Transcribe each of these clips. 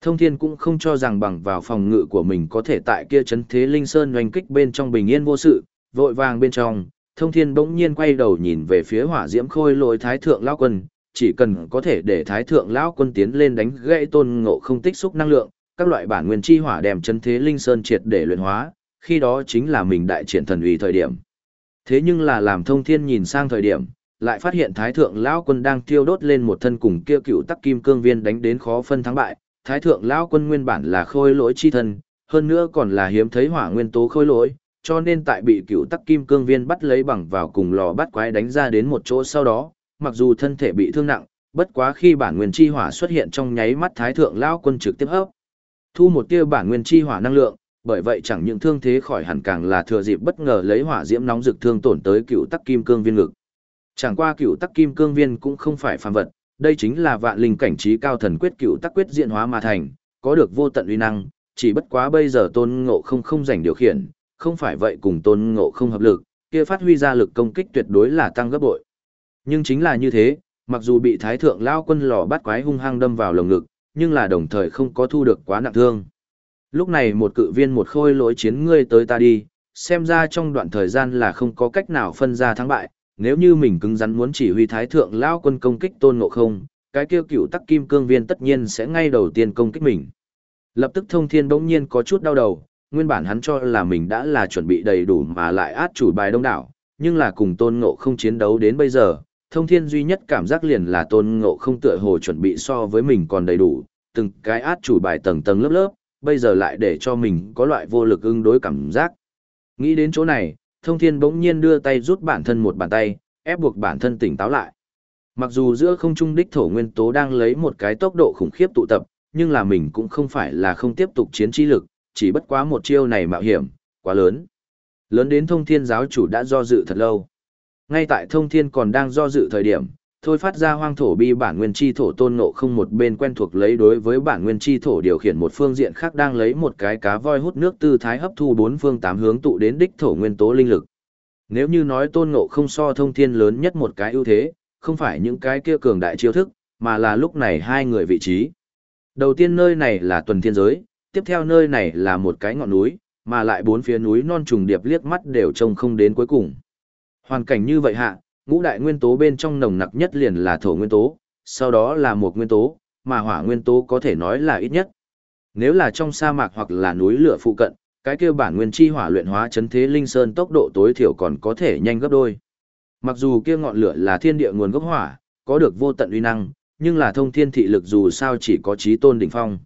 Thông thiên cũng không cho rằng bằng vào phòng ngự của mình có thể tại kia chấn thế linh sơn doanh kích bên trong bình yên vô sự, vội vàng bên trong, thông thiên bỗng nhiên quay đầu nhìn về phía hỏa diễm khôi lỗi thái thượng lão quân, chỉ cần có thể để thái thượng lão quân tiến lên đánh gãy tôn ngộ không tích xúc năng lượng, các loại bản nguyên chi hỏa đem chấn thế linh sơn triệt để luyện hóa, khi đó chính là mình đại triển thần uy thời điểm. Thế nhưng là làm thông thiên nhìn sang thời điểm, lại phát hiện thái thượng lão quân đang thiêu đốt lên một thân cùng kia cựu tắc kim cương viên đánh đến khó phân thắng bại, thái thượng lão quân nguyên bản là khôi lỗi chi thân, hơn nữa còn là hiếm thấy hỏa nguyên tố khôi lỗi, cho nên tại bị cựu tắc kim cương viên bắt lấy bằng vào cùng lò bắt quái đánh ra đến một chỗ sau đó, mặc dù thân thể bị thương nặng, bất quá khi bản nguyên chi hỏa xuất hiện trong nháy mắt thái thượng lão quân trực tiếp hấp thu một tia bản nguyên chi hỏa năng lượng, bởi vậy chẳng những thương thế khỏi hẳn càng là thừa dịp bất ngờ lấy hỏa diễm nóng rực thương tổn tới cựu tắc kim cương viên ngực. Chẳng qua cựu tắc kim cương viên cũng không phải phàm vật, đây chính là vạn linh cảnh trí cao thần quyết cựu tắc quyết diện hóa mà thành, có được vô tận uy năng, chỉ bất quá bây giờ tôn ngộ không không giành điều khiển, không phải vậy cùng tôn ngộ không hợp lực, kia phát huy ra lực công kích tuyệt đối là tăng gấp bội. Nhưng chính là như thế, mặc dù bị thái thượng lao quân lò bắt quái hung hăng đâm vào lồng ngực, nhưng là đồng thời không có thu được quá nặng thương. Lúc này một cự viên một khôi lỗi chiến ngươi tới ta đi, xem ra trong đoạn thời gian là không có cách nào phân ra thắng bại, nếu như mình cứng rắn muốn chỉ huy thái thượng lao quân công kích tôn ngộ không, cái kia cựu tắc kim cương viên tất nhiên sẽ ngay đầu tiên công kích mình. Lập tức thông thiên bỗng nhiên có chút đau đầu, nguyên bản hắn cho là mình đã là chuẩn bị đầy đủ mà lại át chủ bài đông đảo, nhưng là cùng tôn ngộ không chiến đấu đến bây giờ, thông thiên duy nhất cảm giác liền là tôn ngộ không tựa hồ chuẩn bị so với mình còn đầy đủ, từng cái át chủ bài tầng tầng lớp lớp, bây giờ lại để cho mình có loại vô lực ứng đối cảm giác. Nghĩ đến chỗ này, thông thiên bỗng nhiên đưa tay rút bản thân một bàn tay, ép buộc bản thân tỉnh táo lại. Mặc dù giữa không trung đích thổ nguyên tố đang lấy một cái tốc độ khủng khiếp tụ tập, nhưng là mình cũng không phải là không tiếp tục chiến trí lực, chỉ bất quá một chiêu này mạo hiểm, quá lớn. Lớn đến thông thiên giáo chủ đã do dự thật lâu. Ngay tại thông thiên còn đang do dự thời điểm, thôi phát ra hoang thổ bi bản nguyên chi thổ tôn ngộ không một bên quen thuộc lấy đối với bản nguyên chi thổ điều khiển một phương diện khác đang lấy một cái cá voi hút nước tư thái hấp thu bốn phương tám hướng tụ đến đích thổ nguyên tố linh lực. Nếu như nói tôn ngộ không so thông thiên lớn nhất một cái ưu thế, không phải những cái kia cường đại chiêu thức, mà là lúc này hai người vị trí. Đầu tiên nơi này là tuần thiên giới, tiếp theo nơi này là một cái ngọn núi, mà lại bốn phía núi non trùng điệp liếc mắt đều trông không đến cuối cùng. Hoàn cảnh như vậy hạ, ngũ đại nguyên tố bên trong nồng nặc nhất liền là thổ nguyên tố, sau đó là một nguyên tố, mà hỏa nguyên tố có thể nói là ít nhất. Nếu là trong sa mạc hoặc là núi lửa phụ cận, cái kia bản nguyên chi hỏa luyện hóa chấn thế linh sơn tốc độ tối thiểu còn có thể nhanh gấp đôi. Mặc dù kia ngọn lửa là thiên địa nguồn gốc hỏa, có được vô tận uy năng, nhưng là thông thiên thị lực dù sao chỉ có trí tôn đỉnh phong.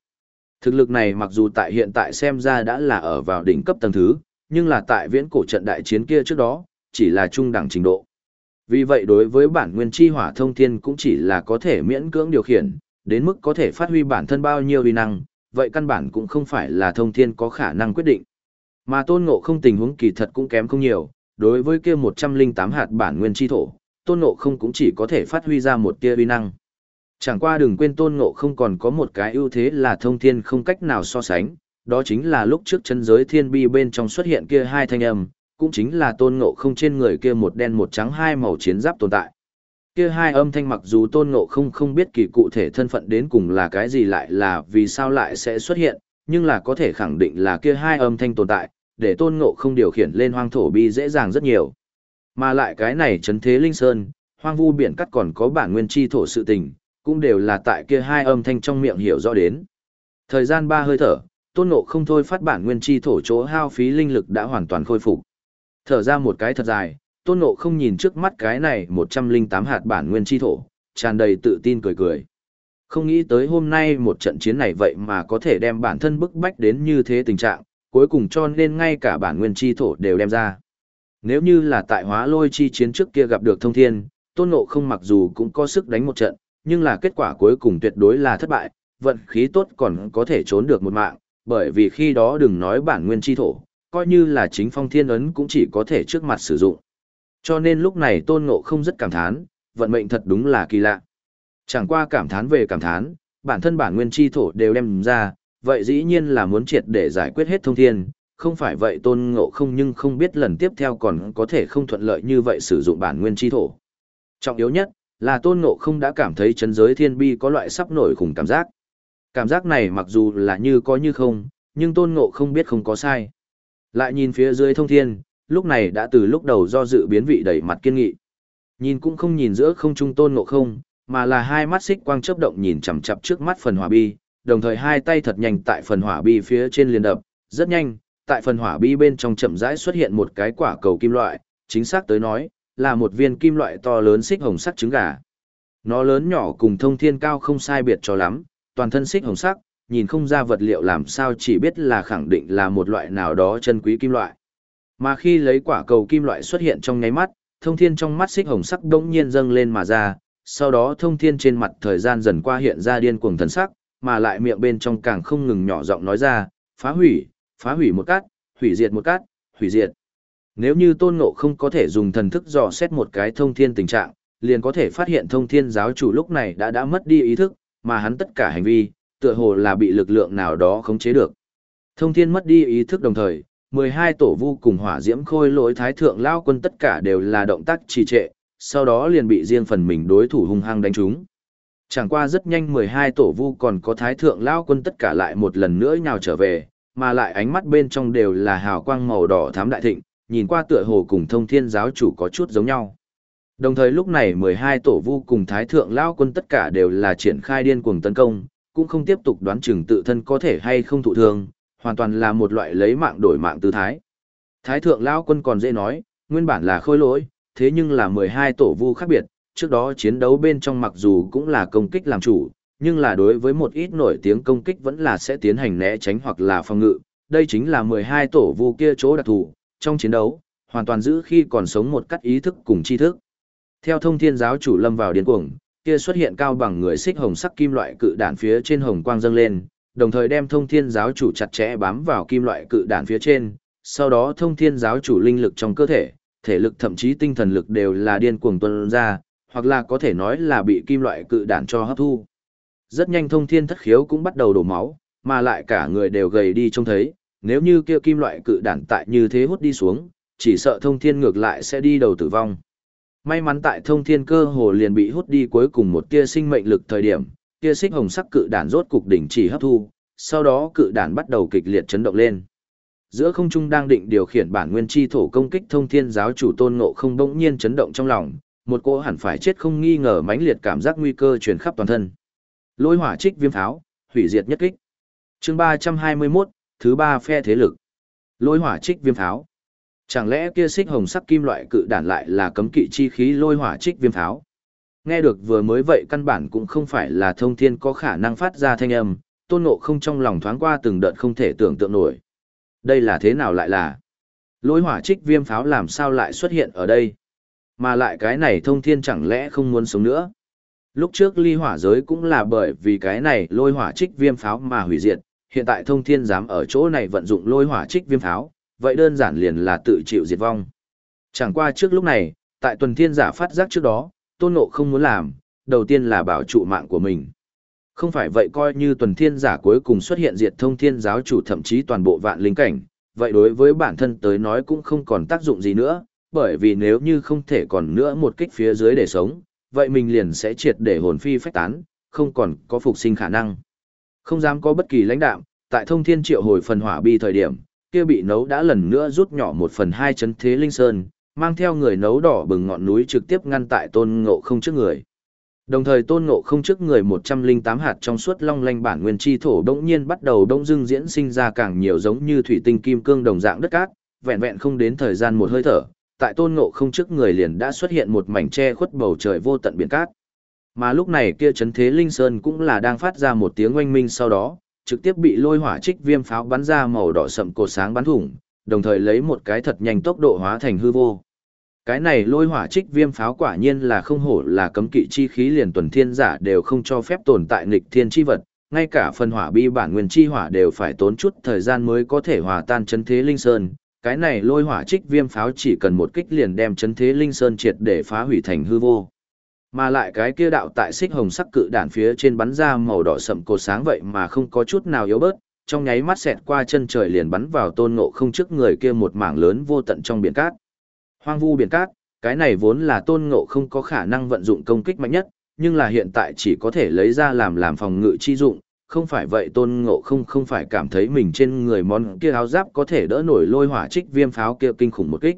Thực lực này mặc dù tại hiện tại xem ra đã là ở vào đỉnh cấp tầng thứ, nhưng là tại viễn cổ trận đại chiến kia trước đó, chỉ là trung đẳng trình độ. Vì vậy đối với bản nguyên chi hỏa thông thiên cũng chỉ là có thể miễn cưỡng điều khiển, đến mức có thể phát huy bản thân bao nhiêu uy năng, vậy căn bản cũng không phải là thông thiên có khả năng quyết định. Mà tôn ngộ không tình huống kỳ thật cũng kém không nhiều, đối với kia 108 hạt bản nguyên chi thổ, tôn ngộ không cũng chỉ có thể phát huy ra một tia uy năng. Chẳng qua đừng quên tôn ngộ không còn có một cái ưu thế là thông thiên không cách nào so sánh, đó chính là lúc trước chân giới thiên bi bên trong xuất hiện kia hai thanh âm, cũng chính là tôn ngộ không trên người kia một đen một trắng hai màu chiến giáp tồn tại. Kia hai âm thanh mặc dù tôn ngộ không không biết kỳ cụ thể thân phận đến cùng là cái gì lại là vì sao lại sẽ xuất hiện, nhưng là có thể khẳng định là kia hai âm thanh tồn tại, để tôn ngộ không điều khiển lên hoang thổ bi dễ dàng rất nhiều. Mà lại cái này chấn thế linh sơn, hoang vu biển cắt còn có bản nguyên chi thổ sự tình, cũng đều là tại kia hai âm thanh trong miệng hiểu rõ đến. Thời gian ba hơi thở, tôn ngộ không thôi phát bản nguyên chi thổ chỗ hao phí linh lực đã hoàn toàn khôi phục. Thở ra một cái thật dài, tôn ngộ không nhìn trước mắt cái này 108 hạt bản nguyên chi thổ, tràn đầy tự tin cười cười. Không nghĩ tới hôm nay một trận chiến này vậy mà có thể đem bản thân bức bách đến như thế tình trạng, cuối cùng cho nên ngay cả bản nguyên chi thổ đều đem ra. Nếu như là tại hóa lôi chi chiến trước kia gặp được thông thiên, tôn ngộ không mặc dù cũng có sức đánh một trận, nhưng là kết quả cuối cùng tuyệt đối là thất bại, vận khí tốt còn có thể trốn được một mạng, bởi vì khi đó đừng nói bản nguyên chi thổ, coi như là chính phong thiên ấn cũng chỉ có thể trước mặt sử dụng. Cho nên lúc này tôn ngộ không rất cảm thán, vận mệnh thật đúng là kỳ lạ. Chẳng qua cảm thán về cảm thán, bản thân bản nguyên chi thổ đều đem ra, vậy dĩ nhiên là muốn triệt để giải quyết hết thông thiên, không phải vậy tôn ngộ không nhưng không biết lần tiếp theo còn có thể không thuận lợi như vậy sử dụng bản nguyên chi thổ. Trọng yếu nhất là tôn ngộ không đã cảm thấy chấn giới thiên bi có loại sắp nổi khủng cảm giác. Cảm giác này mặc dù là như có như không, nhưng tôn ngộ không biết không có sai. Lại nhìn phía dưới thông thiên, lúc này đã từ lúc đầu do dự biến vị đẩy mặt kiên nghị. Nhìn cũng không nhìn giữa không trung tôn ngộ không, mà là hai mắt xích quang chớp động nhìn chằm chằm trước mắt phần hỏa bi, đồng thời hai tay thật nhanh tại phần hỏa bi phía trên liền đập, rất nhanh, tại phần hỏa bi bên trong chậm rãi xuất hiện một cái quả cầu kim loại, chính xác tới nói, là một viên kim loại to lớn xích hồng sắc trứng gà. Nó lớn nhỏ cùng thông thiên cao không sai biệt cho lắm, toàn thân xích hồng sắc, nhìn không ra vật liệu làm sao chỉ biết là khẳng định là một loại nào đó chân quý kim loại. Mà khi lấy quả cầu kim loại xuất hiện trong nháy mắt, thông thiên trong mắt xích hồng sắc đống nhiên dâng lên mà ra, sau đó thông thiên trên mặt thời gian dần qua hiện ra điên cuồng thần sắc, mà lại miệng bên trong càng không ngừng nhỏ giọng nói ra, phá hủy, phá hủy một cát, hủy diệt một cát, hủy diệt. Nếu như tôn ngộ không có thể dùng thần thức dò xét một cái thông thiên tình trạng, liền có thể phát hiện thông thiên giáo chủ lúc này đã đã mất đi ý thức, mà hắn tất cả hành vi, tựa hồ là bị lực lượng nào đó khống chế được. Thông thiên mất đi ý thức đồng thời, 12 tổ vu cùng hỏa diễm khôi lỗi thái thượng lao quân tất cả đều là động tác trì trệ, sau đó liền bị riêng phần mình đối thủ hung hăng đánh trúng. Chẳng qua rất nhanh 12 tổ vu còn có thái thượng lao quân tất cả lại một lần nữa nhào trở về, mà lại ánh mắt bên trong đều là hào quang màu đỏ thám đại thịnh, nhìn qua tựa hồ cùng thông thiên giáo chủ có chút giống nhau. Đồng thời lúc này 12 tổ vu cùng thái thượng lao quân tất cả đều là triển khai điên cuồng tấn công, cũng không tiếp tục đoán chừng tự thân có thể hay không thụ thương, hoàn toàn là một loại lấy mạng đổi mạng tư thái. Thái thượng lão quân còn dễ nói, nguyên bản là khôi lỗi, thế nhưng là 12 tổ vu khác biệt, trước đó chiến đấu bên trong mặc dù cũng là công kích làm chủ, nhưng là đối với một ít nổi tiếng công kích vẫn là sẽ tiến hành né tránh hoặc là phòng ngự, đây chính là 12 tổ vu kia chỗ đặc thù, trong chiến đấu, hoàn toàn giữ khi còn sống một cách ý thức cùng tri thức. Theo thông thiên giáo chủ lâm vào điên cuồng, kia xuất hiện cao bằng người xích hồng sắc kim loại cự đạn phía trên hồng quang dâng lên, đồng thời đem thông thiên giáo chủ chặt chẽ bám vào kim loại cự đạn phía trên, sau đó thông thiên giáo chủ linh lực trong cơ thể, thể lực thậm chí tinh thần lực đều là điên cuồng tuôn ra, hoặc là có thể nói là bị kim loại cự đạn cho hấp thu. Rất nhanh thông thiên thất khiếu cũng bắt đầu đổ máu, mà lại cả người đều gầy đi trông thấy, nếu như kia kim loại cự đạn tại như thế hút đi xuống, chỉ sợ thông thiên ngược lại sẽ đi đầu tử vong. May mắn tại thông thiên cơ hồ liền bị hút đi cuối cùng một tia sinh mệnh lực thời điểm, tia xích hồng sắc cự đản rốt cục đỉnh chỉ hấp thu, sau đó cự đản bắt đầu kịch liệt chấn động lên. Giữa không trung đang định điều khiển bản nguyên chi thổ công kích thông thiên giáo chủ tôn ngộ không bỗng nhiên chấn động trong lòng, một cô hẳn phải chết không nghi ngờ mãnh liệt cảm giác nguy cơ truyền khắp toàn thân. Lôi hỏa trích viêm tháo hủy diệt nhất kích. Chương 321, thứ ba phe thế lực. Lôi hỏa trích viêm tháo Chẳng lẽ kia xích hồng sắc kim loại cự đản lại là cấm kỵ chi khí lôi hỏa trích viêm pháo? Nghe được vừa mới vậy căn bản cũng không phải là thông thiên có khả năng phát ra thanh âm, tôn ngộ không trong lòng thoáng qua từng đợt không thể tưởng tượng nổi. Đây là thế nào lại là? Lôi hỏa trích viêm pháo làm sao lại xuất hiện ở đây? Mà lại cái này thông thiên chẳng lẽ không muốn sống nữa? Lúc trước ly hỏa giới cũng là bởi vì cái này lôi hỏa trích viêm pháo mà hủy diệt, hiện tại thông thiên dám ở chỗ này vận dụng lôi hỏa trích viêm pháo, vậy đơn giản liền là tự chịu diệt vong. Chẳng qua trước lúc này, tại tuần thiên giả phát giác trước đó, tôn ngộ không muốn làm, đầu tiên là bảo trụ mạng của mình. Không phải vậy coi như tuần thiên giả cuối cùng xuất hiện diệt thông thiên giáo chủ thậm chí toàn bộ vạn linh cảnh, vậy đối với bản thân tới nói cũng không còn tác dụng gì nữa, bởi vì nếu như không thể còn nữa một kích phía dưới để sống, vậy mình liền sẽ triệt để hồn phi phách tán, không còn có phục sinh khả năng. Không dám có bất kỳ lãnh đạm, tại thông thiên triệu hồi phần hỏa bi thời điểm, kia bị nấu đã lần nữa rút nhỏ một phần hai chấn thế linh sơn, mang theo người nấu đỏ bừng ngọn núi trực tiếp ngăn tại tôn ngộ không trước người. Đồng thời tôn ngộ không trước người 108 hạt trong suốt long lanh bản nguyên chi thổ đống nhiên bắt đầu đông dưng diễn sinh ra càng nhiều giống như thủy tinh kim cương đồng dạng đất cát, vẹn vẹn không đến thời gian một hơi thở, tại tôn ngộ không trước người liền đã xuất hiện một mảnh che khuất bầu trời vô tận biển cát. Mà lúc này kia chấn thế linh sơn cũng là đang phát ra một tiếng oanh minh sau đó, trực tiếp bị lôi hỏa trích viêm pháo bắn ra màu đỏ sậm cột sáng bắn thủng, đồng thời lấy một cái thật nhanh tốc độ hóa thành hư vô. Cái này lôi hỏa trích viêm pháo quả nhiên là không hổ là cấm kỵ chi khí liền tuần thiên giả đều không cho phép tồn tại nghịch thiên chi vật, ngay cả phần hỏa bi bản nguyên chi hỏa đều phải tốn chút thời gian mới có thể hòa tan chấn thế linh sơn. Cái này lôi hỏa trích viêm pháo chỉ cần một kích liền đem chấn thế linh sơn triệt để phá hủy thành hư vô. Mà lại cái kia đạo tại xích hồng sắc cự đạn phía trên bắn ra màu đỏ sậm cột sáng vậy mà không có chút nào yếu bớt, trong nháy mắt xẹt qua chân trời liền bắn vào tôn ngộ không trước người kia một mảng lớn vô tận trong biển cát. Hoang vu biển cát, cái này vốn là tôn ngộ không có khả năng vận dụng công kích mạnh nhất, nhưng là hiện tại chỉ có thể lấy ra làm làm phòng ngự chi dụng, không phải vậy tôn ngộ không không phải cảm thấy mình trên người món kia áo giáp có thể đỡ nổi lôi hỏa trích viêm pháo kia kinh khủng một kích.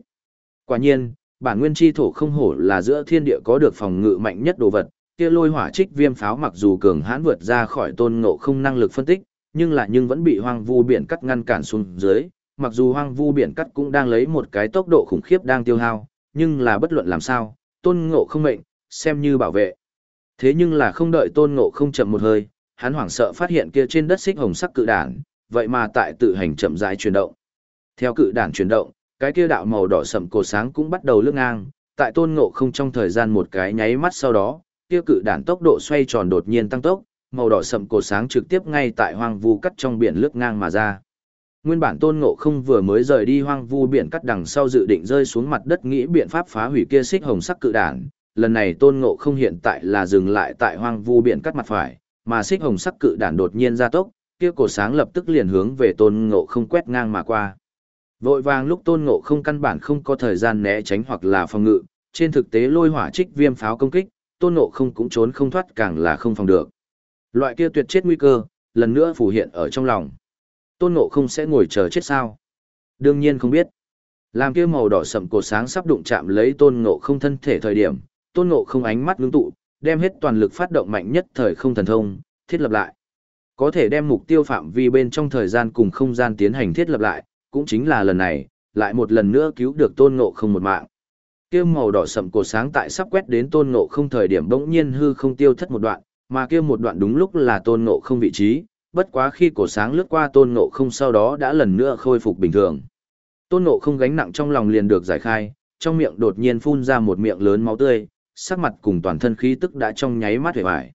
Quả nhiên, bản nguyên chi thổ không hổ là giữa thiên địa có được phòng ngự mạnh nhất đồ vật, kia lôi hỏa trích viêm pháo mặc dù cường hãn vượt ra khỏi tôn ngộ không năng lực phân tích, nhưng là nhưng vẫn bị hoang vu biển cắt ngăn cản xuống dưới, mặc dù hoang vu biển cắt cũng đang lấy một cái tốc độ khủng khiếp đang tiêu hao, nhưng là bất luận làm sao, tôn ngộ không mệnh, xem như bảo vệ. Thế nhưng là không đợi tôn ngộ không chậm một hơi, hắn hoảng sợ phát hiện kia trên đất xích hồng sắc cự đản, vậy mà tại tự hành chậm rãi chuyển động. Theo cự đản chuyển động, cái kia đạo màu đỏ sậm cổ sáng cũng bắt đầu lướt ngang, tại tôn ngộ không trong thời gian một cái nháy mắt sau đó, kia cự đản tốc độ xoay tròn đột nhiên tăng tốc, màu đỏ sậm cổ sáng trực tiếp ngay tại hoang vu cắt trong biển lướt ngang mà ra. Nguyên bản tôn ngộ không vừa mới rời đi hoang vu biển cắt đằng sau dự định rơi xuống mặt đất nghĩ biện pháp phá hủy kia xích hồng sắc cự đản. Lần này tôn ngộ không hiện tại là dừng lại tại hoang vu biển cắt mặt phải, mà xích hồng sắc cự đản đột nhiên ra tốc, kia cổ sáng lập tức liền hướng về tôn ngộ không quét ngang mà qua. Vội vàng lúc tôn ngộ không căn bản không có thời gian né tránh hoặc là phòng ngự, trên thực tế lôi hỏa trích viêm pháo công kích, tôn ngộ không cũng trốn không thoát càng là không phòng được. Loại kia tuyệt chết nguy cơ, lần nữa phủ hiện ở trong lòng. Tôn ngộ không sẽ ngồi chờ chết sao? Đương nhiên không biết. Làm kia màu đỏ sậm cột sáng sắp đụng chạm lấy tôn ngộ không thân thể thời điểm, tôn ngộ không ánh mắt ngưng tụ, đem hết toàn lực phát động mạnh nhất thời không thần thông, thiết lập lại. Có thể đem mục tiêu phạm vi bên trong thời gian cùng không gian tiến hành thiết lập lại, cũng chính là lần này, lại một lần nữa cứu được tôn ngộ không một mạng. Kia màu đỏ sậm cổ sáng tại sắp quét đến tôn ngộ không thời điểm bỗng nhiên hư không tiêu thất một đoạn, mà kia một đoạn đúng lúc là tôn ngộ không vị trí, bất quá khi cổ sáng lướt qua tôn ngộ không sau đó đã lần nữa khôi phục bình thường. Tôn ngộ không gánh nặng trong lòng liền được giải khai, trong miệng đột nhiên phun ra một miệng lớn máu tươi, sắc mặt cùng toàn thân khí tức đã trong nháy mắt hề bại.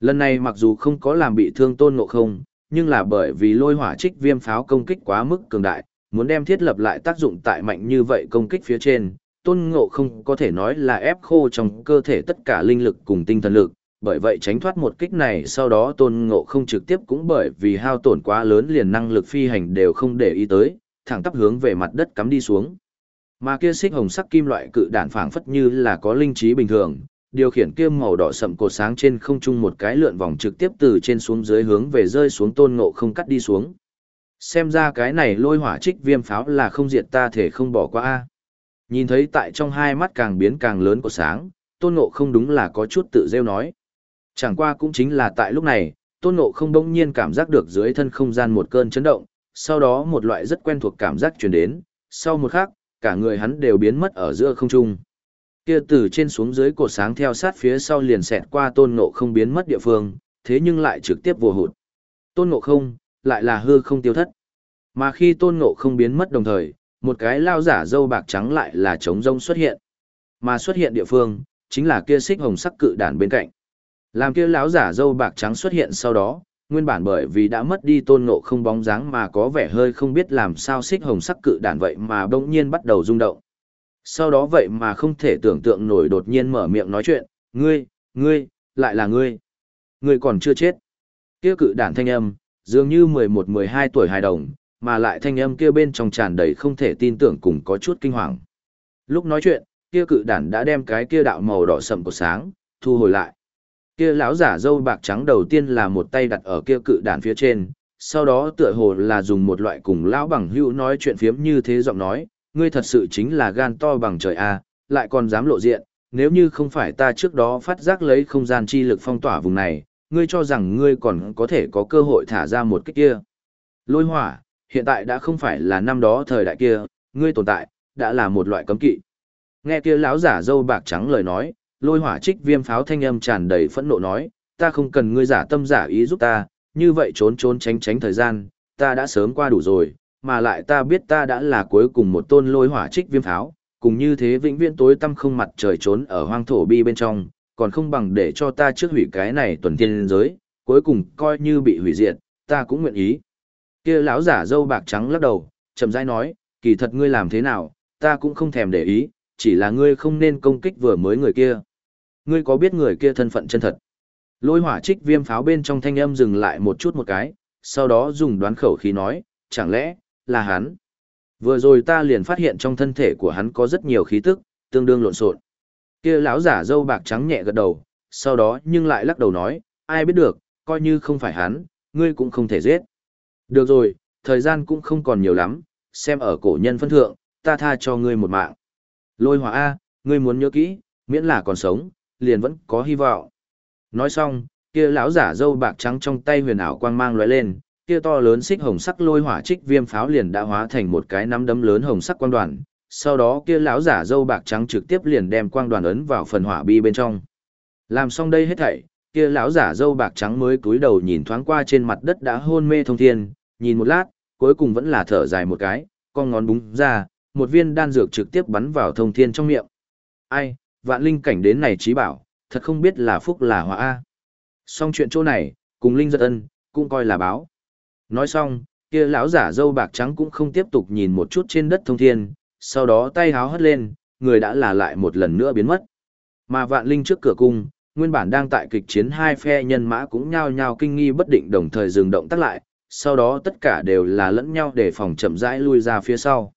Lần này mặc dù không có làm bị thương tôn ngộ không, nhưng là bởi vì lôi hỏa trích viêm pháo công kích quá mức cường đại, muốn đem thiết lập lại tác dụng tại mạnh như vậy công kích phía trên, tôn ngộ không có thể nói là ép khô trong cơ thể tất cả linh lực cùng tinh thần lực, bởi vậy tránh thoát một kích này sau đó tôn ngộ không trực tiếp cũng bởi vì hao tổn quá lớn liền năng lực phi hành đều không để ý tới, thẳng tắp hướng về mặt đất cắm đi xuống. Mà kia xích hồng sắc kim loại cự đạn phảng phất như là có linh trí bình thường, điều khiển kia màu đỏ sậm cột sáng trên không trung một cái lượn vòng trực tiếp từ trên xuống dưới hướng về rơi xuống tôn ngộ không cắt đi xuống. Xem ra cái này lôi hỏa trích viêm pháo là không diệt ta thể không bỏ qua a. Nhìn thấy tại trong hai mắt càng biến càng lớn của sáng, tôn ngộ không đúng là có chút tự rêu nói. Chẳng qua cũng chính là tại lúc này, tôn ngộ không bỗng nhiên cảm giác được dưới thân không gian một cơn chấn động, sau đó một loại rất quen thuộc cảm giác truyền đến, sau một khắc, cả người hắn đều biến mất ở giữa không trung. Kia từ trên xuống dưới cột sáng theo sát phía sau liền xẹt qua tôn ngộ không biến mất địa phương, thế nhưng lại trực tiếp vô hụt. Tôn ngộ không, lại là hư không tiêu thất. Mà khi tôn ngộ không biến mất đồng thời, một cái lao giả dâu bạc trắng lại là trống rông xuất hiện. Mà xuất hiện địa phương, chính là kia xích hồng sắc cự đàn bên cạnh. Làm kia lão giả dâu bạc trắng xuất hiện sau đó, nguyên bản bởi vì đã mất đi tôn ngộ không bóng dáng mà có vẻ hơi không biết làm sao xích hồng sắc cự đàn vậy mà bỗng nhiên bắt đầu rung động. Sau đó vậy mà không thể tưởng tượng nổi đột nhiên mở miệng nói chuyện, ngươi, ngươi, lại là ngươi. Ngươi còn chưa chết. Kia cự đàn thanh âm, dường như 11-12 tuổi hài đồng, mà lại thanh âm kia bên trong tràn đầy không thể tin tưởng cùng có chút kinh hoàng. Lúc nói chuyện, kia cự đản đã đem cái kia đạo màu đỏ sậm của sáng, thu hồi lại kia lão giả dâu bạc trắng đầu tiên là một tay đặt ở kia cự đản phía trên sau đó tựa hồ là dùng một loại cùng lão bằng hữu nói chuyện phiếm như thế giọng nói ngươi thật sự chính là gan to bằng trời a lại còn dám lộ diện nếu như không phải ta trước đó phát giác lấy không gian chi lực phong tỏa vùng này ngươi cho rằng ngươi còn có thể có cơ hội thả ra một cái kia. Lôi hỏa hiện tại đã không phải là năm đó thời đại kia ngươi tồn tại đã là một loại cấm kỵ. Nghe kia lão giả dâu bạc trắng lời nói lôi hỏa trích viêm pháo thanh âm tràn đầy phẫn nộ nói, ta không cần ngươi giả tâm giả ý giúp ta, như vậy trốn trốn tránh tránh thời gian, ta đã sớm qua đủ rồi, mà lại ta biết ta đã là cuối cùng một tôn lôi hỏa trích viêm pháo, cùng như thế vĩnh viễn tối tăm không mặt trời trốn ở hoang thổ bi bên trong, còn không bằng để cho ta trước hủy cái này tuần thiên giới, cuối cùng coi như bị hủy diệt, ta cũng nguyện ý. Kia lão giả dâu bạc trắng lắc đầu, chậm rãi nói, kỳ thật ngươi làm thế nào, ta cũng không thèm để ý, chỉ là ngươi không nên công kích vừa mới người kia ngươi có biết người kia thân phận chân thật? Lôi hỏa trích viêm pháo bên trong thanh âm dừng lại một chút một cái, sau đó dùng đoán khẩu khí nói, chẳng lẽ, là hắn? Vừa rồi ta liền phát hiện trong thân thể của hắn có rất nhiều khí tức, tương đương lộn xộn. Kia lão giả dâu bạc trắng nhẹ gật đầu, sau đó nhưng lại lắc đầu nói, ai biết được, coi như không phải hắn, ngươi cũng không thể giết. Được rồi, thời gian cũng không còn nhiều lắm, xem ở cổ nhân phân thượng, ta tha cho ngươi một mạng. Lôi hỏa A, ngươi muốn nhớ kỹ, miễn là còn sống, liền vẫn có hy vọng. Nói xong, kia lão giả dâu bạc trắng trong tay huyền ảo quang mang lóe lên, kia to lớn xích hồng sắc lôi hỏa trích viêm pháo liền đã hóa thành một cái nắm đấm lớn hồng sắc quang đoàn. Sau đó kia lão giả dâu bạc trắng trực tiếp liền đem quang đoàn ấn vào phần hỏa bi bên trong. Làm xong đây hết thảy, kia lão giả dâu bạc trắng mới cúi đầu nhìn thoáng qua trên mặt đất đã hôn mê thông thiên, nhìn một lát, cuối cùng vẫn là thở dài một cái, con ngón búng ra, một viên đan dược trực tiếp bắn vào thông thiên trong miệng. Ai, vạn linh cảnh đến này trí bảo, thật không biết là phúc là họa a. Xong chuyện chỗ này, cùng linh giật ân, cũng coi là báo. Nói xong, kia lão giả dâu bạc trắng cũng không tiếp tục nhìn một chút trên đất thông thiên, sau đó tay háo hất lên, người đã là lại một lần nữa biến mất. Mà vạn linh trước cửa cung, nguyên bản đang tại kịch chiến hai phe nhân mã cũng nhao nhao kinh nghi bất định đồng thời dừng động tác lại, sau đó tất cả đều là lẫn nhau để phòng chậm rãi lui ra phía sau.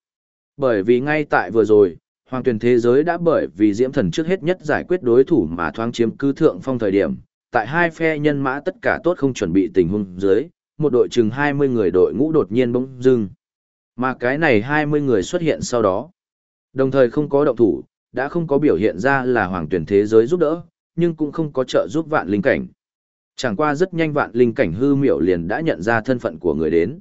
Bởi vì ngay tại vừa rồi, hoàng tuyển thế giới đã bởi vì diễm thần trước hết nhất giải quyết đối thủ mà thoáng chiếm cứ thượng phong thời điểm, tại hai phe nhân mã tất cả tốt không chuẩn bị tình huống dưới, một đội chừng 20 người đội ngũ đột nhiên bỗng dưng. Mà cái này 20 người xuất hiện sau đó. Đồng thời không có động thủ, đã không có biểu hiện ra là hoàng tuyển thế giới giúp đỡ, nhưng cũng không có trợ giúp vạn linh cảnh. Chẳng qua rất nhanh vạn linh cảnh hư miểu liền đã nhận ra thân phận của người đến.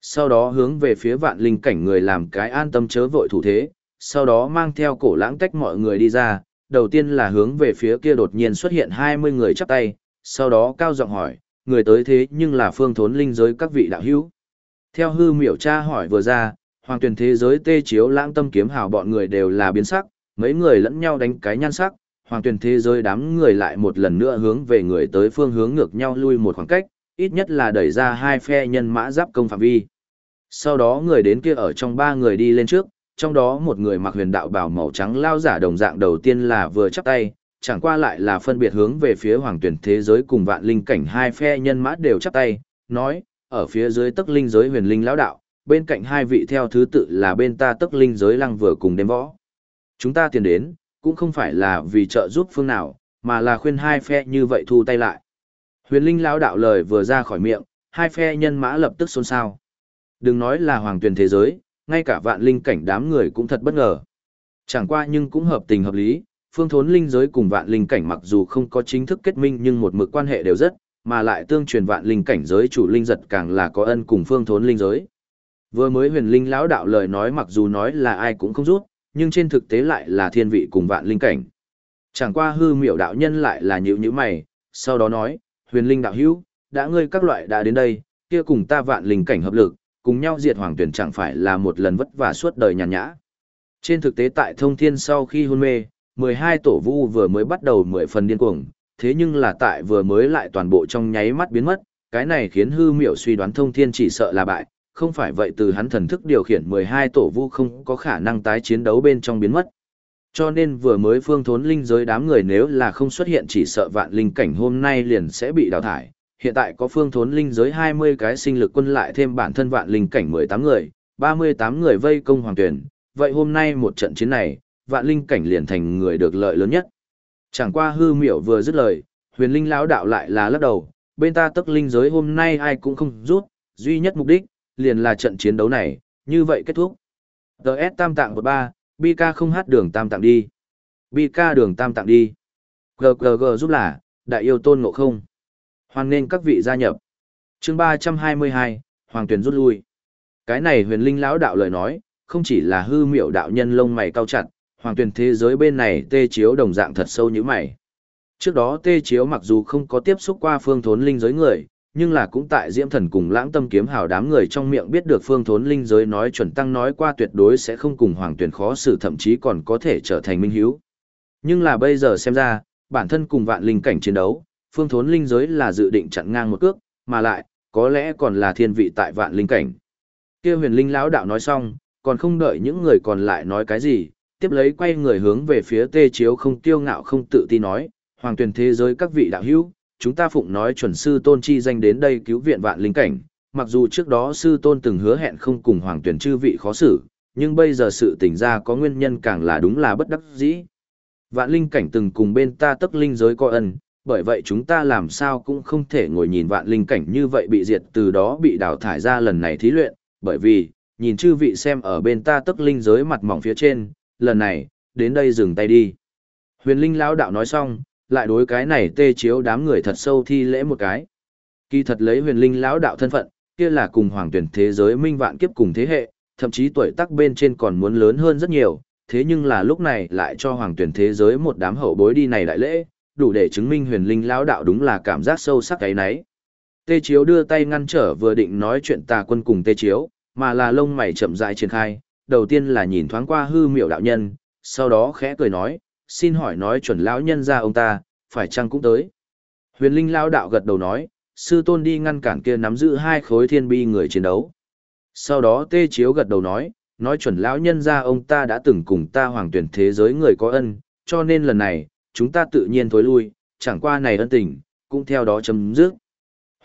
Sau đó hướng về phía vạn linh cảnh người làm cái an tâm chớ vội thủ thế, sau đó mang theo cổ lãng tách mọi người đi ra, đầu tiên là hướng về phía kia đột nhiên xuất hiện 20 người chắp tay, sau đó cao giọng hỏi, người tới thế nhưng là phương thốn linh giới các vị đạo hữu. Theo hư miểu tra hỏi vừa ra, hoàng tuyển thế giới tê chiếu lãng tâm kiếm hào bọn người đều là biến sắc, mấy người lẫn nhau đánh cái nhan sắc, hoàng tuyển thế giới đám người lại một lần nữa hướng về người tới phương hướng ngược nhau lui một khoảng cách, ít nhất là đẩy ra hai phe nhân mã giáp công phạm vi. Sau đó người đến kia ở trong ba người đi lên trước, trong đó một người mặc huyền đạo bào màu trắng lao giả đồng dạng đầu tiên là vừa chắp tay, chẳng qua lại là phân biệt hướng về phía hoàng tuyển thế giới cùng vạn linh cảnh hai phe nhân mã đều chắp tay, nói, ở phía dưới tức linh giới huyền linh lão đạo, bên cạnh hai vị theo thứ tự là bên ta tức linh giới lăng vừa cùng đêm võ. Chúng ta tiền đến, cũng không phải là vì trợ giúp phương nào, mà là khuyên hai phe như vậy thu tay lại. Huyền linh lão đạo lời vừa ra khỏi miệng, hai phe nhân mã lập tức xôn xao. Đừng nói là hoàng tuyển thế giới, ngay cả vạn linh cảnh đám người cũng thật bất ngờ. Chẳng qua nhưng cũng hợp tình hợp lý, phương thốn linh giới cùng vạn linh cảnh mặc dù không có chính thức kết minh nhưng một mực quan hệ đều rất, mà lại tương truyền vạn linh cảnh giới chủ linh giật càng là có ân cùng phương thốn linh giới. Vừa mới huyền linh lão đạo lời nói mặc dù nói là ai cũng không rút, nhưng trên thực tế lại là thiên vị cùng vạn linh cảnh. Chẳng qua hư miểu đạo nhân lại là nhữ như mày, sau đó nói, huyền linh đạo hữu, đã ngươi các loại đã đến đây, kia cùng ta vạn linh cảnh hợp lực, cùng nhau diệt hoàng tuyển chẳng phải là một lần vất vả suốt đời nhàn nhã. Trên thực tế tại thông thiên sau khi hôn mê, 12 tổ vu vừa mới bắt đầu 10 phần điên cuồng, thế nhưng là tại vừa mới lại toàn bộ trong nháy mắt biến mất, cái này khiến hư miểu suy đoán thông thiên chỉ sợ là bại, không phải vậy từ hắn thần thức điều khiển 12 tổ vu không có khả năng tái chiến đấu bên trong biến mất. Cho nên vừa mới phương thốn linh giới đám người nếu là không xuất hiện chỉ sợ vạn linh cảnh hôm nay liền sẽ bị đào thải. Hiện tại có phương thốn linh giới 20 cái sinh lực quân lại thêm bản thân vạn linh cảnh 18 người, 38 người vây công hoàng tuyển. Vậy hôm nay một trận chiến này, vạn linh cảnh liền thành người được lợi lớn nhất. Chẳng qua hư miểu vừa dứt lời, huyền linh lão đạo lại là lắc đầu, bên ta tức linh giới hôm nay ai cũng không rút, duy nhất mục đích, liền là trận chiến đấu này, như vậy kết thúc. TS tam tạng 13, BK không hát đường tam tạng đi. BK đường tam tạng đi. GGG giúp là, đại yêu tôn ngộ không. Hoan nên các vị gia nhập. chương 322, Hoàng tuyển rút lui. Cái này huyền linh lão đạo lời nói, không chỉ là hư miểu đạo nhân lông mày cao chặt, hoàng tuyển thế giới bên này tê chiếu đồng dạng thật sâu như mày. Trước đó tê chiếu mặc dù không có tiếp xúc qua phương thốn linh giới người, nhưng là cũng tại diễm thần cùng lãng tâm kiếm hào đám người trong miệng biết được phương thốn linh giới nói chuẩn tăng nói qua tuyệt đối sẽ không cùng hoàng tuyển khó xử thậm chí còn có thể trở thành minh hiếu. Nhưng là bây giờ xem ra, bản thân cùng vạn linh cảnh chiến đấu, phương thốn linh giới là dự định chặn ngang một cước, mà lại, có lẽ còn là thiên vị tại vạn linh cảnh. kia huyền linh lão đạo nói xong, còn không đợi những người còn lại nói cái gì, tiếp lấy quay người hướng về phía tê chiếu không tiêu ngạo không tự ti nói, hoàng tuyển thế giới các vị đạo hữu, chúng ta phụng nói chuẩn sư tôn chi danh đến đây cứu viện vạn linh cảnh, mặc dù trước đó sư tôn từng hứa hẹn không cùng hoàng tuyển chư vị khó xử, nhưng bây giờ sự tỉnh ra có nguyên nhân càng là đúng là bất đắc dĩ. Vạn linh cảnh từng cùng bên ta tức linh giới coi ân, bởi vậy chúng ta làm sao cũng không thể ngồi nhìn vạn linh cảnh như vậy bị diệt từ đó bị đào thải ra lần này thí luyện, bởi vì, nhìn chư vị xem ở bên ta tức linh giới mặt mỏng phía trên, lần này, đến đây dừng tay đi. Huyền linh lão đạo nói xong, lại đối cái này tê chiếu đám người thật sâu thi lễ một cái. Kỳ thật lấy huyền linh lão đạo thân phận, kia là cùng hoàng tuyển thế giới minh vạn kiếp cùng thế hệ, thậm chí tuổi tác bên trên còn muốn lớn hơn rất nhiều, thế nhưng là lúc này lại cho hoàng tuyển thế giới một đám hậu bối đi này đại lễ, đủ để chứng minh huyền linh lão đạo đúng là cảm giác sâu sắc cái nấy. Tê Chiếu đưa tay ngăn trở vừa định nói chuyện tà quân cùng Tê Chiếu, mà là lông mày chậm rãi triển khai, đầu tiên là nhìn thoáng qua hư miểu đạo nhân, sau đó khẽ cười nói, xin hỏi nói chuẩn lão nhân ra ông ta, phải chăng cũng tới. Huyền linh lão đạo gật đầu nói, sư tôn đi ngăn cản kia nắm giữ hai khối thiên bi người chiến đấu. Sau đó Tê Chiếu gật đầu nói, nói chuẩn lão nhân ra ông ta đã từng cùng ta hoàng tuyển thế giới người có ân, cho nên lần này, chúng ta tự nhiên thối lui, chẳng qua này ân tình, cũng theo đó chấm dứt.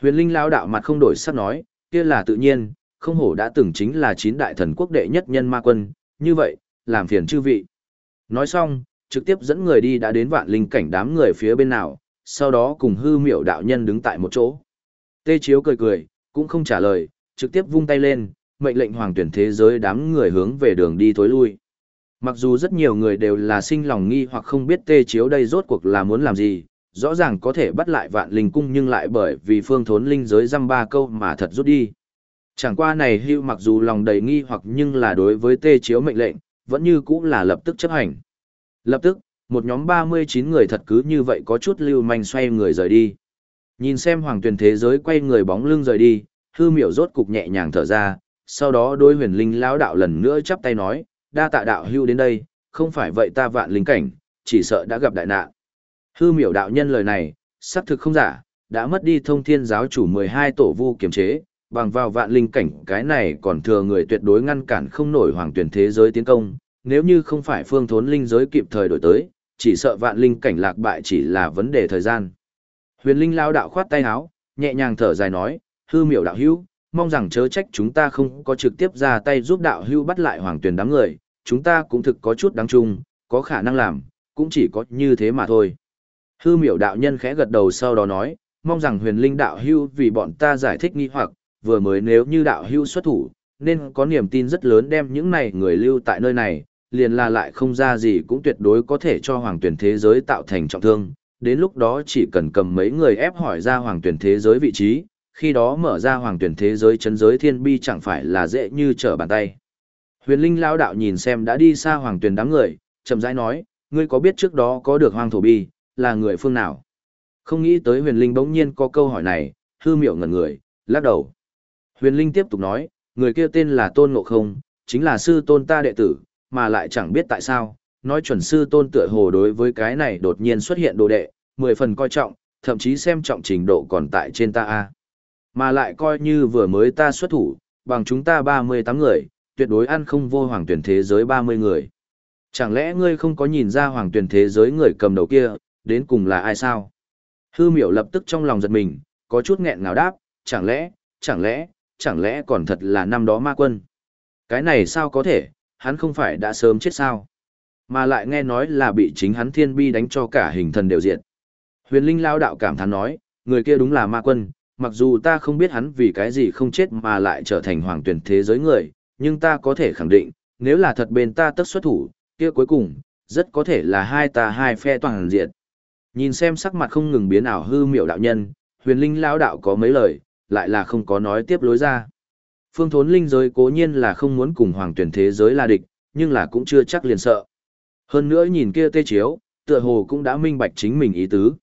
Huyền Linh lão đạo mặt không đổi sắc nói, kia là tự nhiên, không hổ đã từng chính là chín đại thần quốc đệ nhất nhân ma quân, như vậy, làm phiền chư vị. Nói xong, trực tiếp dẫn người đi đã đến vạn linh cảnh đám người phía bên nào, sau đó cùng hư miểu đạo nhân đứng tại một chỗ. Tê Chiếu cười cười, cũng không trả lời, trực tiếp vung tay lên, mệnh lệnh hoàng tuyển thế giới đám người hướng về đường đi tối lui. Mặc dù rất nhiều người đều là sinh lòng nghi hoặc không biết tê chiếu đây rốt cuộc là muốn làm gì, rõ ràng có thể bắt lại vạn linh cung nhưng lại bởi vì phương thốn linh giới dăm ba câu mà thật rút đi. Chẳng qua này hưu mặc dù lòng đầy nghi hoặc nhưng là đối với tê chiếu mệnh lệnh, vẫn như cũng là lập tức chấp hành. Lập tức, một nhóm 39 người thật cứ như vậy có chút lưu manh xoay người rời đi. Nhìn xem hoàng tuyển thế giới quay người bóng lưng rời đi, hư miểu rốt cục nhẹ nhàng thở ra, sau đó đôi huyền linh lão đạo lần nữa chắp tay nói, đa tạ đạo hưu đến đây, không phải vậy ta vạn linh cảnh, chỉ sợ đã gặp đại nạn. Hư miểu đạo nhân lời này, xác thực không giả, đã mất đi thông thiên giáo chủ 12 tổ vu kiềm chế, bằng vào vạn linh cảnh cái này còn thừa người tuyệt đối ngăn cản không nổi hoàng tuyển thế giới tiến công, nếu như không phải phương thốn linh giới kịp thời đổi tới, chỉ sợ vạn linh cảnh lạc bại chỉ là vấn đề thời gian. Huyền linh lao đạo khoát tay áo, nhẹ nhàng thở dài nói, hư miểu đạo hưu, mong rằng chớ trách chúng ta không có trực tiếp ra tay giúp đạo hưu bắt lại hoàng tuyển đám người, chúng ta cũng thực có chút đáng chung, có khả năng làm, cũng chỉ có như thế mà thôi. Hư miểu đạo nhân khẽ gật đầu sau đó nói, mong rằng huyền linh đạo hưu vì bọn ta giải thích nghi hoặc, vừa mới nếu như đạo hưu xuất thủ, nên có niềm tin rất lớn đem những này người lưu tại nơi này, liền là lại không ra gì cũng tuyệt đối có thể cho hoàng tuyển thế giới tạo thành trọng thương. Đến lúc đó chỉ cần cầm mấy người ép hỏi ra hoàng tuyển thế giới vị trí, khi đó mở ra hoàng tuyển thế giới chấn giới thiên bi chẳng phải là dễ như trở bàn tay. Huyền Linh lao đạo nhìn xem đã đi xa hoàng tuyển đám người, chậm rãi nói, ngươi có biết trước đó có được hoàng thổ bi, là người phương nào? Không nghĩ tới huyền Linh bỗng nhiên có câu hỏi này, hư miệu ngẩn người, lắc đầu. Huyền Linh tiếp tục nói, người kia tên là Tôn Ngộ Không, chính là sư tôn ta đệ tử, mà lại chẳng biết tại sao, nói chuẩn sư tôn tựa hồ đối với cái này đột nhiên xuất hiện đồ đệ, mười phần coi trọng, thậm chí xem trọng trình độ còn tại trên ta a. Mà lại coi như vừa mới ta xuất thủ, bằng chúng ta 38 người, tuyệt đối ăn không vô hoàng tuyển thế giới 30 người. Chẳng lẽ ngươi không có nhìn ra hoàng tuyển thế giới người cầm đầu kia, đến cùng là ai sao? Hư miểu lập tức trong lòng giật mình, có chút nghẹn ngào đáp, chẳng lẽ, chẳng lẽ, chẳng lẽ còn thật là năm đó ma quân? Cái này sao có thể, hắn không phải đã sớm chết sao? Mà lại nghe nói là bị chính hắn thiên bi đánh cho cả hình thần đều diệt. Huyền Linh lao đạo cảm thán nói, người kia đúng là ma quân, mặc dù ta không biết hắn vì cái gì không chết mà lại trở thành hoàng tuyển thế giới người, nhưng ta có thể khẳng định, nếu là thật bên ta tất xuất thủ, kia cuối cùng, rất có thể là hai ta hai phe toàn diện. Nhìn xem sắc mặt không ngừng biến ảo hư miệu đạo nhân, huyền linh lão đạo có mấy lời, lại là không có nói tiếp lối ra. Phương thốn linh giới cố nhiên là không muốn cùng hoàng tuyển thế giới là địch, nhưng là cũng chưa chắc liền sợ. Hơn nữa nhìn kia tê chiếu, tựa hồ cũng đã minh bạch chính mình ý tứ.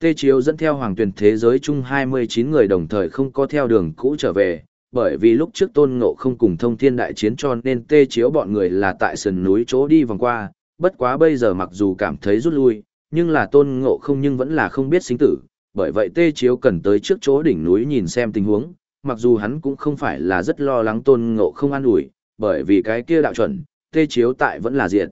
Tê Chiếu dẫn theo hoàng tuyển thế giới chung 29 người đồng thời không có theo đường cũ trở về, bởi vì lúc trước tôn ngộ không cùng thông thiên đại chiến cho nên Tê Chiếu bọn người là tại sườn núi chỗ đi vòng qua, bất quá bây giờ mặc dù cảm thấy rút lui, nhưng là tôn ngộ không nhưng vẫn là không biết sinh tử, bởi vậy Tê Chiếu cần tới trước chỗ đỉnh núi nhìn xem tình huống, mặc dù hắn cũng không phải là rất lo lắng tôn ngộ không an ủi, bởi vì cái kia đạo chuẩn, Tê Chiếu tại vẫn là diện.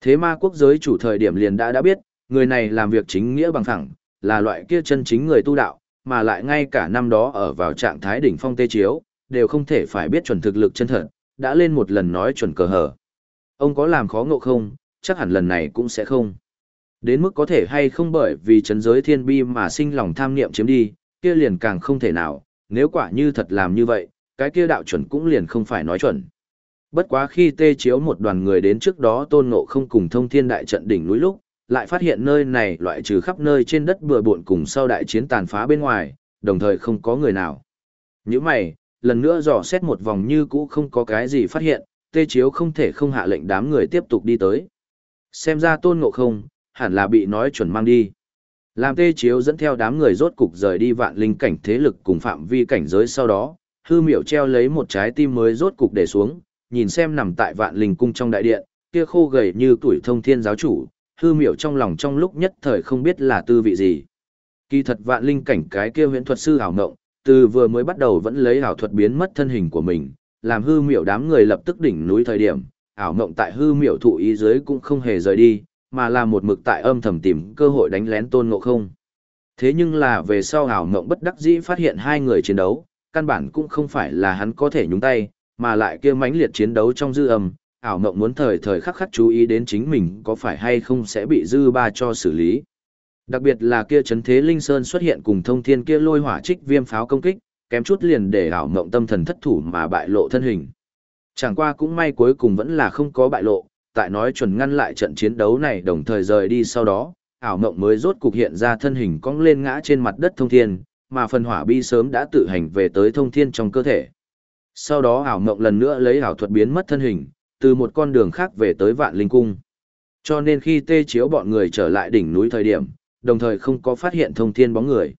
Thế ma quốc giới chủ thời điểm liền đã đã biết, người này làm việc chính nghĩa bằng thẳng, là loại kia chân chính người tu đạo, mà lại ngay cả năm đó ở vào trạng thái đỉnh phong tê chiếu, đều không thể phải biết chuẩn thực lực chân thật, đã lên một lần nói chuẩn cờ hở. Ông có làm khó ngộ không, chắc hẳn lần này cũng sẽ không. Đến mức có thể hay không bởi vì chấn giới thiên bi mà sinh lòng tham niệm chiếm đi, kia liền càng không thể nào, nếu quả như thật làm như vậy, cái kia đạo chuẩn cũng liền không phải nói chuẩn. Bất quá khi tê chiếu một đoàn người đến trước đó tôn ngộ không cùng thông thiên đại trận đỉnh núi lúc, lại phát hiện nơi này loại trừ khắp nơi trên đất bừa bộn cùng sau đại chiến tàn phá bên ngoài, đồng thời không có người nào. Những mày, lần nữa dò xét một vòng như cũ không có cái gì phát hiện, tê chiếu không thể không hạ lệnh đám người tiếp tục đi tới. Xem ra tôn ngộ không, hẳn là bị nói chuẩn mang đi. Làm tê chiếu dẫn theo đám người rốt cục rời đi vạn linh cảnh thế lực cùng phạm vi cảnh giới sau đó, hư miểu treo lấy một trái tim mới rốt cục để xuống, nhìn xem nằm tại vạn linh cung trong đại điện, kia khô gầy như tuổi thông thiên giáo chủ, hư miểu trong lòng trong lúc nhất thời không biết là tư vị gì. Kỳ thật vạn linh cảnh cái kia huyễn thuật sư ảo ngộng, từ vừa mới bắt đầu vẫn lấy ảo thuật biến mất thân hình của mình, làm hư miểu đám người lập tức đỉnh núi thời điểm, ảo ngộng tại hư miểu thụ ý dưới cũng không hề rời đi, mà là một mực tại âm thầm tìm cơ hội đánh lén tôn ngộ không. Thế nhưng là về sau ảo mộng bất đắc dĩ phát hiện hai người chiến đấu, căn bản cũng không phải là hắn có thể nhúng tay, mà lại kia mãnh liệt chiến đấu trong dư âm, ảo mộng muốn thời thời khắc khắc chú ý đến chính mình có phải hay không sẽ bị dư ba cho xử lý. Đặc biệt là kia chấn thế linh sơn xuất hiện cùng thông thiên kia lôi hỏa trích viêm pháo công kích, kém chút liền để ảo mộng tâm thần thất thủ mà bại lộ thân hình. Chẳng qua cũng may cuối cùng vẫn là không có bại lộ, tại nói chuẩn ngăn lại trận chiến đấu này đồng thời rời đi sau đó, ảo mộng mới rốt cục hiện ra thân hình cong lên ngã trên mặt đất thông thiên, mà phần hỏa bi sớm đã tự hành về tới thông thiên trong cơ thể. Sau đó ảo mộng lần nữa lấy ảo thuật biến mất thân hình, từ một con đường khác về tới vạn linh cung. Cho nên khi tê chiếu bọn người trở lại đỉnh núi thời điểm, đồng thời không có phát hiện thông thiên bóng người.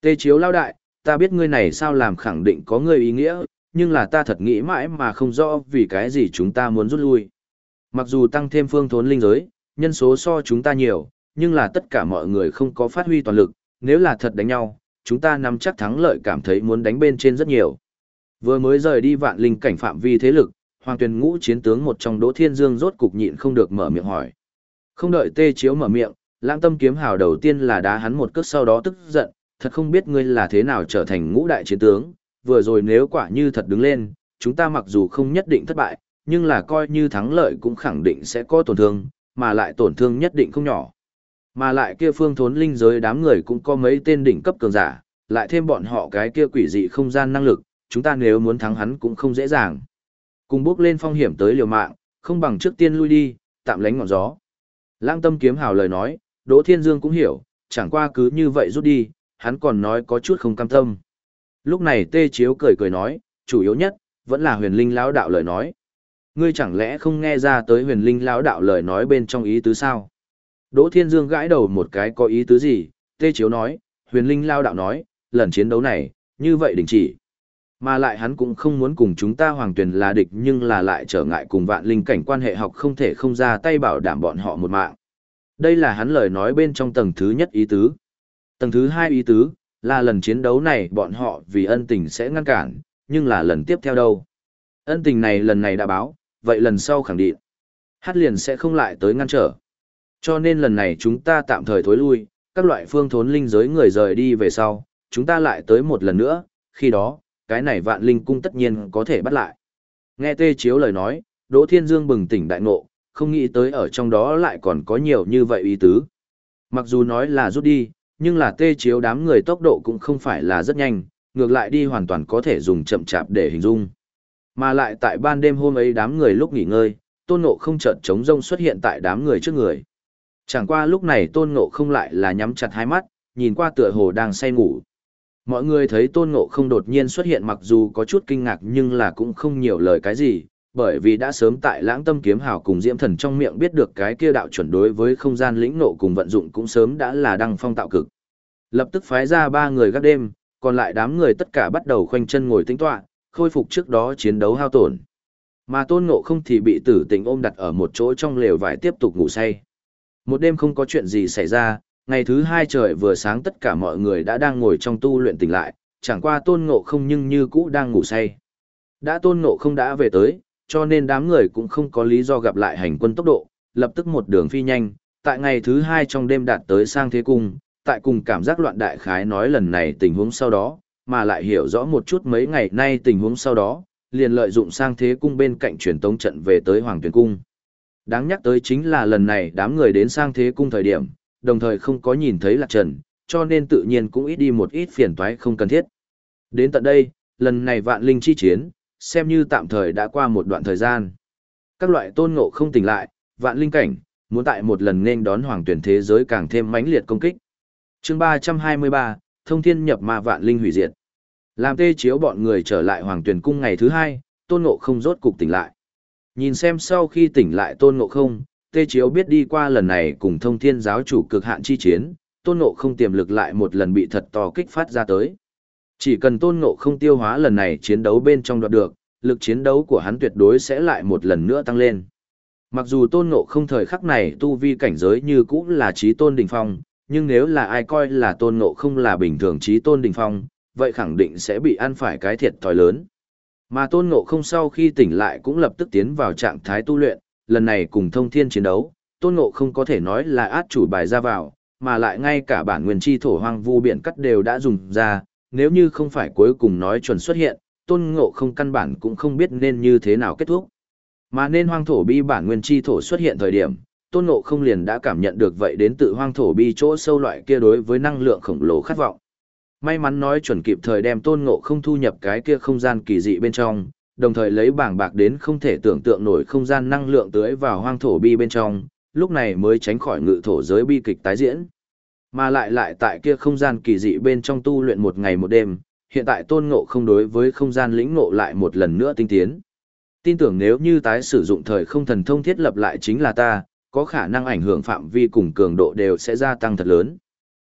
Tê chiếu lao đại, ta biết ngươi này sao làm khẳng định có người ý nghĩa, nhưng là ta thật nghĩ mãi mà không rõ vì cái gì chúng ta muốn rút lui. Mặc dù tăng thêm phương thốn linh giới, nhân số so chúng ta nhiều, nhưng là tất cả mọi người không có phát huy toàn lực, nếu là thật đánh nhau, chúng ta nắm chắc thắng lợi cảm thấy muốn đánh bên trên rất nhiều. Vừa mới rời đi vạn linh cảnh phạm vi thế lực, Hoàng Tuyền Ngũ chiến tướng một trong Đỗ Thiên Dương rốt cục nhịn không được mở miệng hỏi. Không đợi Tê Chiếu mở miệng, Lãng Tâm kiếm hào đầu tiên là đá hắn một cước sau đó tức giận, thật không biết ngươi là thế nào trở thành ngũ đại chiến tướng, vừa rồi nếu quả như thật đứng lên, chúng ta mặc dù không nhất định thất bại, nhưng là coi như thắng lợi cũng khẳng định sẽ có tổn thương, mà lại tổn thương nhất định không nhỏ. Mà lại kia phương thốn linh giới đám người cũng có mấy tên đỉnh cấp cường giả, lại thêm bọn họ cái kia quỷ dị không gian năng lực, chúng ta nếu muốn thắng hắn cũng không dễ dàng. Cùng bước lên phong hiểm tới liều mạng, không bằng trước tiên lui đi, tạm lánh ngọn gió. Lang tâm kiếm hào lời nói, Đỗ Thiên Dương cũng hiểu, chẳng qua cứ như vậy rút đi, hắn còn nói có chút không cam tâm. Lúc này Tê Chiếu cười cười nói, chủ yếu nhất, vẫn là huyền linh lão đạo lời nói. Ngươi chẳng lẽ không nghe ra tới huyền linh lão đạo lời nói bên trong ý tứ sao? Đỗ Thiên Dương gãi đầu một cái có ý tứ gì, Tê Chiếu nói, huyền linh lão đạo nói, lần chiến đấu này, như vậy đình chỉ. Mà lại hắn cũng không muốn cùng chúng ta hoàng tuyển là địch nhưng là lại trở ngại cùng vạn linh cảnh quan hệ học không thể không ra tay bảo đảm bọn họ một mạng. Đây là hắn lời nói bên trong tầng thứ nhất ý tứ. Tầng thứ hai ý tứ, là lần chiến đấu này bọn họ vì ân tình sẽ ngăn cản, nhưng là lần tiếp theo đâu. Ân tình này lần này đã báo, vậy lần sau khẳng định. Hát liền sẽ không lại tới ngăn trở. Cho nên lần này chúng ta tạm thời thối lui, các loại phương thốn linh giới người rời đi về sau, chúng ta lại tới một lần nữa, khi đó, cái này vạn linh cung tất nhiên có thể bắt lại. Nghe Tê Chiếu lời nói, Đỗ Thiên Dương bừng tỉnh đại ngộ, không nghĩ tới ở trong đó lại còn có nhiều như vậy ý tứ. Mặc dù nói là rút đi, nhưng là Tê Chiếu đám người tốc độ cũng không phải là rất nhanh, ngược lại đi hoàn toàn có thể dùng chậm chạp để hình dung. Mà lại tại ban đêm hôm ấy đám người lúc nghỉ ngơi, Tôn Ngộ không chợt trống rông xuất hiện tại đám người trước người. Chẳng qua lúc này Tôn Ngộ không lại là nhắm chặt hai mắt, nhìn qua tựa hồ đang say ngủ. Mọi người thấy tôn ngộ không đột nhiên xuất hiện mặc dù có chút kinh ngạc nhưng là cũng không nhiều lời cái gì, bởi vì đã sớm tại lãng tâm kiếm hào cùng diễm thần trong miệng biết được cái kia đạo chuẩn đối với không gian lĩnh nộ cùng vận dụng cũng sớm đã là đăng phong tạo cực. Lập tức phái ra ba người gác đêm, còn lại đám người tất cả bắt đầu khoanh chân ngồi tính tọa, khôi phục trước đó chiến đấu hao tổn. Mà tôn ngộ không thì bị tử tình ôm đặt ở một chỗ trong lều vải tiếp tục ngủ say. Một đêm không có chuyện gì xảy ra, ngày thứ hai trời vừa sáng tất cả mọi người đã đang ngồi trong tu luyện tỉnh lại, chẳng qua tôn ngộ không nhưng như cũ đang ngủ say. Đã tôn ngộ không đã về tới, cho nên đám người cũng không có lý do gặp lại hành quân tốc độ, lập tức một đường phi nhanh, tại ngày thứ hai trong đêm đạt tới sang thế cung, tại cùng cảm giác loạn đại khái nói lần này tình huống sau đó, mà lại hiểu rõ một chút mấy ngày nay tình huống sau đó, liền lợi dụng sang thế cung bên cạnh truyền tống trận về tới Hoàng Tuyền Cung. Đáng nhắc tới chính là lần này đám người đến sang thế cung thời điểm, đồng thời không có nhìn thấy lạc trần, cho nên tự nhiên cũng ít đi một ít phiền toái không cần thiết. Đến tận đây, lần này vạn linh chi chiến, xem như tạm thời đã qua một đoạn thời gian. Các loại tôn ngộ không tỉnh lại, vạn linh cảnh, muốn tại một lần nên đón hoàng tuyển thế giới càng thêm mãnh liệt công kích. chương 323, thông thiên nhập ma vạn linh hủy diệt. Làm tê chiếu bọn người trở lại hoàng tuyển cung ngày thứ hai, tôn ngộ không rốt cục tỉnh lại. Nhìn xem sau khi tỉnh lại tôn ngộ không, tê chiếu biết đi qua lần này cùng thông thiên giáo chủ cực hạn chi chiến, tôn ngộ không tiềm lực lại một lần bị thật to kích phát ra tới. Chỉ cần tôn ngộ không tiêu hóa lần này chiến đấu bên trong đoạt được, lực chiến đấu của hắn tuyệt đối sẽ lại một lần nữa tăng lên. Mặc dù tôn ngộ không thời khắc này tu vi cảnh giới như cũng là trí tôn đỉnh phong, nhưng nếu là ai coi là tôn ngộ không là bình thường trí tôn đình phong, vậy khẳng định sẽ bị ăn phải cái thiệt thòi lớn. Mà tôn ngộ không sau khi tỉnh lại cũng lập tức tiến vào trạng thái tu luyện, lần này cùng thông thiên chiến đấu, tôn ngộ không có thể nói là át chủ bài ra vào, mà lại ngay cả bản nguyên chi thổ hoang vu biển cắt đều đã dùng ra, nếu như không phải cuối cùng nói chuẩn xuất hiện, tôn ngộ không căn bản cũng không biết nên như thế nào kết thúc. Mà nên hoang thổ bi bản nguyên chi thổ xuất hiện thời điểm, tôn ngộ không liền đã cảm nhận được vậy đến tự hoang thổ bi chỗ sâu loại kia đối với năng lượng khổng lồ khát vọng. May mắn nói chuẩn kịp thời đem tôn ngộ không thu nhập cái kia không gian kỳ dị bên trong, đồng thời lấy bảng bạc đến không thể tưởng tượng nổi không gian năng lượng tưới vào hoang thổ bi bên trong, lúc này mới tránh khỏi ngự thổ giới bi kịch tái diễn. Mà lại lại tại kia không gian kỳ dị bên trong tu luyện một ngày một đêm, hiện tại tôn ngộ không đối với không gian lĩnh ngộ lại một lần nữa tinh tiến. Tin tưởng nếu như tái sử dụng thời không thần thông thiết lập lại chính là ta, có khả năng ảnh hưởng phạm vi cùng cường độ đều sẽ gia tăng thật lớn.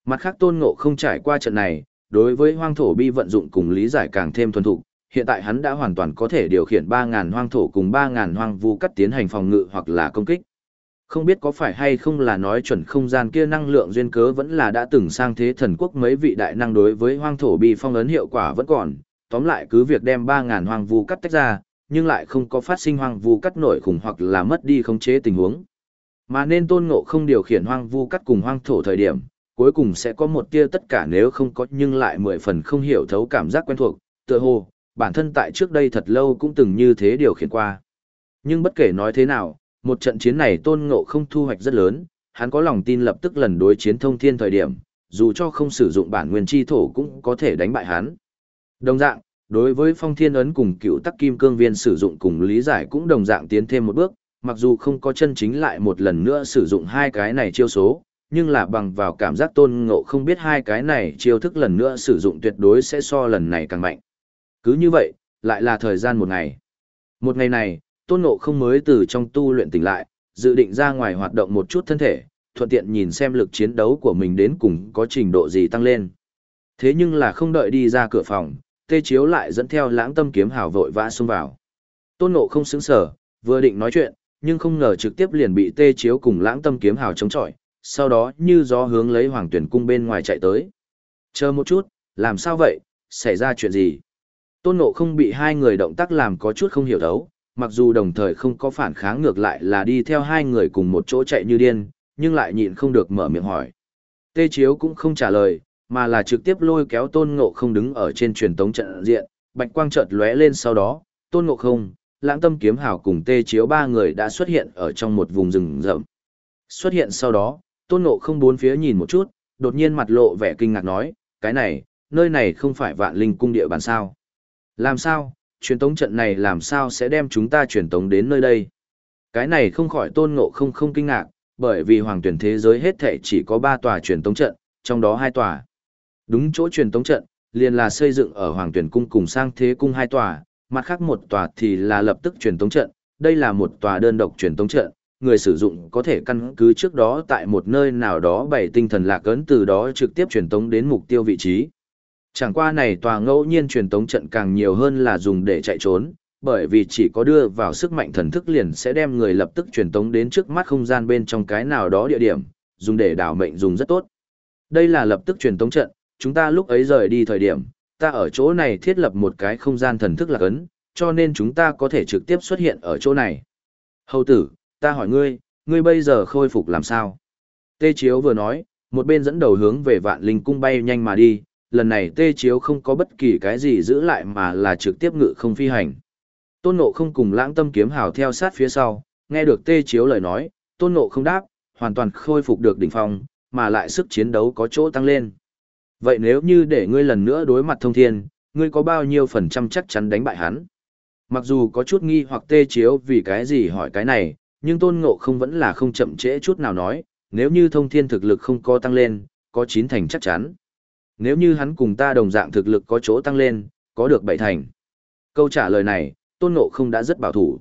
Mặt khác tôn ngộ không trải qua trận này, đối với hoang thổ bi vận dụng cùng lý giải càng thêm thuần thục, hiện tại hắn đã hoàn toàn có thể điều khiển 3.000 hoang thổ cùng 3.000 hoang vu cắt tiến hành phòng ngự hoặc là công kích. Không biết có phải hay không là nói chuẩn không gian kia năng lượng duyên cớ vẫn là đã từng sang thế thần quốc mấy vị đại năng đối với hoang thổ bi phong ấn hiệu quả vẫn còn, tóm lại cứ việc đem 3.000 hoang vu cắt tách ra, nhưng lại không có phát sinh hoang vu cắt nổi khủng hoặc là mất đi khống chế tình huống. Mà nên tôn ngộ không điều khiển hoang vu cắt cùng hoang thổ thời điểm, cuối cùng sẽ có một tia tất cả nếu không có nhưng lại mười phần không hiểu thấu cảm giác quen thuộc, tựa hồ, bản thân tại trước đây thật lâu cũng từng như thế điều khiển qua. Nhưng bất kể nói thế nào, một trận chiến này tôn ngộ không thu hoạch rất lớn, hắn có lòng tin lập tức lần đối chiến thông thiên thời điểm, dù cho không sử dụng bản nguyên chi thổ cũng có thể đánh bại hắn. Đồng dạng, đối với phong thiên ấn cùng cựu tắc kim cương viên sử dụng cùng lý giải cũng đồng dạng tiến thêm một bước, mặc dù không có chân chính lại một lần nữa sử dụng hai cái này chiêu số, nhưng là bằng vào cảm giác tôn ngộ không biết hai cái này chiêu thức lần nữa sử dụng tuyệt đối sẽ so lần này càng mạnh. Cứ như vậy, lại là thời gian một ngày. Một ngày này, tôn ngộ không mới từ trong tu luyện tỉnh lại, dự định ra ngoài hoạt động một chút thân thể, thuận tiện nhìn xem lực chiến đấu của mình đến cùng có trình độ gì tăng lên. Thế nhưng là không đợi đi ra cửa phòng, tê chiếu lại dẫn theo lãng tâm kiếm hào vội vã xông vào. Tôn ngộ không xứng sở, vừa định nói chuyện, nhưng không ngờ trực tiếp liền bị tê chiếu cùng lãng tâm kiếm hào chống chọi, sau đó như gió hướng lấy hoàng tuyển cung bên ngoài chạy tới. Chờ một chút, làm sao vậy, xảy ra chuyện gì? Tôn Ngộ không bị hai người động tác làm có chút không hiểu thấu, mặc dù đồng thời không có phản kháng ngược lại là đi theo hai người cùng một chỗ chạy như điên, nhưng lại nhịn không được mở miệng hỏi. Tê Chiếu cũng không trả lời, mà là trực tiếp lôi kéo Tôn Ngộ không đứng ở trên truyền tống trận diện, bạch quang chợt lóe lên sau đó, Tôn Ngộ không, lãng tâm kiếm hào cùng Tê Chiếu ba người đã xuất hiện ở trong một vùng rừng rậm. Xuất hiện sau đó, tôn ngộ không bốn phía nhìn một chút, đột nhiên mặt lộ vẻ kinh ngạc nói, cái này, nơi này không phải vạn linh cung địa bàn sao. Làm sao, truyền tống trận này làm sao sẽ đem chúng ta truyền tống đến nơi đây? Cái này không khỏi tôn ngộ không không kinh ngạc, bởi vì hoàng tuyển thế giới hết thể chỉ có ba tòa truyền tống trận, trong đó hai tòa. Đúng chỗ truyền tống trận, liền là xây dựng ở hoàng tuyển cung cùng sang thế cung hai tòa, mặt khác một tòa thì là lập tức truyền tống trận, đây là một tòa đơn độc truyền tống trận, người sử dụng có thể căn cứ trước đó tại một nơi nào đó bày tinh thần lạc ấn từ đó trực tiếp truyền tống đến mục tiêu vị trí. Chẳng qua này tòa ngẫu nhiên truyền tống trận càng nhiều hơn là dùng để chạy trốn, bởi vì chỉ có đưa vào sức mạnh thần thức liền sẽ đem người lập tức truyền tống đến trước mắt không gian bên trong cái nào đó địa điểm, dùng để đảo mệnh dùng rất tốt. Đây là lập tức truyền tống trận, chúng ta lúc ấy rời đi thời điểm, ta ở chỗ này thiết lập một cái không gian thần thức lạc ấn, cho nên chúng ta có thể trực tiếp xuất hiện ở chỗ này. Hầu tử, ta hỏi ngươi, ngươi bây giờ khôi phục làm sao? Tê Chiếu vừa nói, một bên dẫn đầu hướng về vạn linh cung bay nhanh mà đi, lần này Tê Chiếu không có bất kỳ cái gì giữ lại mà là trực tiếp ngự không phi hành. Tôn Ngộ không cùng lãng tâm kiếm hào theo sát phía sau, nghe được tê chiếu lời nói, tôn ngộ không đáp, hoàn toàn khôi phục được đỉnh phong, mà lại sức chiến đấu có chỗ tăng lên. Vậy nếu như để ngươi lần nữa đối mặt thông thiên, ngươi có bao nhiêu phần trăm chắc chắn đánh bại hắn? Mặc dù có chút nghi hoặc tê chiếu vì cái gì hỏi cái này, nhưng tôn ngộ không vẫn là không chậm trễ chút nào nói, nếu như thông thiên thực lực không có tăng lên, có chín thành chắc chắn. Nếu như hắn cùng ta đồng dạng thực lực có chỗ tăng lên, có được bảy thành. Câu trả lời này, tôn ngộ không đã rất bảo thủ.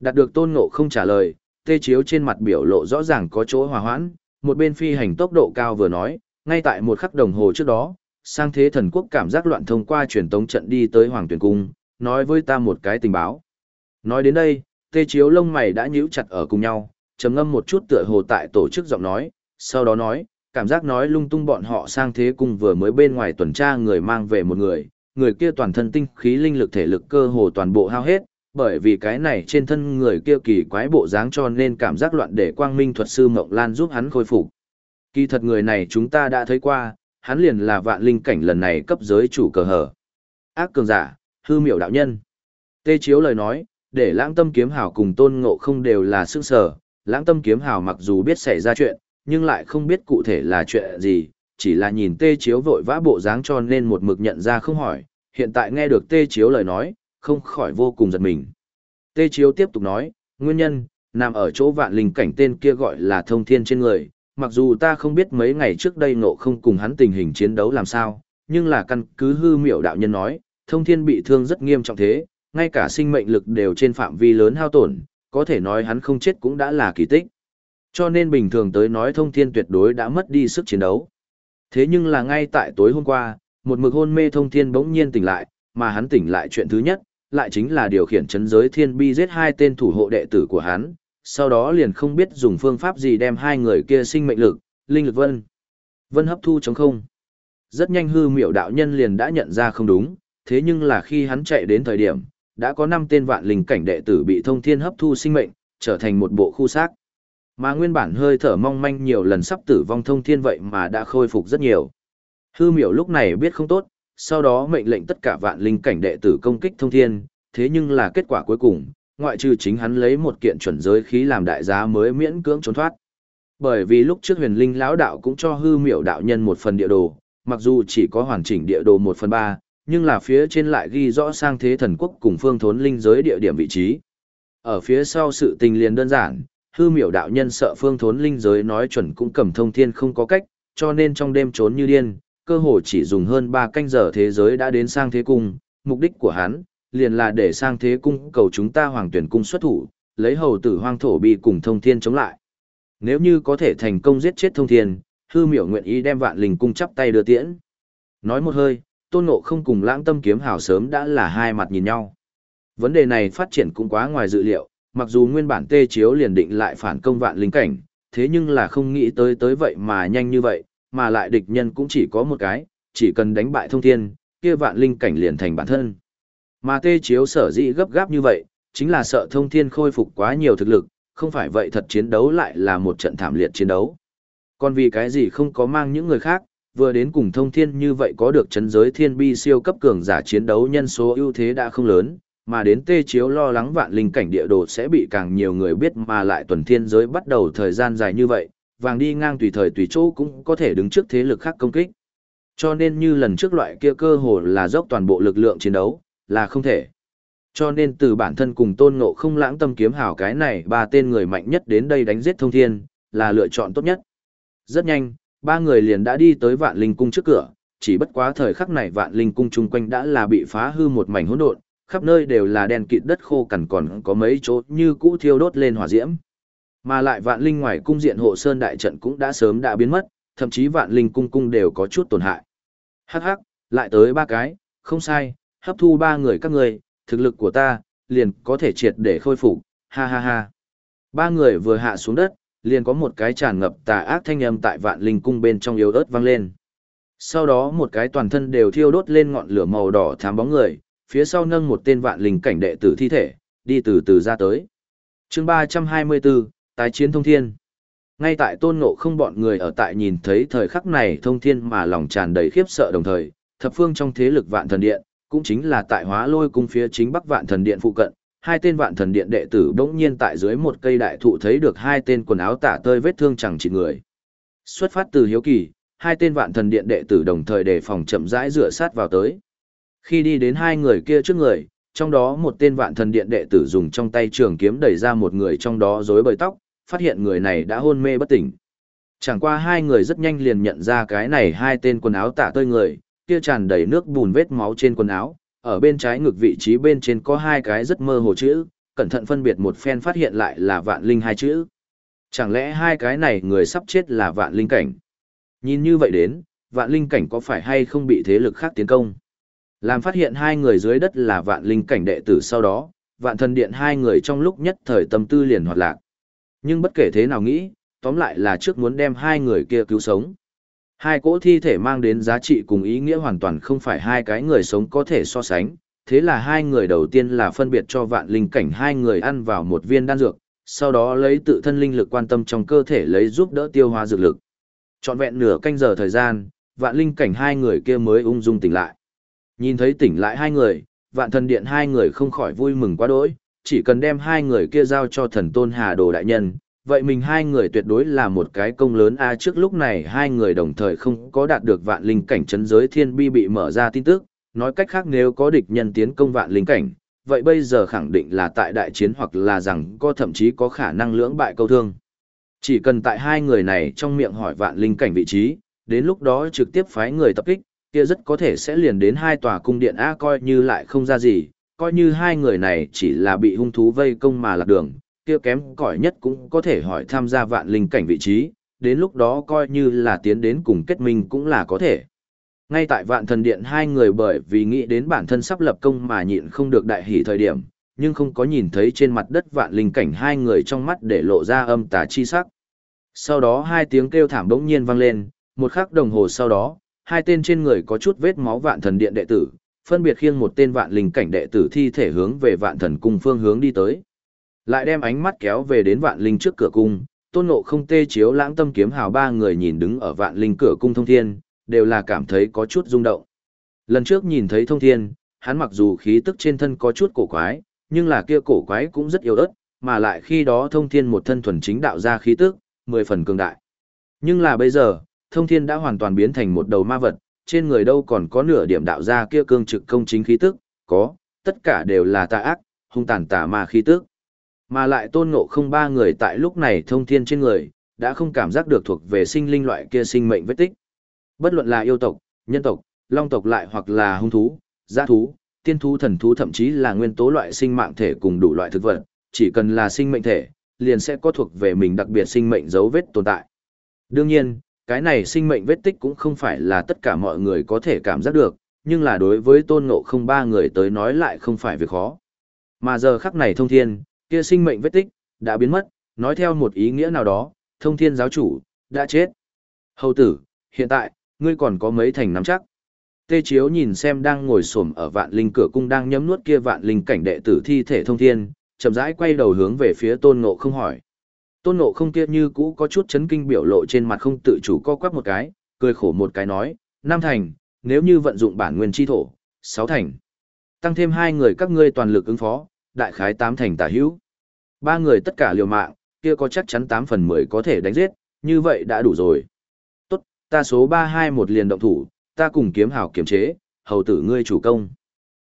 Đạt được tôn ngộ không trả lời, tê chiếu trên mặt biểu lộ rõ ràng có chỗ hòa hoãn, một bên phi hành tốc độ cao vừa nói, ngay tại một khắc đồng hồ trước đó, sang thế thần quốc cảm giác loạn thông qua truyền tống trận đi tới Hoàng Tuyền Cung, nói với ta một cái tình báo. Nói đến đây, tê chiếu lông mày đã nhíu chặt ở cùng nhau, trầm ngâm một chút tựa hồ tại tổ chức giọng nói, sau đó nói, cảm giác nói lung tung bọn họ sang thế cung vừa mới bên ngoài tuần tra người mang về một người, người kia toàn thân tinh khí linh lực thể lực cơ hồ toàn bộ hao hết, bởi vì cái này trên thân người kia kỳ quái bộ dáng cho nên cảm giác loạn để quang minh thuật sư Mộng Lan giúp hắn khôi phục. Kỳ thật người này chúng ta đã thấy qua, hắn liền là vạn linh cảnh lần này cấp giới chủ cờ hở. Ác cường giả, hư miểu đạo nhân. Tê Chiếu lời nói, để lãng tâm kiếm hào cùng tôn ngộ không đều là sức sở, lãng tâm kiếm hào mặc dù biết xảy ra chuyện, nhưng lại không biết cụ thể là chuyện gì, chỉ là nhìn Tê Chiếu vội vã bộ dáng cho nên một mực nhận ra không hỏi, hiện tại nghe được Tê Chiếu lời nói, không khỏi vô cùng giật mình. Tê Chiếu tiếp tục nói, nguyên nhân, nằm ở chỗ vạn linh cảnh tên kia gọi là thông thiên trên người, mặc dù ta không biết mấy ngày trước đây nộ không cùng hắn tình hình chiến đấu làm sao, nhưng là căn cứ hư miểu đạo nhân nói, thông thiên bị thương rất nghiêm trọng thế, ngay cả sinh mệnh lực đều trên phạm vi lớn hao tổn, có thể nói hắn không chết cũng đã là kỳ tích. Cho nên bình thường tới nói thông thiên tuyệt đối đã mất đi sức chiến đấu. Thế nhưng là ngay tại tối hôm qua, một mực hôn mê thông thiên bỗng nhiên tỉnh lại, mà hắn tỉnh lại chuyện thứ nhất, lại chính là điều khiển chấn giới thiên bi giết hai tên thủ hộ đệ tử của hắn, sau đó liền không biết dùng phương pháp gì đem hai người kia sinh mệnh lực, linh lực vân. Vân hấp thu chống không. Rất nhanh hư miểu đạo nhân liền đã nhận ra không đúng, thế nhưng là khi hắn chạy đến thời điểm, đã có năm tên vạn linh cảnh đệ tử bị thông thiên hấp thu sinh mệnh, trở thành một bộ khu xác. Mà nguyên bản hơi thở mong manh nhiều lần sắp tử vong thông thiên vậy mà đã khôi phục rất nhiều. Hư miểu lúc này biết không tốt, sau đó mệnh lệnh tất cả vạn linh cảnh đệ tử công kích thông thiên, thế nhưng là kết quả cuối cùng, ngoại trừ chính hắn lấy một kiện chuẩn giới khí làm đại giá mới miễn cưỡng trốn thoát. Bởi vì lúc trước huyền linh lão đạo cũng cho hư miểu đạo nhân một phần địa đồ, mặc dù chỉ có hoàn chỉnh địa đồ một phần ba, nhưng là phía trên lại ghi rõ sang thế thần quốc cùng phương thốn linh giới địa điểm vị trí. Ở phía sau sự tình liền đơn giản, hư miểu đạo nhân sợ phương thốn linh giới nói chuẩn cũng cầm thông thiên không có cách, cho nên trong đêm trốn như điên, cơ hồ chỉ dùng hơn 3 canh giờ thế giới đã đến sang thế cung, mục đích của hắn, liền là để sang thế cung cầu chúng ta hoàng tuyển cung xuất thủ, lấy hầu tử hoang thổ bi cùng thông thiên chống lại. Nếu như có thể thành công giết chết thông thiên, hư miểu nguyện ý đem vạn linh cung chắp tay đưa tiễn. Nói một hơi, tôn ngộ không cùng lãng tâm kiếm hào sớm đã là hai mặt nhìn nhau. Vấn đề này phát triển cũng quá ngoài dự liệu, mặc dù nguyên bản tê chiếu liền định lại phản công vạn linh cảnh, thế nhưng là không nghĩ tới tới vậy mà nhanh như vậy, mà lại địch nhân cũng chỉ có một cái, chỉ cần đánh bại thông thiên, kia vạn linh cảnh liền thành bản thân. Mà tê chiếu sở dĩ gấp gáp như vậy, chính là sợ thông thiên khôi phục quá nhiều thực lực, không phải vậy thật chiến đấu lại là một trận thảm liệt chiến đấu. Còn vì cái gì không có mang những người khác, vừa đến cùng thông thiên như vậy có được chấn giới thiên bi siêu cấp cường giả chiến đấu nhân số ưu thế đã không lớn, mà đến tê chiếu lo lắng vạn linh cảnh địa đồ sẽ bị càng nhiều người biết mà lại tuần thiên giới bắt đầu thời gian dài như vậy, vàng đi ngang tùy thời tùy chỗ cũng có thể đứng trước thế lực khác công kích. Cho nên như lần trước loại kia cơ hồ là dốc toàn bộ lực lượng chiến đấu, là không thể. Cho nên từ bản thân cùng tôn ngộ không lãng tâm kiếm hảo cái này ba tên người mạnh nhất đến đây đánh giết thông thiên, là lựa chọn tốt nhất. Rất nhanh, ba người liền đã đi tới vạn linh cung trước cửa, chỉ bất quá thời khắc này vạn linh cung chung quanh đã là bị phá hư một mảnh hỗn độn, khắp nơi đều là đèn kịt đất khô cằn còn có mấy chỗ như cũ thiêu đốt lên hỏa diễm. Mà lại vạn linh ngoài cung diện hộ sơn đại trận cũng đã sớm đã biến mất, thậm chí vạn linh cung cung đều có chút tổn hại. Hắc hắc, lại tới ba cái, không sai, hấp thu ba người các ngươi thực lực của ta, liền có thể triệt để khôi phục, ha ha ha. Ba người vừa hạ xuống đất, liền có một cái tràn ngập tà ác thanh âm tại vạn linh cung bên trong yếu ớt vang lên. Sau đó một cái toàn thân đều thiêu đốt lên ngọn lửa màu đỏ thám bóng người, phía sau nâng một tên vạn linh cảnh đệ tử thi thể, đi từ từ ra tới. chương 324, tái chiến thông thiên. Ngay tại tôn ngộ không bọn người ở tại nhìn thấy thời khắc này thông thiên mà lòng tràn đầy khiếp sợ đồng thời, thập phương trong thế lực vạn thần điện, cũng chính là tại hóa lôi cung phía chính bắc vạn thần điện phụ cận, hai tên vạn thần điện đệ tử bỗng nhiên tại dưới một cây đại thụ thấy được hai tên quần áo tả tơi vết thương chẳng chỉ người. Xuất phát từ hiếu kỳ, hai tên vạn thần điện đệ tử đồng thời đề phòng chậm rãi rửa sát vào tới. Khi đi đến hai người kia trước người, trong đó một tên vạn thần điện đệ tử dùng trong tay trường kiếm đẩy ra một người trong đó rối bời tóc, phát hiện người này đã hôn mê bất tỉnh. Chẳng qua hai người rất nhanh liền nhận ra cái này hai tên quần áo tả tơi người, kia tràn đầy nước bùn vết máu trên quần áo, ở bên trái ngực vị trí bên trên có hai cái rất mơ hồ chữ, cẩn thận phân biệt một phen phát hiện lại là vạn linh hai chữ. Chẳng lẽ hai cái này người sắp chết là vạn linh cảnh? Nhìn như vậy đến, vạn linh cảnh có phải hay không bị thế lực khác tiến công? Làm phát hiện hai người dưới đất là vạn linh cảnh đệ tử sau đó, vạn thần điện hai người trong lúc nhất thời tâm tư liền hoạt lạc. Nhưng bất kể thế nào nghĩ, tóm lại là trước muốn đem hai người kia cứu sống. Hai cỗ thi thể mang đến giá trị cùng ý nghĩa hoàn toàn không phải hai cái người sống có thể so sánh, thế là hai người đầu tiên là phân biệt cho vạn linh cảnh hai người ăn vào một viên đan dược, sau đó lấy tự thân linh lực quan tâm trong cơ thể lấy giúp đỡ tiêu hóa dược lực. Trọn vẹn nửa canh giờ thời gian, vạn linh cảnh hai người kia mới ung dung tỉnh lại. Nhìn thấy tỉnh lại hai người, vạn thần điện hai người không khỏi vui mừng quá đỗi, chỉ cần đem hai người kia giao cho thần tôn hà đồ đại nhân, vậy mình hai người tuyệt đối là một cái công lớn a trước lúc này hai người đồng thời không có đạt được vạn linh cảnh chấn giới thiên bi bị mở ra tin tức, nói cách khác nếu có địch nhân tiến công vạn linh cảnh, vậy bây giờ khẳng định là tại đại chiến hoặc là rằng có thậm chí có khả năng lưỡng bại câu thương. Chỉ cần tại hai người này trong miệng hỏi vạn linh cảnh vị trí, đến lúc đó trực tiếp phái người tập kích, kia rất có thể sẽ liền đến hai tòa cung điện A coi như lại không ra gì, coi như hai người này chỉ là bị hung thú vây công mà lạc đường, kia kém cỏi nhất cũng có thể hỏi tham gia vạn linh cảnh vị trí, đến lúc đó coi như là tiến đến cùng kết minh cũng là có thể. Ngay tại vạn thần điện hai người bởi vì nghĩ đến bản thân sắp lập công mà nhịn không được đại hỷ thời điểm, nhưng không có nhìn thấy trên mặt đất vạn linh cảnh hai người trong mắt để lộ ra âm tà chi sắc. Sau đó hai tiếng kêu thảm bỗng nhiên vang lên, một khắc đồng hồ sau đó, hai tên trên người có chút vết máu vạn thần điện đệ tử, phân biệt khiêng một tên vạn linh cảnh đệ tử thi thể hướng về vạn thần cung phương hướng đi tới. Lại đem ánh mắt kéo về đến vạn linh trước cửa cung, tôn ngộ không tê chiếu lãng tâm kiếm hào ba người nhìn đứng ở vạn linh cửa cung thông thiên, đều là cảm thấy có chút rung động. Lần trước nhìn thấy thông thiên, hắn mặc dù khí tức trên thân có chút cổ quái, nhưng là kia cổ quái cũng rất yếu ớt, mà lại khi đó thông thiên một thân thuần chính đạo ra khí tức, mười phần cường đại. Nhưng là bây giờ, thông thiên đã hoàn toàn biến thành một đầu ma vật, trên người đâu còn có nửa điểm đạo ra kia cương trực công chính khí tức, có, tất cả đều là tà ác, hung tàn tà ma khí tức. Mà lại tôn ngộ không ba người tại lúc này thông thiên trên người, đã không cảm giác được thuộc về sinh linh loại kia sinh mệnh vết tích. Bất luận là yêu tộc, nhân tộc, long tộc lại hoặc là hung thú, giã thú, tiên thú thần thú thậm chí là nguyên tố loại sinh mạng thể cùng đủ loại thực vật, chỉ cần là sinh mệnh thể, liền sẽ có thuộc về mình đặc biệt sinh mệnh dấu vết tồn tại. Đương nhiên, cái này sinh mệnh vết tích cũng không phải là tất cả mọi người có thể cảm giác được, nhưng là đối với tôn ngộ không ba người tới nói lại không phải việc khó. Mà giờ khắc này thông thiên, kia sinh mệnh vết tích, đã biến mất, nói theo một ý nghĩa nào đó, thông thiên giáo chủ, đã chết. Hầu tử, hiện tại, ngươi còn có mấy thành nắm chắc. Tê Chiếu nhìn xem đang ngồi xổm ở vạn linh cửa cung đang nhấm nuốt kia vạn linh cảnh đệ tử thi thể thông thiên, chậm rãi quay đầu hướng về phía tôn ngộ không hỏi. Tôn ngộ không kia như cũ có chút chấn kinh biểu lộ trên mặt không tự chủ co quắp một cái, cười khổ một cái nói, nam thành, nếu như vận dụng bản nguyên chi thổ, sáu thành. Tăng thêm hai người các ngươi toàn lực ứng phó, đại khái tám thành tả hữu. Ba người tất cả liều mạng, kia có chắc chắn 8 phần 10 có thể đánh giết, như vậy đã đủ rồi. Tốt, ta số 321 liền động thủ, ta cùng kiếm hào kiểm chế, hầu tử ngươi chủ công.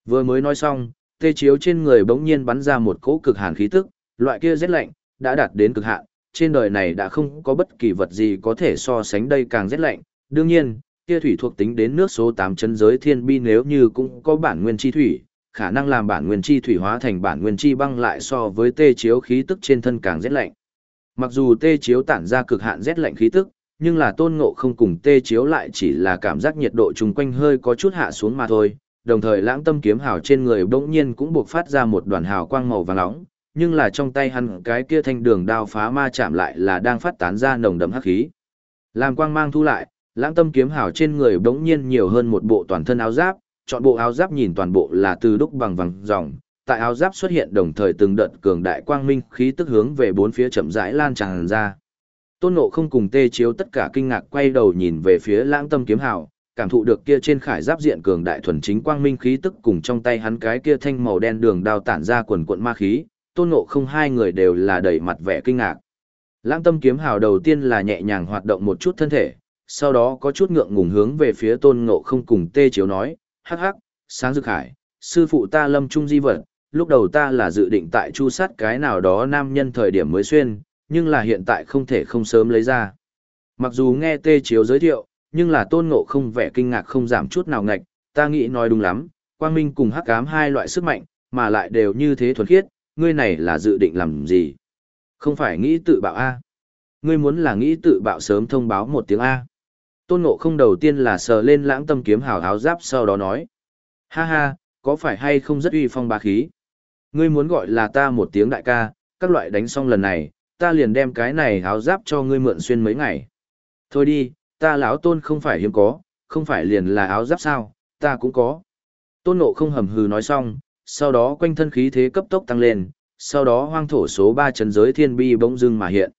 Vừa mới nói xong, tê chiếu trên người bỗng nhiên bắn ra một cỗ cực hàn khí tức, loại kia rét lạnh, đã đạt đến cực hạn, trên đời này đã không có bất kỳ vật gì có thể so sánh đây càng rét lạnh. Đương nhiên, kia thủy thuộc tính đến nước số 8 chân giới thiên bi nếu như cũng có bản nguyên chi thủy, khả năng làm bản nguyên chi thủy hóa thành bản nguyên chi băng lại so với tê chiếu khí tức trên thân càng rét lạnh. Mặc dù tê chiếu tản ra cực hạn rét lạnh khí tức, nhưng là tôn ngộ không cùng tê chiếu lại chỉ là cảm giác nhiệt độ chung quanh hơi có chút hạ xuống mà thôi. Đồng thời lãng tâm kiếm hào trên người bỗng nhiên cũng buộc phát ra một đoàn hào quang màu vàng nóng, nhưng là trong tay hắn cái kia thanh đường đao phá ma chạm lại là đang phát tán ra nồng đậm hắc khí. Làm quang mang thu lại, lãng tâm kiếm hào trên người bỗng nhiên nhiều hơn một bộ toàn thân áo giáp, chọn bộ áo giáp nhìn toàn bộ là từ đúc bằng vàng dòng, tại áo giáp xuất hiện đồng thời từng đợt cường đại quang minh khí tức hướng về bốn phía chậm rãi lan tràn ra. Tôn Ngộ không cùng tê chiếu tất cả kinh ngạc quay đầu nhìn về phía lãng tâm kiếm hào, cảm thụ được kia trên khải giáp diện cường đại thuần chính quang minh khí tức cùng trong tay hắn cái kia thanh màu đen đường đao tản ra quần quận ma khí, tôn ngộ không hai người đều là đầy mặt vẻ kinh ngạc. Lãng tâm kiếm hào đầu tiên là nhẹ nhàng hoạt động một chút thân thể, sau đó có chút ngượng ngùng hướng về phía tôn ngộ không cùng tê chiếu nói, hắc hắc, sáng dực hải, sư phụ ta lâm trung di vật, lúc đầu ta là dự định tại chu sát cái nào đó nam nhân thời điểm mới xuyên, nhưng là hiện tại không thể không sớm lấy ra. Mặc dù nghe tê chiếu giới thiệu, nhưng là tôn ngộ không vẻ kinh ngạc không giảm chút nào ngạch, ta nghĩ nói đúng lắm, quang minh cùng hắc ám hai loại sức mạnh, mà lại đều như thế thuần khiết, ngươi này là dự định làm gì? Không phải nghĩ tự bạo A. Ngươi muốn là nghĩ tự bạo sớm thông báo một tiếng A. Tôn ngộ không đầu tiên là sờ lên lãng tâm kiếm hào háo giáp sau đó nói. Ha ha, có phải hay không rất uy phong bá khí? Ngươi muốn gọi là ta một tiếng đại ca, các loại đánh xong lần này, ta liền đem cái này áo giáp cho ngươi mượn xuyên mấy ngày. Thôi đi, ta lão tôn không phải hiếm có, không phải liền là áo giáp sao, ta cũng có. Tôn Ngộ không hầm hừ nói xong, sau đó quanh thân khí thế cấp tốc tăng lên, sau đó hoang thổ số 3 chấn giới thiên bi bỗng dưng mà hiện.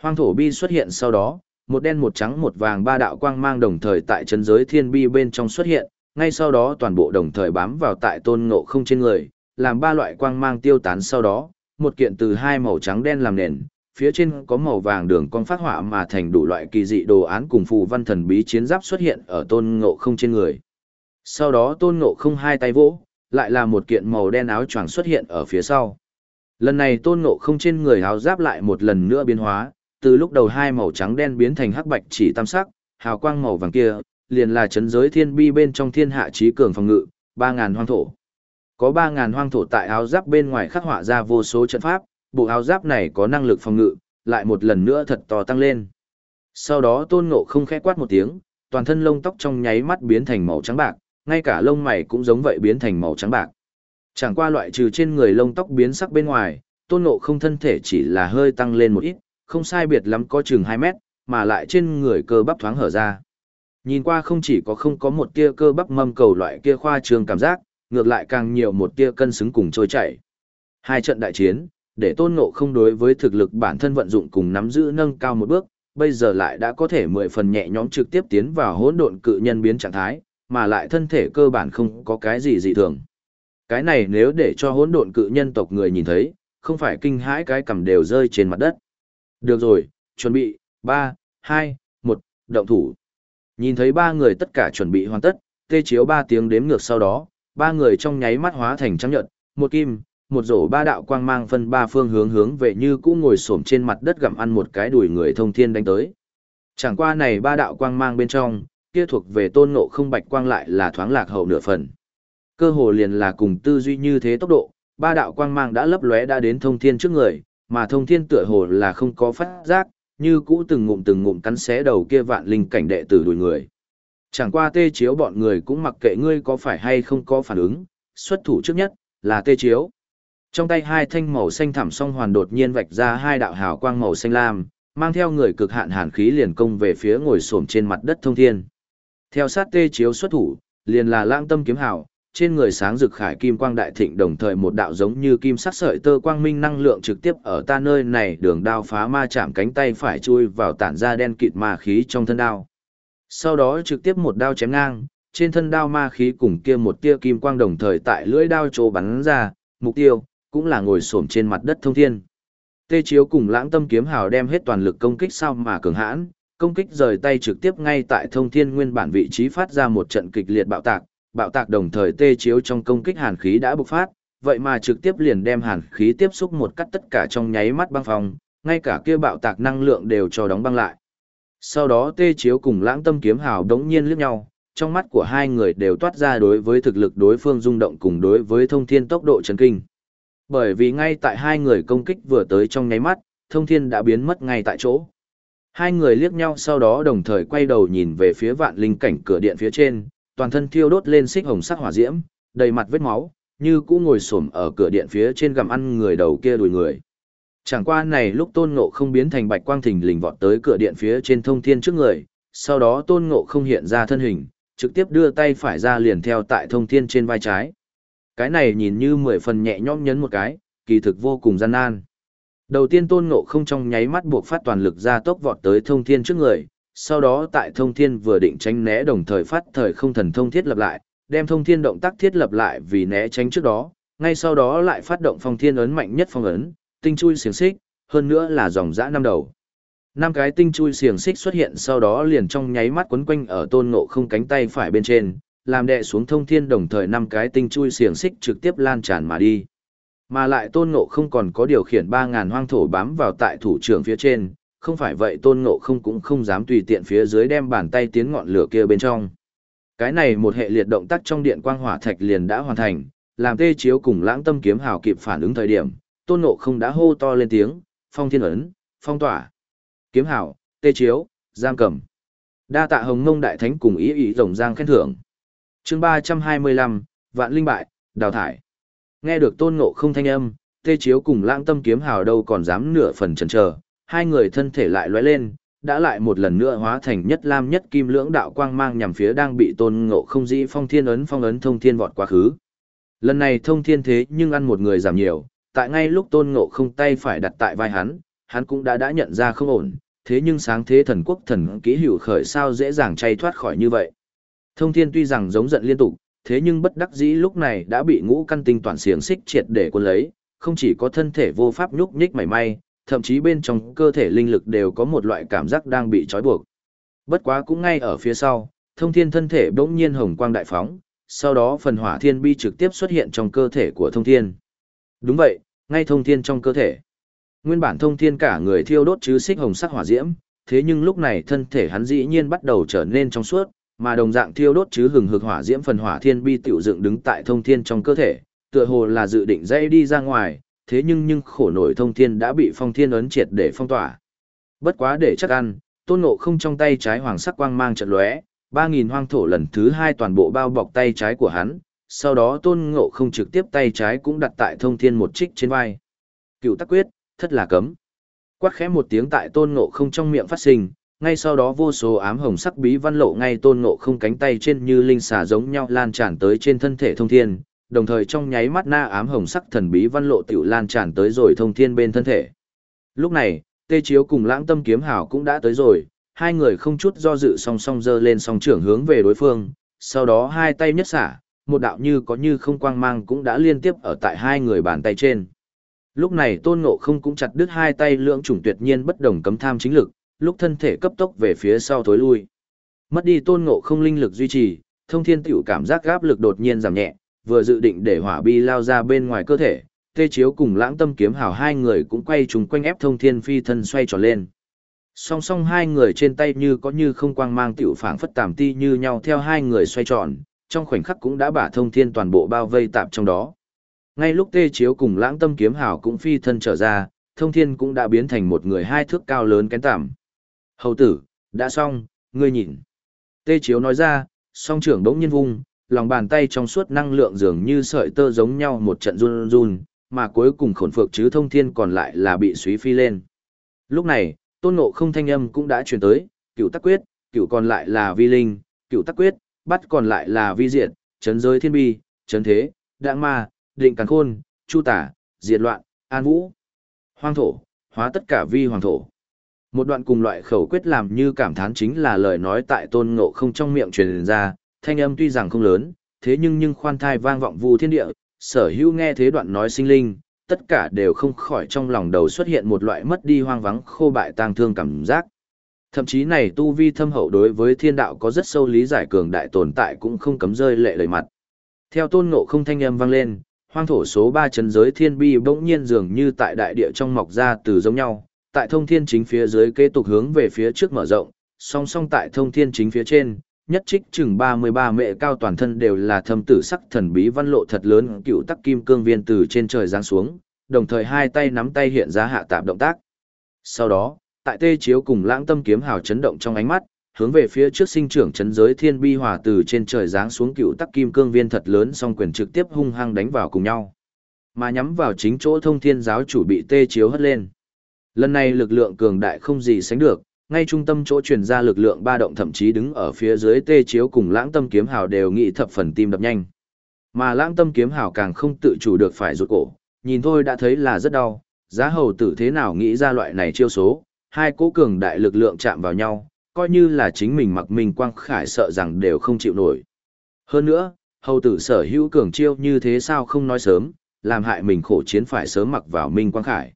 Hoang thổ bi xuất hiện sau đó, một đen một trắng một vàng ba đạo quang mang đồng thời tại chấn giới thiên bi bên trong xuất hiện, ngay sau đó toàn bộ đồng thời bám vào tại tôn ngộ không trên người, làm ba loại quang mang tiêu tán sau đó, một kiện từ hai màu trắng đen làm nền, phía trên có màu vàng đường con phát họa mà thành đủ loại kỳ dị đồ án cùng phù văn thần bí chiến giáp xuất hiện ở tôn ngộ không trên người. Sau đó tôn ngộ không hai tay vỗ, lại là một kiện màu đen áo choàng xuất hiện ở phía sau. Lần này tôn ngộ không trên người áo giáp lại một lần nữa biến hóa, từ lúc đầu hai màu trắng đen biến thành hắc bạch chỉ tam sắc, hào quang màu vàng kia, liền là chấn giới thiên bi bên trong thiên hạ trí cường phòng ngự, ba ngàn hoang thổ. Có ba ngàn hoang thổ tại áo giáp bên ngoài khắc họa ra vô số trận pháp, bộ áo giáp này có năng lực phòng ngự, lại một lần nữa thật to tăng lên. Sau đó tôn ngộ không khẽ quát một tiếng, toàn thân lông tóc trong nháy mắt biến thành màu trắng bạc, ngay cả lông mày cũng giống vậy biến thành màu trắng bạc. Chẳng qua loại trừ trên người lông tóc biến sắc bên ngoài, tôn ngộ không thân thể chỉ là hơi tăng lên một ít, không sai biệt lắm có chừng 2 mét, mà lại trên người cơ bắp thoáng hở ra. Nhìn qua không chỉ có không có một tia cơ bắp mâm cầu loại kia khoa trương cảm giác, ngược lại càng nhiều một tia cân xứng cùng trôi chảy. Hai trận đại chiến, để tôn ngộ không đối với thực lực bản thân vận dụng cùng nắm giữ nâng cao một bước, bây giờ lại đã có thể mười phần nhẹ nhõm trực tiếp tiến vào hỗn độn cự nhân biến trạng thái, mà lại thân thể cơ bản không có cái gì dị thường. Cái này nếu để cho hỗn độn cự nhân tộc người nhìn thấy, không phải kinh hãi cái cầm đều rơi trên mặt đất. Được rồi, chuẩn bị, 3, 2, 1, động thủ. Nhìn thấy ba người tất cả chuẩn bị hoàn tất, tê chiếu ba tiếng đếm ngược sau đó, ba người trong nháy mắt hóa thành trắng nhợt, một kim, một rổ ba đạo quang mang phân ba phương hướng hướng về như cũ ngồi xổm trên mặt đất gặm ăn một cái đùi người thông thiên đánh tới. Chẳng qua này ba đạo quang mang bên trong, kia thuộc về tôn ngộ không bạch quang lại là thoáng lạc hậu nửa phần. Cơ hồ liền là cùng tư duy như thế tốc độ, ba đạo quang mang đã lấp lóe đã đến thông thiên trước người, mà thông thiên tựa hồ là không có phát giác, như cũ từng ngụm từng ngụm cắn xé đầu kia vạn linh cảnh đệ tử đuổi người. Chẳng qua tê chiếu bọn người cũng mặc kệ ngươi có phải hay không có phản ứng, xuất thủ trước nhất, là tê chiếu. Trong tay hai thanh màu xanh thẳm song hoàn đột nhiên vạch ra hai đạo hào quang màu xanh lam, mang theo người cực hạn hàn khí liền công về phía ngồi xổm trên mặt đất thông thiên. Theo sát tê chiếu xuất thủ, liền là lãng tâm kiếm hào, trên người sáng rực khải kim quang đại thịnh đồng thời một đạo giống như kim sắc sợi tơ quang minh năng lượng trực tiếp ở ta nơi này đường đao phá ma chạm cánh tay phải chui vào tản ra đen kịt ma khí trong thân đao. Sau đó trực tiếp một đao chém ngang, trên thân đao ma khí cùng kia một tia kim quang đồng thời tại lưỡi đao chỗ bắn ra, mục tiêu cũng là ngồi xổm trên mặt đất thông thiên. Tê Chiếu cùng Lãng Tâm kiếm hào đem hết toàn lực công kích sao mà cường hãn, công kích rời tay trực tiếp ngay tại thông thiên nguyên bản vị trí phát ra một trận kịch liệt bạo tạc, bạo tạc đồng thời tê chiếu trong công kích hàn khí đã bộc phát, vậy mà trực tiếp liền đem hàn khí tiếp xúc một cắt tất cả trong nháy mắt băng phòng, ngay cả kia bạo tạc năng lượng đều cho đóng băng lại. Sau đó tê chiếu cùng lãng tâm kiếm hào đống nhiên liếc nhau, trong mắt của hai người đều toát ra đối với thực lực đối phương rung động cùng đối với thông thiên tốc độ chấn kinh. Bởi vì ngay tại hai người công kích vừa tới trong nháy mắt, thông thiên đã biến mất ngay tại chỗ. Hai người liếc nhau sau đó đồng thời quay đầu nhìn về phía vạn linh cảnh cửa điện phía trên, toàn thân thiêu đốt lên xích hồng sắc hỏa diễm, đầy mặt vết máu, như cũ ngồi xổm ở cửa điện phía trên gầm ăn người đầu kia đùi người. Chẳng qua này lúc Tôn Ngộ không biến thành bạch quang thình lình vọt tới cửa điện phía trên thông thiên trước người, sau đó Tôn Ngộ không hiện ra thân hình, trực tiếp đưa tay phải ra liền theo tại thông thiên trên vai trái. Cái này nhìn như mười phần nhẹ nhõm nhấn một cái, kỳ thực vô cùng gian nan. Đầu tiên Tôn Ngộ không trong nháy mắt buộc phát toàn lực ra tốc vọt tới thông thiên trước người, sau đó tại thông thiên vừa định tránh né đồng thời phát thời không thần thông thiết lập lại, đem thông thiên động tác thiết lập lại vì né tránh trước đó, ngay sau đó lại phát động phong thiên ấn mạnh nhất phong ấn, tinh chui xiềng xích, hơn nữa là dòng dã năm đầu. Năm cái tinh chui xiềng xích xuất hiện sau đó liền trong nháy mắt quấn quanh ở tôn ngộ không cánh tay phải bên trên, làm đè xuống thông thiên đồng thời năm cái tinh chui xiềng xích trực tiếp lan tràn mà đi. Mà lại tôn ngộ không còn có điều khiển 3.000 hoang thổ bám vào tại thủ trưởng phía trên, không phải vậy tôn ngộ không cũng không dám tùy tiện phía dưới đem bàn tay tiến ngọn lửa kia bên trong. Cái này một hệ liệt động tác trong điện quang hỏa thạch liền đã hoàn thành, làm tê chiếu cùng lãng tâm kiếm hào kịp phản ứng thời điểm, tôn ngộ không đã hô to lên tiếng, phong thiên ấn, phong tỏa, kiếm hào, tê chiếu, giam cầm. Đa tạ hồng ngông đại thánh cùng ý ý rồng giang khen thưởng. chương 325, vạn linh bại, đào thải. Nghe được tôn ngộ không thanh âm, tê chiếu cùng lãng tâm kiếm hào đâu còn dám nửa phần chần chờ hai người thân thể lại lóe lên, đã lại một lần nữa hóa thành nhất lam nhất kim lưỡng đạo quang mang nhằm phía đang bị tôn ngộ không dĩ phong thiên ấn phong ấn thông thiên vọt quá khứ. Lần này thông thiên thế nhưng ăn một người giảm nhiều, tại ngay lúc tôn ngộ không tay phải đặt tại vai hắn, hắn cũng đã đã nhận ra không ổn, thế nhưng sáng thế thần quốc thần kỹ hữu khởi sao dễ dàng chay thoát khỏi như vậy. Thông thiên tuy rằng giống giận liên tục, thế nhưng bất đắc dĩ lúc này đã bị ngũ căn tinh toàn xiềng xích triệt để quân lấy, không chỉ có thân thể vô pháp nhúc nhích mảy may, thậm chí bên trong cơ thể linh lực đều có một loại cảm giác đang bị trói buộc. Bất quá cũng ngay ở phía sau, thông thiên thân thể bỗng nhiên hồng quang đại phóng, sau đó phần hỏa thiên bi trực tiếp xuất hiện trong cơ thể của thông thiên. Đúng vậy, ngay thông thiên trong cơ thể. Nguyên bản thông thiên cả người thiêu đốt chứ xích hồng sắc hỏa diễm, thế nhưng lúc này thân thể hắn dĩ nhiên bắt đầu trở nên trong suốt, mà đồng dạng thiêu đốt chứ hừng hực hỏa diễm phần hỏa thiên bi tiểu dựng đứng tại thông thiên trong cơ thể, tựa hồ là dự định dây đi ra ngoài, thế nhưng nhưng khổ nổi thông thiên đã bị phong thiên ấn triệt để phong tỏa. Bất quá để chắc ăn, tôn ngộ không trong tay trái hoàng sắc quang mang trận lóe, ba nghìn hoang thổ lần thứ hai toàn bộ bao bọc tay trái của hắn, sau đó tôn ngộ không trực tiếp tay trái cũng đặt tại thông thiên một trích trên vai. Cựu tắc quyết, thất là cấm. Quát khẽ một tiếng tại tôn ngộ không trong miệng phát sinh, ngay sau đó vô số ám hồng sắc bí văn lộ ngay tôn ngộ không cánh tay trên như linh xà giống nhau lan tràn tới trên thân thể thông thiên, đồng thời trong nháy mắt na ám hồng sắc thần bí văn lộ tiểu lan tràn tới rồi thông thiên bên thân thể. Lúc này, Tê Chiếu cùng Lãng Tâm Kiếm Hảo cũng đã tới rồi, hai người không chút do dự song song dơ lên song trưởng hướng về đối phương, sau đó hai tay nhất xả, một đạo như có như không quang mang cũng đã liên tiếp ở tại hai người bàn tay trên. Lúc này Tôn Ngộ không cũng chặt đứt hai tay lưỡng chủng tuyệt nhiên bất đồng cấm tham chính lực, lúc thân thể cấp tốc về phía sau thối lui. Mất đi Tôn Ngộ không linh lực duy trì, thông thiên tiểu cảm giác gáp lực đột nhiên giảm nhẹ, vừa dự định để hỏa bi lao ra bên ngoài cơ thể, tê chiếu cùng lãng tâm kiếm hào hai người cũng quay trùng quanh ép thông thiên phi thân xoay tròn lên. Song song hai người trên tay như có như không quang mang tiểu phảng phất tàm ti như nhau theo hai người xoay tròn, trong khoảnh khắc cũng đã bả thông thiên toàn bộ bao vây tạp trong đó. Ngay lúc tê chiếu cùng lãng tâm kiếm hào cũng phi thân trở ra, thông thiên cũng đã biến thành một người hai thước cao lớn kén tạm. Hầu tử, đã xong, ngươi nhìn. Tê chiếu nói ra, song trưởng đống nhiên vung, lòng bàn tay trong suốt năng lượng dường như sợi tơ giống nhau một trận run run, mà cuối cùng khổn phược chứ thông thiên còn lại là bị suý phi lên. Lúc này, tôn ngộ không thanh âm cũng đã truyền tới, cựu tắc quyết, cựu còn lại là vi linh, cựu tắc quyết, bắt còn lại là vi diệt, chấn giới thiên bi, chấn thế, đạng ma, định càn khôn, chu tả, diệt loạn, an vũ, hoang thổ, hóa tất cả vi hoàng thổ. Một đoạn cùng loại khẩu quyết làm như cảm thán chính là lời nói tại tôn ngộ không trong miệng truyền ra, thanh âm tuy rằng không lớn, thế nhưng nhưng khoan thai vang vọng vu thiên địa, sở hữu nghe thế đoạn nói sinh linh, tất cả đều không khỏi trong lòng đầu xuất hiện một loại mất đi hoang vắng khô bại tang thương cảm giác. Thậm chí này tu vi thâm hậu đối với thiên đạo có rất sâu lý giải cường đại tồn tại cũng không cấm rơi lệ lời mặt. Theo tôn ngộ không thanh âm vang lên, hoang thổ số 3 chấn giới thiên bi bỗng nhiên dường như tại đại địa trong mọc ra từ giống nhau, tại thông thiên chính phía dưới kế tục hướng về phía trước mở rộng, song song tại thông thiên chính phía trên, nhất trích chừng 33 mệ cao toàn thân đều là thâm tử sắc thần bí văn lộ thật lớn cựu tắc kim cương viên từ trên trời giáng xuống, đồng thời hai tay nắm tay hiện ra hạ tạp động tác. Sau đó, tại tê chiếu cùng lãng tâm kiếm hào chấn động trong ánh mắt, hướng về phía trước sinh trưởng chấn giới thiên bi hòa từ trên trời giáng xuống cựu tắc kim cương viên thật lớn song quyền trực tiếp hung hăng đánh vào cùng nhau. Mà nhắm vào chính chỗ thông thiên giáo chủ bị tê chiếu hất lên. Lần này lực lượng cường đại không gì sánh được, ngay trung tâm chỗ truyền ra lực lượng ba động thậm chí đứng ở phía dưới tê chiếu cùng lãng tâm kiếm hào đều nghĩ thập phần tim đập nhanh. Mà lãng tâm kiếm hào càng không tự chủ được phải rụt cổ, nhìn thôi đã thấy là rất đau, giá hầu tử thế nào nghĩ ra loại này chiêu số, hai cố cường đại lực lượng chạm vào nhau, coi như là chính mình mặc minh quang khải sợ rằng đều không chịu nổi. Hơn nữa, hầu tử sở hữu cường chiêu như thế sao không nói sớm, làm hại mình khổ chiến phải sớm mặc vào minh quang khải.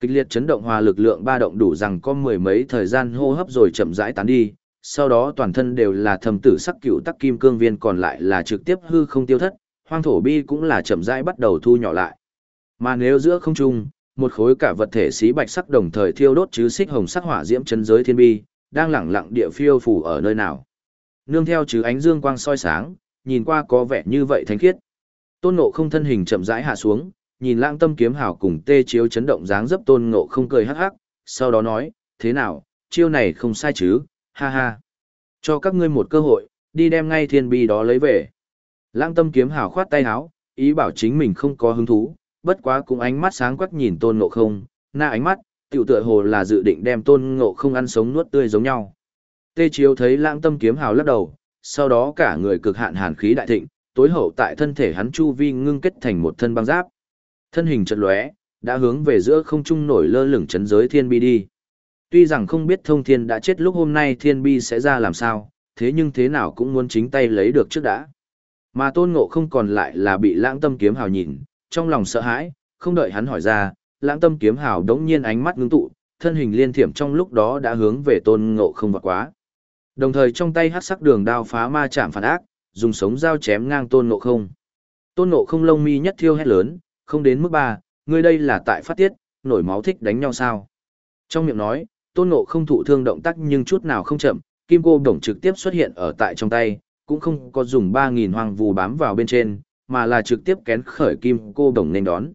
Kịch liệt chấn động hòa lực lượng ba động đủ rằng có mười mấy thời gian hô hấp rồi chậm rãi tán đi, sau đó toàn thân đều là thầm tử sắc cựu tắc kim cương viên còn lại là trực tiếp hư không tiêu thất, hoang thổ bi cũng là chậm rãi bắt đầu thu nhỏ lại. Mà nếu giữa không trung, một khối cả vật thể xí bạch sắc đồng thời thiêu đốt chứ xích hồng sắc hỏa diễm chân giới thiên bi, đang lẳng lặng địa phiêu phủ ở nơi nào. Nương theo chứ ánh dương quang soi sáng, nhìn qua có vẻ như vậy thánh khiết. Tôn Ngộ không thân hình chậm rãi hạ xuống, nhìn lãng tâm kiếm Hảo cùng tê chiếu chấn động dáng dấp Tôn Ngộ không cười hắc hắc, sau đó nói, thế nào, chiêu này không sai chứ, ha ha. Cho các ngươi một cơ hội, đi đem ngay thiên bi đó lấy về. Lãng tâm kiếm Hảo khoát tay háo, ý bảo chính mình không có hứng thú, bất quá cũng ánh mắt sáng quắc nhìn tôn ngộ không, na ánh mắt, tiểu tựa hồ là dự định đem tôn ngộ không ăn sống nuốt tươi giống nhau. Tê Chiếu thấy lãng tâm kiếm hào lắc đầu, sau đó cả người cực hạn hàn khí đại thịnh, tối hậu tại thân thể hắn chu vi ngưng kết thành một thân băng giáp. Thân hình chợt lóe, đã hướng về giữa không trung nổi lơ lửng chấn giới thiên bi đi. Tuy rằng không biết thông thiên đã chết lúc hôm nay thiên bi sẽ ra làm sao, thế nhưng thế nào cũng muốn chính tay lấy được trước đã. Mà tôn ngộ không còn lại là bị lãng tâm kiếm hào nhìn, trong lòng sợ hãi, không đợi hắn hỏi ra, lãng tâm kiếm hào đống nhiên ánh mắt ngưng tụ, thân hình liên thiểm trong lúc đó đã hướng về tôn ngộ không vọt quá. Đồng thời trong tay hắc sắc đường đao phá ma chạm phản ác, dùng sống dao chém ngang tôn ngộ không. Tôn ngộ không lông mi nhất thiêu hét lớn, không đến mức ba, ngươi đây là tại phát tiết, nổi máu thích đánh nhau sao. Trong miệng nói, tôn ngộ không thụ thương động tác nhưng chút nào không chậm, kim cô đồng trực tiếp xuất hiện ở tại trong tay, cũng không có dùng 3.000 hoàng vù bám vào bên trên, mà là trực tiếp kén khởi kim cô đồng nên đón.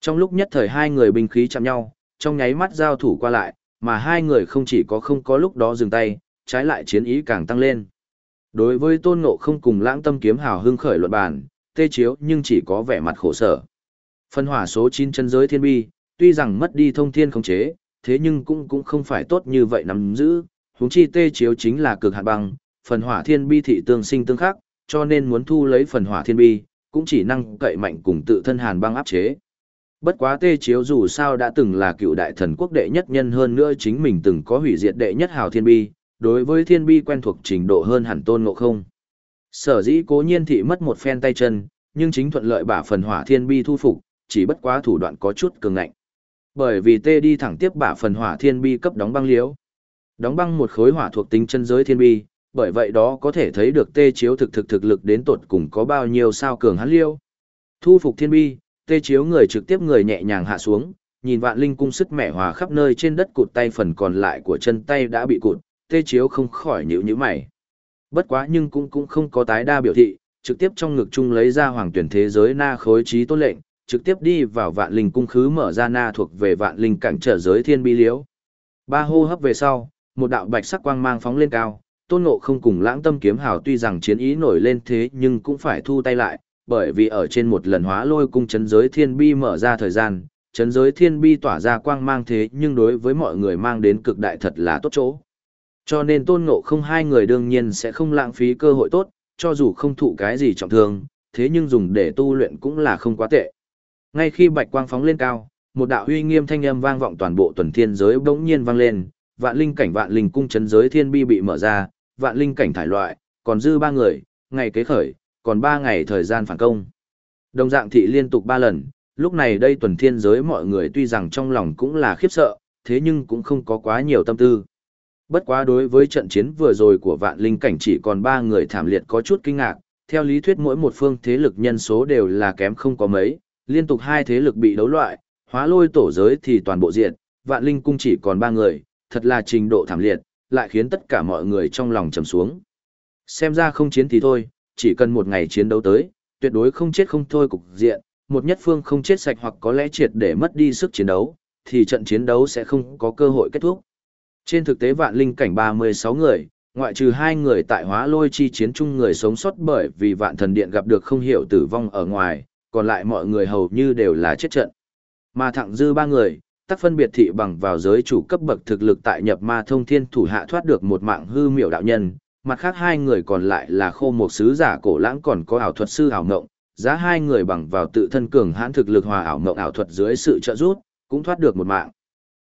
Trong lúc nhất thời hai người binh khí chạm nhau, trong nháy mắt giao thủ qua lại, mà hai người không chỉ có không có lúc đó dừng tay, trái lại chiến ý càng tăng lên. Đối với tôn ngộ không cùng lãng tâm kiếm hào hưng khởi luận bàn, tê chiếu nhưng chỉ có vẻ mặt khổ sở. Phân hỏa số 9 chân giới thiên bi, tuy rằng mất đi thông thiên khống chế, thế nhưng cũng cũng không phải tốt như vậy nắm giữ, huống chi tê chiếu chính là cực hạn băng, phần hỏa thiên bi thị tương sinh tương khắc, cho nên muốn thu lấy phần hỏa thiên bi, cũng chỉ năng cậy mạnh cùng tự thân hàn băng áp chế. Bất quá tê chiếu dù sao đã từng là cựu đại thần quốc đệ nhất nhân hơn nữa chính mình từng có hủy diệt đệ nhất hào thiên bi, đối với thiên bi quen thuộc trình độ hơn hẳn tôn ngộ không. Sở dĩ cố nhiên thị mất một phen tay chân, nhưng chính thuận lợi bả phần hỏa thiên bi thu phục, chỉ bất quá thủ đoạn có chút cường ngạnh. Bởi vì tê đi thẳng tiếp bả phần hỏa thiên bi cấp đóng băng liễu, Đóng băng một khối hỏa thuộc tính chân giới thiên bi, bởi vậy đó có thể thấy được tê chiếu thực thực thực lực đến tột cùng có bao nhiêu sao cường hắn liêu. Thu phục thiên bi, tê chiếu người trực tiếp người nhẹ nhàng hạ xuống, nhìn vạn linh cung sức mẻ hòa khắp nơi trên đất cụt tay phần còn lại của chân tay đã bị cụt, tê chiếu không khỏi nhíu nhíu mày. Bất quá nhưng cũng cũng không có tái đa biểu thị, trực tiếp trong ngực chung lấy ra hoàng tuyển thế giới na khối trí tôn lệnh, trực tiếp đi vào vạn linh cung khứ mở ra na thuộc về vạn linh cảnh trở giới thiên bi liếu. Ba hô hấp về sau, một đạo bạch sắc quang mang phóng lên cao, tôn ngộ không cùng lãng tâm kiếm hào tuy rằng chiến ý nổi lên thế nhưng cũng phải thu tay lại, bởi vì ở trên một lần hóa lôi cung chấn giới thiên bi mở ra thời gian, chấn giới thiên bi tỏa ra quang mang thế nhưng đối với mọi người mang đến cực đại thật là tốt chỗ. Cho nên tôn ngộ không hai người đương nhiên sẽ không lãng phí cơ hội tốt, cho dù không thụ cái gì trọng thương, thế nhưng dùng để tu luyện cũng là không quá tệ. Ngay khi bạch quang phóng lên cao, một đạo uy nghiêm thanh âm vang vọng toàn bộ tuần thiên giới bỗng nhiên vang lên, vạn linh cảnh vạn linh cung chấn giới thiên bi bị mở ra, vạn linh cảnh thải loại, còn dư ba người, ngày kế khởi, còn ba ngày thời gian phản công. Đồng dạng thị liên tục ba lần, lúc này đây tuần thiên giới mọi người tuy rằng trong lòng cũng là khiếp sợ, thế nhưng cũng không có quá nhiều tâm tư. Bất quá đối với trận chiến vừa rồi của vạn linh cảnh chỉ còn ba người thảm liệt có chút kinh ngạc, theo lý thuyết mỗi một phương thế lực nhân số đều là kém không có mấy, liên tục hai thế lực bị đấu loại, hóa lôi tổ giới thì toàn bộ diện, vạn linh cung chỉ còn ba người, thật là trình độ thảm liệt, lại khiến tất cả mọi người trong lòng trầm xuống. Xem ra không chiến thì thôi, chỉ cần một ngày chiến đấu tới, tuyệt đối không chết không thôi cục diện, một nhất phương không chết sạch hoặc có lẽ triệt để mất đi sức chiến đấu, thì trận chiến đấu sẽ không có cơ hội kết thúc. Trên thực tế vạn linh cảnh 36 người, ngoại trừ hai người tại hóa lôi chi chiến chung người sống sót bởi vì vạn thần điện gặp được không hiểu tử vong ở ngoài, còn lại mọi người hầu như đều là chết trận. Mà thẳng dư ba người, tác phân biệt thị bằng vào giới chủ cấp bậc thực lực tại nhập ma thông thiên thủ hạ thoát được một mạng hư miểu đạo nhân, mặt khác hai người còn lại là khô một sứ giả cổ lãng còn có ảo thuật sư ảo ngộng, giá hai người bằng vào tự thân cường hãn thực lực hòa ảo ngộng ảo thuật dưới sự trợ giúp, cũng thoát được một mạng.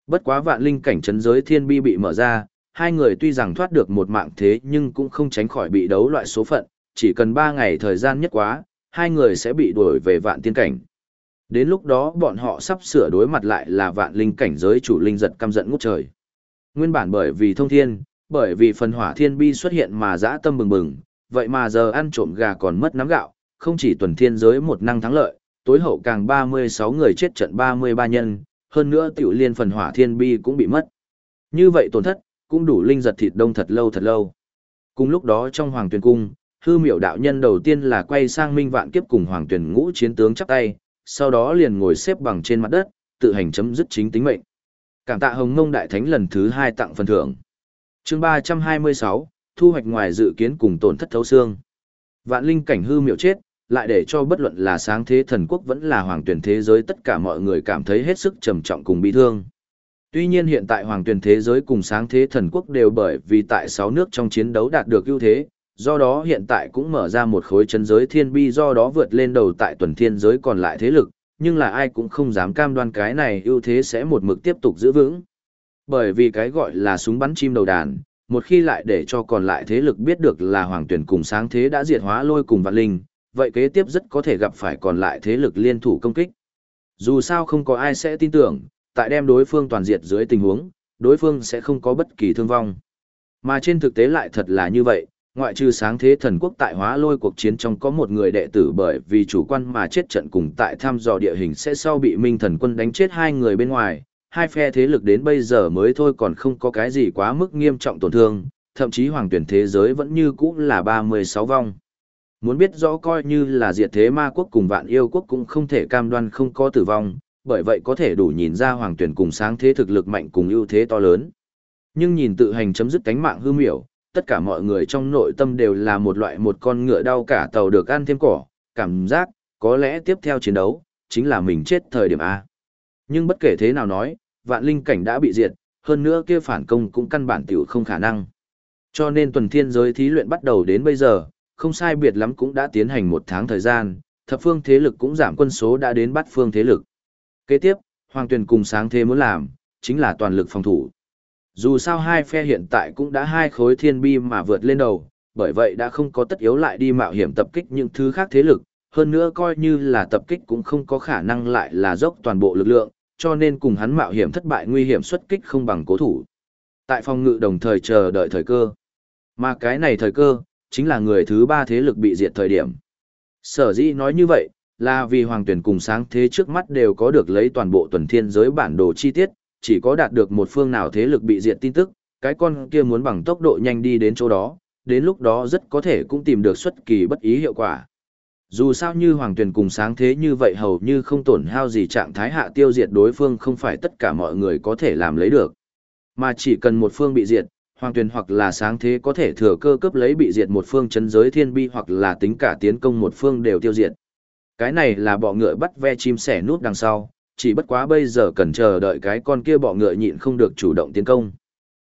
Bất quá vạn linh cảnh chấn giới thiên bi bị mở ra, hai người tuy rằng thoát được một mạng thế nhưng cũng không tránh khỏi bị đấu loại số phận, chỉ cần ba ngày thời gian nhất quá, hai người sẽ bị đuổi về vạn tiên cảnh. Đến lúc đó bọn họ sắp sửa đối mặt lại là vạn linh cảnh giới chủ linh giật căm giận ngút trời. Nguyên bản bởi vì thông thiên, bởi vì phần hỏa thiên bi xuất hiện mà dã tâm bừng bừng, vậy mà giờ ăn trộm gà còn mất nắm gạo, không chỉ tuần thiên giới một năng thắng lợi, tối hậu càng 36 người chết trận 33 nhân, hơn nữa tiểu liên phần hỏa thiên bi cũng bị mất. Như vậy tổn thất, cũng đủ linh giật thịt đông thật lâu thật lâu. Cùng lúc đó trong hoàng tuyên cung, hư miểu đạo nhân đầu tiên là quay sang minh vạn kiếp cùng hoàng tuyển ngũ chiến tướng chắp tay, sau đó liền ngồi xếp bằng trên mặt đất, tự hành chấm dứt chính tính mệnh. Cảm tạ hồng ngông đại thánh lần thứ hai tặng phần thưởng. chương 326, thu hoạch ngoài dự kiến cùng tổn thất thấu xương. Vạn linh cảnh hư miểu chết, lại để cho bất luận là sáng thế thần quốc vẫn là hoàng tuyển thế giới tất cả mọi người cảm thấy hết sức trầm trọng cùng bị thương. Tuy nhiên hiện tại hoàng tuyển thế giới cùng sáng thế thần quốc đều bởi vì tại sáu nước trong chiến đấu đạt được ưu thế, do đó hiện tại cũng mở ra một khối chân giới thiên bi do đó vượt lên đầu tại tuần thiên giới còn lại thế lực, nhưng là ai cũng không dám cam đoan cái này ưu thế sẽ một mực tiếp tục giữ vững. Bởi vì cái gọi là súng bắn chim đầu đàn, một khi lại để cho còn lại thế lực biết được là hoàng tuyển cùng sáng thế đã diệt hóa lôi cùng vạn linh, vậy kế tiếp rất có thể gặp phải còn lại thế lực liên thủ công kích. Dù sao không có ai sẽ tin tưởng, tại đem đối phương toàn diệt dưới tình huống, đối phương sẽ không có bất kỳ thương vong. Mà trên thực tế lại thật là như vậy, ngoại trừ sáng thế thần quốc tại hóa lôi cuộc chiến trong có một người đệ tử bởi vì chủ quan mà chết trận cùng tại thăm dò địa hình sẽ sau bị minh thần quân đánh chết hai người bên ngoài, hai phe thế lực đến bây giờ mới thôi còn không có cái gì quá mức nghiêm trọng tổn thương, thậm chí hoàng tuyển thế giới vẫn như cũ là 36 vong. Muốn biết rõ coi như là diệt thế ma quốc cùng vạn yêu quốc cũng không thể cam đoan không có tử vong, bởi vậy có thể đủ nhìn ra hoàng tuyển cùng sáng thế thực lực mạnh cùng ưu thế to lớn. Nhưng nhìn tự hành chấm dứt cánh mạng hư miểu, tất cả mọi người trong nội tâm đều là một loại một con ngựa đau cả tàu được ăn thêm cỏ, cảm giác, có lẽ tiếp theo chiến đấu, chính là mình chết thời điểm A. Nhưng bất kể thế nào nói, vạn linh cảnh đã bị diệt, hơn nữa kia phản công cũng căn bản tiểu không khả năng. Cho nên tuần thiên giới thí luyện bắt đầu đến bây giờ, không sai biệt lắm cũng đã tiến hành một tháng thời gian, thập phương thế lực cũng giảm quân số đã đến bắt phương thế lực. Kế tiếp, Hoàng Tuyền cùng sáng thế muốn làm, chính là toàn lực phòng thủ. Dù sao hai phe hiện tại cũng đã hai khối thiên bi mà vượt lên đầu, bởi vậy đã không có tất yếu lại đi mạo hiểm tập kích những thứ khác thế lực, hơn nữa coi như là tập kích cũng không có khả năng lại là dốc toàn bộ lực lượng, cho nên cùng hắn mạo hiểm thất bại nguy hiểm xuất kích không bằng cố thủ. Tại phòng ngự đồng thời chờ đợi thời cơ. Mà cái này thời cơ, chính là người thứ ba thế lực bị diệt thời điểm. Sở dĩ nói như vậy, là vì hoàng tuyển cùng sáng thế trước mắt đều có được lấy toàn bộ tuần thiên giới bản đồ chi tiết, chỉ có đạt được một phương nào thế lực bị diệt tin tức, cái con kia muốn bằng tốc độ nhanh đi đến chỗ đó, đến lúc đó rất có thể cũng tìm được xuất kỳ bất ý hiệu quả. Dù sao như hoàng tuyển cùng sáng thế như vậy hầu như không tổn hao gì trạng thái hạ tiêu diệt đối phương không phải tất cả mọi người có thể làm lấy được. Mà chỉ cần một phương bị diệt, hoàng tuyển hoặc là sáng thế có thể thừa cơ cấp lấy bị diệt một phương chấn giới thiên bi hoặc là tính cả tiến công một phương đều tiêu diệt. Cái này là bọ ngựa bắt ve chim sẻ nút đằng sau, chỉ bất quá bây giờ cần chờ đợi cái con kia bọ ngựa nhịn không được chủ động tiến công.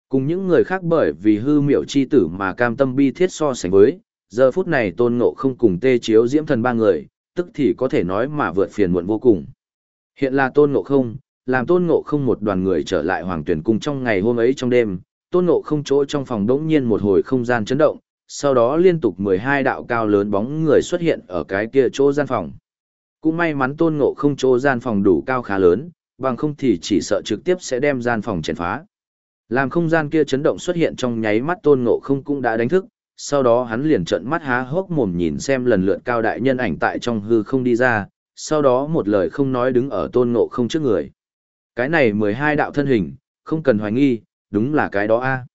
Cùng những người khác bởi vì hư miểu chi tử mà cam tâm bi thiết so sánh với, giờ phút này tôn ngộ không cùng tê chiếu diễm thần ba người, tức thì có thể nói mà vượt phiền muộn vô cùng. Hiện là tôn ngộ không, làm tôn ngộ không một đoàn người trở lại hoàng tuyển cung trong ngày hôm ấy trong đêm, tôn ngộ không chỗ trong phòng đống nhiên một hồi không gian chấn động, sau đó liên tục 12 đạo cao lớn bóng người xuất hiện ở cái kia chỗ gian phòng. Cũng may mắn tôn ngộ không chỗ gian phòng đủ cao khá lớn, bằng không thì chỉ sợ trực tiếp sẽ đem gian phòng chèn phá. Làm không gian kia chấn động xuất hiện trong nháy mắt tôn ngộ không cũng đã đánh thức, sau đó hắn liền trợn mắt há hốc mồm nhìn xem lần lượt cao đại nhân ảnh tại trong hư không đi ra, sau đó một lời không nói đứng ở tôn ngộ không trước người. Cái này 12 đạo thân hình, không cần hoài nghi, đúng là cái đó a.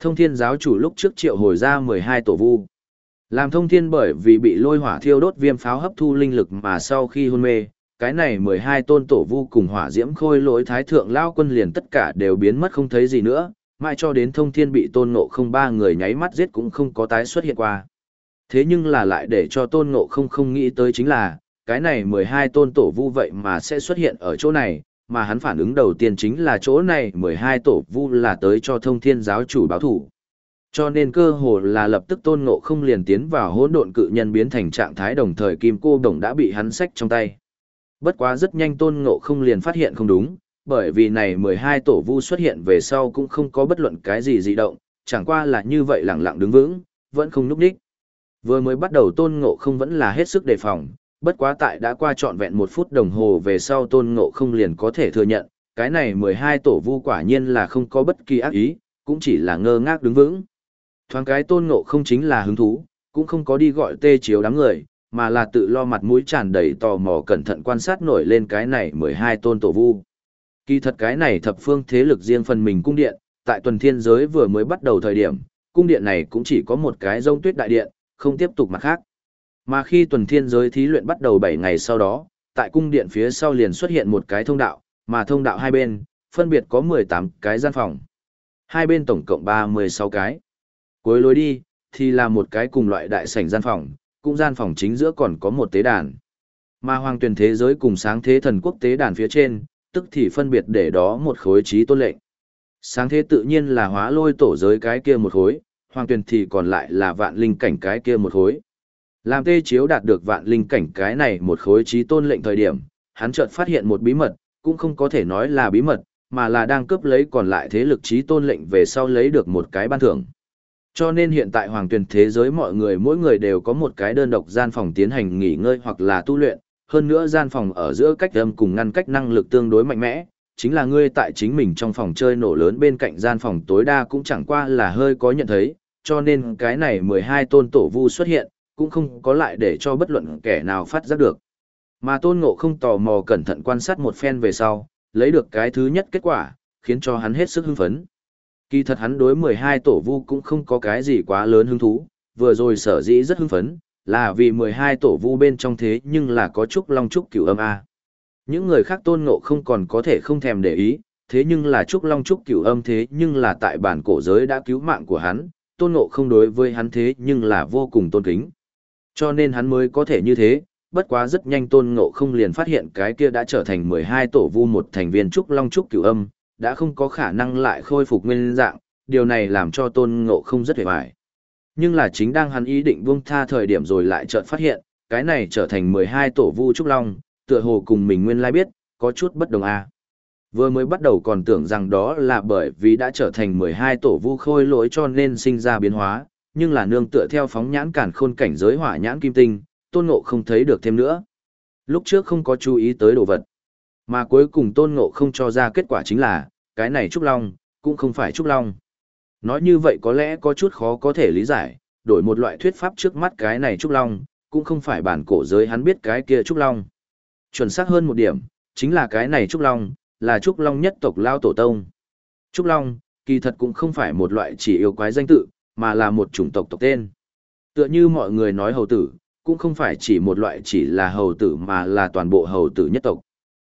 Thông thiên giáo chủ lúc trước triệu hồi ra 12 tổ vu. Làm thông thiên bởi vì bị lôi hỏa thiêu đốt viêm pháo hấp thu linh lực mà sau khi hôn mê, cái này 12 tôn tổ vu cùng hỏa diễm khôi lỗi thái thượng lao quân liền tất cả đều biến mất không thấy gì nữa, mãi cho đến thông thiên bị tôn ngộ không ba người nháy mắt giết cũng không có tái xuất hiện qua. Thế nhưng là lại để cho tôn ngộ không không nghĩ tới chính là, cái này 12 tôn tổ vu vậy mà sẽ xuất hiện ở chỗ này, mà hắn phản ứng đầu tiên chính là chỗ này 12 tổ vu là tới cho thông thiên giáo chủ báo thủ. Cho nên cơ hồ là lập tức tôn ngộ không liền tiến vào hỗn độn cự nhân biến thành trạng thái đồng thời kim cô đồng đã bị hắn xách trong tay. Bất quá rất nhanh tôn ngộ không liền phát hiện không đúng, bởi vì này 12 tổ vu xuất hiện về sau cũng không có bất luận cái gì dị động, chẳng qua là như vậy lặng lặng đứng vững, vẫn không núp đích. Vừa mới bắt đầu tôn ngộ không vẫn là hết sức đề phòng, bất quá tại đã qua trọn vẹn một phút đồng hồ về sau tôn ngộ không liền có thể thừa nhận, cái này 12 tổ vu quả nhiên là không có bất kỳ ác ý, cũng chỉ là ngơ ngác đứng vững. Thoáng cái tôn ngộ không chính là hứng thú, cũng không có đi gọi tê chiếu đám người, mà là tự lo mặt mũi tràn đầy tò mò cẩn thận quan sát nổi lên cái này 12 tôn tổ vu. Kỳ thật cái này thập phương thế lực riêng phần mình cung điện, tại tuần thiên giới vừa mới bắt đầu thời điểm, cung điện này cũng chỉ có một cái rông tuyết đại điện, không tiếp tục mặt khác. Mà khi tuần thiên giới thí luyện bắt đầu 7 ngày sau đó, tại cung điện phía sau liền xuất hiện một cái thông đạo, mà thông đạo hai bên, phân biệt có 18 cái gian phòng. Hai bên tổng cộng 36 cái. Cuối lối đi, thì là một cái cùng loại đại sảnh gian phòng, cũng gian phòng chính giữa còn có một tế đàn. Mà hoàng tuyển thế giới cùng sáng thế thần quốc tế đàn phía trên, tức thì phân biệt để đó một khối trí tôn lệnh. Sáng thế tự nhiên là hóa lôi tổ giới cái kia một khối, hoàng tuyển thì còn lại là vạn linh cảnh cái kia một khối. Làm tê chiếu đạt được vạn linh cảnh cái này một khối trí tôn lệnh thời điểm, hắn chợt phát hiện một bí mật, cũng không có thể nói là bí mật, mà là đang cướp lấy còn lại thế lực trí tôn lệnh về sau lấy được một cái ban thưởng. Cho nên hiện tại hoàng tuyển thế giới mọi người mỗi người đều có một cái đơn độc gian phòng tiến hành nghỉ ngơi hoặc là tu luyện, hơn nữa gian phòng ở giữa cách âm cùng ngăn cách năng lực tương đối mạnh mẽ, chính là ngươi tại chính mình trong phòng chơi nổ lớn bên cạnh gian phòng tối đa cũng chẳng qua là hơi có nhận thấy, cho nên cái này 12 tôn tổ vu xuất hiện, cũng không có lại để cho bất luận kẻ nào phát giác được. Mà tôn ngộ không tò mò cẩn thận quan sát một phen về sau, lấy được cái thứ nhất kết quả, khiến cho hắn hết sức hưng phấn. Kỳ thật hắn đối 12 tổ vu cũng không có cái gì quá lớn hứng thú, vừa rồi sở dĩ rất hưng phấn, là vì 12 tổ vu bên trong thế nhưng là có trúc long trúc cửu âm A. Những người khác tôn ngộ không còn có thể không thèm để ý, thế nhưng là trúc long trúc cửu âm thế nhưng là tại bản cổ giới đã cứu mạng của hắn, tôn ngộ không đối với hắn thế nhưng là vô cùng tôn kính. Cho nên hắn mới có thể như thế, bất quá rất nhanh tôn ngộ không liền phát hiện cái kia đã trở thành 12 tổ vu một thành viên trúc long trúc cửu âm, đã không có khả năng lại khôi phục nguyên dạng, điều này làm cho tôn ngộ không rất hề bại. Nhưng là chính đang hắn ý định buông tha thời điểm rồi lại chợt phát hiện, cái này trở thành 12 tổ vu trúc long, tựa hồ cùng mình nguyên lai biết, có chút bất đồng a. À. Vừa mới bắt đầu còn tưởng rằng đó là bởi vì đã trở thành 12 tổ vu khôi lỗi cho nên sinh ra biến hóa, nhưng là nương tựa theo phóng nhãn cản khôn cảnh giới hỏa nhãn kim tinh, tôn ngộ không thấy được thêm nữa. Lúc trước không có chú ý tới đồ vật. Mà cuối cùng tôn ngộ không cho ra kết quả chính là, cái này trúc long, cũng không phải trúc long. Nói như vậy có lẽ có chút khó có thể lý giải, đổi một loại thuyết pháp trước mắt cái này trúc long, cũng không phải bản cổ giới hắn biết cái kia trúc long. Chuẩn xác hơn một điểm, chính là cái này trúc long, là trúc long nhất tộc lao tổ tông. Trúc long, kỳ thật cũng không phải một loại chỉ yêu quái danh tự, mà là một chủng tộc tộc tên. Tựa như mọi người nói hầu tử, cũng không phải chỉ một loại chỉ là hầu tử mà là toàn bộ hầu tử nhất tộc.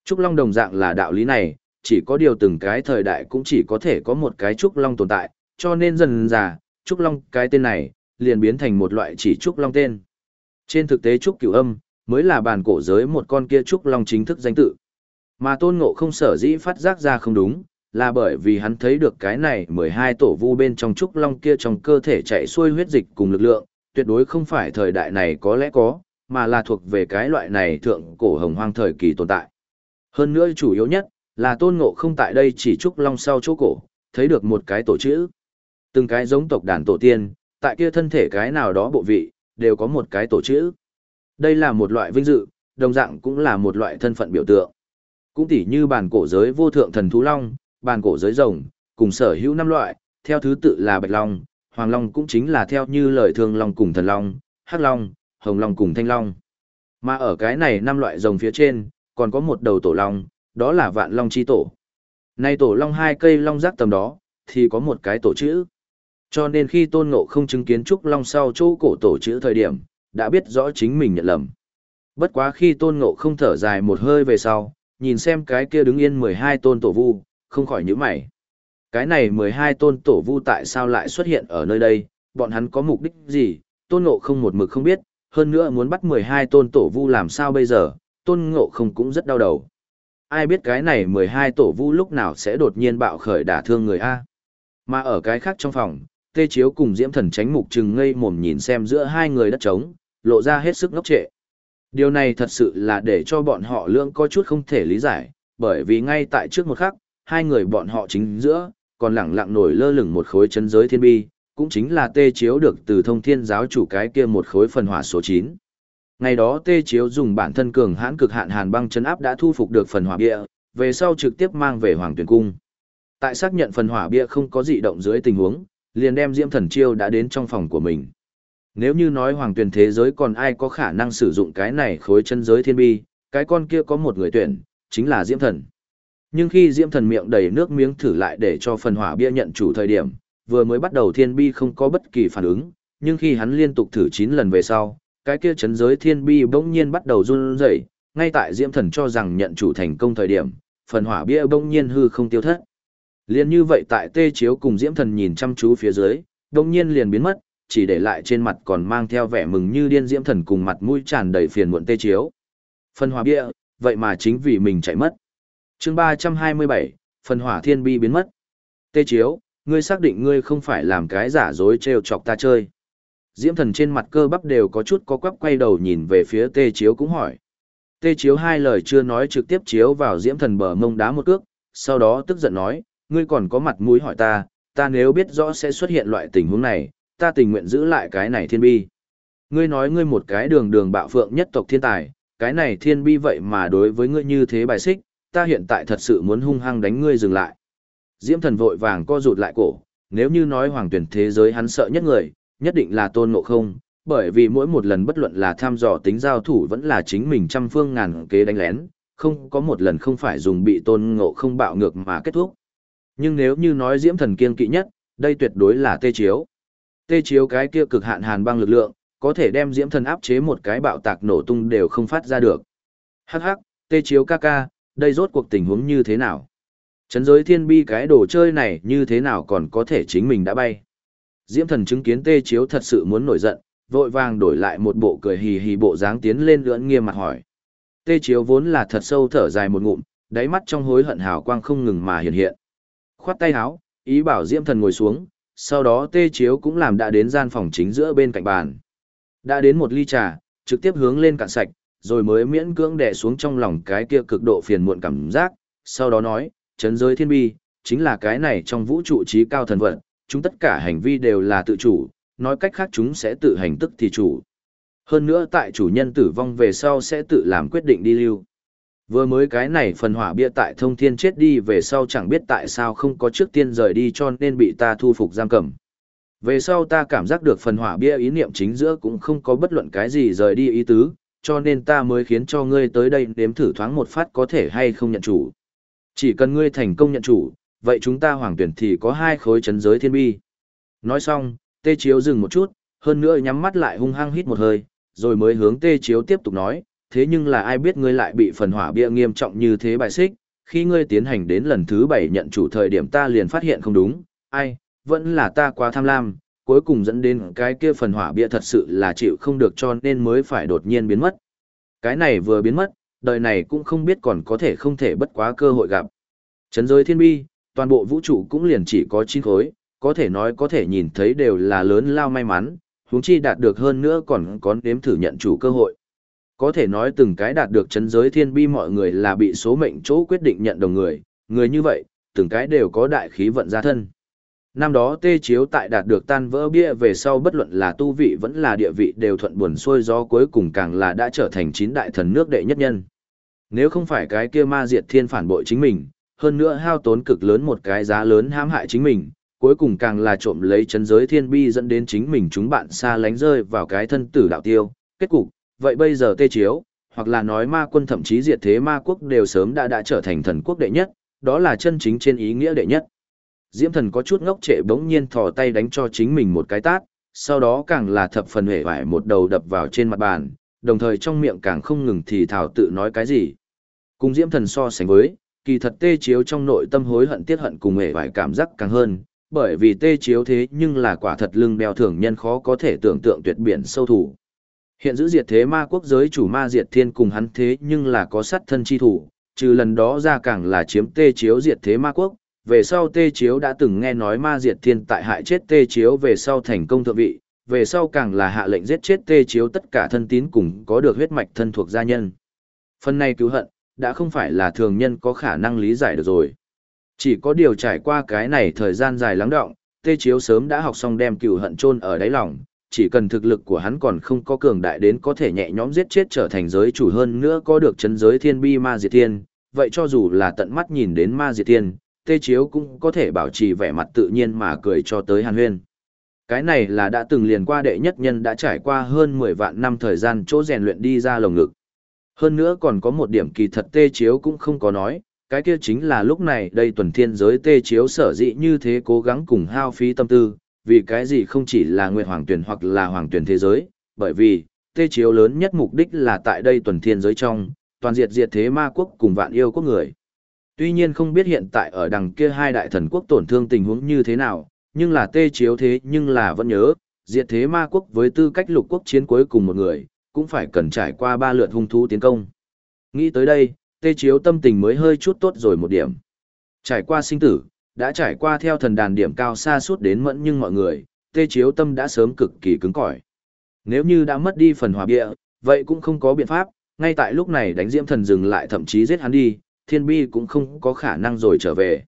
Trúc Long đồng dạng là đạo lý này, chỉ có điều từng cái thời đại cũng chỉ có thể có một cái Trúc Long tồn tại, cho nên dần dà, Trúc Long cái tên này, liền biến thành một loại chỉ Trúc Long tên. Trên thực tế Trúc Cửu Âm, mới là bản cổ giới một con kia Trúc Long chính thức danh tự. Mà Tôn Ngộ không sở dĩ phát giác ra không đúng, là bởi vì hắn thấy được cái này 12 tổ vu bên trong Trúc Long kia trong cơ thể chạy xuôi huyết dịch cùng lực lượng, tuyệt đối không phải thời đại này có lẽ có, mà là thuộc về cái loại này thượng cổ hồng hoang thời kỳ tồn tại. Hơn nữa chủ yếu nhất, là tôn ngộ không tại đây chỉ trúc long sau chỗ cổ, thấy được một cái tổ chữ. Từng cái giống tộc đàn tổ tiên, tại kia thân thể cái nào đó bộ vị, đều có một cái tổ chữ. Đây là một loại vinh dự, đồng dạng cũng là một loại thân phận biểu tượng. Cũng tỉ như bản cổ giới vô thượng thần thú long, bản cổ giới rồng, cùng sở hữu năm loại, theo thứ tự là bạch long, hoàng long cũng chính là theo như lời thương long cùng thần long, hắc long, hồng long cùng thanh long. Mà ở cái này năm loại rồng phía trên, còn có một đầu tổ long, đó là vạn long chi tổ. Nay tổ long hai cây long rác tầm đó, thì có một cái tổ chữ. Cho nên khi tôn ngộ không chứng kiến trúc long sau chỗ cổ tổ chữ thời điểm, đã biết rõ chính mình nhận lầm. Bất quá khi tôn ngộ không thở dài một hơi về sau, nhìn xem cái kia đứng yên 12 tôn tổ vu, không khỏi nhíu mày. Cái này 12 tôn tổ vu tại sao lại xuất hiện ở nơi đây, bọn hắn có mục đích gì, tôn ngộ không một mực không biết, hơn nữa muốn bắt 12 tôn tổ vu làm sao bây giờ, tôn ngộ không cũng rất đau đầu. Ai biết cái này 12 tổ vu lúc nào sẽ đột nhiên bạo khởi đả thương người A. Mà ở cái khác trong phòng, tê chiếu cùng diễm thần tránh mục trừng ngây mồm nhìn xem giữa hai người đất trống, lộ ra hết sức ngốc trệ. Điều này thật sự là để cho bọn họ lưỡng có chút không thể lý giải, bởi vì ngay tại trước một khắc, hai người bọn họ chính giữa, còn lẳng lặng nổi lơ lửng một khối chân giới thiên bi, cũng chính là tê chiếu được từ thông thiên giáo chủ cái kia một khối phần hỏa số 9. Ngày đó tê chiếu dùng bản thân cường hãn cực hạn hàn băng chân áp đã thu phục được phần hỏa bia, về sau trực tiếp mang về hoàng tuyển cung. Tại xác nhận phần hỏa bia không có dị động dưới tình huống, liền đem diễm thần chiêu đã đến trong phòng của mình. Nếu như nói hoàng tuyển thế giới còn ai có khả năng sử dụng cái này khối chân giới thiên bi, cái con kia có một người tuyển, chính là diễm thần. Nhưng khi diễm thần miệng đầy nước miếng thử lại để cho phần hỏa bia nhận chủ thời điểm, vừa mới bắt đầu thiên bi không có bất kỳ phản ứng, nhưng khi hắn liên tục thử 9 lần về sau, cái kia chấn giới thiên bi bỗng nhiên bắt đầu run rẩy, ngay tại Diễm Thần cho rằng nhận chủ thành công thời điểm, phần hỏa bia bỗng nhiên hư không tiêu thất. Liên như vậy tại Tê Chiếu cùng Diễm Thần nhìn chăm chú phía dưới, bỗng nhiên liền biến mất, chỉ để lại trên mặt còn mang theo vẻ mừng như điên Diễm Thần cùng mặt mũi tràn đầy phiền muộn Tê Chiếu. Phần hỏa bia, vậy mà chính vì mình chạy mất. Chương 327, phần hỏa thiên bi biến mất. Tê Chiếu, ngươi xác định ngươi không phải làm cái giả dối trêu chọc ta chơi. Diễm thần trên mặt cơ bắp đều có chút có quắp quay đầu nhìn về phía tê chiếu cũng hỏi. Tê chiếu hai lời chưa nói trực tiếp chiếu vào diễm thần bờ mông đá một cước, sau đó tức giận nói, ngươi còn có mặt mũi hỏi ta, ta nếu biết rõ sẽ xuất hiện loại tình huống này, ta tình nguyện giữ lại cái này thiên bi. Ngươi nói ngươi một cái đường đường bạo phượng nhất tộc thiên tài, cái này thiên bi vậy mà đối với ngươi như thế bài xích, ta hiện tại thật sự muốn hung hăng đánh ngươi dừng lại. Diễm thần vội vàng co rụt lại cổ, nếu như nói hoàng tuyển thế giới hắn sợ nhất người, nhất định là tôn ngộ không, bởi vì mỗi một lần bất luận là tham dò tính giao thủ vẫn là chính mình trăm phương ngàn kế đánh lén, không có một lần không phải dùng bị tôn ngộ không bạo ngược mà kết thúc. Nhưng nếu như nói diễm thần kiên kỵ nhất, đây tuyệt đối là tê chiếu. Tê chiếu cái kia cực hạn hàn băng lực lượng, có thể đem diễm thần áp chế một cái bạo tạc nổ tung đều không phát ra được. Hắc hắc, tê chiếu ca ca, đây rốt cuộc tình huống như thế nào? Trấn giới thiên bi cái đồ chơi này như thế nào còn có thể chính mình đã bay? Diễm thần chứng kiến tê chiếu thật sự muốn nổi giận, vội vàng đổi lại một bộ cười hì hì bộ dáng tiến lên lưỡn nghiêm mặt hỏi. Tê chiếu vốn là thật sâu thở dài một ngụm, đáy mắt trong hối hận hào quang không ngừng mà hiện hiện. Khoát tay háo ý bảo Diễm thần ngồi xuống, sau đó tê chiếu cũng làm đã đến gian phòng chính giữa bên cạnh bàn. Đã đến một ly trà, trực tiếp hướng lên cạn sạch, rồi mới miễn cưỡng đè xuống trong lòng cái kia cực độ phiền muộn cảm giác, sau đó nói, chấn giới thiên bi, chính là cái này trong vũ trụ trí cao thần vận, chúng tất cả hành vi đều là tự chủ, nói cách khác chúng sẽ tự hành tức thì chủ. Hơn nữa tại chủ nhân tử vong về sau sẽ tự làm quyết định đi lưu. Vừa mới cái này phần hỏa bia tại thông thiên chết đi về sau chẳng biết tại sao không có trước tiên rời đi cho nên bị ta thu phục giam cầm. Về sau ta cảm giác được phần hỏa bia ý niệm chính giữa cũng không có bất luận cái gì rời đi ý tứ, cho nên ta mới khiến cho ngươi tới đây nếm thử thoáng một phát có thể hay không nhận chủ. Chỉ cần ngươi thành công nhận chủ, vậy chúng ta hoàng tuyển thì có hai khối chấn giới thiên bi. Nói xong, tê chiếu dừng một chút, hơn nữa nhắm mắt lại hung hăng hít một hơi, rồi mới hướng tê chiếu tiếp tục nói, thế nhưng là ai biết ngươi lại bị phần hỏa bia nghiêm trọng như thế bài xích, khi ngươi tiến hành đến lần thứ bảy nhận chủ thời điểm ta liền phát hiện không đúng, ai, vẫn là ta quá tham lam, cuối cùng dẫn đến cái kia phần hỏa bia thật sự là chịu không được cho nên mới phải đột nhiên biến mất. Cái này vừa biến mất, đời này cũng không biết còn có thể không thể bất quá cơ hội gặp. Chấn giới thiên bi, toàn bộ vũ trụ cũng liền chỉ có chín khối, có thể nói có thể nhìn thấy đều là lớn lao may mắn, huống chi đạt được hơn nữa còn có nếm thử nhận chủ cơ hội. Có thể nói từng cái đạt được chấn giới thiên bi mọi người là bị số mệnh chỗ quyết định nhận đồng người, người như vậy, từng cái đều có đại khí vận gia thân. Năm đó tê chiếu tại đạt được tan vỡ bia về sau bất luận là tu vị vẫn là địa vị đều thuận buồn xuôi gió cuối cùng càng là đã trở thành chín đại thần nước đệ nhất nhân. Nếu không phải cái kia ma diệt thiên phản bội chính mình, hơn nữa hao tốn cực lớn một cái giá lớn hãm hại chính mình, cuối cùng càng là trộm lấy chân giới thiên bi dẫn đến chính mình chúng bạn xa lánh rơi vào cái thân tử đạo tiêu. Kết cục, vậy bây giờ tê chiếu, hoặc là nói ma quân thậm chí diệt thế ma quốc đều sớm đã đã trở thành thần quốc đệ nhất, đó là chân chính trên ý nghĩa đệ nhất. Diễm thần có chút ngốc trệ bỗng nhiên thò tay đánh cho chính mình một cái tát, sau đó càng là thập phần hể vải một đầu đập vào trên mặt bàn, đồng thời trong miệng càng không ngừng thì thảo tự nói cái gì. Cùng Diễm thần so sánh với, kỳ thật tê chiếu trong nội tâm hối hận tiết hận cùng hề vải cảm giác càng hơn, bởi vì tê chiếu thế nhưng là quả thật lưng đeo thường nhân khó có thể tưởng tượng tuyệt biển sâu thủ. Hiện giữ diệt thế ma quốc giới chủ ma diệt thiên cùng hắn thế nhưng là có sát thân chi thủ, trừ lần đó ra càng là chiếm tê chiếu diệt thế ma quốc. Về sau tê chiếu đã từng nghe nói ma diệt thiên tại hại chết tê chiếu về sau thành công thượng vị, về sau càng là hạ lệnh giết chết tê chiếu tất cả thân tín cùng có được huyết mạch thân thuộc gia nhân. Phần này cứu hận, đã không phải là thường nhân có khả năng lý giải được rồi. Chỉ có điều trải qua cái này thời gian dài lắng đọng, Tê Chiếu sớm đã học xong đem cừu hận chôn ở đáy lòng, chỉ cần thực lực của hắn còn không có cường đại đến có thể nhẹ nhõm giết chết trở thành giới chủ hơn nữa có được chấn giới thiên bi ma diệt thiên, vậy cho dù là tận mắt nhìn đến ma diệt thiên, Tê Chiếu cũng có thể bảo trì vẻ mặt tự nhiên mà cười cho tới Hàn Huyên. Cái này là đã từng liền qua đệ nhất nhân đã trải qua hơn 10 vạn năm thời gian chỗ rèn luyện đi ra lồng ngực. Hơn nữa còn có một điểm kỳ thật Tê Chiếu cũng không có nói, cái kia chính là lúc này đây tuần thiên giới Tê Chiếu sở dĩ như thế cố gắng cùng hao phí tâm tư, vì cái gì không chỉ là nguyện Hoàng Tuyển hoặc là Hoàng Tuyển thế giới, bởi vì, Tê Chiếu lớn nhất mục đích là tại đây tuần thiên giới trong, toàn diệt diệt thế ma quốc cùng vạn yêu quốc người. Tuy nhiên không biết hiện tại ở đằng kia hai đại thần quốc tổn thương tình huống như thế nào, nhưng là tê chiếu thế nhưng là vẫn nhớ, diệt thế ma quốc với tư cách lục quốc chiến cuối cùng một người, cũng phải cần trải qua ba lượt hung thú tiến công. Nghĩ tới đây, tê chiếu tâm tình mới hơi chút tốt rồi một điểm. Trải qua sinh tử, đã trải qua theo thần đàn điểm cao xa suốt đến mẫn nhưng mọi người, tê chiếu tâm đã sớm cực kỳ cứng cỏi. Nếu như đã mất đi phần hòa bịa, vậy cũng không có biện pháp, ngay tại lúc này đánh diễm thần dừng lại thậm chí giết hắn đi, thiên bi cũng không có khả năng rồi trở về.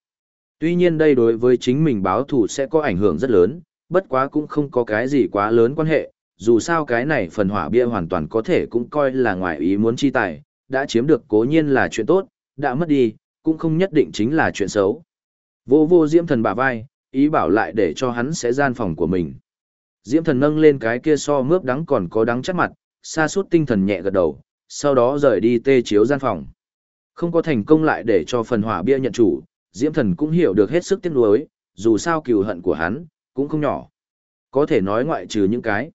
Tuy nhiên đây đối với chính mình báo thù sẽ có ảnh hưởng rất lớn, bất quá cũng không có cái gì quá lớn quan hệ, dù sao cái này phần hỏa bia hoàn toàn có thể cũng coi là ngoài ý muốn chi tài, đã chiếm được cố nhiên là chuyện tốt, đã mất đi, cũng không nhất định chính là chuyện xấu. Vô vô diễm thần bả vai, ý bảo lại để cho hắn sẽ gian phòng của mình. Diễm thần nâng lên cái kia so mướp đắng còn có đắng chắc mặt, xa suốt tinh thần nhẹ gật đầu, sau đó rời đi tê chiếu gian phòng. Không có thành công lại để cho phần hỏa bia nhận chủ, Diễm Thần cũng hiểu được hết sức tiếc nuối, dù sao cừu hận của hắn cũng không nhỏ. Có thể nói ngoại trừ những cái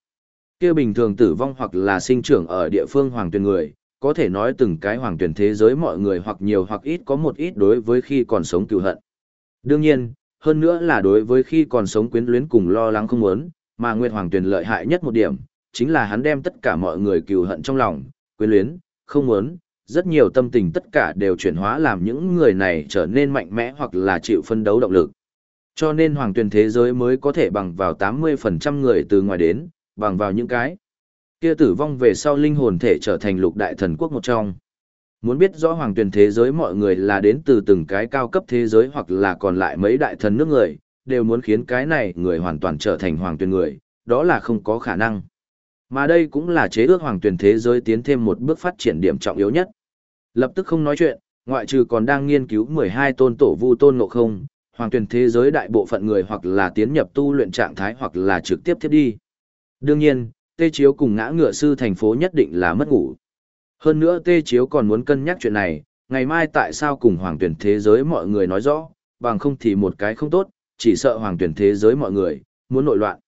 kia bình thường tử vong hoặc là sinh trưởng ở địa phương hoàng tuyển người, có thể nói từng cái hoàng tuyển thế giới mọi người hoặc nhiều hoặc ít có một ít đối với khi còn sống cựu hận. Đương nhiên, hơn nữa là đối với khi còn sống quyến luyến cùng lo lắng không muốn, mà Nguyệt Hoàng Tuyền lợi hại nhất một điểm, chính là hắn đem tất cả mọi người cừu hận trong lòng, quyến luyến, không muốn, rất nhiều tâm tình tất cả đều chuyển hóa làm những người này trở nên mạnh mẽ hoặc là chịu phân đấu động lực. Cho nên hoàng tuyển thế giới mới có thể bằng vào 80% người từ ngoài đến, bằng vào những cái kia tử vong về sau linh hồn thể trở thành lục đại thần quốc một trong. Muốn biết rõ hoàng tuyển thế giới mọi người là đến từ từng cái cao cấp thế giới hoặc là còn lại mấy đại thần nước người, đều muốn khiến cái này người hoàn toàn trở thành hoàng tuyển người, đó là không có khả năng. Mà đây cũng là chế ước hoàng tuyển thế giới tiến thêm một bước phát triển điểm trọng yếu nhất. Lập tức không nói chuyện, ngoại trừ còn đang nghiên cứu 12 tôn tổ vu tôn ngộ không, hoàng tuyển thế giới đại bộ phận người hoặc là tiến nhập tu luyện trạng thái hoặc là trực tiếp thiết đi. Đương nhiên, Tê Chiếu cùng ngã ngựa sư thành phố nhất định là mất ngủ. Hơn nữa Tê Chiếu còn muốn cân nhắc chuyện này, ngày mai tại sao cùng hoàng tuyển thế giới mọi người nói rõ, bằng không thì một cái không tốt, chỉ sợ hoàng tuyển thế giới mọi người, muốn nội loạn.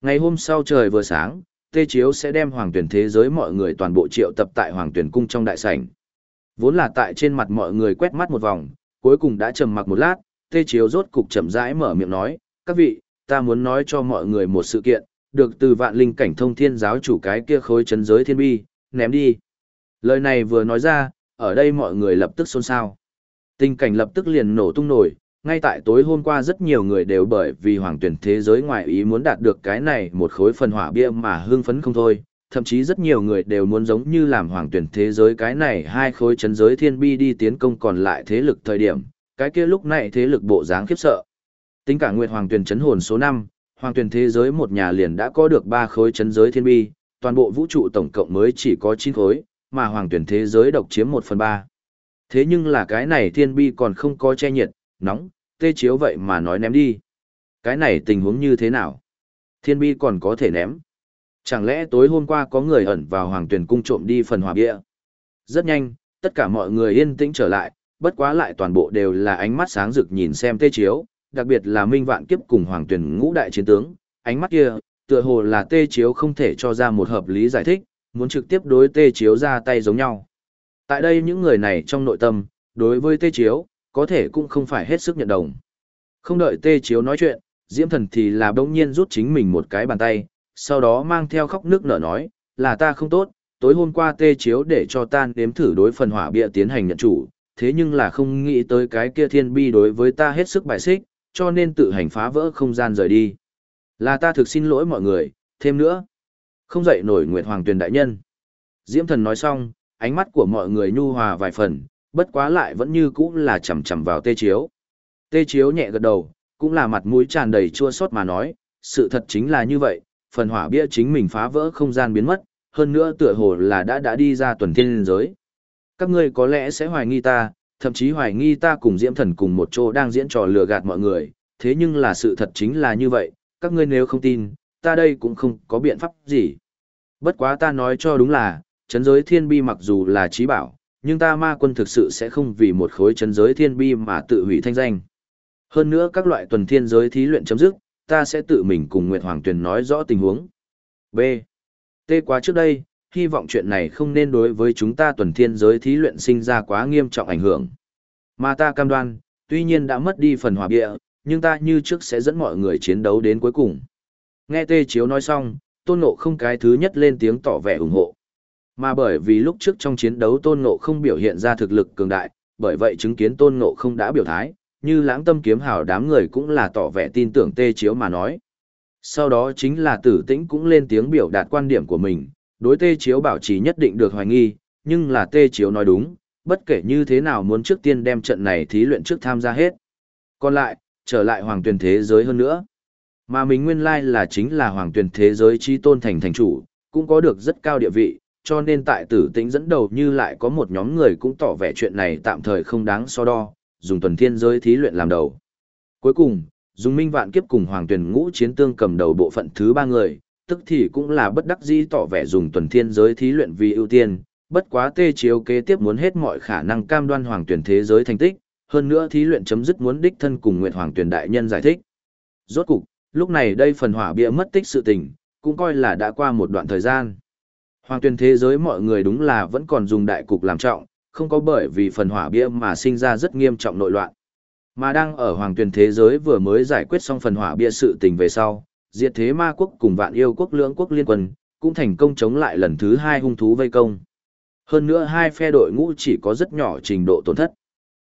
Ngày hôm sau trời vừa sáng, Tê Chiếu sẽ đem hoàng tuyển thế giới mọi người toàn bộ triệu tập tại hoàng tuyển cung trong đại sảnh. Vốn là tại trên mặt mọi người quét mắt một vòng, cuối cùng đã trầm mặc một lát, Tê Chiếu rốt cục chậm rãi mở miệng nói, các vị, ta muốn nói cho mọi người một sự kiện, được từ vạn linh cảnh thông thiên giáo chủ cái kia khối chấn giới thiên bi, ném đi. Lời này vừa nói ra, ở đây mọi người lập tức xôn xao. Tình cảnh lập tức liền nổ tung nổi, ngay tại tối hôm qua rất nhiều người đều bởi vì hoàng tuyển thế giới ngoại ý muốn đạt được cái này một khối phần hỏa bia mà hưng phấn không thôi. Thậm chí rất nhiều người đều muốn giống như làm hoàng tuyển thế giới cái này hai khối chấn giới thiên bi đi tiến công còn lại thế lực thời điểm, cái kia lúc này thế lực bộ dáng khiếp sợ. Tính cả Nguyệt Hoàng tuyển chấn hồn số 5, hoàng tuyển thế giới một nhà liền đã có được ba khối chấn giới thiên bi, toàn bộ vũ trụ tổng cộng mới chỉ có chín khối, mà hoàng tuyển thế giới độc chiếm một phần ba. Thế nhưng là cái này thiên bi còn không có che nhiệt, nóng, tê chiếu vậy mà nói ném đi. Cái này tình huống như thế nào? Thiên bi còn có thể ném. Chẳng lẽ tối hôm qua có người ẩn vào hoàng tuyển cung trộm đi phần hòa bia? Rất nhanh, tất cả mọi người yên tĩnh trở lại, bất quá lại toàn bộ đều là ánh mắt sáng rực nhìn xem tê chiếu, đặc biệt là minh vạn kiếp cùng hoàng tuyển ngũ đại chiến tướng, ánh mắt kia, tựa hồ là tê chiếu không thể cho ra một hợp lý giải thích, muốn trực tiếp đối tê chiếu ra tay giống nhau. Tại đây những người này trong nội tâm, đối với tê chiếu, có thể cũng không phải hết sức nhận đồng. Không đợi tê chiếu nói chuyện, diễm thần thì là bỗng nhiên rút chính mình một cái bàn tay, sau đó mang theo khóc nước nở nói, là ta không tốt, tối hôm qua tê chiếu để cho ta nếm thử đối phần hỏa bịa tiến hành nhận chủ, thế nhưng là không nghĩ tới cái kia thiên bi đối với ta hết sức bài xích, cho nên tự hành phá vỡ không gian rời đi. Là ta thực xin lỗi mọi người, thêm nữa. Không dậy nổi Nguyệt Hoàng Tuyền Đại Nhân. Diễm Thần nói xong, ánh mắt của mọi người nhu hòa vài phần, Bất quá lại vẫn như cũ là chầm chầm vào tê chiếu. Tê chiếu nhẹ gật đầu, cũng là mặt mũi tràn đầy chua xót mà nói, sự thật chính là như vậy, phần hỏa bia chính mình phá vỡ không gian biến mất, hơn nữa tựa hồ là đã đã đi ra tuần thiên giới. Các ngươi có lẽ sẽ hoài nghi ta, thậm chí hoài nghi ta cùng Diễm Thần cùng một chỗ đang diễn trò lừa gạt mọi người, thế nhưng là sự thật chính là như vậy, các ngươi nếu không tin, ta đây cũng không có biện pháp gì. Bất quá ta nói cho đúng là, chấn giới thiên bi mặc dù là trí bảo, nhưng ta ma quân thực sự sẽ không vì một khối chấn giới thiên bi mà tự hủy thanh danh. Hơn nữa các loại tuần thiên giới thí luyện chấm dứt, ta sẽ tự mình cùng Nguyệt Hoàng Tuyền nói rõ tình huống. B. Tê quá trước đây, hy vọng chuyện này không nên đối với chúng ta tuần thiên giới thí luyện sinh ra quá nghiêm trọng ảnh hưởng. Mà ta cam đoan, tuy nhiên đã mất đi phần hòa bịa, nhưng ta như trước sẽ dẫn mọi người chiến đấu đến cuối cùng. Nghe Tê Chiếu nói xong, Tôn Ngộ không cái thứ nhất lên tiếng tỏ vẻ ủng hộ. Mà bởi vì lúc trước trong chiến đấu Tôn Ngộ không biểu hiện ra thực lực cường đại, bởi vậy chứng kiến Tôn Ngộ không đã biểu thái, như lãng tâm kiếm hào đám người cũng là tỏ vẻ tin tưởng Tê Chiếu mà nói. Sau đó chính là tử tĩnh cũng lên tiếng biểu đạt quan điểm của mình, đối Tê Chiếu bảo trì nhất định được hoài nghi, nhưng là Tê Chiếu nói đúng, bất kể như thế nào muốn trước tiên đem trận này thí luyện trước tham gia hết. Còn lại, trở lại hoàng tuyển thế giới hơn nữa. Mà mình nguyên lai là chính là hoàng tuyển thế giới chi tôn thành thành chủ, cũng có được rất cao địa vị, cho nên tại tử tĩnh dẫn đầu như lại có một nhóm người cũng tỏ vẻ chuyện này tạm thời không đáng so đo, dùng tuần thiên giới thí luyện làm đầu. Cuối cùng, dùng minh vạn kiếp cùng hoàng tuyển ngũ chiến tương cầm đầu bộ phận thứ ba người, tức thì cũng là bất đắc dĩ tỏ vẻ dùng tuần thiên giới thí luyện vì ưu tiên, bất quá tê chiếu kế tiếp muốn hết mọi khả năng cam đoan hoàng tuyển thế giới thành tích, hơn nữa thí luyện chấm dứt muốn đích thân cùng nguyện hoàng tuyển đại nhân giải thích. Rốt cục, lúc này đây phần hỏa bia mất tích sự tình, cũng coi là đã qua một đoạn thời gian. Hoàng tuyển thế giới mọi người đúng là vẫn còn dùng đại cục làm trọng, không có bởi vì phần hỏa bia mà sinh ra rất nghiêm trọng nội loạn. Mà đang ở hoàng tuyển thế giới vừa mới giải quyết xong phần hỏa bia sự tình về sau, diệt thế ma quốc cùng vạn yêu quốc lưỡng quốc liên quân, cũng thành công chống lại lần thứ hai hung thú vây công. Hơn nữa hai phe đội ngũ chỉ có rất nhỏ trình độ tổn thất.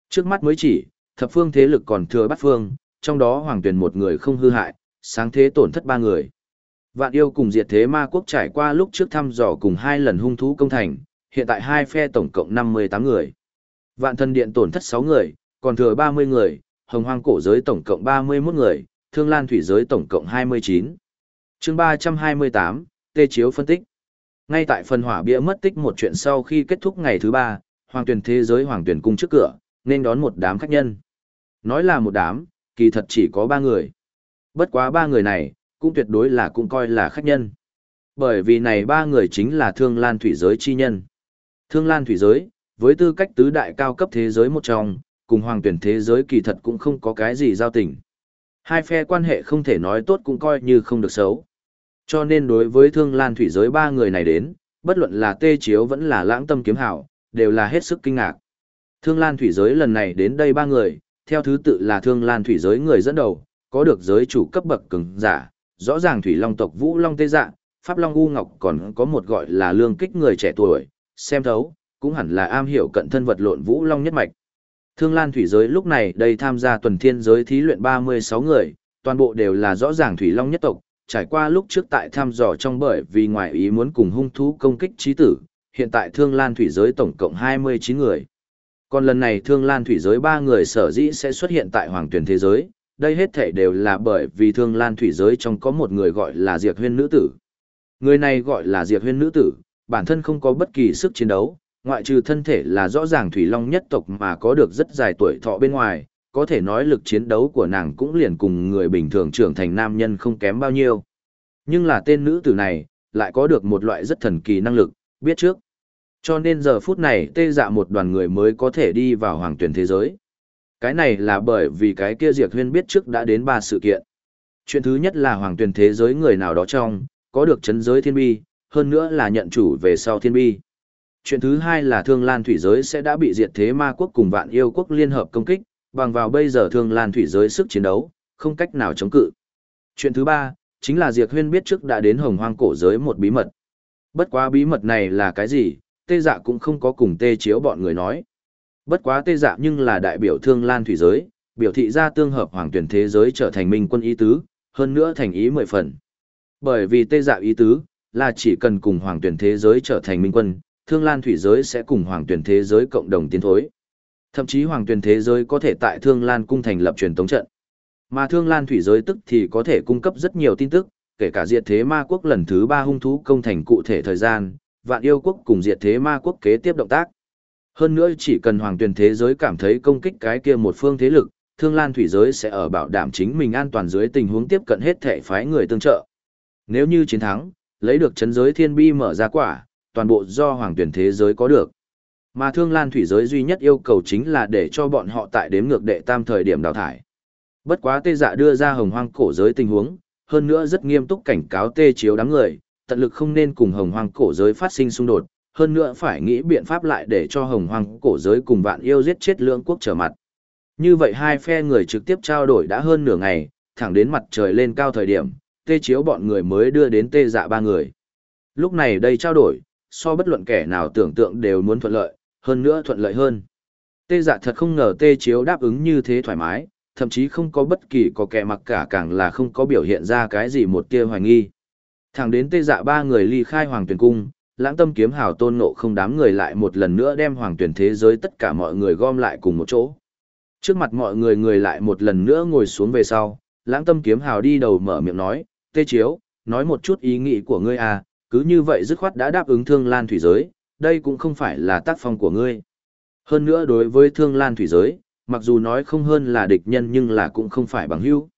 Trước mắt mới chỉ, thập phương thế lực còn thừa bắt phương, trong đó hoàng tuyển một người không hư hại, sáng thế tổn thất ba người. Vạn yêu cùng diệt thế ma quốc trải qua lúc trước thăm dò cùng hai lần hung thú công thành, hiện tại hai phe tổng cộng 58 người. Vạn thân điện tổn thất 6 người, còn thừa 30 người, hồng hoang cổ giới tổng cộng 31 người, thương lan thủy giới tổng cộng 29. chương 328, tê chiếu phân tích. Ngay tại phần hỏa bia mất tích một chuyện sau khi kết thúc ngày thứ ba, hoàng tuyển thế giới hoàng tuyển cung trước cửa, nên đón một đám khách nhân. Nói là một đám, kỳ thật chỉ có ba người. Bất quá ba người này, cũng tuyệt đối là cũng coi là khách nhân. Bởi vì này ba người chính là thương lan thủy giới chi nhân. Thương lan thủy giới, với tư cách tứ đại cao cấp thế giới một trong, cùng hoàng tuyển thế giới kỳ thật cũng không có cái gì giao tình. Hai phe quan hệ không thể nói tốt cũng coi như không được xấu. Cho nên đối với thương lan thủy giới ba người này đến, bất luận là tê chiếu vẫn là lãng tâm kiếm hảo, đều là hết sức kinh ngạc. Thương lan thủy giới lần này đến đây ba người, theo thứ tự là thương lan thủy giới người dẫn đầu, có được giới chủ cấp bậc cường giả, rõ ràng thủy long tộc vũ long tê dạ, pháp long u ngọc còn có một gọi là lương kích người trẻ tuổi, xem thấu, cũng hẳn là am hiểu cận thân vật lộn vũ long nhất mạch. Thương Lan Thủy giới lúc này đây tham gia tuần thiên giới thí luyện 36 người, toàn bộ đều là rõ ràng Thủy Long nhất tộc, trải qua lúc trước tại Tham dò trong bởi vì ngoại ý muốn cùng hung thú công kích trí tử, hiện tại Thương Lan Thủy giới tổng cộng 29 người. Còn lần này Thương Lan Thủy giới 3 người sở dĩ sẽ xuất hiện tại Hoàng tuyển thế giới, đây hết thể đều là bởi vì Thương Lan Thủy giới trong có một người gọi là Diệp Huyên nữ tử. Người này gọi là Diệp Huyên nữ tử, bản thân không có bất kỳ sức chiến đấu, ngoại trừ thân thể là rõ ràng thủy long nhất tộc mà có được rất dài tuổi thọ bên ngoài, có thể nói lực chiến đấu của nàng cũng liền cùng người bình thường trưởng thành nam nhân không kém bao nhiêu. Nhưng là tên nữ tử này, lại có được một loại rất thần kỳ năng lực, biết trước. Cho nên giờ phút này tê dạ một đoàn người mới có thể đi vào hoàng tuyển thế giới. Cái này là bởi vì cái kia diệt Huyên biết trước đã đến ba sự kiện. Chuyện thứ nhất là hoàng tuyển thế giới người nào đó trong, có được chấn giới thiên bi, hơn nữa là nhận chủ về sau thiên bi. Chuyện thứ hai là thương lan thủy giới sẽ đã bị diệt thế ma quốc cùng vạn yêu quốc liên hợp công kích, bằng vào bây giờ thương lan thủy giới sức chiến đấu, không cách nào chống cự. Chuyện thứ ba, chính là Diệp Huyên biết trước đã đến hồng hoang cổ giới một bí mật. Bất quá bí mật này là cái gì, tê dạ cũng không có cùng tê chiếu bọn người nói. Bất quá tê dạ nhưng là đại biểu thương lan thủy giới, biểu thị ra tương hợp hoàng tuyển thế giới trở thành minh quân ý tứ, hơn nữa thành ý mười phần. Bởi vì tê dạ ý tứ, là chỉ cần cùng hoàng tuyển thế giới trở thành minh quân, thương lan thủy giới sẽ cùng hoàng tuyển thế giới cộng đồng tiến thối. Thậm chí hoàng tuyển thế giới có thể tại Thương Lan cung thành lập truyền tống trận. Mà Thương Lan thủy giới tức thì có thể cung cấp rất nhiều tin tức, kể cả diệt thế ma quốc lần thứ ba hung thú công thành cụ thể thời gian, vạn yêu quốc cùng diệt thế ma quốc kế tiếp động tác. Hơn nữa chỉ cần hoàng tuyển thế giới cảm thấy công kích cái kia một phương thế lực, Thương Lan thủy giới sẽ ở bảo đảm chính mình an toàn dưới tình huống tiếp cận hết thể phái người tương trợ. Nếu như chiến thắng, lấy được chấn giới thiên bi mở ra quả, toàn bộ do hoàng tuyển thế giới có được. Mà Thương Lan thủy giới duy nhất yêu cầu chính là để cho bọn họ tại đếm ngược đệ tam thời điểm đào thải. Bất quá tê dạ đưa ra hồng hoang cổ giới tình huống, hơn nữa rất nghiêm túc cảnh cáo tê chiếu đám người, tận lực không nên cùng hồng hoang cổ giới phát sinh xung đột, hơn nữa phải nghĩ biện pháp lại để cho hồng hoang cổ giới cùng vạn yêu giết chết lưỡng quốc trở mặt. Như vậy hai phe người trực tiếp trao đổi đã hơn nửa ngày, thẳng đến mặt trời lên cao thời điểm, tê chiếu bọn người mới đưa đến tê dạ ba người. Lúc này đây trao đổi, so bất luận kẻ nào tưởng tượng đều muốn thuận lợi, hơn nữa thuận lợi hơn. Tê dạ thật không ngờ tê chiếu đáp ứng như thế thoải mái, thậm chí không có bất kỳ có kẻ mặc cả càng là không có biểu hiện ra cái gì một tia hoài nghi. Thẳng đến tê dạ ba người ly khai hoàng tuyển cung, lãng tâm kiếm hào tôn nộ không đám người lại một lần nữa đem hoàng tuyển thế giới tất cả mọi người gom lại cùng một chỗ. Trước mặt mọi người người lại một lần nữa ngồi xuống về sau, lãng tâm kiếm hào đi đầu mở miệng nói, tê chiếu, nói một chút ý nghĩ của ngươi à, cứ như vậy dứt khoát đã đáp ứng thương lan thủy giới, đây cũng không phải là tác phong của ngươi. Hơn nữa đối với thương lan thủy giới, mặc dù nói không hơn là địch nhân nhưng là cũng không phải bằng hữu.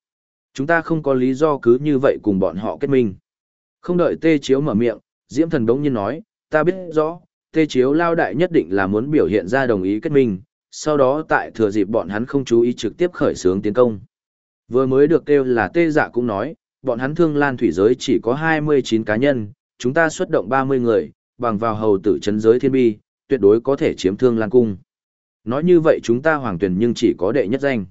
Chúng ta không có lý do cứ như vậy cùng bọn họ kết minh. Không đợi tê chiếu mở miệng, diễm thần đống nhiên nói, ta biết rõ, tê chiếu lao đại nhất định là muốn biểu hiện ra đồng ý kết minh, sau đó tại thừa dịp bọn hắn không chú ý trực tiếp khởi xướng tiến công. Vừa mới được kêu là tê dạ cũng nói, bọn hắn thương lan thủy giới chỉ có 29 cá nhân, chúng ta xuất động 30 người, bằng vào hầu tử chấn giới thiên bi, tuyệt đối có thể chiếm thương lan cung. Nói như vậy chúng ta hoàng tuyển nhưng chỉ có đệ nhất danh.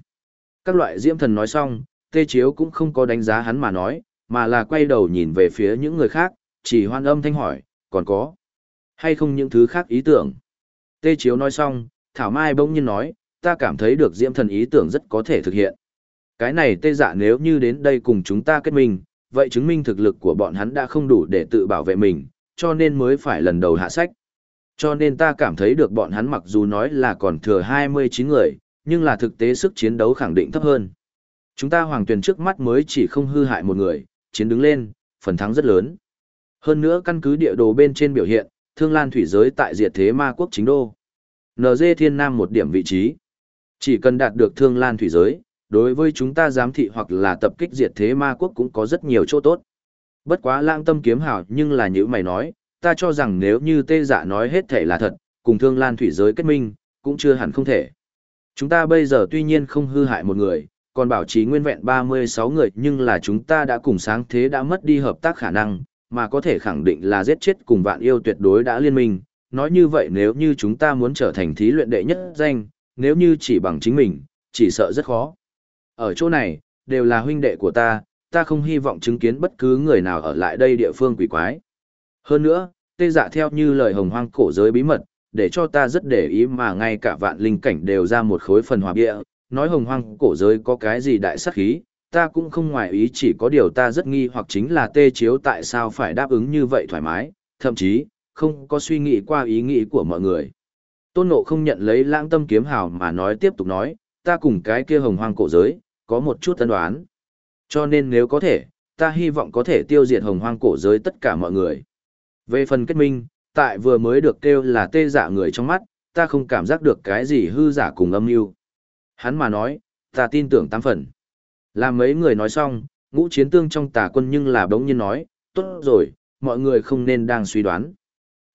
Các loại diễm thần nói xong, tê chiếu cũng không có đánh giá hắn mà nói, mà là quay đầu nhìn về phía những người khác, chỉ hoan âm thanh hỏi, còn có hay không những thứ khác ý tưởng. Tê chiếu nói xong, Thảo Mai bỗng nhiên nói, ta cảm thấy được diễm thần ý tưởng rất có thể thực hiện. Cái này tê dạ nếu như đến đây cùng chúng ta kết minh, vậy chứng minh thực lực của bọn hắn đã không đủ để tự bảo vệ mình, cho nên mới phải lần đầu hạ sách. Cho nên ta cảm thấy được bọn hắn mặc dù nói là còn thừa 29 người, nhưng là thực tế sức chiến đấu khẳng định thấp hơn. Chúng ta hoàng tuyển trước mắt mới chỉ không hư hại một người, chiến đứng lên, phần thắng rất lớn. Hơn nữa căn cứ địa đồ bên trên biểu hiện, thương lan thủy giới tại diệt thế ma quốc chính đô. NG Thiên Nam một điểm vị trí. Chỉ cần đạt được thương lan thủy giới, đối với chúng ta giám thị hoặc là tập kích diệt thế ma quốc cũng có rất nhiều chỗ tốt. Bất quá lãng tâm kiếm hảo nhưng là như mày nói, ta cho rằng nếu như tê giả nói hết thể là thật, cùng thương lan thủy giới kết minh, cũng chưa hẳn không thể. Chúng ta bây giờ tuy nhiên không hư hại một người, còn bảo trì nguyên vẹn 36 người nhưng là chúng ta đã cùng sáng thế đã mất đi hợp tác khả năng, mà có thể khẳng định là giết chết cùng vạn yêu tuyệt đối đã liên minh. Nói như vậy nếu như chúng ta muốn trở thành thí luyện đệ nhất danh, nếu như chỉ bằng chính mình, chỉ sợ rất khó. Ở chỗ này, đều là huynh đệ của ta, ta không hy vọng chứng kiến bất cứ người nào ở lại đây địa phương quỷ quái. Hơn nữa, tê dạ theo như lời hồng hoang cổ giới bí mật, để cho ta rất để ý mà ngay cả vạn linh cảnh đều ra một khối phần hòa địa, nói hồng hoang cổ giới có cái gì đại sắc khí, ta cũng không ngoài ý chỉ có điều ta rất nghi hoặc chính là tê chiếu tại sao phải đáp ứng như vậy thoải mái, thậm chí, không có suy nghĩ qua ý nghĩ của mọi người. Tôn nộ không nhận lấy lãng tâm kiếm hào mà nói tiếp tục nói, ta cùng cái kia hồng hoang cổ giới, có một chút tân đoán. Cho nên nếu có thể, ta hy vọng có thể tiêu diệt hồng hoang cổ giới tất cả mọi người. Về phần kết minh, tại vừa mới được kêu là tê giả người trong mắt, ta không cảm giác được cái gì hư giả cùng âm mưu. Hắn mà nói, ta tin tưởng tám phần. Làm mấy người nói xong, ngũ chiến tương trong tà quân nhưng là bỗng nhiên nói, tốt rồi, mọi người không nên đang suy đoán.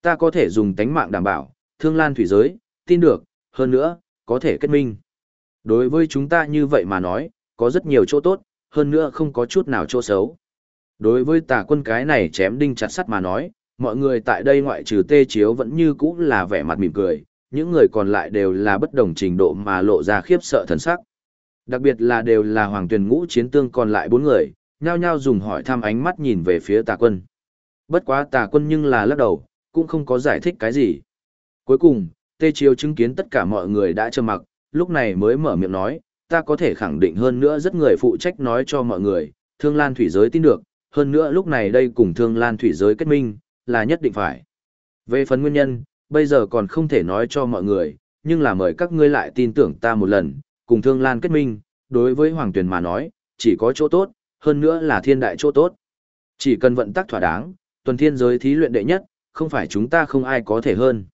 Ta có thể dùng tánh mạng đảm bảo, thương lan thủy giới, tin được, hơn nữa, có thể kết minh. Đối với chúng ta như vậy mà nói, có rất nhiều chỗ tốt, hơn nữa không có chút nào chỗ xấu. Đối với tà quân cái này chém đinh chặt sắt mà nói, mọi người tại đây ngoại trừ tê chiếu vẫn như cũ là vẻ mặt mỉm cười, những người còn lại đều là bất đồng trình độ mà lộ ra khiếp sợ thần sắc. Đặc biệt là đều là hoàng tuyển ngũ chiến tương còn lại bốn người, nhao nhao dùng hỏi thăm ánh mắt nhìn về phía tà quân. Bất quá tà quân nhưng là lắc đầu, cũng không có giải thích cái gì. Cuối cùng, tê chiếu chứng kiến tất cả mọi người đã trầm mặc, lúc này mới mở miệng nói, ta có thể khẳng định hơn nữa rất người phụ trách nói cho mọi người, thương lan thủy giới tin được, hơn nữa lúc này đây cùng thương lan thủy giới kết minh, là nhất định phải. Về phần nguyên nhân, bây giờ còn không thể nói cho mọi người, nhưng là mời các ngươi lại tin tưởng ta một lần, cùng Thương Lan kết minh, đối với Hoàng Tuyền mà nói, chỉ có chỗ tốt, hơn nữa là thiên đại chỗ tốt. Chỉ cần vận tắc thỏa đáng, tuần thiên giới thí luyện đệ nhất, không phải chúng ta không ai có thể hơn.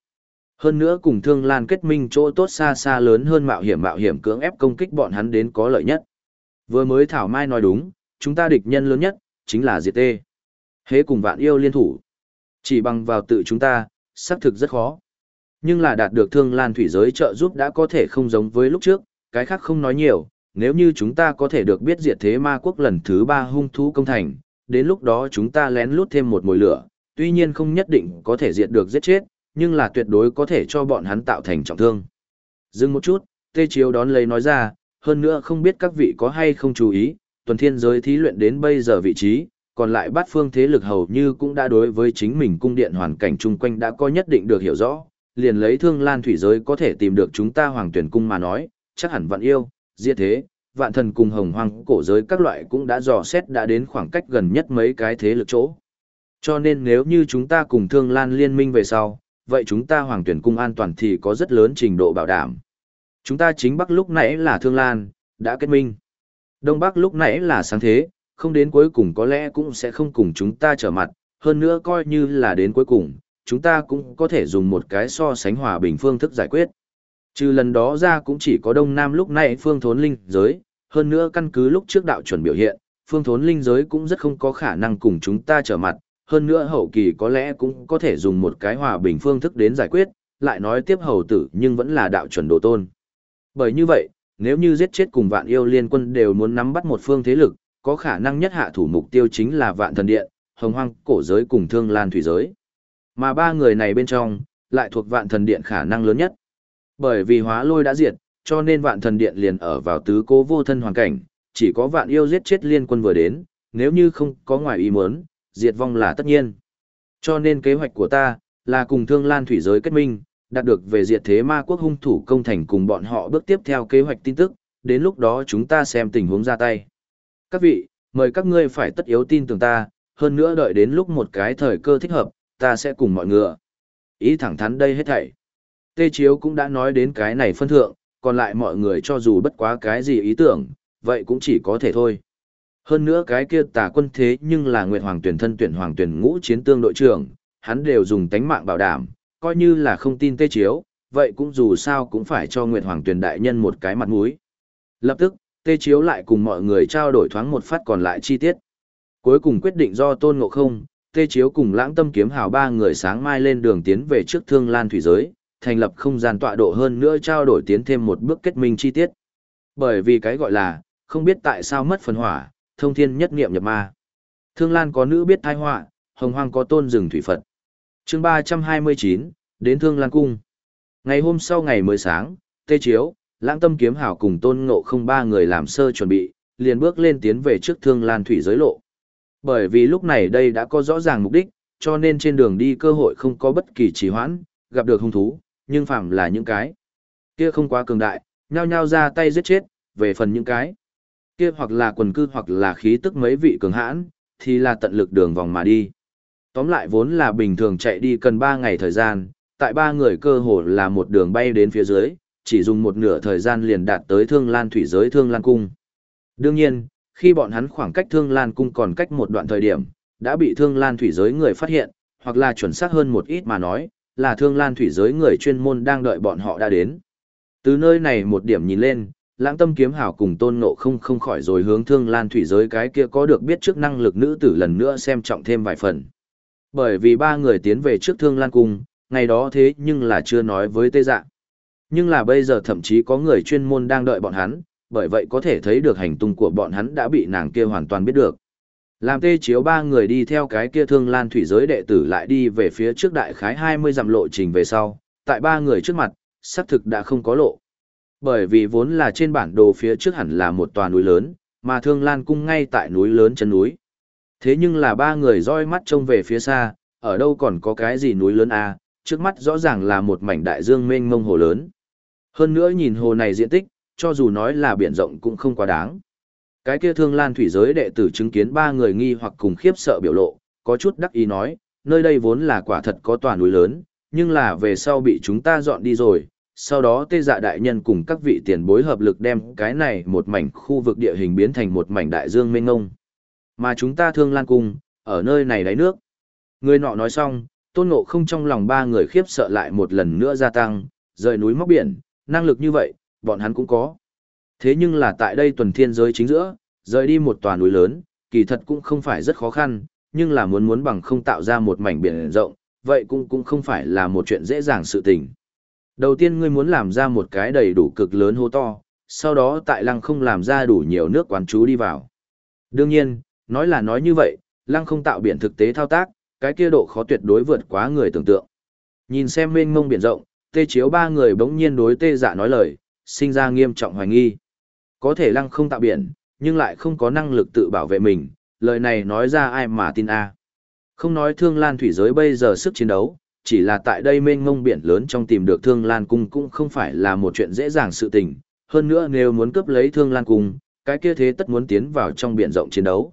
Hơn nữa cùng Thương Lan kết minh chỗ tốt xa xa lớn hơn mạo hiểm mạo hiểm cưỡng ép công kích bọn hắn đến có lợi nhất. Vừa mới Thảo Mai nói đúng, chúng ta địch nhân lớn nhất, chính là diệt tê. Hế cùng vạn yêu liên thủ. Chỉ bằng vào tự chúng ta, xác thực rất khó. Nhưng là đạt được thương lan thủy giới trợ giúp đã có thể không giống với lúc trước, cái khác không nói nhiều, nếu như chúng ta có thể được biết diệt thế ma quốc lần thứ ba hung thú công thành, đến lúc đó chúng ta lén lút thêm một mồi lửa, tuy nhiên không nhất định có thể diệt được giết chết, nhưng là tuyệt đối có thể cho bọn hắn tạo thành trọng thương. Dừng một chút, Tê Chiếu đón lấy nói ra, hơn nữa không biết các vị có hay không chú ý, tuần thiên giới thí luyện đến bây giờ vị trí, còn lại bát phương thế lực hầu như cũng đã đối với chính mình cung điện hoàn cảnh chung quanh đã có nhất định được hiểu rõ, liền lấy thương lan thủy giới có thể tìm được chúng ta hoàng tuyển cung mà nói, chắc hẳn vạn yêu, diệt thế, vạn thần cùng hồng hoang cổ giới các loại cũng đã dò xét đã đến khoảng cách gần nhất mấy cái thế lực chỗ. Cho nên nếu như chúng ta cùng thương lan liên minh về sau, vậy chúng ta hoàng tuyển cung an toàn thì có rất lớn trình độ bảo đảm. Chúng ta chính bắc lúc nãy là thương lan, đã kết minh. Đông bắc lúc nãy là sáng thế, không đến cuối cùng có lẽ cũng sẽ không cùng chúng ta trở mặt, hơn nữa coi như là đến cuối cùng, chúng ta cũng có thể dùng một cái so sánh hòa bình phương thức giải quyết. Trừ lần đó ra cũng chỉ có Đông Nam lúc nãy phương thốn linh giới, hơn nữa căn cứ lúc trước đạo chuẩn biểu hiện, phương thốn linh giới cũng rất không có khả năng cùng chúng ta trở mặt, hơn nữa hậu kỳ có lẽ cũng có thể dùng một cái hòa bình phương thức đến giải quyết, lại nói tiếp hầu tử nhưng vẫn là đạo chuẩn đồ tôn. Bởi như vậy, nếu như giết chết cùng vạn yêu liên quân đều muốn nắm bắt một phương thế lực, có khả năng nhất hạ thủ mục tiêu chính là vạn thần điện, hồng hoang, cổ giới cùng thương lan thủy giới. Mà ba người này bên trong, lại thuộc vạn thần điện khả năng lớn nhất. Bởi vì hóa lôi đã diệt, cho nên vạn thần điện liền ở vào tứ cố vô thân hoàn cảnh, chỉ có vạn yêu giết chết liên quân vừa đến, nếu như không có ngoài ý muốn, diệt vong là tất nhiên. Cho nên kế hoạch của ta, là cùng thương lan thủy giới kết minh, đạt được về diệt thế ma quốc hung thủ công thành cùng bọn họ bước tiếp theo kế hoạch tin tức, đến lúc đó chúng ta xem tình huống ra tay. Các vị, mời các ngươi phải tất yếu tin tưởng ta, hơn nữa đợi đến lúc một cái thời cơ thích hợp, ta sẽ cùng mọi ngựa. Ý thẳng thắn đây hết thảy. Tê Chiếu cũng đã nói đến cái này phân thượng, còn lại mọi người cho dù bất quá cái gì ý tưởng, vậy cũng chỉ có thể thôi. Hơn nữa cái kia tà quân thế nhưng là Nguyệt Hoàng tuyển thân tuyển Hoàng tuyển ngũ chiến tương đội trưởng, hắn đều dùng tánh mạng bảo đảm, coi như là không tin Tê Chiếu, vậy cũng dù sao cũng phải cho Nguyệt Hoàng tuyển đại nhân một cái mặt mũi. Lập tức, Tê Chiếu lại cùng mọi người trao đổi thoáng một phát còn lại chi tiết. Cuối cùng quyết định do Tôn Ngộ Không, Tê Chiếu cùng lãng tâm kiếm hào ba người sáng mai lên đường tiến về trước thương lan thủy giới, thành lập không gian tọa độ hơn nữa trao đổi tiến thêm một bước kết minh chi tiết. Bởi vì cái gọi là, không biết tại sao mất phần hỏa, thông thiên nhất niệm nhập ma. Thương lan có nữ biết thai họa, hồng hoang có tôn rừng thủy Phật. chương 329, đến thương lan cung. Ngày hôm sau ngày mới sáng, Tê Chiếu, lãng tâm kiếm Hảo cùng tôn ngộ không ba người làm sơ chuẩn bị, liền bước lên tiến về trước thương lan thủy giới lộ. Bởi vì lúc này đây đã có rõ ràng mục đích, cho nên trên đường đi cơ hội không có bất kỳ trì hoãn, gặp được hung thú, nhưng phạm là những cái kia không quá cường đại, nhao nhao ra tay giết chết, về phần những cái kia hoặc là quần cư hoặc là khí tức mấy vị cường hãn, thì là tận lực đường vòng mà đi. Tóm lại vốn là bình thường chạy đi cần 3 ngày thời gian, tại ba người cơ hồ là một đường bay đến phía dưới, chỉ dùng một nửa thời gian liền đạt tới Thương Lan thủy giới Thương Lan cung. Đương nhiên, khi bọn hắn khoảng cách Thương Lan cung còn cách một đoạn thời điểm, đã bị Thương Lan thủy giới người phát hiện, hoặc là chuẩn xác hơn một ít mà nói, là Thương Lan thủy giới người chuyên môn đang đợi bọn họ đã đến. Từ nơi này một điểm nhìn lên, Lãng Tâm Kiếm Hảo cùng Tôn Ngộ không không khỏi rồi hướng Thương Lan thủy giới cái kia có được biết trước năng lực nữ tử lần nữa xem trọng thêm vài phần. Bởi vì ba người tiến về trước Thương Lan cung, ngày đó thế nhưng là chưa nói với Tê Dạ. Nhưng là bây giờ thậm chí có người chuyên môn đang đợi bọn hắn, bởi vậy có thể thấy được hành tung của bọn hắn đã bị nàng kia hoàn toàn biết được. Làm tê chiếu ba người đi theo cái kia thương lan thủy giới đệ tử lại đi về phía trước đại khái 20 dặm lộ trình về sau, tại ba người trước mặt, xác thực đã không có lộ. Bởi vì vốn là trên bản đồ phía trước hẳn là một tòa núi lớn, mà thương lan cung ngay tại núi lớn chân núi. Thế nhưng là ba người roi mắt trông về phía xa, ở đâu còn có cái gì núi lớn à, trước mắt rõ ràng là một mảnh đại dương mênh mông hồ lớn. Hơn nữa nhìn hồ này diện tích, cho dù nói là biển rộng cũng không quá đáng. Cái kia thương lan thủy giới đệ tử chứng kiến ba người nghi hoặc cùng khiếp sợ biểu lộ, có chút đắc ý nói, nơi đây vốn là quả thật có tòa núi lớn, nhưng là về sau bị chúng ta dọn đi rồi, sau đó tê dạ đại nhân cùng các vị tiền bối hợp lực đem cái này một mảnh khu vực địa hình biến thành một mảnh đại dương mênh ngông. Mà chúng ta thương lan cung, ở nơi này đáy nước. Người nọ nói xong, tôn ngộ không trong lòng ba người khiếp sợ lại một lần nữa gia tăng, rời núi móc biển, năng lực như vậy, bọn hắn cũng có. Thế nhưng là tại đây tuần thiên giới chính giữa, rời đi một tòa núi lớn, kỳ thật cũng không phải rất khó khăn, nhưng là muốn muốn bằng không tạo ra một mảnh biển rộng, vậy cũng cũng không phải là một chuyện dễ dàng sự tình. Đầu tiên ngươi muốn làm ra một cái đầy đủ cực lớn hố to, sau đó tại lăng không làm ra đủ nhiều nước quán chú đi vào. Đương nhiên, nói là nói như vậy, lăng không tạo biển thực tế thao tác, cái kia độ khó tuyệt đối vượt quá người tưởng tượng. Nhìn xem mênh mông biển rộng, tê chiếu ba người bỗng nhiên đối tê dạ nói lời, sinh ra nghiêm trọng hoài nghi. Có thể lăng không tạo biển, nhưng lại không có năng lực tự bảo vệ mình, lời này nói ra ai mà tin a Không nói thương lan thủy giới bây giờ sức chiến đấu, chỉ là tại đây mênh mông biển lớn trong tìm được thương lan cung cũng không phải là một chuyện dễ dàng sự tình. Hơn nữa nếu muốn cướp lấy thương lan cung, cái kia thế tất muốn tiến vào trong biển rộng chiến đấu.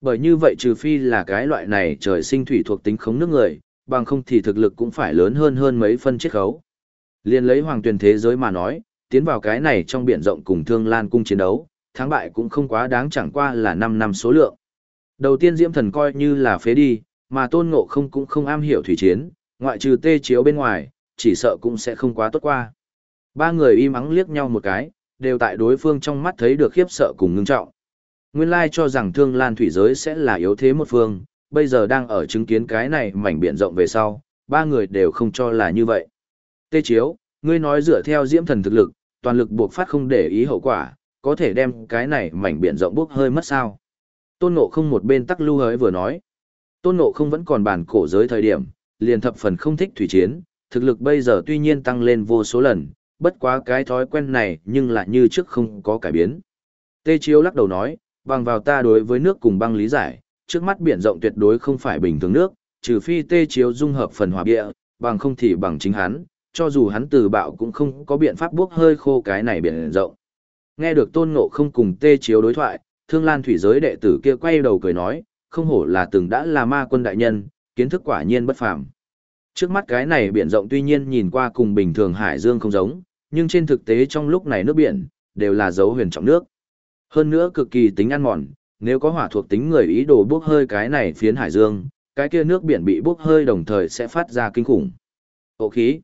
Bởi như vậy trừ phi là cái loại này trời sinh thủy thuộc tính khống nước người, bằng không thì thực lực cũng phải lớn hơn hơn mấy phân chiết khấu. Liên lấy hoàng tuyển thế giới mà nói, tiến vào cái này trong biển rộng cùng thương lan cung chiến đấu, thắng bại cũng không quá đáng chẳng qua là 5 năm số lượng. Đầu tiên Diễm Thần coi như là phế đi, mà Tôn Ngộ không cũng không am hiểu thủy chiến, ngoại trừ tê chiếu bên ngoài, chỉ sợ cũng sẽ không quá tốt qua. Ba người im ắng liếc nhau một cái, đều tại đối phương trong mắt thấy được khiếp sợ cùng ngưng trọng. Nguyên lai cho rằng thương lan thủy giới sẽ là yếu thế một phương, bây giờ đang ở chứng kiến cái này mảnh biển rộng về sau, ba người đều không cho là như vậy. Tê chiếu, ngươi nói dựa theo diễm thần thực lực, toàn lực buộc phát không để ý hậu quả, có thể đem cái này mảnh biển rộng bốc hơi mất sao. Tôn Ngộ không một bên tắc lưu hới vừa nói. Tôn Ngộ không vẫn còn bản cổ giới thời điểm, liền thập phần không thích thủy chiến, thực lực bây giờ tuy nhiên tăng lên vô số lần, bất quá cái thói quen này nhưng lại như trước không có cải biến. Tê Chiếu lắc đầu nói, bằng vào ta đối với nước cùng băng lý giải, trước mắt biển rộng tuyệt đối không phải bình thường nước, trừ phi Tê Chiếu dung hợp phần hòa bịa, bằng không thì bằng chính hắn, cho dù hắn từ bạo cũng không có biện pháp buốc hơi khô cái này biển rộng. Nghe được tôn ngộ không cùng Tê Chiếu đối thoại, thương lan thủy giới đệ tử kia quay đầu cười nói, không hổ là từng đã là ma quân đại nhân, kiến thức quả nhiên bất phàm. Trước mắt cái này biển rộng tuy nhiên nhìn qua cùng bình thường hải dương không giống, nhưng trên thực tế trong lúc này nước biển, đều là dấu huyền trọng nước. Hơn nữa cực kỳ tính ăn mòn, nếu có hỏa thuộc tính người ý đồ bốc hơi cái này phiến hải dương, cái kia nước biển bị bốc hơi đồng thời sẽ phát ra kinh khủng. Ổ khí.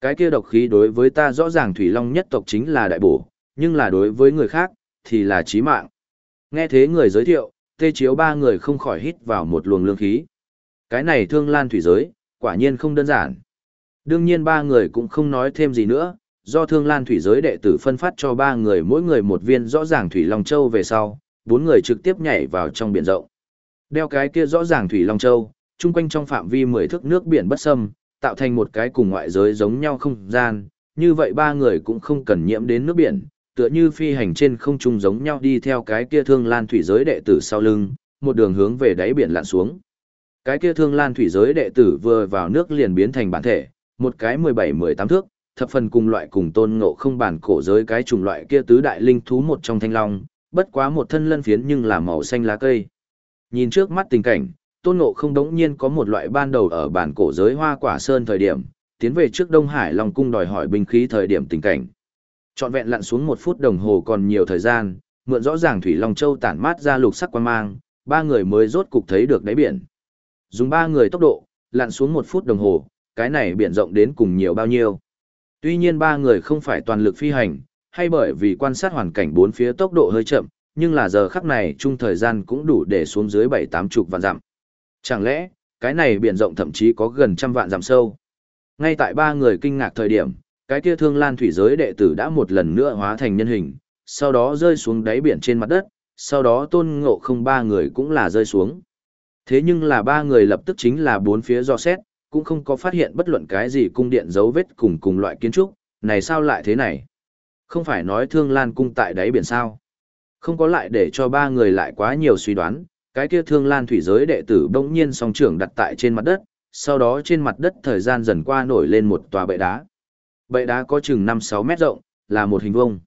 Cái kia độc khí đối với ta rõ ràng thủy long nhất tộc chính là đại bổ, nhưng là đối với người khác, thì là chí mạng. Nghe thế người giới thiệu, tê chiếu ba người không khỏi hít vào một luồng lương khí. Cái này thương lan thủy giới, quả nhiên không đơn giản. Đương nhiên ba người cũng không nói thêm gì nữa, do thương lan thủy giới đệ tử phân phát cho ba người mỗi người một viên rõ ràng thủy long châu về sau, bốn người trực tiếp nhảy vào trong biển rộng. Đeo cái kia rõ ràng thủy long châu, chung quanh trong phạm vi mười thước nước biển bất xâm, tạo thành một cái cùng ngoại giới giống nhau không gian, như vậy ba người cũng không cần nhiễm đến nước biển, tựa như phi hành trên không trung giống nhau đi theo cái kia thương lan thủy giới đệ tử sau lưng, một đường hướng về đáy biển lặn xuống. Cái kia thương lan thủy giới đệ tử vừa vào nước liền biến thành bản thể, một cái 17-18 thước, thập phần cùng loại cùng tôn ngộ không bản cổ giới cái chủng loại kia tứ đại linh thú một trong thanh long, bất quá một thân lân phiến nhưng là màu xanh lá cây. Nhìn trước mắt tình cảnh, tôn ngộ không đống nhiên có một loại ban đầu ở bản cổ giới hoa quả sơn thời điểm, tiến về trước Đông Hải Long cung đòi hỏi binh khí thời điểm tình cảnh. Trọn vẹn lặn xuống một phút đồng hồ còn nhiều thời gian, mượn rõ ràng Thủy Long Châu tản mát ra lục sắc quan mang, ba người mới rốt cục thấy được đáy biển. Dùng ba người tốc độ, lặn xuống một phút đồng hồ, cái này biển rộng đến cùng nhiều bao nhiêu. Tuy nhiên ba người không phải toàn lực phi hành, hay bởi vì quan sát hoàn cảnh bốn phía tốc độ hơi chậm, nhưng là giờ khắc này chung thời gian cũng đủ để xuống dưới bảy tám chục vạn dặm. Chẳng lẽ, cái này biển rộng thậm chí có gần trăm vạn dặm sâu. Ngay tại ba người kinh ngạc thời điểm, cái kia thương lan thủy giới đệ tử đã một lần nữa hóa thành nhân hình, sau đó rơi xuống đáy biển trên mặt đất, sau đó tôn ngộ không ba người cũng là rơi xuống. Thế nhưng là ba người lập tức chính là bốn phía do xét, cũng không có phát hiện bất luận cái gì cung điện dấu vết cùng cùng loại kiến trúc, này sao lại thế này? Không phải nói thương lan cung tại đáy biển sao? Không có lại để cho ba người lại quá nhiều suy đoán, cái kia thương lan thủy giới đệ tử bỗng nhiên song trưởng đặt tại trên mặt đất, sau đó trên mặt đất thời gian dần qua nổi lên một tòa bệ đá. Bệ đá có chừng 5-6 mét rộng, là một hình vuông.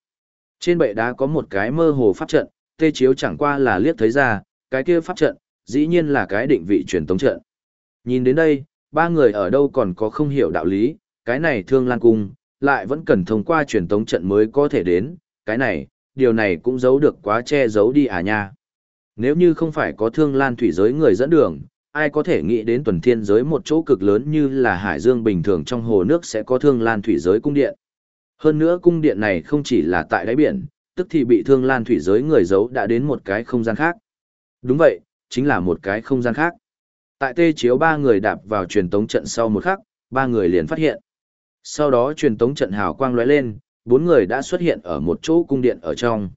Trên bệ đá có một cái mơ hồ pháp trận, tê chiếu chẳng qua là liếc thấy ra, cái kia pháp trận, dĩ nhiên là cái định vị truyền tống trận. Nhìn đến đây, ba người ở đâu còn có không hiểu đạo lý, cái này thương lan cung, lại vẫn cần thông qua truyền tống trận mới có thể đến, cái này, điều này cũng giấu được quá che giấu đi à nha. Nếu như không phải có thương lan thủy giới người dẫn đường, ai có thể nghĩ đến tuần thiên giới một chỗ cực lớn như là hải dương bình thường trong hồ nước sẽ có thương lan thủy giới cung điện. Hơn nữa cung điện này không chỉ là tại đáy biển, tức thì bị thương lan thủy giới người giấu đã đến một cái không gian khác. Đúng vậy, chính là một cái không gian khác. Tại tê chiếu ba người đạp vào truyền tống trận sau một khắc, ba người liền phát hiện. Sau đó truyền tống trận hào quang lóe lên, bốn người đã xuất hiện ở một chỗ cung điện ở trong.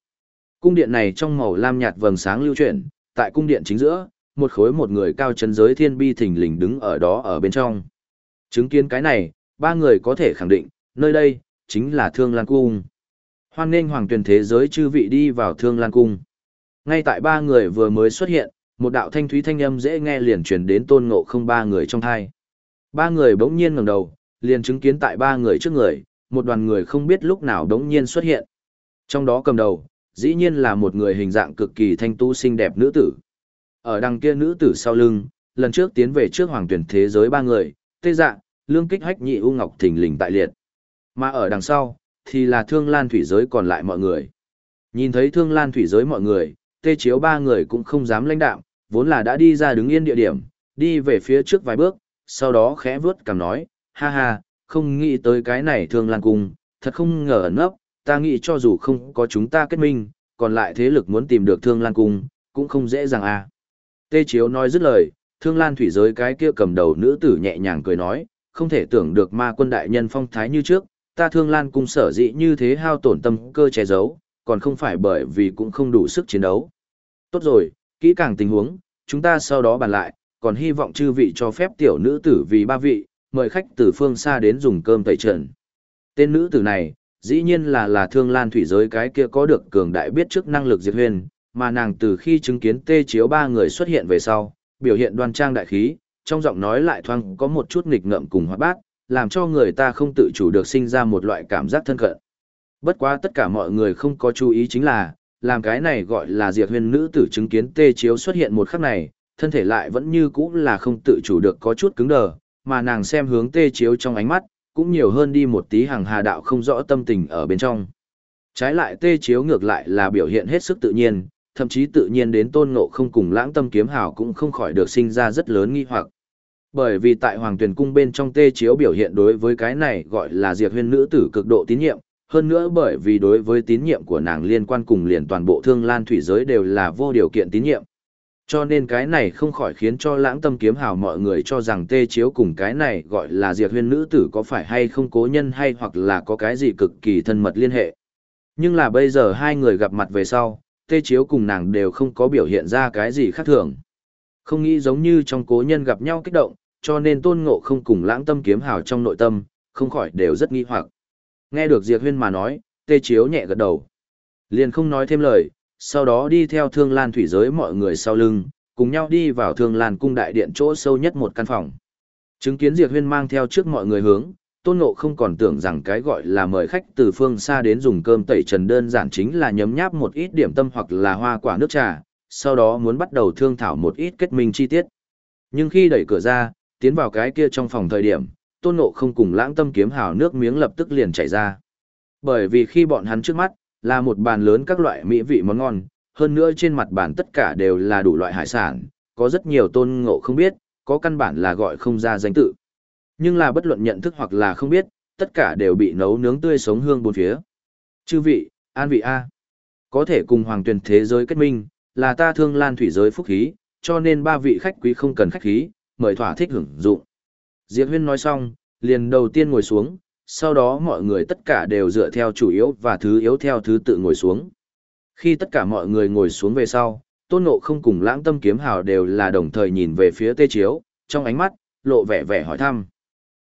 Cung điện này trong màu lam nhạt vầng sáng lưu chuyển, tại cung điện chính giữa, một khối một người cao chân giới thiên bi thình lình đứng ở đó ở bên trong. Chứng kiến cái này, ba người có thể khẳng định, nơi đây, chính là Thương Lan Cung. Hoan nghênh hoàng tuyển thế giới chư vị đi vào Thương Lan Cung. Ngay tại ba người vừa mới xuất hiện, một đạo thanh thúy thanh âm dễ nghe liền truyền đến tôn ngộ không ba người trong thai. Ba người bỗng nhiên ngẩng đầu, liền chứng kiến tại ba người trước người, một đoàn người không biết lúc nào đống nhiên xuất hiện. Trong đó cầm đầu, dĩ nhiên là một người hình dạng cực kỳ thanh tu xinh đẹp nữ tử. Ở đằng kia nữ tử sau lưng, lần trước tiến về trước hoàng tuyển thế giới ba người, tê dạ, lương kích hách nhị u ngọc thình lình tại liệt. Mà ở đằng sau, thì là thương lan thủy giới còn lại mọi người. Nhìn thấy thương lan thủy giới mọi người, tê chiếu ba người cũng không dám lãnh đạo, vốn là đã đi ra đứng yên địa điểm, đi về phía trước vài bước, sau đó khẽ vướt cằm nói, ha ha, không nghĩ tới cái này thương lan cung, thật không ngờ ẩn ấp, ta nghĩ cho dù không có chúng ta kết minh, còn lại thế lực muốn tìm được thương lan cung, cũng không dễ dàng à. Tê Chiếu nói dứt lời, thương lan thủy giới cái kia cầm đầu nữ tử nhẹ nhàng cười nói, không thể tưởng được ma quân đại nhân phong thái như trước, ta thương lan cung sở dĩ như thế hao tổn tâm cơ che giấu, còn không phải bởi vì cũng không đủ sức chiến đấu. Tốt rồi, kỹ càng tình huống, chúng ta sau đó bàn lại, còn hy vọng chư vị cho phép tiểu nữ tử vì ba vị, mời khách từ phương xa đến dùng cơm tẩy trần. Tên nữ tử này, dĩ nhiên là là thương lan thủy giới cái kia có được cường đại biết trước năng lực diệt huyền, mà nàng từ khi chứng kiến tê chiếu ba người xuất hiện về sau, biểu hiện đoan trang đại khí, trong giọng nói lại thoang có một chút nghịch ngợm cùng hoạt bát, làm cho người ta không tự chủ được sinh ra một loại cảm giác thân cận. Bất quá tất cả mọi người không có chú ý chính là, làm cái này gọi là diệt huyền nữ tử chứng kiến tê chiếu xuất hiện một khắc này, thân thể lại vẫn như cũ là không tự chủ được có chút cứng đờ, mà nàng xem hướng tê chiếu trong ánh mắt, cũng nhiều hơn đi một tí hàng hà đạo không rõ tâm tình ở bên trong. Trái lại tê chiếu ngược lại là biểu hiện hết sức tự nhiên, thậm chí tự nhiên đến tôn ngộ không cùng lãng tâm kiếm hào cũng không khỏi được sinh ra rất lớn nghi hoặc. Bởi vì tại Hoàng tuyển Cung bên trong tê chiếu biểu hiện đối với cái này gọi là diệt huyên nữ tử cực độ tín nhiệm, hơn nữa bởi vì đối với tín nhiệm của nàng liên quan cùng liền toàn bộ thương lan thủy giới đều là vô điều kiện tín nhiệm. Cho nên cái này không khỏi khiến cho lãng tâm kiếm hào mọi người cho rằng tê chiếu cùng cái này gọi là diệt huyên nữ tử có phải hay không cố nhân hay hoặc là có cái gì cực kỳ thân mật liên hệ. Nhưng là bây giờ hai người gặp mặt về sau, tê chiếu cùng nàng đều không có biểu hiện ra cái gì khác thường. Không nghĩ giống như trong cố nhân gặp nhau kích động, cho nên tôn ngộ không cùng lãng tâm kiếm hào trong nội tâm, không khỏi đều rất nghi hoặc. Nghe được Diệp Huyên mà nói, tê chiếu nhẹ gật đầu. Liền không nói thêm lời, sau đó đi theo thương lan thủy giới mọi người sau lưng, cùng nhau đi vào thương lan cung đại điện chỗ sâu nhất một căn phòng. Chứng kiến Diệp Huyên mang theo trước mọi người hướng, Tôn Ngộ không còn tưởng rằng cái gọi là mời khách từ phương xa đến dùng cơm tẩy trần đơn giản chính là nhấm nháp một ít điểm tâm hoặc là hoa quả nước trà, sau đó muốn bắt đầu thương thảo một ít kết minh chi tiết. Nhưng khi đẩy cửa ra, tiến vào cái kia trong phòng thời điểm, Tôn Ngộ không cùng lãng tâm kiếm hào nước miếng lập tức liền chảy ra. Bởi vì khi bọn hắn trước mắt, là một bàn lớn các loại mỹ vị món ngon, hơn nữa trên mặt bàn tất cả đều là đủ loại hải sản, có rất nhiều tôn ngộ không biết, có căn bản là gọi không ra danh tự. Nhưng là bất luận nhận thức hoặc là không biết, tất cả đều bị nấu nướng tươi sống hương bốn phía. Chư vị, an vị A. Có thể cùng hoàng tuyển thế giới kết minh, là ta thương lan thủy giới phúc khí, cho nên ba vị khách quý không cần khách khí, mời thỏa thích hưởng dụng. Diệp Huyên nói xong, liền đầu tiên ngồi xuống, sau đó mọi người tất cả đều dựa theo chủ yếu và thứ yếu theo thứ tự ngồi xuống. Khi tất cả mọi người ngồi xuống về sau, tôn ngộ không cùng lãng tâm kiếm hào đều là đồng thời nhìn về phía tê chiếu, trong ánh mắt, lộ vẻ vẻ hỏi thăm.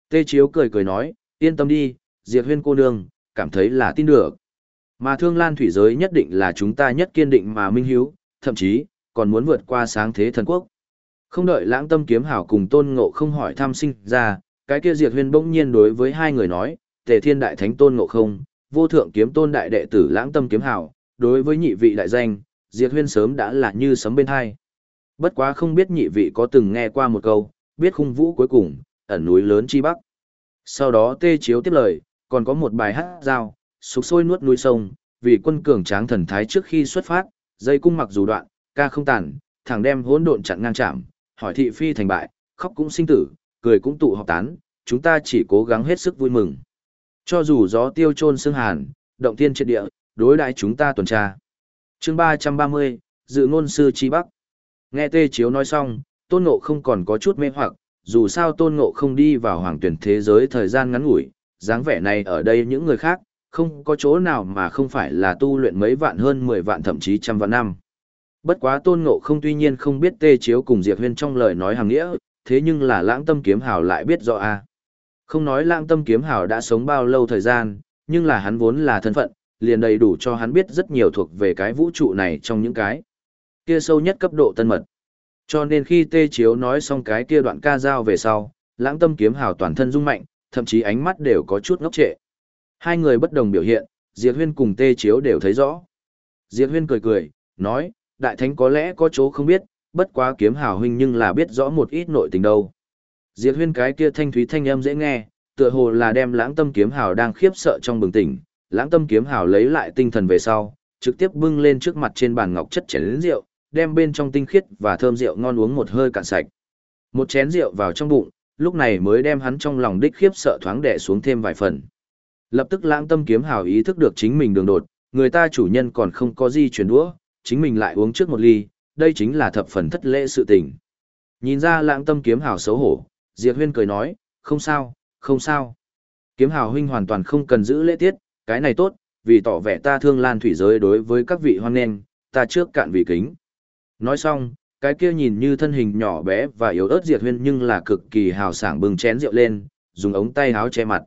Tê chiếu cười cười nói, yên tâm đi, diệt huyên cô nương, cảm thấy là tin được. Mà thương lan thủy giới nhất định là chúng ta nhất kiên định mà minh hiếu, thậm chí, còn muốn vượt qua sáng thế thần quốc. Không đợi lãng tâm kiếm hảo cùng tôn ngộ không hỏi thăm sinh ra, cái kia diệt huyên bỗng nhiên đối với hai người nói, tề thiên đại thánh tôn ngộ không, vô thượng kiếm tôn đại đệ tử lãng tâm kiếm hảo, đối với nhị vị đại danh, diệt huyên sớm đã là như sấm bên hai. Bất quá không biết nhị vị có từng nghe qua một câu, biết khung vũ cuối cùng, ẩn núi lớn chi bắc. Sau đó tê chiếu tiếp lời, còn có một bài hát giao, sục sôi nuốt núi sông, vì quân cường tráng thần thái trước khi xuất phát, dây cung mặc dù đoạn, ca không tàn, thẳng đem hỗn độn chặn ngang chạm, hỏi thị phi thành bại, khóc cũng sinh tử, cười cũng tụ họp tán, chúng ta chỉ cố gắng hết sức vui mừng. Cho dù gió tiêu trôn xương hàn, động thiên triệt địa, đối đãi chúng ta tuần tra. Chương 330, dự ngôn sư chi bắc. Nghe Tê Chiếu nói xong, Tôn Ngộ không còn có chút mê hoặc, dù sao Tôn Ngộ không đi vào hoàng tuyển thế giới thời gian ngắn ngủi, dáng vẻ này ở đây những người khác, không có chỗ nào mà không phải là tu luyện mấy vạn hơn 10 vạn thậm chí trăm vạn năm. Bất quá Tôn Ngộ không tuy nhiên không biết Tê Chiếu cùng Diệp Huyên trong lời nói hàng nghĩa, thế nhưng là lãng tâm kiếm hào lại biết rõ a Không nói lãng tâm kiếm hào đã sống bao lâu thời gian, nhưng là hắn vốn là thân phận, liền đầy đủ cho hắn biết rất nhiều thuộc về cái vũ trụ này trong những cái kia sâu nhất cấp độ tân mật. Cho nên khi Tê Chiếu nói xong cái kia đoạn ca dao về sau, lãng tâm kiếm hào toàn thân rung mạnh, thậm chí ánh mắt đều có chút ngốc trệ. Hai người bất đồng biểu hiện, Diệp Huyên cùng Tê Chiếu đều thấy rõ. Diệp Huyên cười cười, nói, Đại Thánh có lẽ có chỗ không biết, bất quá kiếm hào huynh nhưng là biết rõ một ít nội tình đâu. Diệt Huyên cái kia thanh thúy thanh âm dễ nghe, tựa hồ là đem lãng tâm kiếm hào đang khiếp sợ trong bừng tỉnh, lãng tâm kiếm hào lấy lại tinh thần về sau, trực tiếp bưng lên trước mặt trên bàn ngọc chất chén lớn rượu, đem bên trong tinh khiết và thơm rượu ngon uống một hơi cạn sạch. Một chén rượu vào trong bụng, lúc này mới đem hắn trong lòng đích khiếp sợ thoáng đè xuống thêm vài phần. Lập tức lãng tâm kiếm hào ý thức được chính mình đường đột, người ta chủ nhân còn không có gì chuyển đũa, chính mình lại uống trước một ly, đây chính là thập phần thất lễ sự tình. Nhìn ra lãng tâm kiếm hào xấu hổ, Diệp Huyên cười nói, không sao, không sao. Kiếm hào huynh hoàn toàn không cần giữ lễ tiết, cái này tốt, vì tỏ vẻ ta thương lan thủy giới đối với các vị hoan nghênh, ta trước cạn vị kính. Nói xong, cái kia nhìn như thân hình nhỏ bé và yếu ớt Diệp Huyên nhưng là cực kỳ hào sảng bừng chén rượu lên, dùng ống tay áo che mặt.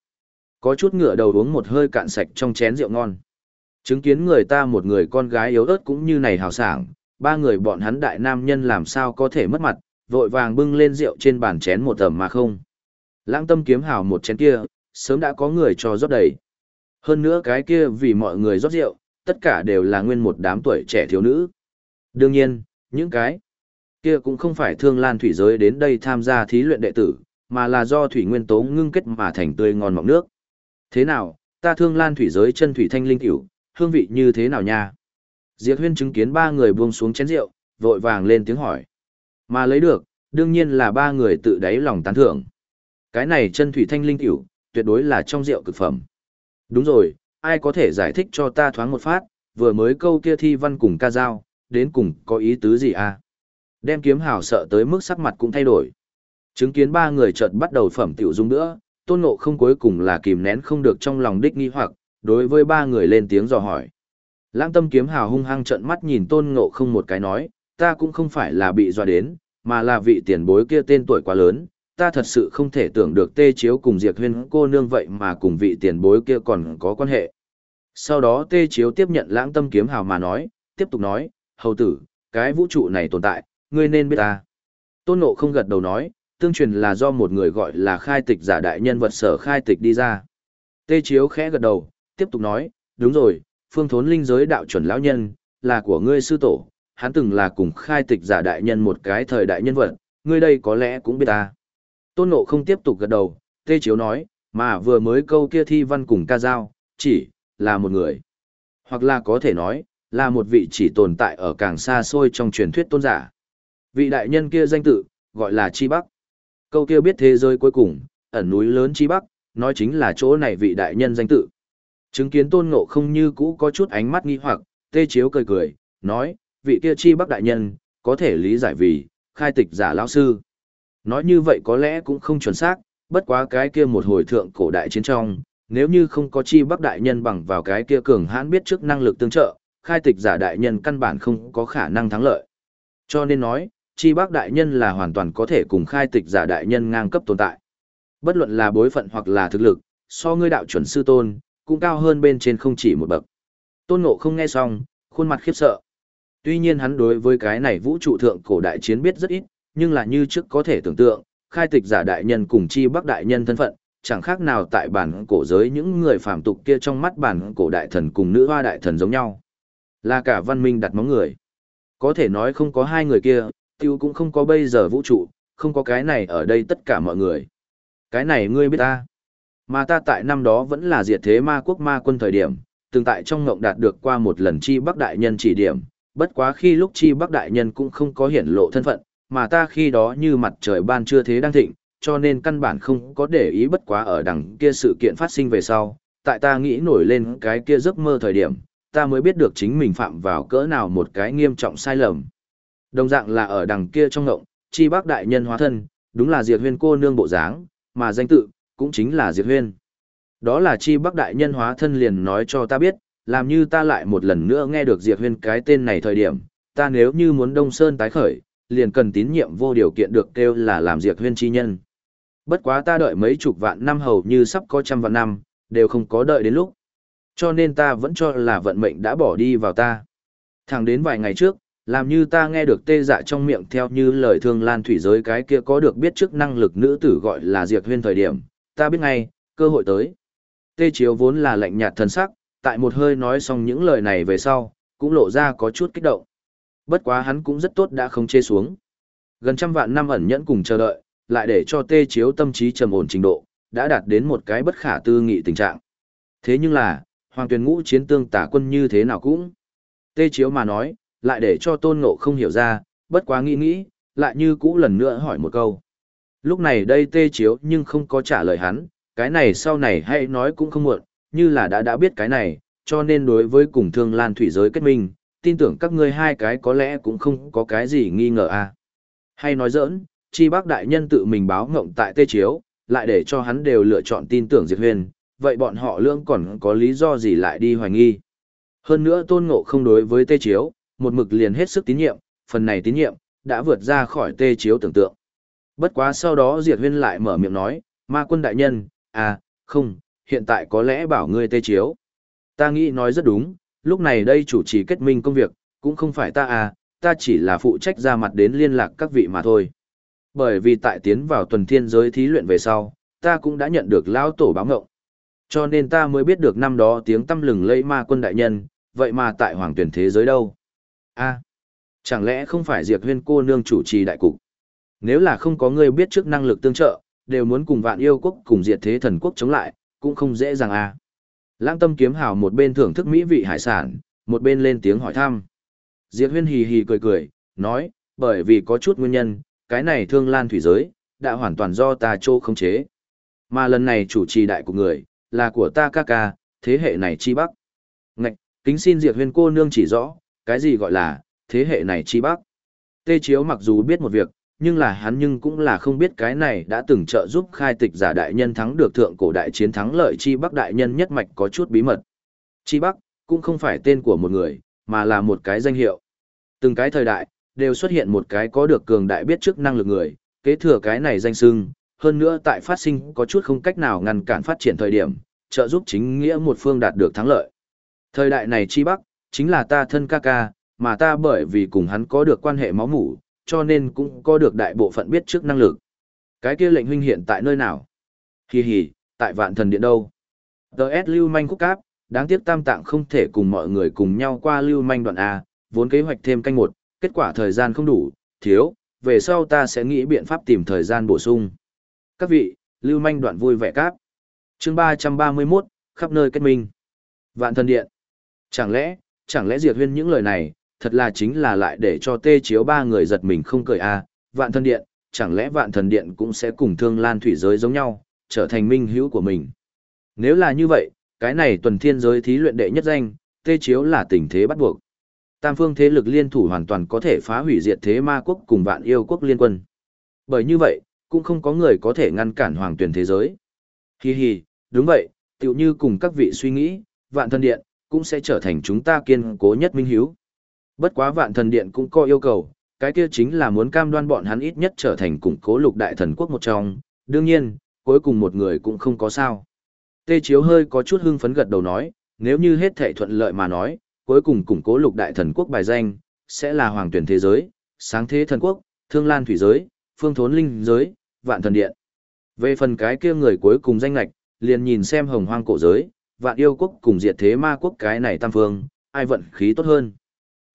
Có chút ngựa đầu uống một hơi cạn sạch trong chén rượu ngon. Chứng kiến người ta một người con gái yếu ớt cũng như này hào sảng, ba người bọn hắn đại nam nhân làm sao có thể mất mặt, vội vàng bưng lên rượu trên bàn chén một tầm mà không. Lãng tâm kiếm hào một chén kia, sớm đã có người cho rót đầy. Hơn nữa cái kia vì mọi người rót rượu, tất cả đều là nguyên một đám tuổi trẻ thiếu nữ. Đương nhiên, những cái kia cũng không phải thương lan thủy giới đến đây tham gia thí luyện đệ tử, mà là do thủy nguyên tố ngưng kết mà thành tươi ngon mọng nước. Thế nào, ta thương lan thủy giới chân thủy thanh linh tiểu, hương vị như thế nào nha? Diệp Huyên chứng kiến ba người buông xuống chén rượu, vội vàng lên tiếng hỏi. Mà lấy được, đương nhiên là ba người tự đáy lòng tán thưởng. Cái này chân thủy thanh linh tiểu, tuyệt đối là trong rượu cực phẩm. Đúng rồi, ai có thể giải thích cho ta thoáng một phát, vừa mới câu kia thi văn cùng ca dao, đến cùng có ý tứ gì à? Đem kiếm hào sợ tới mức sắc mặt cũng thay đổi. Chứng kiến ba người chợt bắt đầu phẩm tiểu dung nữa, tôn ngộ không cuối cùng là kìm nén không được trong lòng đích nghi hoặc, đối với ba người lên tiếng dò hỏi. Lãng tâm kiếm hào hung hăng trợn mắt nhìn tôn ngộ không một cái nói, ta cũng không phải là bị dọa đến, mà là vị tiền bối kia tên tuổi quá lớn, ta thật sự không thể tưởng được tê chiếu cùng diệt huyên cô nương vậy mà cùng vị tiền bối kia còn có quan hệ. Sau đó tê chiếu tiếp nhận lãng tâm kiếm hào mà nói, tiếp tục nói, hầu tử, cái vũ trụ này tồn tại, ngươi nên biết ta. Tôn ngộ không gật đầu nói, tương truyền là do một người gọi là khai tịch giả đại nhân vật sở khai tịch đi ra. Tê chiếu khẽ gật đầu, tiếp tục nói, đúng rồi, phương thốn linh giới đạo chuẩn lão nhân, là của ngươi sư tổ, hắn từng là cùng khai tịch giả đại nhân một cái thời đại nhân vật, ngươi đây có lẽ cũng biết ta. Tôn Ngộ không tiếp tục gật đầu, Tê Chiếu nói, mà vừa mới câu kia thi văn cùng ca dao, chỉ là một người. Hoặc là có thể nói, là một vị chỉ tồn tại ở càng xa xôi trong truyền thuyết tôn giả. Vị đại nhân kia danh tự, gọi là Chi Bắc. Câu kia biết thế giới cuối cùng, ẩn núi lớn Chi Bắc, nói chính là chỗ này vị đại nhân danh tự. Chứng kiến tôn ngộ không như cũ có chút ánh mắt nghi hoặc, tê chiếu cười cười, nói, vị kia Chi Bắc đại nhân, có thể lý giải vì, khai tịch giả lão sư. Nói như vậy có lẽ cũng không chuẩn xác, bất quá cái kia một hồi thượng cổ đại chiến trong, nếu như không có Chi Bắc đại nhân bằng vào cái kia cường hãn biết trước năng lực tương trợ, khai tịch giả đại nhân căn bản không có khả năng thắng lợi. Cho nên nói, chi bác đại nhân là hoàn toàn có thể cùng khai tịch giả đại nhân ngang cấp tồn tại. Bất luận là bối phận hoặc là thực lực, so ngươi đạo chuẩn sư tôn, cũng cao hơn bên trên không chỉ một bậc. Tôn ngộ không nghe xong, khuôn mặt khiếp sợ. Tuy nhiên hắn đối với cái này vũ trụ thượng cổ đại chiến biết rất ít, nhưng là như trước có thể tưởng tượng, khai tịch giả đại nhân cùng chi bắc đại nhân thân phận, chẳng khác nào tại bản cổ giới những người phàm tục kia trong mắt bản cổ đại thần cùng nữ hoa đại thần giống nhau. Là cả văn minh đặt móng người. Có thể nói không có hai người kia, tiêu cũng không có bây giờ vũ trụ, không có cái này ở đây tất cả mọi người. Cái này ngươi biết ta. Mà ta tại năm đó vẫn là diệt thế ma quốc ma quân thời điểm, từng tại trong ngộng đạt được qua một lần chi bắc đại nhân chỉ điểm, bất quá khi lúc chi bắc đại nhân cũng không có hiển lộ thân phận, mà ta khi đó như mặt trời ban chưa thế đang thịnh, cho nên căn bản không có để ý bất quá ở đằng kia sự kiện phát sinh về sau, tại ta nghĩ nổi lên cái kia giấc mơ thời điểm, ta mới biết được chính mình phạm vào cỡ nào một cái nghiêm trọng sai lầm. Đồng dạng là ở đằng kia trong ngộng, chi bác đại nhân hóa thân, đúng là Diệt Huyên cô nương bộ dáng, mà danh tự, cũng chính là Diệt Huyên. Đó là chi bác đại nhân hóa thân liền nói cho ta biết, làm như ta lại một lần nữa nghe được Diệt Huyên cái tên này thời điểm, ta nếu như muốn Đông Sơn tái khởi, liền cần tín nhiệm vô điều kiện được kêu là làm Diệt Huyên chi nhân. Bất quá ta đợi mấy chục vạn năm hầu như sắp có trăm vạn năm, đều không có đợi đến lúc. Cho nên ta vẫn cho là vận mệnh đã bỏ đi vào ta. Thẳng đến vài ngày trước, làm như ta nghe được tê dạ trong miệng theo như lời thương lan thủy giới cái kia có được biết trước năng lực nữ tử gọi là diệt huyên thời điểm, ta biết ngay, cơ hội tới. Tê chiếu vốn là lạnh nhạt thần sắc, tại một hơi nói xong những lời này về sau, cũng lộ ra có chút kích động. Bất quá hắn cũng rất tốt đã không chê xuống. Gần trăm vạn năm ẩn nhẫn cùng chờ đợi, lại để cho tê chiếu tâm trí trầm ổn trình độ, đã đạt đến một cái bất khả tư nghị tình trạng. Thế nhưng là, hoàng tuyển ngũ chiến tương tả quân như thế nào cũng. Tê chiếu mà nói, lại để cho tôn ngộ không hiểu ra, bất quá nghĩ nghĩ, lại như cũ lần nữa hỏi một câu. Lúc này đây tê chiếu nhưng không có trả lời hắn, cái này sau này hay nói cũng không muộn, như là đã đã biết cái này, cho nên đối với cùng thương lan thủy giới kết minh, tin tưởng các ngươi hai cái có lẽ cũng không có cái gì nghi ngờ à. Hay nói giỡn, chi bác đại nhân tự mình báo ngộng tại tê chiếu, lại để cho hắn đều lựa chọn tin tưởng Diệt Huyền, vậy bọn họ lưỡng còn có lý do gì lại đi hoài nghi. Hơn nữa tôn ngộ không đối với tê chiếu, một mực liền hết sức tín nhiệm, phần này tín nhiệm, đã vượt ra khỏi tê chiếu tưởng tượng. Bất quá sau đó Diệt Huyên lại mở miệng nói, ma quân đại nhân, à, không, hiện tại có lẽ bảo ngươi tê chiếu. Ta nghĩ nói rất đúng, lúc này đây chủ trì kết minh công việc, cũng không phải ta à, ta chỉ là phụ trách ra mặt đến liên lạc các vị mà thôi. Bởi vì tại tiến vào tuần thiên giới thí luyện về sau, ta cũng đã nhận được lão tổ báo ngộng. Cho nên ta mới biết được năm đó tiếng tâm lừng lẫy ma quân đại nhân, vậy mà tại hoàng tuyển thế giới đâu. a chẳng lẽ không phải Diệp Huyên cô nương chủ trì đại cục? Nếu là không có người biết trước năng lực tương trợ, đều muốn cùng vạn yêu quốc cùng diệt thế thần quốc chống lại, cũng không dễ dàng à Lãng tâm kiếm hào một bên thưởng thức mỹ vị hải sản, một bên lên tiếng hỏi thăm. Diệp Huyên hì hì cười cười, nói, bởi vì có chút nguyên nhân, cái này thương lan thủy giới, đã hoàn toàn do ta trô không chế. Mà lần này chủ trì đại của người, là của ta ca ca, thế hệ này chi bắc. Ngạch, kính xin Diệp Huyên cô nương chỉ rõ, cái gì gọi là, thế hệ này chi bắc. Tê Chiếu mặc dù biết một việc, nhưng là hắn nhưng cũng là không biết cái này đã từng trợ giúp khai tịch giả đại nhân thắng được thượng cổ đại chiến thắng lợi chi bắc đại nhân nhất mạch có chút bí mật. Chi bắc, cũng không phải tên của một người, mà là một cái danh hiệu. Từng cái thời đại, đều xuất hiện một cái có được cường đại biết trước năng lực người, kế thừa cái này danh sưng, hơn nữa tại phát sinh có chút không cách nào ngăn cản phát triển thời điểm, trợ giúp chính nghĩa một phương đạt được thắng lợi. Thời đại này chi bắc, chính là ta thân ca ca, mà ta bởi vì cùng hắn có được quan hệ máu mủ, cho nên cũng có được đại bộ phận biết trước năng lực. Cái kia lệnh huynh hiện tại nơi nào? Hì hì, tại vạn thần điện đâu? Đợt lưu manh khúc cáp, đáng tiếc tam tạng không thể cùng mọi người cùng nhau qua lưu manh đoạn A, vốn kế hoạch thêm canh một, kết quả thời gian không đủ, thiếu, về sau ta sẽ nghĩ biện pháp tìm thời gian bổ sung. Các vị, lưu manh đoạn vui vẻ cáp. chương 331, khắp nơi kết minh. Vạn thần điện. Chẳng lẽ, chẳng lẽ diệt huyên những lời này, thật là chính là lại để cho tê chiếu ba người giật mình không cười à, vạn thần điện, chẳng lẽ vạn thần điện cũng sẽ cùng thương lan thủy giới giống nhau, trở thành minh hữu của mình. Nếu là như vậy, cái này tuần thiên giới thí luyện đệ nhất danh, tê chiếu là tình thế bắt buộc. Tam phương thế lực liên thủ hoàn toàn có thể phá hủy diệt thế ma quốc cùng vạn yêu quốc liên quân. Bởi như vậy, cũng không có người có thể ngăn cản hoàng tuyển thế giới. hì hì đúng vậy, tựu như cùng các vị suy nghĩ, vạn thần điện, cũng sẽ trở thành chúng ta kiên cố nhất minh hiếu. Bất quá vạn thần điện cũng có yêu cầu, cái kia chính là muốn cam đoan bọn hắn ít nhất trở thành củng cố lục đại thần quốc một trong, đương nhiên, cuối cùng một người cũng không có sao. Tê Chiếu hơi có chút hưng phấn gật đầu nói, nếu như hết thể thuận lợi mà nói, cuối cùng củng cố lục đại thần quốc bài danh, sẽ là hoàng tuyển thế giới, sáng thế thần quốc, thương lan thủy giới, phương thốn linh giới, vạn thần điện. Về phần cái kia người cuối cùng danh lạch, liền nhìn xem hồng hoang cổ giới, vạn yêu quốc cùng diệt thế ma quốc cái này tam phương, ai vận khí tốt hơn.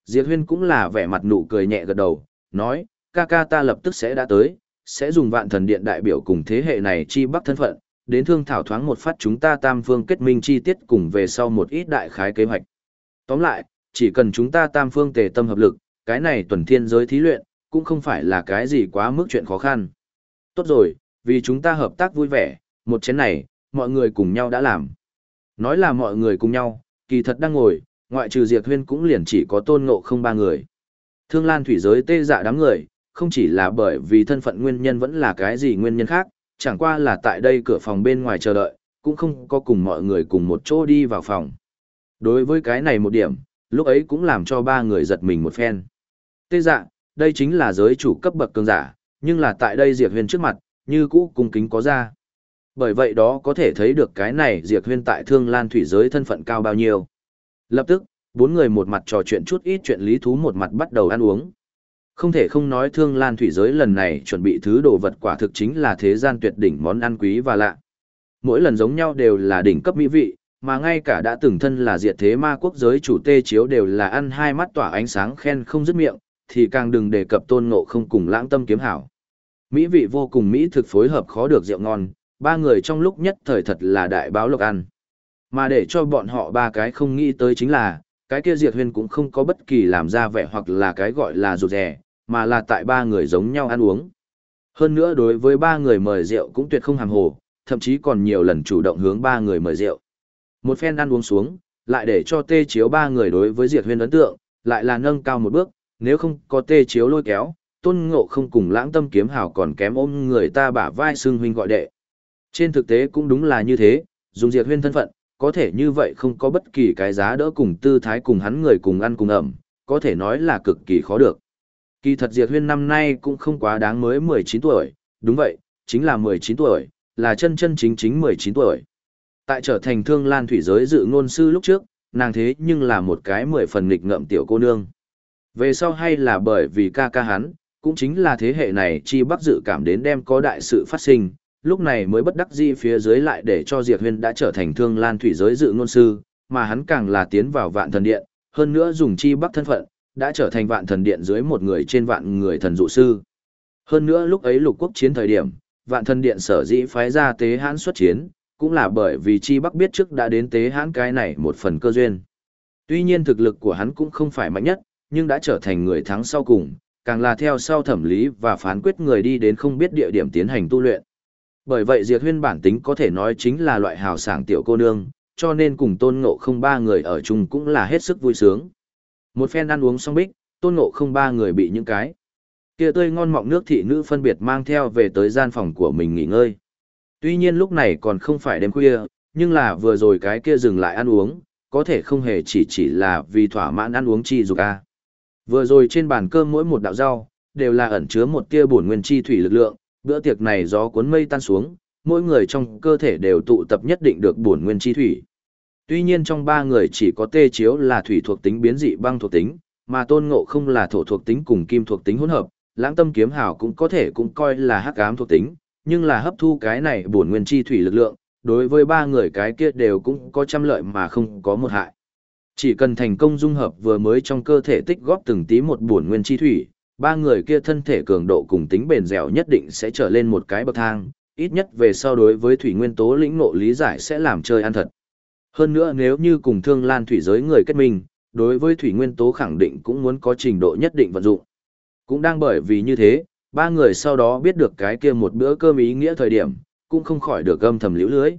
Diệt huyên cũng là vẻ mặt nụ cười nhẹ gật đầu, nói, ca ca ta lập tức sẽ đã tới, sẽ dùng vạn thần điện đại biểu cùng thế hệ này chi bắc thân phận, đến thương thảo thoáng một phát chúng ta tam phương kết minh chi tiết cùng về sau một ít đại khái kế hoạch. Tóm lại, chỉ cần chúng ta tam phương tề tâm hợp lực, cái này tuần thiên giới thí luyện, cũng không phải là cái gì quá mức chuyện khó khăn. Tốt rồi, vì chúng ta hợp tác vui vẻ, một chén này, mọi người cùng nhau đã làm. Nói là mọi người cùng nhau, kỳ thật đang ngồi, ngoại trừ Diệp Huyên cũng liền chỉ có tôn ngộ không ba người. Thương Lan thủy giới tê dạ đám người, không chỉ là bởi vì thân phận nguyên nhân vẫn là cái gì nguyên nhân khác, chẳng qua là tại đây cửa phòng bên ngoài chờ đợi, cũng không có cùng mọi người cùng một chỗ đi vào phòng. Đối với cái này một điểm, lúc ấy cũng làm cho ba người giật mình một phen. Tê dạ, đây chính là giới chủ cấp bậc cường giả, nhưng là tại đây Diệp Huyên trước mặt, như cũ cung kính có ra. Bởi vậy đó có thể thấy được cái này Diệp Huyên tại Thương Lan thủy giới thân phận cao bao nhiêu. Lập tức, bốn người một mặt trò chuyện chút ít chuyện lý thú một mặt bắt đầu ăn uống. Không thể không nói Thương Lan thủy giới lần này chuẩn bị thứ đồ vật quả thực chính là thế gian tuyệt đỉnh món ăn quý và lạ. Mỗi lần giống nhau đều là đỉnh cấp mỹ vị, mà ngay cả đã từng thân là diệt thế ma quốc giới chủ tê chiếu đều là ăn hai mắt tỏa ánh sáng khen không dứt miệng, thì càng đừng đề cập tôn ngộ không cùng lãng tâm kiếm hảo. Mỹ vị vô cùng Mỹ thực phối hợp khó được rượu ngon, ba người trong lúc nhất thời thật là đại báo lộc ăn. Mà để cho bọn họ ba cái không nghĩ tới chính là, cái kia diệt huyên cũng không có bất kỳ làm ra vẻ hoặc là cái gọi là rụt rẻ, mà là tại ba người giống nhau ăn uống. Hơn nữa đối với ba người mời rượu cũng tuyệt không hàm hồ, thậm chí còn nhiều lần chủ động hướng ba người mời rượu. Một phen ăn uống xuống, lại để cho tê chiếu ba người đối với diệt huyên ấn tượng, lại là nâng cao một bước, nếu không có tê chiếu lôi kéo, tôn ngộ không cùng lãng tâm kiếm hào còn kém ôm người ta bả vai xương huynh gọi đệ. Trên thực tế cũng đúng là như thế, dùng diệt huyên thân phận, có thể như vậy không có bất kỳ cái giá đỡ cùng tư thái cùng hắn người cùng ăn cùng ẩm, có thể nói là cực kỳ khó được. Kỳ thật diệt huyên năm nay cũng không quá đáng mới 19 tuổi, đúng vậy, chính là 19 tuổi, là chân chân chính chính 19 tuổi. Tại trở thành thương lan thủy giới dự ngôn sư lúc trước, nàng thế nhưng là một cái mười phần nghịch ngợm tiểu cô nương. Về sau hay là bởi vì ca ca hắn, cũng chính là thế hệ này chi bắc dự cảm đến đem có đại sự phát sinh, lúc này mới bất đắc dĩ phía dưới lại để cho Diệp Huyên đã trở thành thương lan thủy giới dự ngôn sư, mà hắn càng là tiến vào vạn thần điện, hơn nữa dùng chi bắc thân phận, đã trở thành vạn thần điện dưới một người trên vạn người thần dụ sư. Hơn nữa lúc ấy lục quốc chiến thời điểm, vạn thần điện sở dĩ phái ra tế hãn xuất chiến, cũng là bởi vì chi bắc biết trước đã đến tế hãn cái này một phần cơ duyên. Tuy nhiên thực lực của hắn cũng không phải mạnh nhất, nhưng đã trở thành người thắng sau cùng, càng là theo sau thẩm lý và phán quyết người đi đến không biết địa điểm tiến hành tu luyện. Bởi vậy Diệp Huyên bản tính có thể nói chính là loại hào sảng tiểu cô nương, cho nên cùng tôn ngộ không ba người ở chung cũng là hết sức vui sướng. Một phen ăn uống xong bích, tôn ngộ không ba người bị những cái. kia tươi ngon mọng nước thị nữ phân biệt mang theo về tới gian phòng của mình nghỉ ngơi. Tuy nhiên lúc này còn không phải đêm khuya, nhưng là vừa rồi cái kia dừng lại ăn uống, có thể không hề chỉ chỉ là vì thỏa mãn ăn uống chi dục a. Vừa rồi trên bàn cơm mỗi một đạo rau, đều là ẩn chứa một tia bổn nguyên chi thủy lực lượng, bữa tiệc này gió cuốn mây tan xuống, mỗi người trong cơ thể đều tụ tập nhất định được bổn nguyên chi thủy. Tuy nhiên trong ba người chỉ có tê chiếu là thủy thuộc tính biến dị băng thuộc tính, mà tôn ngộ không là thổ thuộc tính cùng kim thuộc tính hỗn hợp, lãng tâm kiếm hào cũng có thể cũng coi là hắc ám thuộc tính, nhưng là hấp thu cái này bổn nguyên chi thủy lực lượng, đối với ba người cái kia đều cũng có trăm lợi mà không có một hại. Chỉ cần thành công dung hợp vừa mới trong cơ thể tích góp từng tí một bổn nguyên chi thủy, ba người kia thân thể cường độ cùng tính bền dẻo nhất định sẽ trở lên một cái bậc thang, ít nhất về sau đối với thủy nguyên tố lĩnh ngộ lý giải sẽ làm chơi ăn thật. Hơn nữa nếu như cùng thương lan thủy giới người kết minh, đối với thủy nguyên tố khẳng định cũng muốn có trình độ nhất định vận dụng. Cũng đang bởi vì như thế, ba người sau đó biết được cái kia một bữa cơm ý nghĩa thời điểm, cũng không khỏi được âm thầm liễu lưới.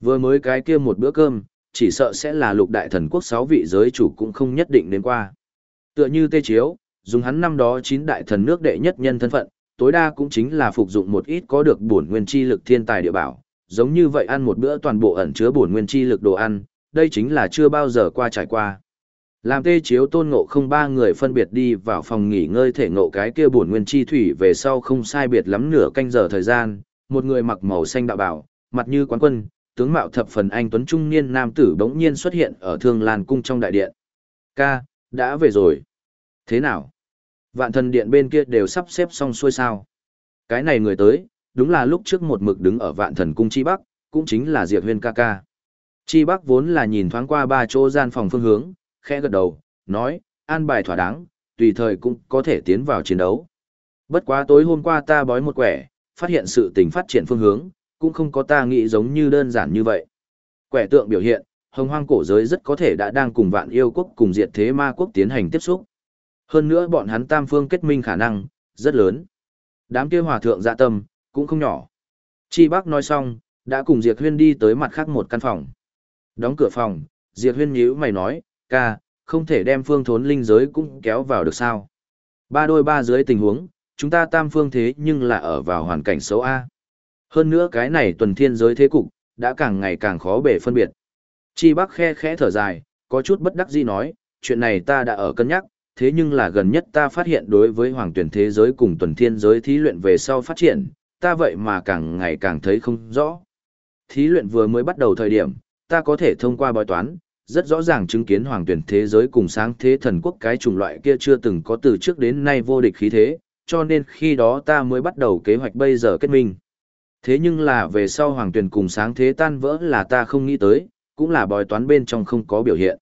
Vừa mới cái kia một bữa cơm, chỉ sợ sẽ là lục đại thần quốc sáu vị giới chủ cũng không nhất định đến qua. Tựa như tê chiếu, dùng hắn năm đó chín đại thần nước đệ nhất nhân thân phận, tối đa cũng chính là phục dụng một ít có được bổn nguyên chi lực thiên tài địa bảo, giống như vậy ăn một bữa toàn bộ ẩn chứa bổn nguyên chi lực đồ ăn, đây chính là chưa bao giờ qua trải qua. Làm tê chiếu tôn ngộ không ba người phân biệt đi vào phòng nghỉ ngơi thể ngộ cái kia bổn nguyên chi thủy về sau không sai biệt lắm nửa canh giờ thời gian, một người mặc màu xanh đạo bảo, mặt như quán quân, tướng mạo thập phần anh tuấn trung niên nam tử bỗng nhiên xuất hiện ở thương lan cung trong đại điện. Ca, đã về rồi. Thế nào? Vạn thần điện bên kia đều sắp xếp xong xuôi sao. Cái này người tới, đúng là lúc trước một mực đứng ở vạn thần cung Chi Bắc, cũng chính là Diệp Huyên ca ca. Chi Bắc vốn là nhìn thoáng qua ba chỗ gian phòng phương hướng, khẽ gật đầu, nói, an bài thỏa đáng, tùy thời cũng có thể tiến vào chiến đấu. Bất quá tối hôm qua ta bói một quẻ, phát hiện sự tình phát triển phương hướng, cũng không có ta nghĩ giống như đơn giản như vậy. Quẻ tượng biểu hiện, hồng hoang cổ giới rất có thể đã đang cùng vạn yêu quốc cùng diệt thế ma quốc tiến hành tiếp xúc. Hơn nữa bọn hắn tam phương kết minh khả năng, rất lớn. Đám kia hòa thượng dạ tâm, cũng không nhỏ. Chi bác nói xong, đã cùng Diệt Huyên đi tới mặt khác một căn phòng. Đóng cửa phòng, Diệt Huyên nhíu mày nói, ca, không thể đem phương thốn linh giới cũng kéo vào được sao. Ba đôi ba dưới tình huống, chúng ta tam phương thế nhưng là ở vào hoàn cảnh xấu A. Hơn nữa cái này tuần thiên giới thế cục, đã càng ngày càng khó bể phân biệt. Chi Bắc khe khẽ thở dài, có chút bất đắc dĩ nói, chuyện này ta đã ở cân nhắc, thế nhưng là gần nhất ta phát hiện đối với hoàng tuyển thế giới cùng tuần thiên giới thí luyện về sau phát triển, ta vậy mà càng ngày càng thấy không rõ. Thí luyện vừa mới bắt đầu thời điểm, ta có thể thông qua bói toán, rất rõ ràng chứng kiến hoàng tuyển thế giới cùng sáng thế thần quốc cái chủng loại kia chưa từng có từ trước đến nay vô địch khí thế, cho nên khi đó ta mới bắt đầu kế hoạch bây giờ kết minh. Thế nhưng là về sau hoàng tuyển cùng sáng thế tan vỡ là ta không nghĩ tới, cũng là bói toán bên trong không có biểu hiện.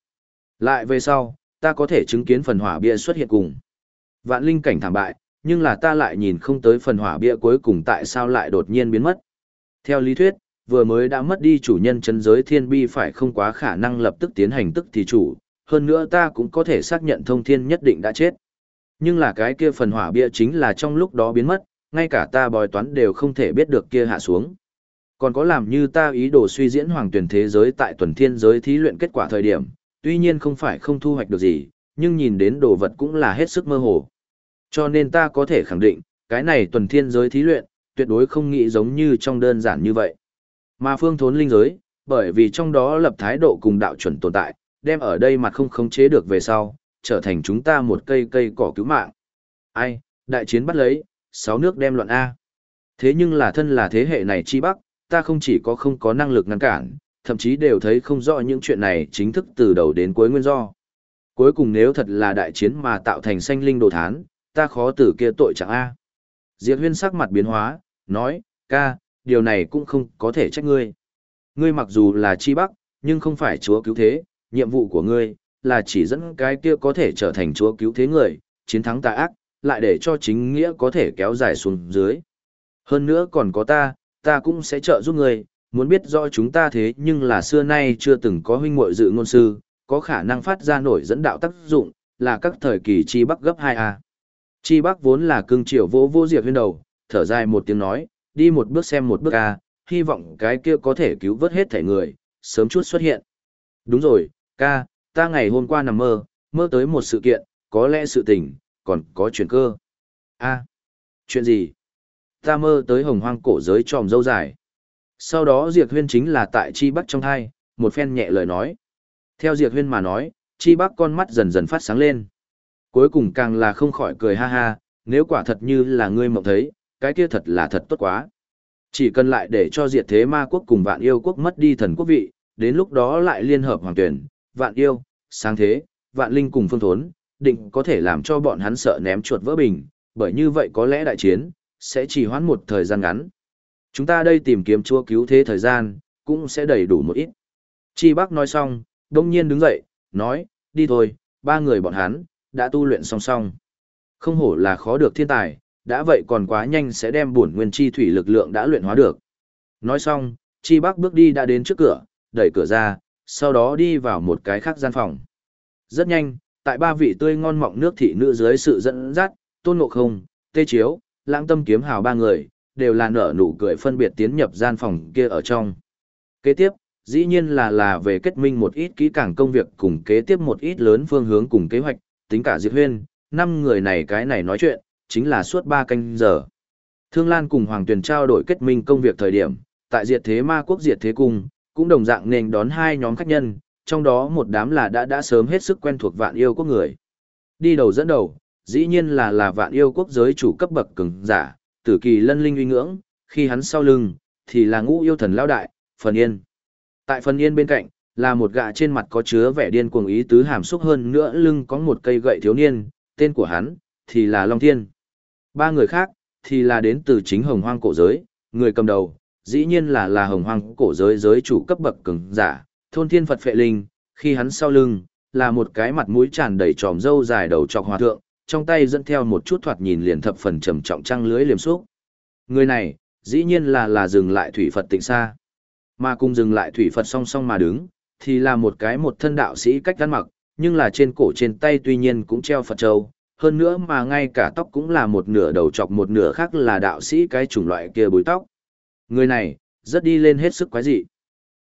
Lại về sau, ta có thể chứng kiến phần hỏa bia xuất hiện cùng. Vạn linh cảnh thảm bại, nhưng là ta lại nhìn không tới phần hỏa bia cuối cùng tại sao lại đột nhiên biến mất. Theo lý thuyết, vừa mới đã mất đi chủ nhân chân giới thiên bi phải không quá khả năng lập tức tiến hành tức thì chủ, hơn nữa ta cũng có thể xác nhận thông thiên nhất định đã chết. Nhưng là cái kia phần hỏa bia chính là trong lúc đó biến mất, ngay cả ta bói toán đều không thể biết được kia hạ xuống. Còn có làm như ta ý đồ suy diễn hoàng tuyển thế giới tại tuần thiên giới thí luyện kết quả thời điểm, tuy nhiên không phải không thu hoạch được gì, nhưng nhìn đến đồ vật cũng là hết sức mơ hồ. Cho nên ta có thể khẳng định, cái này tuần thiên giới thí luyện, tuyệt đối không nghĩ giống như trong đơn giản như vậy. Mà phương thốn linh giới, bởi vì trong đó lập thái độ cùng đạo chuẩn tồn tại, đem ở đây mặt không khống chế được về sau, trở thành chúng ta một cây cây cỏ cứu mạng. Ai, đại chiến bắt lấy, sáu nước đem loạn A. Thế nhưng là thân là thế hệ này chi bắc, ta không chỉ có không có năng lực ngăn cản, thậm chí đều thấy không rõ những chuyện này chính thức từ đầu đến cuối nguyên do. Cuối cùng nếu thật là đại chiến mà tạo thành sanh linh đồ thán, ta khó tử kia tội chẳng A. Diệp huyên sắc mặt biến hóa, nói, ca, điều này cũng không có thể trách ngươi. Ngươi mặc dù là chi bắc, nhưng không phải chúa cứu thế, nhiệm vụ của ngươi, là chỉ dẫn cái kia có thể trở thành chúa cứu thế người, chiến thắng tà ác, lại để cho chính nghĩa có thể kéo dài xuống dưới. Hơn nữa còn có ta, ta cũng sẽ trợ giúp ngươi, muốn biết rõ chúng ta thế nhưng là xưa nay chưa từng có huynh muội dự ngôn sư, có khả năng phát ra nổi dẫn đạo tác dụng, là các thời kỳ chi bắc gấp 2A. Chi bắc vốn là cương triều vô vô diệt huyên đầu, thở dài một tiếng nói, đi một bước xem một bước A, hy vọng cái kia có thể cứu vớt hết thể người, sớm chút xuất hiện. Đúng rồi, ca, ta ngày hôm qua nằm mơ, mơ tới một sự kiện, có lẽ sự tình, còn có chuyện cơ. A, chuyện gì? Ta mơ tới hồng hoang cổ giới tròm dâu dài. Sau đó Diệp Huyên chính là tại Chi Bắc trong thai, một phen nhẹ lời nói. Theo Diệp Huyên mà nói, Chi Bắc con mắt dần dần phát sáng lên. Cuối cùng càng là không khỏi cười ha ha, nếu quả thật như là ngươi mộng thấy, cái kia thật là thật tốt quá. Chỉ cần lại để cho diệt thế ma quốc cùng vạn yêu quốc mất đi thần quốc vị, đến lúc đó lại liên hợp hoàng tuyển, vạn yêu, sáng thế, vạn linh cùng phương thốn, định có thể làm cho bọn hắn sợ ném chuột vỡ bình, bởi như vậy có lẽ đại chiến, sẽ chỉ hoãn một thời gian ngắn. Chúng ta đây tìm kiếm chúa cứu thế thời gian, cũng sẽ đầy đủ một ít. Chi bác nói xong, đông nhiên đứng dậy, nói, đi thôi, ba người bọn hắn, đã tu luyện song song. Không hổ là khó được thiên tài, đã vậy còn quá nhanh sẽ đem bổn nguyên chi thủy lực lượng đã luyện hóa được. Nói xong, Chi bác bước đi đã đến trước cửa, đẩy cửa ra, sau đó đi vào một cái khác gian phòng. Rất nhanh, tại ba vị tươi ngon mọng nước thị nữ dưới sự dẫn dắt, Tôn Ngộ Không, Tê Chiếu, Lãng Tâm Kiếm Hào ba người, đều là nở nụ cười phân biệt tiến nhập gian phòng kia ở trong. Kế tiếp, dĩ nhiên là là về kết minh một ít kỹ càng công việc cùng kế tiếp một ít lớn phương hướng cùng kế hoạch, tính cả Diệp Huyên, năm người này cái này nói chuyện, chính là suốt ba canh giờ. Thương Lan cùng Hoàng Tuyền trao đổi kết minh công việc thời điểm, tại Diệt Thế Ma Quốc Diệt Thế Cung, cũng đồng dạng nên đón hai nhóm khách nhân, trong đó một đám là đã đã sớm hết sức quen thuộc vạn yêu quốc người. Đi đầu dẫn đầu, dĩ nhiên là là vạn yêu quốc giới chủ cấp bậc cường giả, tử kỳ lân linh uy ngưỡng, khi hắn sau lưng, thì là ngũ yêu thần lao đại, phần yên. Tại phần yên bên cạnh, là một gã trên mặt có chứa vẻ điên cuồng ý tứ hàm xúc hơn nữa lưng có một cây gậy thiếu niên, tên của hắn, thì là Long Thiên. Ba người khác, thì là đến từ chính hồng hoang cổ giới, người cầm đầu, dĩ nhiên là là hồng hoang cổ giới giới chủ cấp bậc cường giả, thôn thiên Phật phệ linh, khi hắn sau lưng, là một cái mặt mũi tràn đầy tròm râu dài đầu trọc hòa thượng, trong tay dẫn theo một chút thoạt nhìn liền thập phần trầm trọng trăng lưới liềm xúc. Người này, dĩ nhiên là là dừng lại thủy Phật tịnh xa. Mà cùng dừng lại thủy Phật song song mà đứng, thì là một cái một thân đạo sĩ cách ăn mặc, nhưng là trên cổ trên tay tuy nhiên cũng treo Phật châu, hơn nữa mà ngay cả tóc cũng là một nửa đầu chọc một nửa khác là đạo sĩ cái chủng loại kia búi tóc. Người này, rất đi lên hết sức quái dị.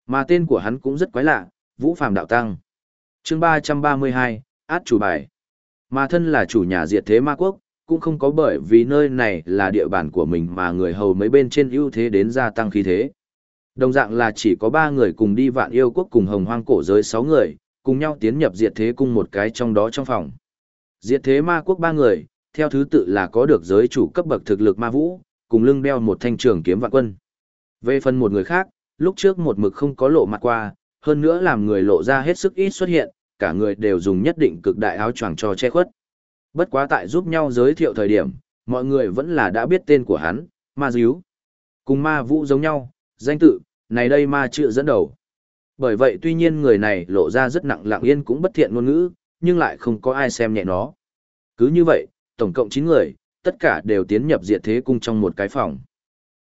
Mà tên của hắn cũng rất quái lạ, Vũ Phàm Đạo Tăng. chương 332, át chủ bài. Mà thân là chủ nhà diệt thế ma quốc, cũng không có bởi vì nơi này là địa bàn của mình mà người hầu mấy bên trên ưu thế đến gia tăng khí thế. Đồng dạng là chỉ có ba người cùng đi vạn yêu quốc cùng hồng hoang cổ giới sáu người, cùng nhau tiến nhập diệt thế cung một cái trong đó trong phòng. Diệt thế ma quốc ba người, theo thứ tự là có được giới chủ cấp bậc thực lực ma vũ, cùng lưng đeo một thanh trường kiếm vạn quân. Về phần một người khác, lúc trước một mực không có lộ mặt qua, hơn nữa làm người lộ ra hết sức ít xuất hiện, cả người đều dùng nhất định cực đại áo choàng cho che khuất. Bất quá tại giúp nhau giới thiệu thời điểm, mọi người vẫn là đã biết tên của hắn, ma díu. Cùng ma vũ giống nhau, danh tự, này đây ma chữ dẫn đầu. Bởi vậy tuy nhiên người này lộ ra rất nặng lặng yên cũng bất thiện ngôn ngữ, nhưng lại không có ai xem nhẹ nó. Cứ như vậy, tổng cộng 9 người, tất cả đều tiến nhập diệt thế cung trong một cái phòng.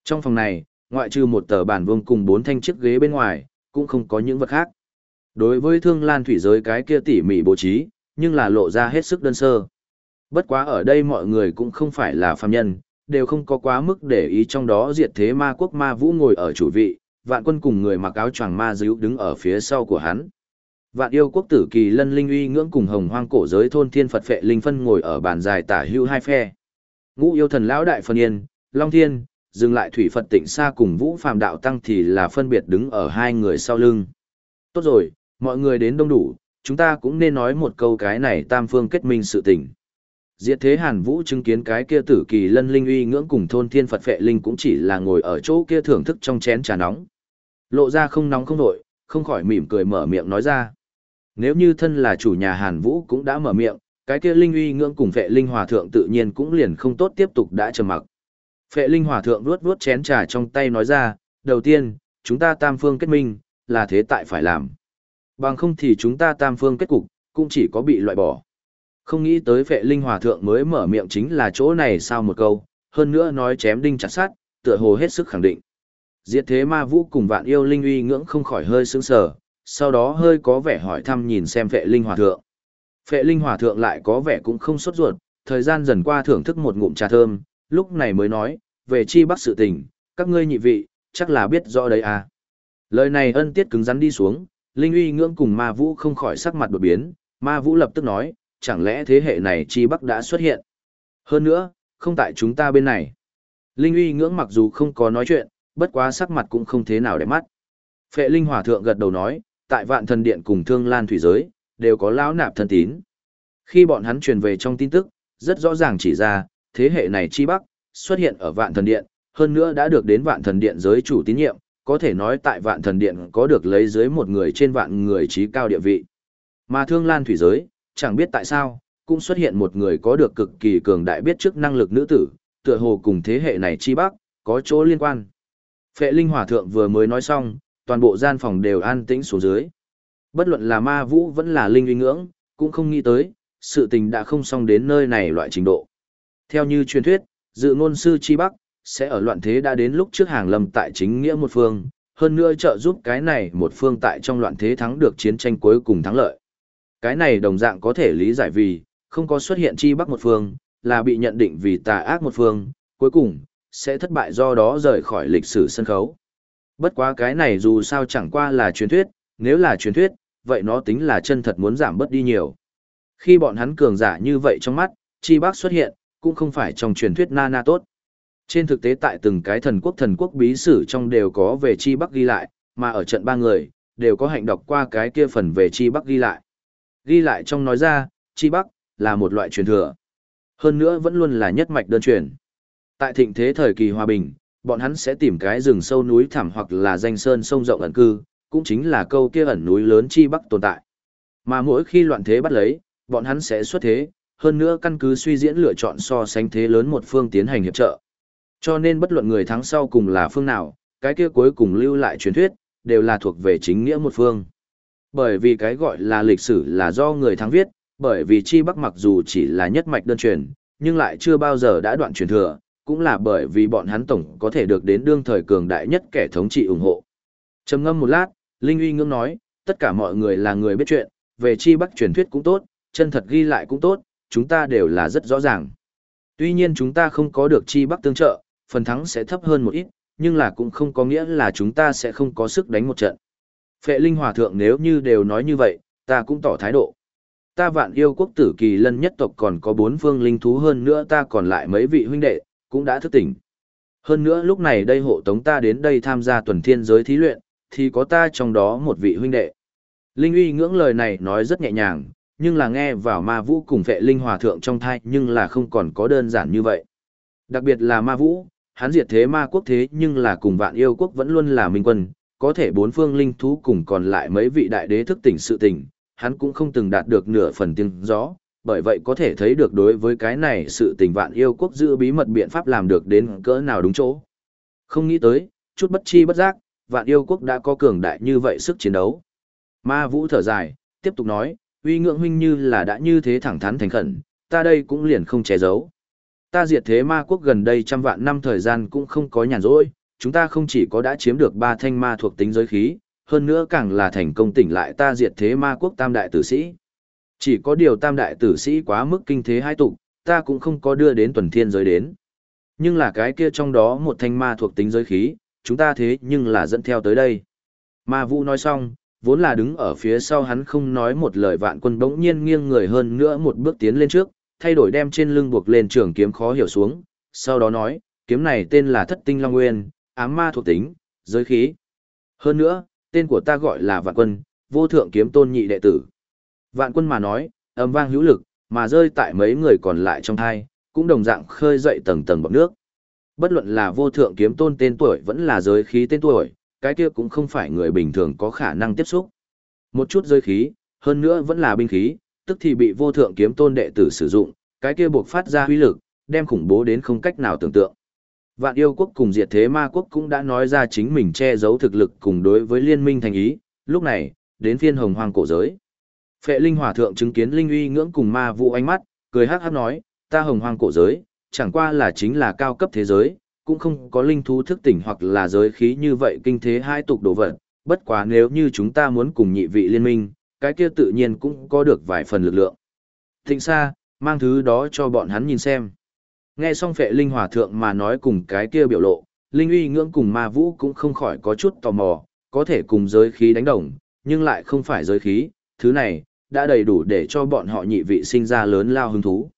Trong phòng này, ngoại trừ một tờ bản vuông cùng bốn thanh chiếc ghế bên ngoài, cũng không có những vật khác. Đối với thương lan thủy giới cái kia tỉ mỉ bố trí, nhưng là lộ ra hết sức đơn sơ. Bất quá ở đây mọi người cũng không phải là phàm nhân, đều không có quá mức để ý trong đó diệt thế ma quốc ma vũ ngồi ở chủ vị, vạn quân cùng người mặc áo choàng ma díu đứng ở phía sau của hắn. Vạn yêu quốc tử kỳ lân linh uy ngưỡng cùng hồng hoang cổ giới thôn thiên Phật phệ linh phân ngồi ở bàn dài tả hưu hai phe. Ngũ yêu thần lão đại phân yên, Long Thiên, dừng lại thủy Phật tịnh xa cùng vũ phàm đạo tăng thì là phân biệt đứng ở hai người sau lưng. Tốt rồi, mọi người đến đông đủ, chúng ta cũng nên nói một câu cái này tam phương kết minh sự tình. Diệt thế Hàn Vũ chứng kiến cái kia tử kỳ lân linh uy ngưỡng cùng thôn thiên Phật phệ linh cũng chỉ là ngồi ở chỗ kia thưởng thức trong chén trà nóng. Lộ ra không nóng không nổi, không khỏi mỉm cười mở miệng nói ra. Nếu như thân là chủ nhà Hàn Vũ cũng đã mở miệng, cái kia linh uy ngưỡng cùng phệ linh hòa thượng tự nhiên cũng liền không tốt tiếp tục đã trầm mặc. Phệ linh hòa thượng vuốt vuốt chén trà trong tay nói ra, đầu tiên, chúng ta tam phương kết minh, là thế tại phải làm. Bằng không thì chúng ta tam phương kết cục, cũng chỉ có bị loại bỏ. Không nghĩ tới vệ linh hòa thượng mới mở miệng chính là chỗ này sao một câu, hơn nữa nói chém đinh chặt sát, tựa hồ hết sức khẳng định. Diệt thế ma vũ cùng vạn yêu linh uy ngưỡng không khỏi hơi sững sờ, sau đó hơi có vẻ hỏi thăm nhìn xem vệ linh hòa thượng. vệ linh hòa thượng lại có vẻ cũng không sốt ruột, thời gian dần qua thưởng thức một ngụm trà thơm, lúc này mới nói, về chi bắc sự tình, các ngươi nhị vị, chắc là biết rõ đấy à. Lời này ân tiết cứng rắn đi xuống, Linh uy ngưỡng cùng ma vũ không khỏi sắc mặt đột biến, ma vũ lập tức nói, chẳng lẽ thế hệ này chi bắc đã xuất hiện. Hơn nữa, không tại chúng ta bên này. Linh uy ngưỡng mặc dù không có nói chuyện, bất quá sắc mặt cũng không thế nào để mắt. Phệ Linh Hòa Thượng gật đầu nói, tại vạn thần điện cùng thương lan thủy giới, đều có lão nạp thân tín. Khi bọn hắn truyền về trong tin tức, rất rõ ràng chỉ ra, thế hệ này chi bắc, xuất hiện ở vạn thần điện, hơn nữa đã được đến vạn thần điện giới chủ tín nhiệm, có thể nói tại vạn thần điện có được lấy dưới một người trên vạn người trí cao địa vị. Mà thương lan thủy giới, chẳng biết tại sao, cũng xuất hiện một người có được cực kỳ cường đại biết trước năng lực nữ tử, tựa hồ cùng thế hệ này chi bắc, có chỗ liên quan. Phệ Linh Hòa Thượng vừa mới nói xong, toàn bộ gian phòng đều an tĩnh xuống dưới. Bất luận là ma vũ vẫn là linh uy ngưỡng, cũng không nghĩ tới, sự tình đã không xong đến nơi này loại trình độ. Theo như truyền thuyết, dự ngôn sư Chi Bắc, sẽ ở loạn thế đã đến lúc trước hàng lâm tại chính nghĩa một phương, hơn nữa trợ giúp cái này một phương tại trong loạn thế thắng được chiến tranh cuối cùng thắng lợi. Cái này đồng dạng có thể lý giải vì, không có xuất hiện Chi Bắc một phương, là bị nhận định vì tà ác một phương, cuối cùng, sẽ thất bại do đó rời khỏi lịch sử sân khấu. Bất quá cái này dù sao chẳng qua là truyền thuyết, nếu là truyền thuyết, vậy nó tính là chân thật muốn giảm bớt đi nhiều. Khi bọn hắn cường giả như vậy trong mắt, Chi Bắc xuất hiện, cũng không phải trong truyền thuyết na na tốt. Trên thực tế tại từng cái thần quốc thần quốc bí sử trong đều có về Chi Bắc ghi lại, mà ở trận ba người, đều có hạnh đọc qua cái kia phần về Chi Bắc ghi lại. Ghi lại trong nói ra, Chi Bắc, là một loại truyền thừa. Hơn nữa vẫn luôn là nhất mạch đơn truyền. Tại thịnh thế thời kỳ hòa bình, bọn hắn sẽ tìm cái rừng sâu núi thẳm hoặc là danh sơn sông rộng ẩn cư, cũng chính là câu kia ẩn núi lớn chi bắc tồn tại. Mà mỗi khi loạn thế bắt lấy, bọn hắn sẽ xuất thế, hơn nữa căn cứ suy diễn lựa chọn so sánh thế lớn một phương tiến hành hiệp trợ. Cho nên bất luận người thắng sau cùng là phương nào, cái kia cuối cùng lưu lại truyền thuyết, đều là thuộc về chính nghĩa một phương. Bởi vì cái gọi là lịch sử là do người thắng viết, bởi vì chi bắc mặc dù chỉ là nhất mạch đơn truyền, nhưng lại chưa bao giờ đã đoạn truyền thừa, cũng là bởi vì bọn hắn tổng có thể được đến đương thời cường đại nhất kẻ thống trị ủng hộ. Trầm ngâm một lát, Linh uy ngưỡng nói, tất cả mọi người là người biết chuyện, về chi bắc truyền thuyết cũng tốt, chân thật ghi lại cũng tốt, chúng ta đều là rất rõ ràng. Tuy nhiên chúng ta không có được chi bắc tương trợ, phần thắng sẽ thấp hơn một ít, nhưng là cũng không có nghĩa là chúng ta sẽ không có sức đánh một trận. Phệ Linh Hòa Thượng nếu như đều nói như vậy, ta cũng tỏ thái độ. Ta vạn yêu quốc tử kỳ lân nhất tộc còn có bốn phương linh thú hơn nữa ta còn lại mấy vị huynh đệ, cũng đã thức tỉnh. Hơn nữa lúc này đây hộ tống ta đến đây tham gia tuần thiên giới thí luyện, thì có ta trong đó một vị huynh đệ. Linh uy ngưỡng lời này nói rất nhẹ nhàng, nhưng là nghe vào ma vũ cùng vệ linh hòa thượng trong thai nhưng là không còn có đơn giản như vậy. Đặc biệt là ma vũ, hắn diệt thế ma quốc thế nhưng là cùng vạn yêu quốc vẫn luôn là minh quân, có thể bốn phương linh thú cùng còn lại mấy vị đại đế thức tỉnh sự tỉnh, hắn cũng không từng đạt được nửa phần tiếng gió, bởi vậy có thể thấy được đối với cái này sự tình vạn yêu quốc giữ bí mật biện pháp làm được đến cỡ nào đúng chỗ. Không nghĩ tới, chút bất chi bất giác, vạn yêu quốc đã có cường đại như vậy sức chiến đấu. Ma vũ thở dài, tiếp tục nói, uy ngưỡng huynh như là đã như thế thẳng thắn thành khẩn, ta đây cũng liền không che giấu. Ta diệt thế ma quốc gần đây trăm vạn năm thời gian cũng không có nhàn rỗi, chúng ta không chỉ có đã chiếm được ba thanh ma thuộc tính giới khí, hơn nữa càng là thành công tỉnh lại ta diệt thế ma quốc tam đại tử sĩ. Chỉ có điều tam đại tử sĩ quá mức kinh thế hai tục, ta cũng không có đưa đến tuần thiên giới đến. Nhưng là cái kia trong đó một thanh ma thuộc tính giới khí, chúng ta thế nhưng là dẫn theo tới đây. Ma vũ nói xong, vốn là đứng ở phía sau hắn không nói một lời vạn quân bỗng nhiên nghiêng người hơn nữa một bước tiến lên trước, thay đổi đem trên lưng buộc lên trường kiếm khó hiểu xuống, sau đó nói, kiếm này tên là thất tinh long nguyên, ám ma thuộc tính, giới khí. Hơn nữa, tên của ta gọi là vạn quân, vô thượng kiếm tôn nhị đệ tử. Vạn quân mà nói, âm vang hữu lực, mà rơi tại mấy người còn lại trong thai, cũng đồng dạng khơi dậy tầng tầng bọt nước. Bất luận là vô thượng kiếm tôn tên tuổi vẫn là giới khí tên tuổi, cái kia cũng không phải người bình thường có khả năng tiếp xúc. Một chút giới khí, hơn nữa vẫn là binh khí, tức thì bị vô thượng kiếm tôn đệ tử sử dụng, cái kia buộc phát ra huy lực, đem khủng bố đến không cách nào tưởng tượng. Vạn yêu quốc cùng diệt thế ma quốc cũng đã nói ra chính mình che giấu thực lực cùng đối với liên minh thành ý, lúc này, đến phiên hồng hoang cổ giới. Phệ Linh Hòa Thượng chứng kiến Linh uy ngưỡng cùng ma vụ ánh mắt, cười hát hát nói, ta hồng hoang cổ giới, chẳng qua là chính là cao cấp thế giới, cũng không có linh thú thức tỉnh hoặc là giới khí như vậy kinh thế hai tục đồ vật. Bất quá nếu như chúng ta muốn cùng nhị vị liên minh, cái kia tự nhiên cũng có được vài phần lực lượng. Thịnh xa, mang thứ đó cho bọn hắn nhìn xem. Nghe xong phệ linh hòa thượng mà nói cùng cái kia biểu lộ, linh uy ngưỡng cùng ma vũ cũng không khỏi có chút tò mò, có thể cùng giới khí đánh đồng, nhưng lại không phải giới khí, thứ này, đã đầy đủ để cho bọn họ nhị vị sinh ra lớn lao hứng thú.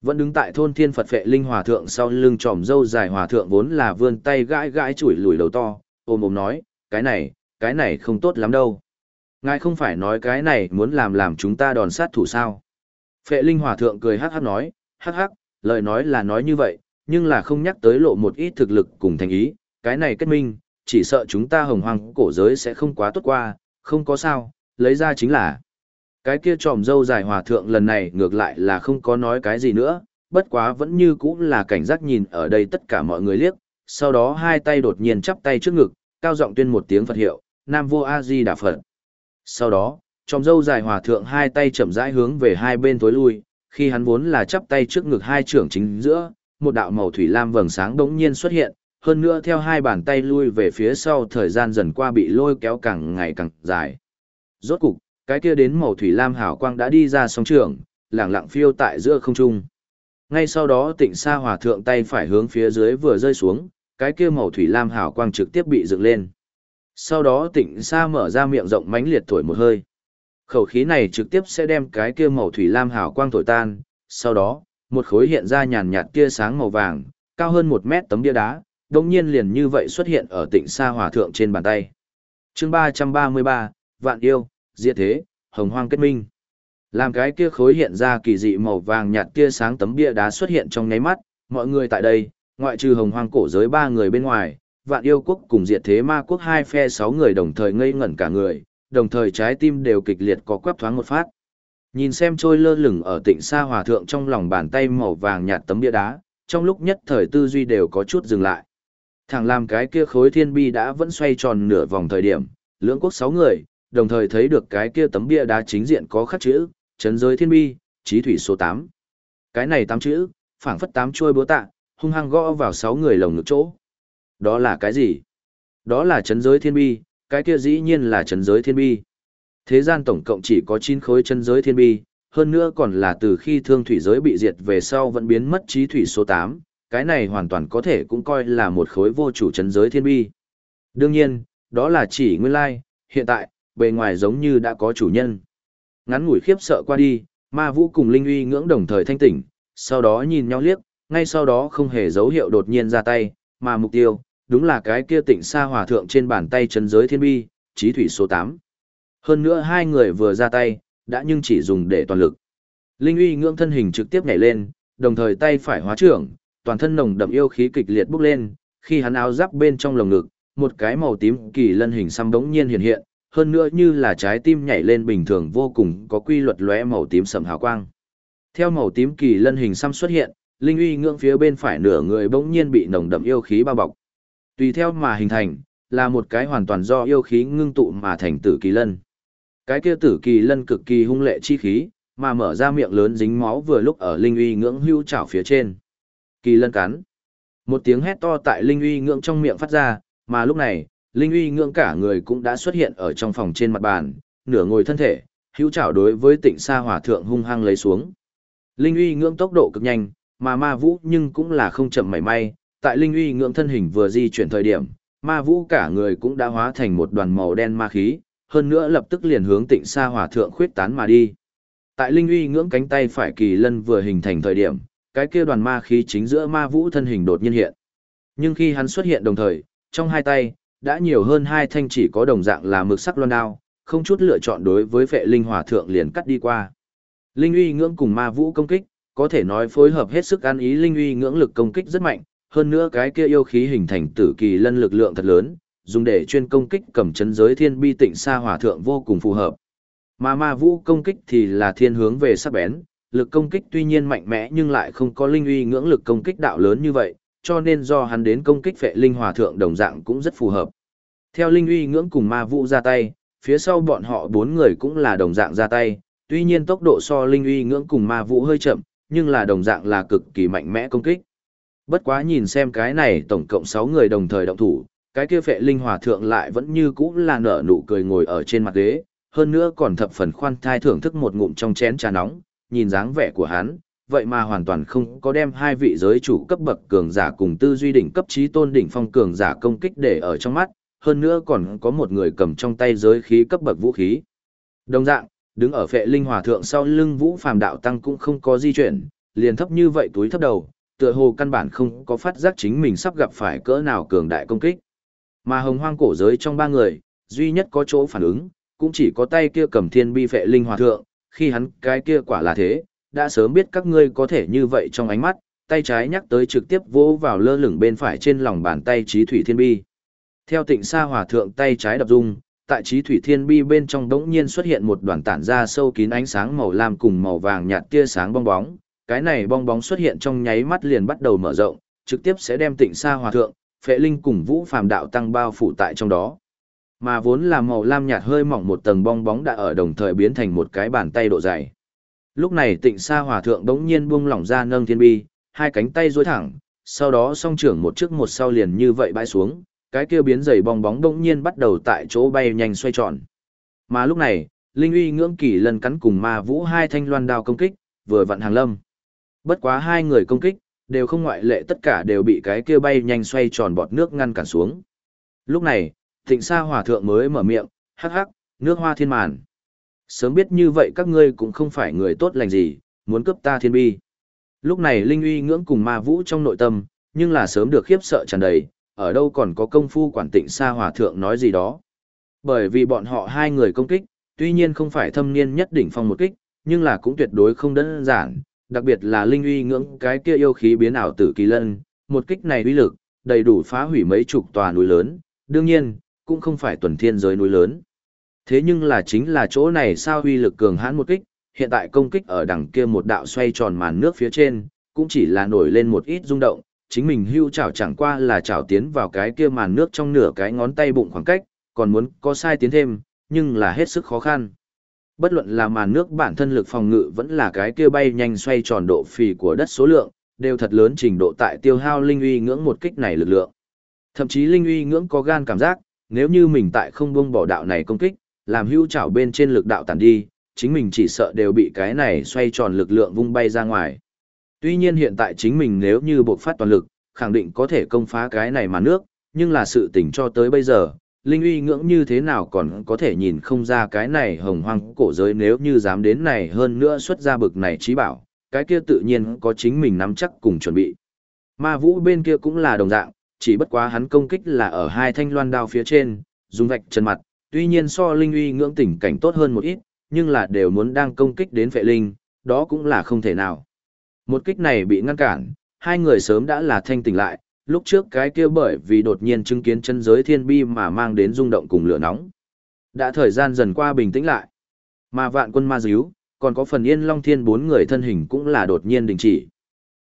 Vẫn đứng tại thôn thiên Phật phệ linh hòa thượng sau lưng tròm dâu dài hòa thượng vốn là vươn tay gãi gãi chủi lùi đầu to, ôm ôm nói, cái này, cái này không tốt lắm đâu. Ngài không phải nói cái này muốn làm làm chúng ta đòn sát thủ sao. Phệ linh hòa thượng cười hắc hắc nói, hắc hắc, lời nói là nói như vậy, nhưng là không nhắc tới lộ một ít thực lực cùng thành ý, cái này kết minh, chỉ sợ chúng ta hồng hoang cổ giới sẽ không quá tốt qua, không có sao, lấy ra chính là. Cái kia tròm dâu dài hòa thượng lần này ngược lại là không có nói cái gì nữa, bất quá vẫn như cũng là cảnh giác nhìn ở đây tất cả mọi người liếc, sau đó hai tay đột nhiên chắp tay trước ngực, cao giọng tuyên một tiếng Phật hiệu, Nam Vô A Di Đà Phật. Sau đó, tròm dâu dài hòa thượng hai tay chậm rãi hướng về hai bên tối lui, khi hắn vốn là chắp tay trước ngực hai trưởng chính giữa, một đạo màu thủy lam vầng sáng đống nhiên xuất hiện, hơn nữa theo hai bàn tay lui về phía sau thời gian dần qua bị lôi kéo càng ngày càng dài. Rốt cục, cái kia đến màu thủy lam hào quang đã đi ra sóng trường, lẳng lặng phiêu tại giữa không trung. Ngay sau đó tịnh sa hòa thượng tay phải hướng phía dưới vừa rơi xuống, cái kia màu thủy lam hào quang trực tiếp bị dựng lên. Sau đó tịnh sa mở ra miệng rộng mánh liệt thổi một hơi. Khẩu khí này trực tiếp sẽ đem cái kia màu thủy lam hào quang thổi tan, sau đó, một khối hiện ra nhàn nhạt tia sáng màu vàng, cao hơn một mét tấm bia đá, đồng nhiên liền như vậy xuất hiện ở tịnh sa hòa thượng trên bàn tay. chương ba ba mươi ba Vạn Yêu, diệt thế, hồng hoang kết minh. Làm cái kia khối hiện ra kỳ dị màu vàng nhạt tia sáng tấm bia đá xuất hiện trong nháy mắt, mọi người tại đây, ngoại trừ hồng hoang cổ giới ba người bên ngoài, vạn yêu quốc cùng diệt thế ma quốc hai phe sáu người đồng thời ngây ngẩn cả người, đồng thời trái tim đều kịch liệt có quắp thoáng một phát. Nhìn xem trôi lơ lửng ở tịnh xa hòa thượng trong lòng bàn tay màu vàng nhạt tấm bia đá, trong lúc nhất thời tư duy đều có chút dừng lại. Thằng làm cái kia khối thiên bi đã vẫn xoay tròn nửa vòng thời điểm, lưỡng quốc sáu người, đồng thời thấy được cái kia tấm bia đá chính diện có khắc chữ, chấn giới thiên bi, trí thủy số 8. Cái này tám chữ, phảng phất tám chuôi búa tạ, hung hăng gõ vào sáu người lồng ngực chỗ. Đó là cái gì? Đó là chấn giới thiên bi, cái kia dĩ nhiên là chấn giới thiên bi. Thế gian tổng cộng chỉ có 9 khối chấn giới thiên bi, hơn nữa còn là từ khi thương thủy giới bị diệt về sau vẫn biến mất trí thủy số 8, cái này hoàn toàn có thể cũng coi là một khối vô chủ chấn giới thiên bi. Đương nhiên, đó là chỉ nguyên lai, hiện tại, bề ngoài giống như đã có chủ nhân. Ngắn ngủi khiếp sợ qua đi, ma vũ cùng linh uy ngưỡng đồng thời thanh tỉnh, sau đó nhìn nhau liếc, ngay sau đó không hề dấu hiệu đột nhiên ra tay, mà mục tiêu, đúng là cái kia tịnh sa hòa thượng trên bàn tay chân giới thiên bi, trí thủy số 8. Hơn nữa hai người vừa ra tay, đã nhưng chỉ dùng để toàn lực. Linh uy ngưỡng thân hình trực tiếp nhảy lên, đồng thời tay phải hóa trưởng, toàn thân nồng đậm yêu khí kịch liệt bốc lên, khi hắn áo giáp bên trong lồng ngực, một cái màu tím kỳ lân hình xăm đống nhiên hiện hiện, hơn nữa như là trái tim nhảy lên bình thường vô cùng có quy luật lóe màu tím sầm hào quang. Theo màu tím kỳ lân hình xăm xuất hiện, linh uy ngưỡng phía bên phải nửa người bỗng nhiên bị nồng đậm yêu khí bao bọc. Tùy theo mà hình thành, là một cái hoàn toàn do yêu khí ngưng tụ mà thành tử kỳ lân. Cái kia tử kỳ lân cực kỳ hung lệ chi khí, mà mở ra miệng lớn dính máu vừa lúc ở linh uy ngưỡng hưu chảo phía trên. Kỳ lân cắn. Một tiếng hét to tại linh uy ngưỡng trong miệng phát ra, mà lúc này, linh uy ngưỡng cả người cũng đã xuất hiện ở trong phòng trên mặt bàn, nửa ngồi thân thể, hữu chảo đối với tịnh sa hỏa thượng hung hăng lấy xuống. Linh uy ngưỡng tốc độ cực nhanh, mà ma vũ nhưng cũng là không chậm mảy may, tại linh uy ngưỡng thân hình vừa di chuyển thời điểm, ma vũ cả người cũng đã hóa thành một đoàn màu đen ma khí, hơn nữa lập tức liền hướng tịnh sa hỏa thượng khuyết tán mà đi. Tại linh uy ngưỡng cánh tay phải kỳ lân vừa hình thành thời điểm, cái kia đoàn ma khí chính giữa ma vũ thân hình đột nhiên hiện. Nhưng khi hắn xuất hiện đồng thời, trong hai tay, đã nhiều hơn hai thanh chỉ có đồng dạng là mực sắc loan đao, không chút lựa chọn đối với vệ linh hỏa thượng liền cắt đi qua. Linh uy ngưỡng cùng ma vũ công kích, có thể nói phối hợp hết sức ăn ý linh uy ngưỡng lực công kích rất mạnh, hơn nữa cái kia yêu khí hình thành tử kỳ lân lực lượng thật lớn, dùng để chuyên công kích cầm chấn giới thiên bi tịnh xa hỏa thượng vô cùng phù hợp. Mà ma vũ công kích thì là thiên hướng về sắc bén, lực công kích tuy nhiên mạnh mẽ nhưng lại không có linh uy ngưỡng lực công kích đạo lớn như vậy, cho nên do hắn đến công kích phệ linh hòa thượng đồng dạng cũng rất phù hợp. Theo linh uy ngưỡng cùng ma vũ ra tay, phía sau bọn họ bốn người cũng là đồng dạng ra tay, tuy nhiên tốc độ so linh uy ngưỡng cùng ma vũ hơi chậm, nhưng là đồng dạng là cực kỳ mạnh mẽ công kích. Bất quá nhìn xem cái này tổng cộng 6 người đồng thời động thủ, cái kia phệ linh hòa thượng lại vẫn như cũ là nở nụ cười ngồi ở trên mặt ghế, hơn nữa còn thập phần khoan thai thưởng thức một ngụm trong chén trà nóng, nhìn dáng vẻ của hắn, vậy mà hoàn toàn không có đem hai vị giới chủ cấp bậc cường giả cùng tư duy đỉnh cấp trí tôn đỉnh phong cường giả công kích để ở trong mắt, hơn nữa còn có một người cầm trong tay giới khí cấp bậc vũ khí. Đồng dạng, đứng ở phệ linh hòa thượng sau lưng vũ phàm đạo tăng cũng không có di chuyển, liền thấp như vậy túi thấp đầu, tựa hồ căn bản không có phát giác chính mình sắp gặp phải cỡ nào cường đại công kích. Mà hồng hoang cổ giới trong ba người, duy nhất có chỗ phản ứng, cũng chỉ có tay kia cầm thiên bi phệ linh hòa thượng, khi hắn cái kia quả là thế, đã sớm biết các ngươi có thể như vậy trong ánh mắt, tay trái nhắc tới trực tiếp vỗ vào lơ lửng bên phải trên lòng bàn tay trí thủy thiên bi. Theo tịnh sa hòa thượng tay trái đập dung, tại trí thủy thiên bi bên trong đống nhiên xuất hiện một đoàn tản ra sâu kín ánh sáng màu lam cùng màu vàng nhạt tia sáng bong bóng. Cái này bong bóng xuất hiện trong nháy mắt liền bắt đầu mở rộng, trực tiếp sẽ đem tịnh sa hòa thượng, phệ linh cùng vũ phàm đạo tăng bao phủ tại trong đó. Mà vốn là màu lam nhạt hơi mỏng một tầng bong bóng đã ở đồng thời biến thành một cái bàn tay độ dày. Lúc này tịnh sa hòa thượng đống nhiên buông lỏng ra nâng thiên bi, hai cánh tay duỗi thẳng, sau đó song trưởng một trước một sau liền như vậy bãi xuống, cái kia biến dày bong bóng đống nhiên bắt đầu tại chỗ bay nhanh xoay tròn. Mà lúc này, Linh uy ngưỡng kỳ lần cắn cùng ma vũ hai thanh loan đao công kích, vừa vặn hàng lâm. Bất quá hai người công kích, đều không ngoại lệ tất cả đều bị cái kia bay nhanh xoay tròn bọt nước ngăn cản xuống. Lúc này, thịnh sa hòa thượng mới mở miệng, hắc hắc, nước hoa thiên màn. Sớm biết như vậy các ngươi cũng không phải người tốt lành gì, muốn cướp ta thiên bi. Lúc này Linh uy ngưỡng cùng ma vũ trong nội tâm, nhưng là sớm được khiếp sợ tràn đầy, ở đâu còn có công phu quản tịnh sa hòa thượng nói gì đó. Bởi vì bọn họ hai người công kích, tuy nhiên không phải thâm niên nhất đỉnh phong một kích, nhưng là cũng tuyệt đối không đơn giản, đặc biệt là linh uy ngưỡng cái kia yêu khí biến ảo tử kỳ lân, một kích này uy lực, đầy đủ phá hủy mấy chục tòa núi lớn, đương nhiên, cũng không phải tuần thiên giới núi lớn. Thế nhưng là chính là chỗ này sao uy lực cường hãn một kích, hiện tại công kích ở đằng kia một đạo xoay tròn màn nước phía trên, cũng chỉ là nổi lên một ít rung động, chính mình hưu chảo chẳng qua là chảo tiến vào cái kia màn nước trong nửa cái ngón tay bụng khoảng cách, còn muốn có sai tiến thêm, nhưng là hết sức khó khăn. Bất luận là màn nước bản thân lực phòng ngự vẫn là cái kia bay nhanh xoay tròn độ phì của đất số lượng, đều thật lớn trình độ tại tiêu hao linh uy ngưỡng một kích này lực lượng. Thậm chí linh uy ngưỡng có gan cảm giác, nếu như mình tại không buông bỏ đạo này công kích, làm hưu chảo bên trên lực đạo tàn đi, chính mình chỉ sợ đều bị cái này xoay tròn lực lượng vung bay ra ngoài. Tuy nhiên hiện tại chính mình nếu như buộc phát toàn lực, khẳng định có thể công phá cái này mà nước, nhưng là sự tỉnh cho tới bây giờ, linh uy ngưỡng như thế nào còn có thể nhìn không ra cái này hồng hoang cổ giới nếu như dám đến này hơn nữa xuất ra bực này trí bảo, cái kia tự nhiên có chính mình nắm chắc cùng chuẩn bị. Ma vũ bên kia cũng là đồng dạng, chỉ bất quá hắn công kích là ở hai thanh loan đao phía trên, dùng vạch chân mặt, tuy nhiên so linh uy ngưỡng tỉnh cảnh tốt hơn một ít, nhưng là đều muốn đang công kích đến vệ linh, đó cũng là không thể nào. Một kích này bị ngăn cản, hai người sớm đã là thanh tỉnh lại, lúc trước cái kia bởi vì đột nhiên chứng kiến chân giới thiên bi mà mang đến rung động cùng lửa nóng. Đã thời gian dần qua bình tĩnh lại. Mà vạn quân ma díu, còn có phần yên long thiên bốn người thân hình cũng là đột nhiên đình chỉ.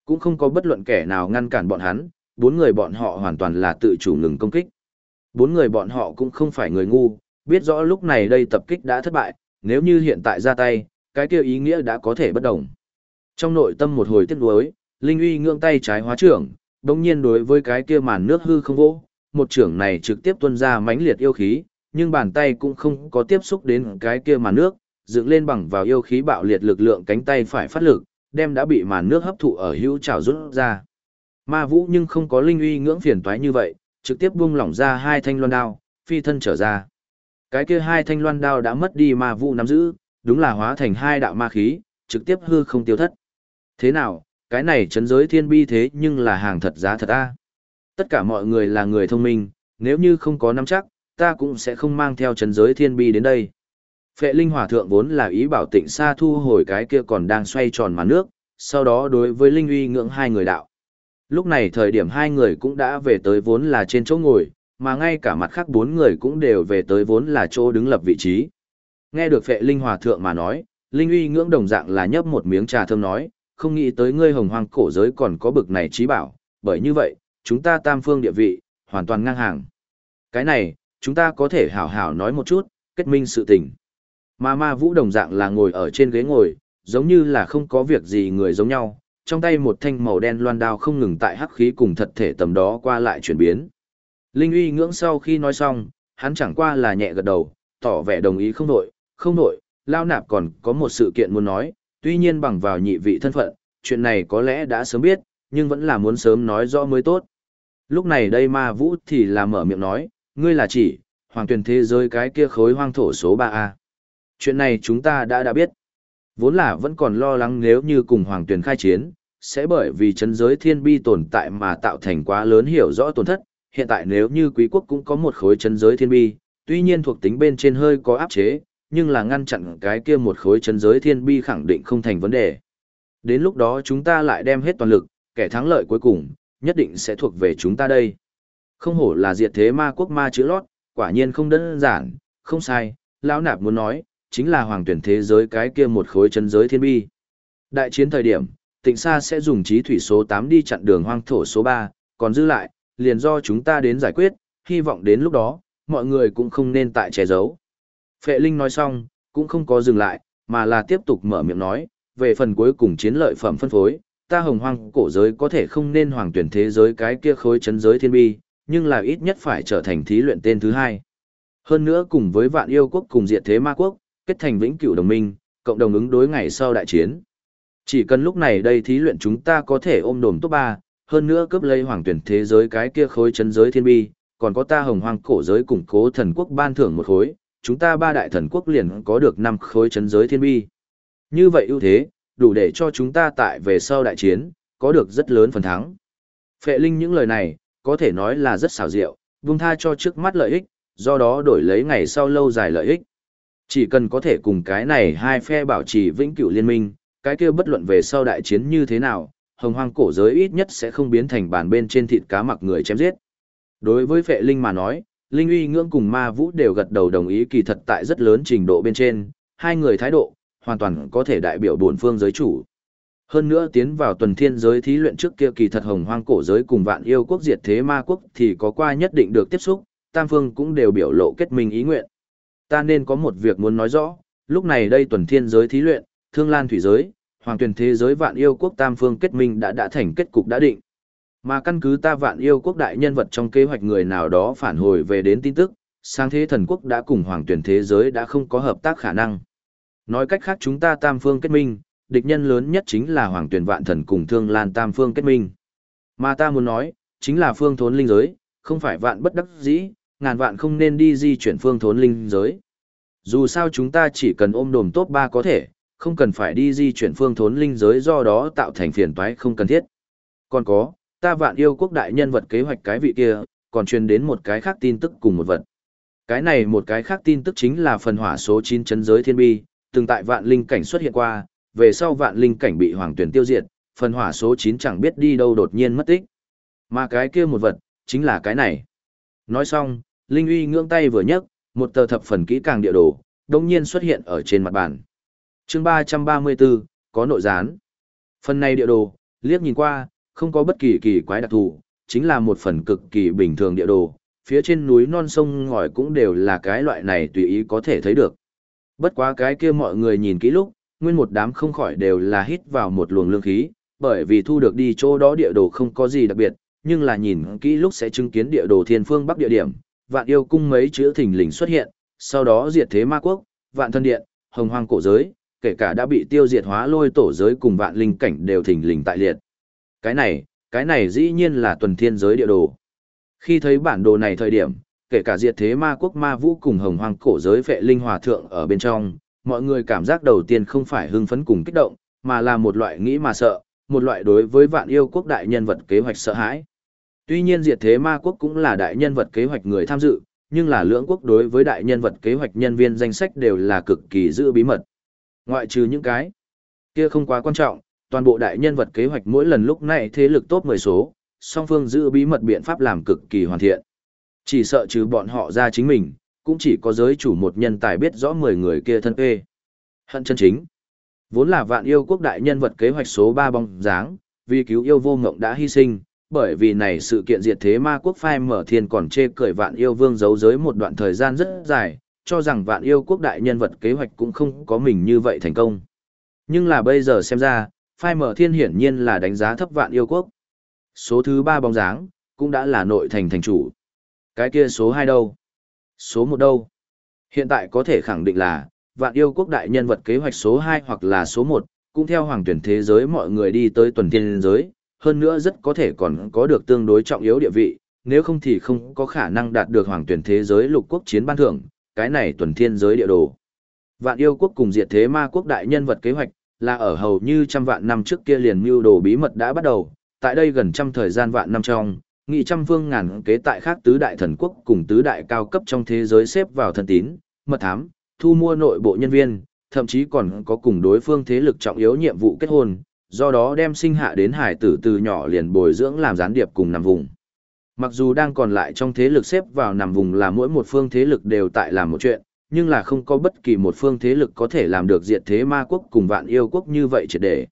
Cũng không có bất luận kẻ nào ngăn cản bọn hắn, bốn người bọn họ hoàn toàn là tự chủ ngừng công kích. Bốn người bọn họ cũng không phải người ngu, biết rõ lúc này đây tập kích đã thất bại, nếu như hiện tại ra tay, cái kia ý nghĩa đã có thể bất đồng. Trong nội tâm một hồi tiếc nuối, Linh uy ngưỡng tay trái hóa trưởng, đồng nhiên đối với cái kia màn nước hư không vỗ, một trưởng này trực tiếp tuôn ra mãnh liệt yêu khí, nhưng bàn tay cũng không có tiếp xúc đến cái kia màn nước, dựng lên bằng vào yêu khí bạo liệt lực lượng cánh tay phải phát lực, đem đã bị màn nước hấp thụ ở hữu trào rút ra. Ma vũ nhưng không có linh uy ngưỡng phiền toái như vậy, trực tiếp buông lỏng ra hai thanh loan đao, phi thân trở ra. Cái kia hai thanh loan đao đã mất đi ma vũ nắm giữ, đúng là hóa thành hai đạo ma khí, trực tiếp hư không tiêu thất. Thế nào, cái này chấn giới thiên bi thế nhưng là hàng thật giá thật a. Tất cả mọi người là người thông minh, nếu như không có nắm chắc, ta cũng sẽ không mang theo chấn giới thiên bi đến đây. Phệ Linh Hòa Thượng vốn là ý bảo tịnh xa thu hồi cái kia còn đang xoay tròn màn nước, sau đó đối với Linh uy ngưỡng hai người đạo. Lúc này thời điểm hai người cũng đã về tới vốn là trên chỗ ngồi, mà ngay cả mặt khác bốn người cũng đều về tới vốn là chỗ đứng lập vị trí. Nghe được Phệ Linh Hòa Thượng mà nói, Linh uy ngưỡng đồng dạng là nhấp một miếng trà thơm nói, không nghĩ tới ngươi hồng hoang cổ giới còn có bực này trí bảo, bởi như vậy, chúng ta tam phương địa vị, hoàn toàn ngang hàng. Cái này, chúng ta có thể hảo hảo nói một chút, kết minh sự tình. Mà ma vũ đồng dạng là ngồi ở trên ghế ngồi, giống như là không có việc gì người giống nhau, trong tay một thanh màu đen loan đao không ngừng tại hắc khí cùng thật thể tầm đó qua lại chuyển biến. Linh uy ngưỡng sau khi nói xong, hắn chẳng qua là nhẹ gật đầu, tỏ vẻ đồng ý không nội, không nội, lao nạp còn có một sự kiện muốn nói, tuy nhiên bằng vào nhị vị thân phận, chuyện này có lẽ đã sớm biết, nhưng vẫn là muốn sớm nói rõ mới tốt. Lúc này đây ma vũ thì là mở miệng nói, ngươi là chỉ, hoàng tuyển thế giới cái kia khối hoang thổ số 3A. Chuyện này chúng ta đã đã biết. Vốn là vẫn còn lo lắng nếu như cùng hoàng tuyển khai chiến, sẽ bởi vì chân giới thiên bi tồn tại mà tạo thành quá lớn hiểu rõ tổn thất. Hiện tại nếu như quý quốc cũng có một khối chân giới thiên bi, tuy nhiên thuộc tính bên trên hơi có áp chế, nhưng là ngăn chặn cái kia một khối chân giới thiên bi khẳng định không thành vấn đề. Đến lúc đó chúng ta lại đem hết toàn lực, kẻ thắng lợi cuối cùng, nhất định sẽ thuộc về chúng ta đây. Không hổ là diệt thế ma quốc ma chữ lót, quả nhiên không đơn giản, không sai, lão nạp muốn nói, chính là hoàng tuyển thế giới cái kia một khối chân giới thiên bi. Đại chiến thời điểm, tịnh sa sẽ dùng trí thủy số 8 đi chặn đường hoang thổ số 3, còn dư lại, liền do chúng ta đến giải quyết, hy vọng đến lúc đó, mọi người cũng không nên tại che giấu. Phệ Linh nói xong, cũng không có dừng lại, mà là tiếp tục mở miệng nói, về phần cuối cùng chiến lợi phẩm phân phối, ta hồng hoang cổ giới có thể không nên hoàng tuyển thế giới cái kia khối chấn giới thiên bi, nhưng là ít nhất phải trở thành thí luyện tên thứ hai. Hơn nữa cùng với vạn yêu quốc cùng diệt thế ma quốc, kết thành vĩnh cửu đồng minh, cộng đồng ứng đối ngày sau đại chiến. Chỉ cần lúc này đây thí luyện chúng ta có thể ôm đồm top 3, hơn nữa cướp lấy hoàng tuyển thế giới cái kia khối chấn giới thiên bi, còn có ta hồng hoang cổ giới củng cố thần quốc ban thưởng một khối, chúng ta ba đại thần quốc liền có được năm khối chấn giới thiên bi. Như vậy ưu thế, đủ để cho chúng ta tại về sau đại chiến, có được rất lớn phần thắng. Phệ Linh những lời này, có thể nói là rất xảo diệu, vung tha cho trước mắt lợi ích, do đó đổi lấy ngày sau lâu dài lợi ích. Chỉ cần có thể cùng cái này hai phe bảo trì vĩnh cửu liên minh, cái kia bất luận về sau đại chiến như thế nào, hồng hoang cổ giới ít nhất sẽ không biến thành bàn bên trên thịt cá mặc người chém giết. Đối với phệ linh mà nói, Linh uy ngưỡng cùng ma vũ đều gật đầu đồng ý kỳ thật tại rất lớn trình độ bên trên, hai người thái độ, hoàn toàn có thể đại biểu bổn phương giới chủ. Hơn nữa tiến vào tuần thiên giới thí luyện trước kia kỳ thật hồng hoang cổ giới cùng vạn yêu quốc diệt thế ma quốc thì có qua nhất định được tiếp xúc, tam phương cũng đều biểu lộ kết minh ý nguyện. Ta nên có một việc muốn nói rõ, lúc này đây tuần thiên giới thí luyện, thương lan thủy giới, hoàng tuyển thế giới vạn yêu quốc tam phương kết minh đã đã thành kết cục đã định. Mà căn cứ ta vạn yêu quốc đại nhân vật trong kế hoạch người nào đó phản hồi về đến tin tức, sang thế thần quốc đã cùng hoàng tuyển thế giới đã không có hợp tác khả năng. Nói cách khác chúng ta tam phương kết minh, địch nhân lớn nhất chính là hoàng tuyển vạn thần cùng thương lan tam phương kết minh. Mà ta muốn nói, chính là phương thốn linh giới, không phải vạn bất đắc dĩ, ngàn vạn không nên đi di chuyển phương thốn linh giới. Dù sao chúng ta chỉ cần ôm đồm top ba có thể, không cần phải đi di chuyển phương thốn linh giới do đó tạo thành phiền toái không cần thiết. Còn có, ta vạn yêu quốc đại nhân vật kế hoạch cái vị kia, còn truyền đến một cái khác tin tức cùng một vật. Cái này một cái khác tin tức chính là phần hỏa số 9 chấn giới thiên bi, từng tại vạn linh cảnh xuất hiện qua, về sau vạn linh cảnh bị hoàng tuyển tiêu diệt, phần hỏa số 9 chẳng biết đi đâu đột nhiên mất tích. Mà cái kia một vật, chính là cái này. Nói xong, Linh uy ngưỡng tay vừa nhấc, một tờ thập phần kỹ càng địa đồ, đồng nhiên xuất hiện ở trên mặt bàn. chương 334, có nội gián. Phần này địa đồ, liếc nhìn qua, không có bất kỳ kỳ quái đặc thù, chính là một phần cực kỳ bình thường địa đồ, phía trên núi non sông ngòi cũng đều là cái loại này tùy ý có thể thấy được. Bất quá cái kia mọi người nhìn kỹ lúc, nguyên một đám không khỏi đều là hít vào một luồng lương khí, bởi vì thu được đi chỗ đó địa đồ không có gì đặc biệt, nhưng là nhìn kỹ lúc sẽ chứng kiến địa đồ thiên phương bắc địa điểm, vạn yêu cung mấy chữ thình lình xuất hiện, sau đó diệt thế ma quốc, vạn thân điện, hồng hoang cổ giới, kể cả đã bị tiêu diệt hóa lôi tổ giới cùng vạn linh cảnh đều thình lình tại liệt. Cái này, cái này dĩ nhiên là tuần thiên giới địa đồ. Khi thấy bản đồ này thời điểm, kể cả diệt thế ma quốc ma vũ cùng hồng hoang cổ giới vệ linh hòa thượng ở bên trong, mọi người cảm giác đầu tiên không phải hưng phấn cùng kích động, mà là một loại nghĩ mà sợ, một loại đối với vạn yêu quốc đại nhân vật kế hoạch sợ hãi. Tuy nhiên diệt thế ma quốc cũng là đại nhân vật kế hoạch người tham dự, nhưng là lưỡng quốc đối với đại nhân vật kế hoạch nhân viên danh sách đều là cực kỳ giữ bí mật. Ngoại trừ những cái kia không quá quan trọng, toàn bộ đại nhân vật kế hoạch mỗi lần lúc này thế lực tốt 10 số, song phương giữ bí mật biện pháp làm cực kỳ hoàn thiện. Chỉ sợ trừ bọn họ ra chính mình, cũng chỉ có giới chủ một nhân tài biết rõ 10 người kia thân ê. Hận chân chính. Vốn là vạn yêu quốc đại nhân vật kế hoạch số 3 bóng dáng, vì cứu yêu vô ngộng đã hy sinh, bởi vì này sự kiện diệt thế ma quốc phai mở thiên còn chê cười vạn yêu vương giấu giới một đoạn thời gian rất dài, cho rằng vạn yêu quốc đại nhân vật kế hoạch cũng không có mình như vậy thành công. Nhưng là bây giờ xem ra, phai mở thiên hiển nhiên là đánh giá thấp vạn yêu quốc. Số thứ ba bóng dáng, cũng đã là nội thành thành chủ. Cái kia số hai đâu? Số một đâu? Hiện tại có thể khẳng định là, vạn yêu quốc đại nhân vật kế hoạch số hai hoặc là số một, cũng theo hoàng tuyển thế giới mọi người đi tới tuần tiên giới, hơn nữa rất có thể còn có được tương đối trọng yếu địa vị, nếu không thì không có khả năng đạt được hoàng tuyển thế giới lục quốc chiến ban thưởng, cái này tuần thiên giới địa đồ. Vạn yêu quốc cùng diệt thế ma quốc đại nhân vật kế hoạch, là ở hầu như trăm vạn năm trước kia liền mưu đồ bí mật đã bắt đầu, tại đây gần trăm thời gian vạn năm trong, nghị trăm vương ngàn kế tại khác tứ đại thần quốc cùng tứ đại cao cấp trong thế giới xếp vào thần tín, mật thám, thu mua nội bộ nhân viên, thậm chí còn có cùng đối phương thế lực trọng yếu nhiệm vụ kết hôn, do đó đem sinh hạ đến hải tử từ nhỏ liền bồi dưỡng làm gián điệp cùng nằm vùng. Mặc dù đang còn lại trong thế lực xếp vào nằm vùng là mỗi một phương thế lực đều tại làm một chuyện, nhưng là không có bất kỳ một phương thế lực có thể làm được diệt thế ma quốc cùng vạn yêu quốc như vậy triệt để.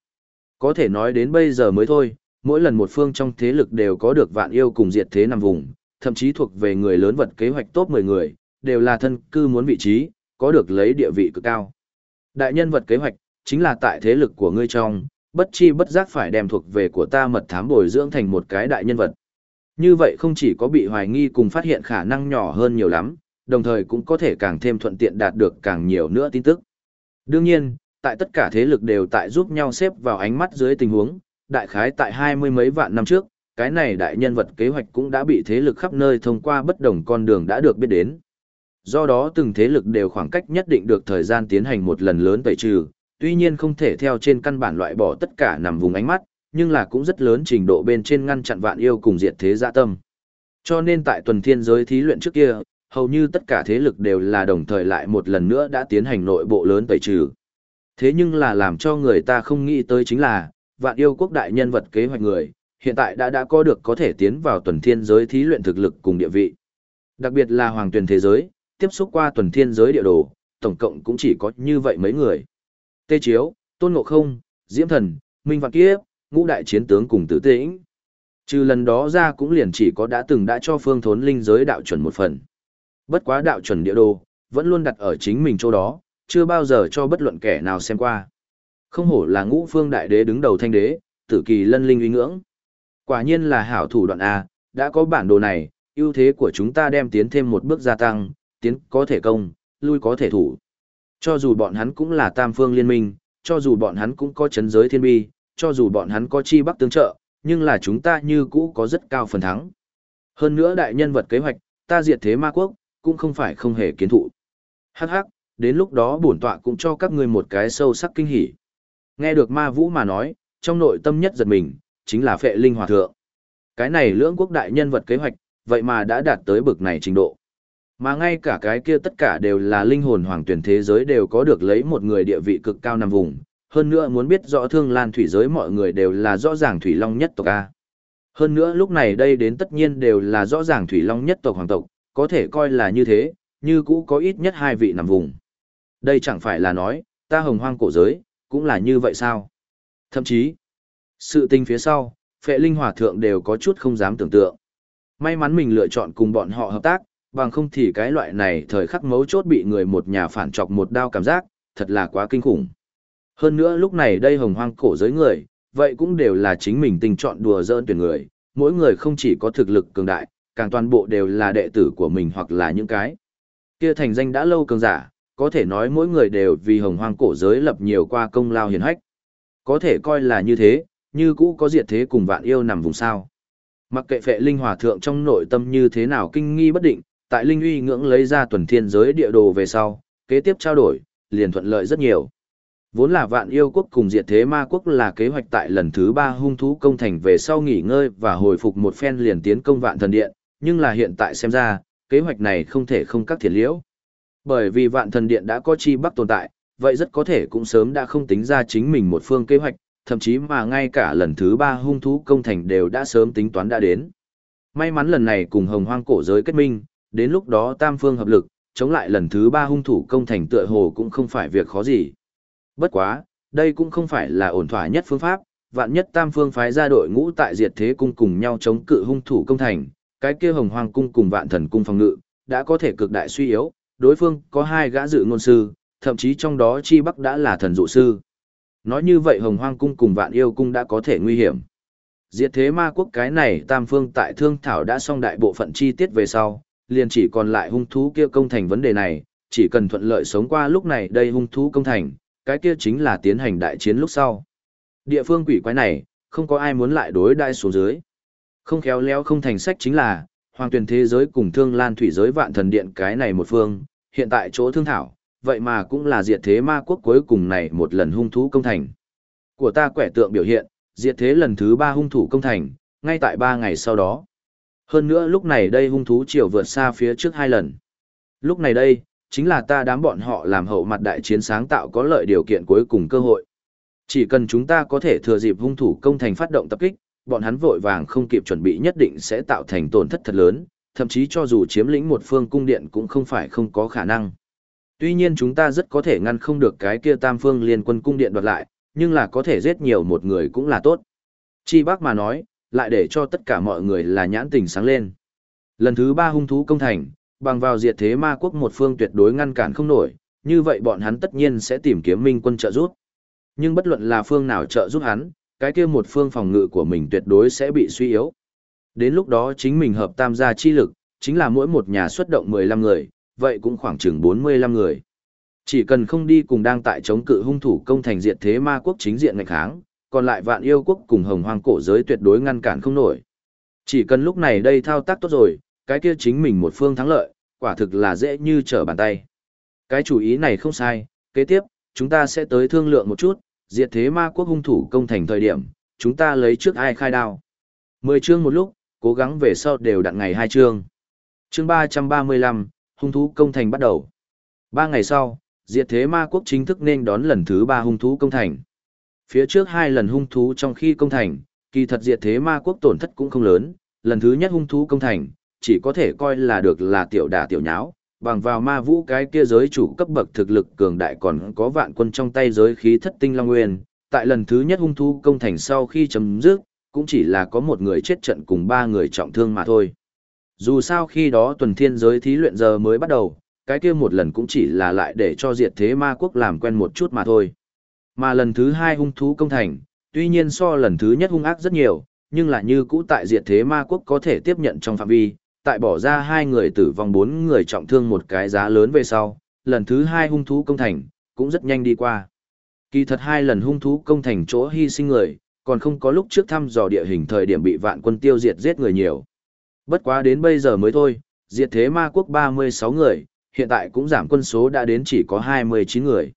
Có thể nói đến bây giờ mới thôi, mỗi lần một phương trong thế lực đều có được vạn yêu cùng diệt thế nằm vùng, thậm chí thuộc về người lớn vật kế hoạch top 10 người, đều là thân cư muốn vị trí, có được lấy địa vị cực cao. Đại nhân vật kế hoạch, chính là tại thế lực của ngươi trong, bất chi bất giác phải đem thuộc về của ta mật thám bồi dưỡng thành một cái đại nhân vật. Như vậy không chỉ có bị hoài nghi cùng phát hiện khả năng nhỏ hơn nhiều lắm, đồng thời cũng có thể càng thêm thuận tiện đạt được càng nhiều nữa tin tức. Đương nhiên, tại tất cả thế lực đều tại giúp nhau xếp vào ánh mắt dưới tình huống, đại khái tại hai mươi mấy vạn năm trước, cái này đại nhân vật kế hoạch cũng đã bị thế lực khắp nơi thông qua bất đồng con đường đã được biết đến. Do đó từng thế lực đều khoảng cách nhất định được thời gian tiến hành một lần lớn tẩy trừ, tuy nhiên không thể theo trên căn bản loại bỏ tất cả nằm vùng ánh mắt, nhưng là cũng rất lớn trình độ bên trên ngăn chặn vạn yêu cùng diệt thế dạ tâm. Cho nên tại tuần thiên giới thí luyện trước kia, hầu như tất cả thế lực đều là đồng thời lại một lần nữa đã tiến hành nội bộ lớn tẩy trừ. Thế nhưng là làm cho người ta không nghĩ tới chính là, vạn yêu quốc đại nhân vật kế hoạch người, hiện tại đã đã có được có thể tiến vào tuần thiên giới thí luyện thực lực cùng địa vị. Đặc biệt là hoàng tuyển thế giới, tiếp xúc qua tuần thiên giới địa đồ, tổng cộng cũng chỉ có như vậy mấy người. Tê Chiếu, Tôn Ngộ Không, Diễm Thần, Minh Vạn Kiếp, ngũ đại chiến tướng cùng tử tĩnh. Trừ lần đó ra cũng liền chỉ có đã từng đã cho phương thốn linh giới đạo chuẩn một phần. Bất quá đạo chuẩn địa đồ, vẫn luôn đặt ở chính mình chỗ đó, chưa bao giờ cho bất luận kẻ nào xem qua. Không hổ là ngũ phương đại đế đứng đầu thanh đế, tử kỳ lân linh uy ngưỡng. Quả nhiên là hảo thủ đoạn A, đã có bản đồ này, ưu thế của chúng ta đem tiến thêm một bước gia tăng, tiến có thể công, lui có thể thủ. Cho dù bọn hắn cũng là tam phương liên minh, cho dù bọn hắn cũng có chấn giới thiên bi, cho dù bọn hắn có chi bắc tương trợ, nhưng là chúng ta như cũ có rất cao phần thắng. Hơn nữa đại nhân vật kế hoạch, ta diệt thế ma quốc, cũng không phải không hề kiến thụ. Hắc hắc, đến lúc đó bổn tọa cũng cho các ngươi một cái sâu sắc kinh hỉ. Nghe được ma vũ mà nói, trong nội tâm nhất giật mình, chính là phệ linh hòa thượng. Cái này lưỡng quốc đại nhân vật kế hoạch, vậy mà đã đạt tới bực này trình độ. Mà ngay cả cái kia tất cả đều là linh hồn hoàng tuyển thế giới đều có được lấy một người địa vị cực cao nằm vùng. Hơn nữa muốn biết rõ thương lan thủy giới mọi người đều là rõ ràng thủy long nhất tộc A. Hơn nữa lúc này đây đến tất nhiên đều là rõ ràng thủy long nhất tộc hoàng tộc, có thể coi là như thế, như cũ có ít nhất hai vị nằm vùng. Đây chẳng phải là nói, ta hồng hoang cổ giới, cũng là như vậy sao? Thậm chí, sự tình phía sau, phệ linh hòa thượng đều có chút không dám tưởng tượng. May mắn mình lựa chọn cùng bọn họ hợp tác, bằng không thì cái loại này thời khắc mấu chốt bị người một nhà phản chọc một đao cảm giác, thật là quá kinh khủng. Hơn nữa lúc này đây hồng hoang cổ giới người, vậy cũng đều là chính mình tình chọn đùa dơn tuyển người, mỗi người không chỉ có thực lực cường đại, càng toàn bộ đều là đệ tử của mình hoặc là những cái. Kia thành danh đã lâu cường giả, có thể nói mỗi người đều vì hồng hoang cổ giới lập nhiều qua công lao hiển hách. Có thể coi là như thế, như cũ có diệt thế cùng vạn yêu nằm vùng sao. Mặc kệ phệ linh hòa thượng trong nội tâm như thế nào kinh nghi bất định, tại linh uy ngưỡng lấy ra tuần thiên giới địa đồ về sau, kế tiếp trao đổi, liền thuận lợi rất nhiều. Vốn là vạn yêu quốc cùng diệt thế ma quốc là kế hoạch tại lần thứ ba hung thú công thành về sau nghỉ ngơi và hồi phục một phen liền tiến công vạn thần điện, nhưng là hiện tại xem ra, kế hoạch này không thể không cắt thiệt liễu. Bởi vì vạn thần điện đã có chi bắc tồn tại, vậy rất có thể cũng sớm đã không tính ra chính mình một phương kế hoạch, thậm chí mà ngay cả lần thứ ba hung thú công thành đều đã sớm tính toán đã đến. May mắn lần này cùng hồng hoang cổ giới kết minh, đến lúc đó tam phương hợp lực, chống lại lần thứ ba hung thủ công thành tựa hồ cũng không phải việc khó gì. Bất quá, đây cũng không phải là ổn thỏa nhất phương pháp, vạn nhất tam phương phái ra đội ngũ tại diệt thế cung cùng nhau chống cự hung thủ công thành, cái kia hồng hoang cung cùng vạn thần cung phòng ngự, đã có thể cực đại suy yếu, đối phương có hai gã dự ngôn sư, thậm chí trong đó chi bắc đã là thần dụ sư. Nói như vậy hồng hoang cung cùng vạn yêu cung đã có thể nguy hiểm. Diệt thế ma quốc cái này tam phương tại thương thảo đã xong đại bộ phận chi tiết về sau, liền chỉ còn lại hung thú kia công thành vấn đề này, chỉ cần thuận lợi sống qua lúc này đây hung thú công thành, cái kia chính là tiến hành đại chiến lúc sau. Địa phương quỷ quái này, không có ai muốn lại đối đai xuống dưới. Không khéo léo không thành sách chính là, hoàng tuyển thế giới cùng thương lan thủy giới vạn thần điện cái này một phương, hiện tại chỗ thương thảo, vậy mà cũng là diệt thế ma quốc cuối cùng này một lần hung thú công thành. Của ta quẻ tượng biểu hiện, diệt thế lần thứ ba hung thủ công thành, ngay tại ba ngày sau đó. Hơn nữa lúc này đây hung thú chiều vượt xa phía trước hai lần. Lúc này đây, chính là ta đám bọn họ làm hậu mặt đại chiến sáng tạo có lợi điều kiện cuối cùng cơ hội. Chỉ cần chúng ta có thể thừa dịp hung thủ công thành phát động tập kích, bọn hắn vội vàng không kịp chuẩn bị nhất định sẽ tạo thành tổn thất thật lớn, thậm chí cho dù chiếm lĩnh một phương cung điện cũng không phải không có khả năng. Tuy nhiên chúng ta rất có thể ngăn không được cái kia tam phương liên quân cung điện đoạt lại, nhưng là có thể giết nhiều một người cũng là tốt. Chi bác mà nói, lại để cho tất cả mọi người là nhãn tình sáng lên. Lần thứ ba hung thú công thành, bằng vào diệt thế ma quốc một phương tuyệt đối ngăn cản không nổi, như vậy bọn hắn tất nhiên sẽ tìm kiếm minh quân trợ giúp. Nhưng bất luận là phương nào trợ giúp hắn, cái kia một phương phòng ngự của mình tuyệt đối sẽ bị suy yếu. Đến lúc đó chính mình hợp tam gia chi lực, chính là mỗi một nhà xuất động 15 người, vậy cũng khoảng chừng 45 người. Chỉ cần không đi cùng đang tại chống cự hung thủ công thành diệt thế ma quốc chính diện ngạch kháng, còn lại vạn yêu quốc cùng hồng hoang cổ giới tuyệt đối ngăn cản không nổi. Chỉ cần lúc này đây thao tác tốt rồi, cái kia chính mình một phương thắng lợi, quả thực là dễ như trở bàn tay. Cái chủ ý này không sai, kế tiếp, chúng ta sẽ tới thương lượng một chút, diệt thế ma quốc hung thủ công thành thời điểm, chúng ta lấy trước ai khai đao. Mười chương một lúc, cố gắng về sau đều đặn ngày hai chương. Chương 335, hung thú công thành bắt đầu. Ba ngày sau, diệt thế ma quốc chính thức nên đón lần thứ ba hung thú công thành. Phía trước hai lần hung thú trong khi công thành, kỳ thật diệt thế ma quốc tổn thất cũng không lớn, lần thứ nhất hung thú công thành, chỉ có thể coi là được là tiểu đả tiểu nháo, bằng vào ma vũ cái kia giới chủ cấp bậc thực lực cường đại còn có vạn quân trong tay giới khí thất tinh long nguyên, tại lần thứ nhất hung thú công thành sau khi chấm dứt, cũng chỉ là có một người chết trận cùng ba người trọng thương mà thôi. Dù sao khi đó tuần thiên giới thí luyện giờ mới bắt đầu, cái kia một lần cũng chỉ là lại để cho diệt thế ma quốc làm quen một chút mà thôi. Mà lần thứ hai hung thú công thành, tuy nhiên so lần thứ nhất hung ác rất nhiều, nhưng là như cũ tại diệt thế ma quốc có thể tiếp nhận trong phạm vi, tại bỏ ra hai người tử vong bốn người trọng thương một cái giá lớn về sau, lần thứ hai hung thú công thành, cũng rất nhanh đi qua. Kỳ thật hai lần hung thú công thành chỗ hy sinh người, còn không có lúc trước thăm dò địa hình thời điểm bị vạn quân tiêu diệt giết người nhiều. Bất quá đến bây giờ mới thôi, diệt thế ma quốc 36 người, hiện tại cũng giảm quân số đã đến chỉ có 29 người.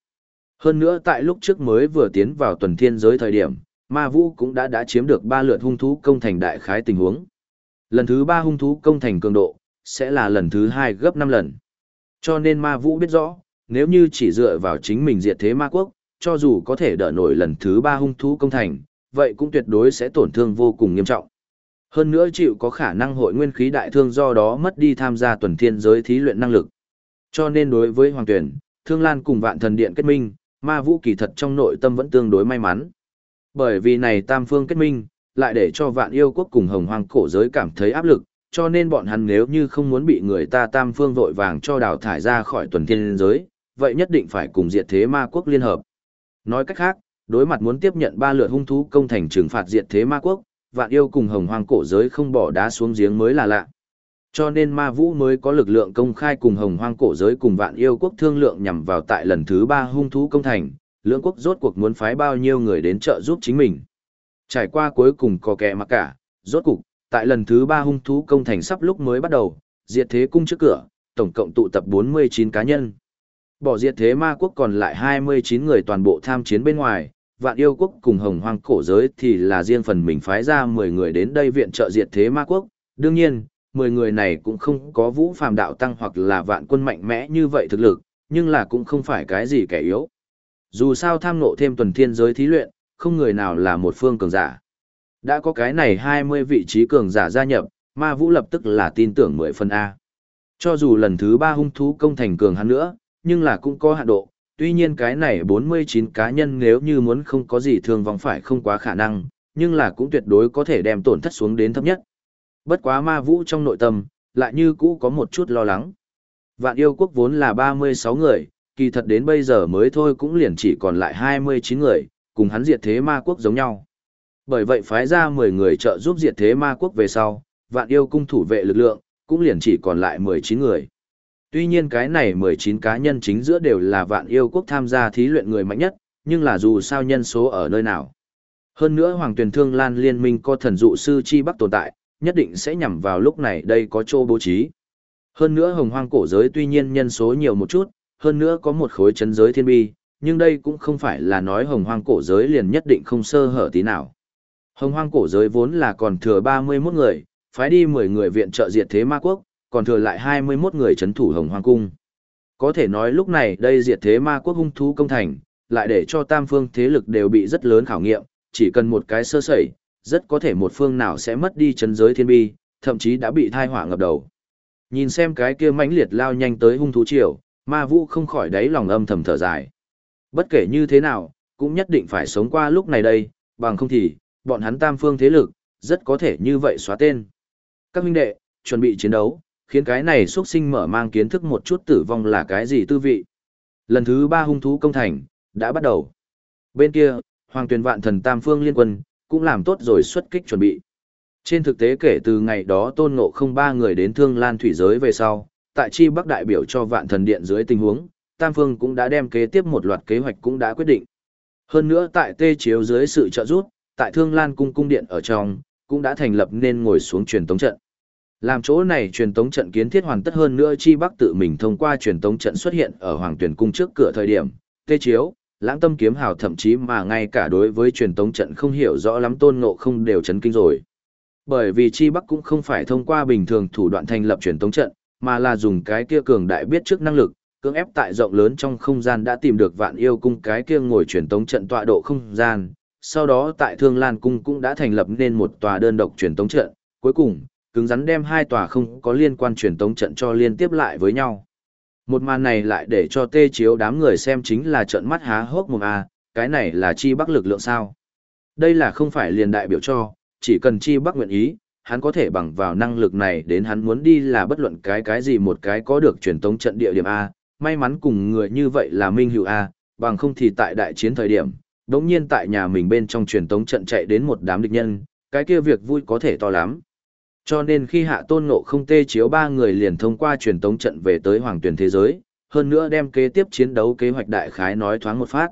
Hơn nữa tại lúc trước mới vừa tiến vào tuần thiên giới thời điểm, ma vũ cũng đã đã chiếm được ba lượt hung thú công thành đại khái tình huống. Lần thứ ba hung thú công thành cường độ, sẽ là lần thứ hai gấp năm lần. Cho nên ma vũ biết rõ, nếu như chỉ dựa vào chính mình diệt thế ma quốc, cho dù có thể đỡ nổi lần thứ ba hung thú công thành, vậy cũng tuyệt đối sẽ tổn thương vô cùng nghiêm trọng. Hơn nữa chịu có khả năng hội nguyên khí đại thương do đó mất đi tham gia tuần thiên giới thí luyện năng lực. Cho nên đối với Hoàng Tuyển, Thương Lan cùng Vạn Thần Điện kết minh, ma vũ kỳ thật trong nội tâm vẫn tương đối may mắn. Bởi vì này tam phương kết minh, lại để cho Vạn Yêu Quốc cùng Hồng Hoang cổ giới cảm thấy áp lực, cho nên bọn hắn nếu như không muốn bị người ta tam phương vội vàng cho đào thải ra khỏi tuần thiên giới, vậy nhất định phải cùng diệt thế ma quốc liên hợp. Nói cách khác, đối mặt muốn tiếp nhận ba lượt hung thú công thành trừng phạt diệt thế ma quốc, vạn yêu cùng hồng hoang cổ giới không bỏ đá xuống giếng mới là lạ. Cho nên ma vũ mới có lực lượng công khai cùng hồng hoang cổ giới cùng vạn yêu quốc thương lượng nhằm vào tại lần thứ ba hung thú công thành, lưỡng quốc rốt cuộc muốn phái bao nhiêu người đến trợ giúp chính mình. Trải qua cuối cùng có kẻ mặc cả, rốt cục, tại lần thứ ba hung thú công thành sắp lúc mới bắt đầu, diệt thế cung trước cửa, tổng cộng tụ tập 49 cá nhân. Bỏ diệt thế ma quốc còn lại 29 người toàn bộ tham chiến bên ngoài, vạn yêu quốc cùng hồng hoang cổ giới thì là riêng phần mình phái ra 10 người đến đây viện trợ diệt thế ma quốc. Đương nhiên, 10 người này cũng không có vũ phàm đạo tăng hoặc là vạn quân mạnh mẽ như vậy thực lực, nhưng là cũng không phải cái gì kẻ yếu. Dù sao tham nộ thêm tuần thiên giới thí luyện, không người nào là một phương cường giả. Đã có cái này 20 vị trí cường giả gia nhập, ma vũ lập tức là tin tưởng 10 phần A. Cho dù lần thứ 3 hung thú công thành cường hắn nữa, nhưng là cũng có hạn độ, tuy nhiên cái này 49 cá nhân nếu như muốn không có gì thương vong phải không quá khả năng, nhưng là cũng tuyệt đối có thể đem tổn thất xuống đến thấp nhất. Bất quá ma vũ trong nội tâm, lại như cũ có một chút lo lắng. Vạn yêu quốc vốn là 36 người, kỳ thật đến bây giờ mới thôi cũng liền chỉ còn lại 29 người, cùng hắn diệt thế ma quốc giống nhau. Bởi vậy phái ra 10 người trợ giúp diệt thế ma quốc về sau, vạn yêu cung thủ vệ lực lượng, cũng liền chỉ còn lại 19 người. Tuy nhiên cái này 19 cá nhân chính giữa đều là vạn yêu quốc tham gia thí luyện người mạnh nhất, nhưng là dù sao nhân số ở nơi nào. Hơn nữa Hoàng Tuyền Thương Lan Liên minh có thần dụ sư Chi Bắc tồn tại, nhất định sẽ nhằm vào lúc này đây có chỗ bố trí. Hơn nữa hồng hoang cổ giới tuy nhiên nhân số nhiều một chút, hơn nữa có một khối chấn giới thiên bi, nhưng đây cũng không phải là nói hồng hoang cổ giới liền nhất định không sơ hở tí nào. Hồng hoang cổ giới vốn là còn thừa 31 người, phái đi 10 người viện trợ diệt thế ma quốc, còn thừa lại 21 người chấn thủ hồng hoang cung. Có thể nói lúc này đây diệt thế ma quốc hung thú công thành, lại để cho tam phương thế lực đều bị rất lớn khảo nghiệm, chỉ cần một cái sơ sẩy, rất có thể một phương nào sẽ mất đi chấn giới thiên bi, thậm chí đã bị thai hỏa ngập đầu. Nhìn xem cái kia mãnh liệt lao nhanh tới hung thú triều, ma vũ không khỏi đáy lòng âm thầm thở dài. Bất kể như thế nào, cũng nhất định phải sống qua lúc này đây, bằng không thì, bọn hắn tam phương thế lực, rất có thể như vậy xóa tên. Các huynh đệ, chuẩn bị chiến đấu, khiến cái này xuất sinh mở mang kiến thức một chút tử vong là cái gì tư vị. Lần thứ ba hung thú công thành, đã bắt đầu. Bên kia, Hoàng Tuyền Vạn Thần Tam Phương Liên Quân, cũng làm tốt rồi xuất kích chuẩn bị. Trên thực tế kể từ ngày đó tôn ngộ không ba người đến thương lan thủy giới về sau, tại chi bắc đại biểu cho Vạn Thần Điện dưới tình huống, Tam Phương cũng đã đem kế tiếp một loạt kế hoạch cũng đã quyết định. Hơn nữa tại tê chiếu dưới sự trợ giúp, tại thương lan cung cung điện ở trong, cũng đã thành lập nên ngồi xuống truyền tống trận. Làm chỗ này truyền tống trận kiến thiết hoàn tất hơn nữa chi bắc tự mình thông qua truyền tống trận xuất hiện ở Hoàng Tuyển cung trước cửa thời điểm, tê chiếu, lãng tâm kiếm hào thậm chí mà ngay cả đối với truyền tống trận không hiểu rõ lắm tôn ngộ không đều chấn kinh rồi. Bởi vì chi bắc cũng không phải thông qua bình thường thủ đoạn thành lập truyền tống trận, mà là dùng cái kia cường đại biết trước năng lực, cưỡng ép tại rộng lớn trong không gian đã tìm được vạn yêu cung cái kia ngồi truyền tống trận tọa độ không gian. Sau đó tại Thương Lan Cung cũng đã thành lập nên một tòa đơn độc truyền tống trận, cuối cùng, cứng rắn đem hai tòa không có liên quan truyền tống trận cho liên tiếp lại với nhau. Một màn này lại để cho tê chiếu đám người xem chính là trận mắt há hốc mồm a, cái này là chi bắc lực lượng sao? Đây là không phải liền đại biểu cho, chỉ cần chi bắc nguyện ý, hắn có thể bằng vào năng lực này đến hắn muốn đi là bất luận cái cái gì một cái có được truyền tống trận địa điểm A, may mắn cùng người như vậy là Minh Hữu A, bằng không thì tại đại chiến thời điểm, đống nhiên tại nhà mình bên trong truyền tống trận chạy đến một đám địch nhân, cái kia việc vui có thể to lắm. Cho nên khi hạ tôn ngộ không tê chiếu ba người liền thông qua truyền tống trận về tới hoàng tuyển thế giới, hơn nữa đem kế tiếp chiến đấu kế hoạch đại khái nói thoáng một phát.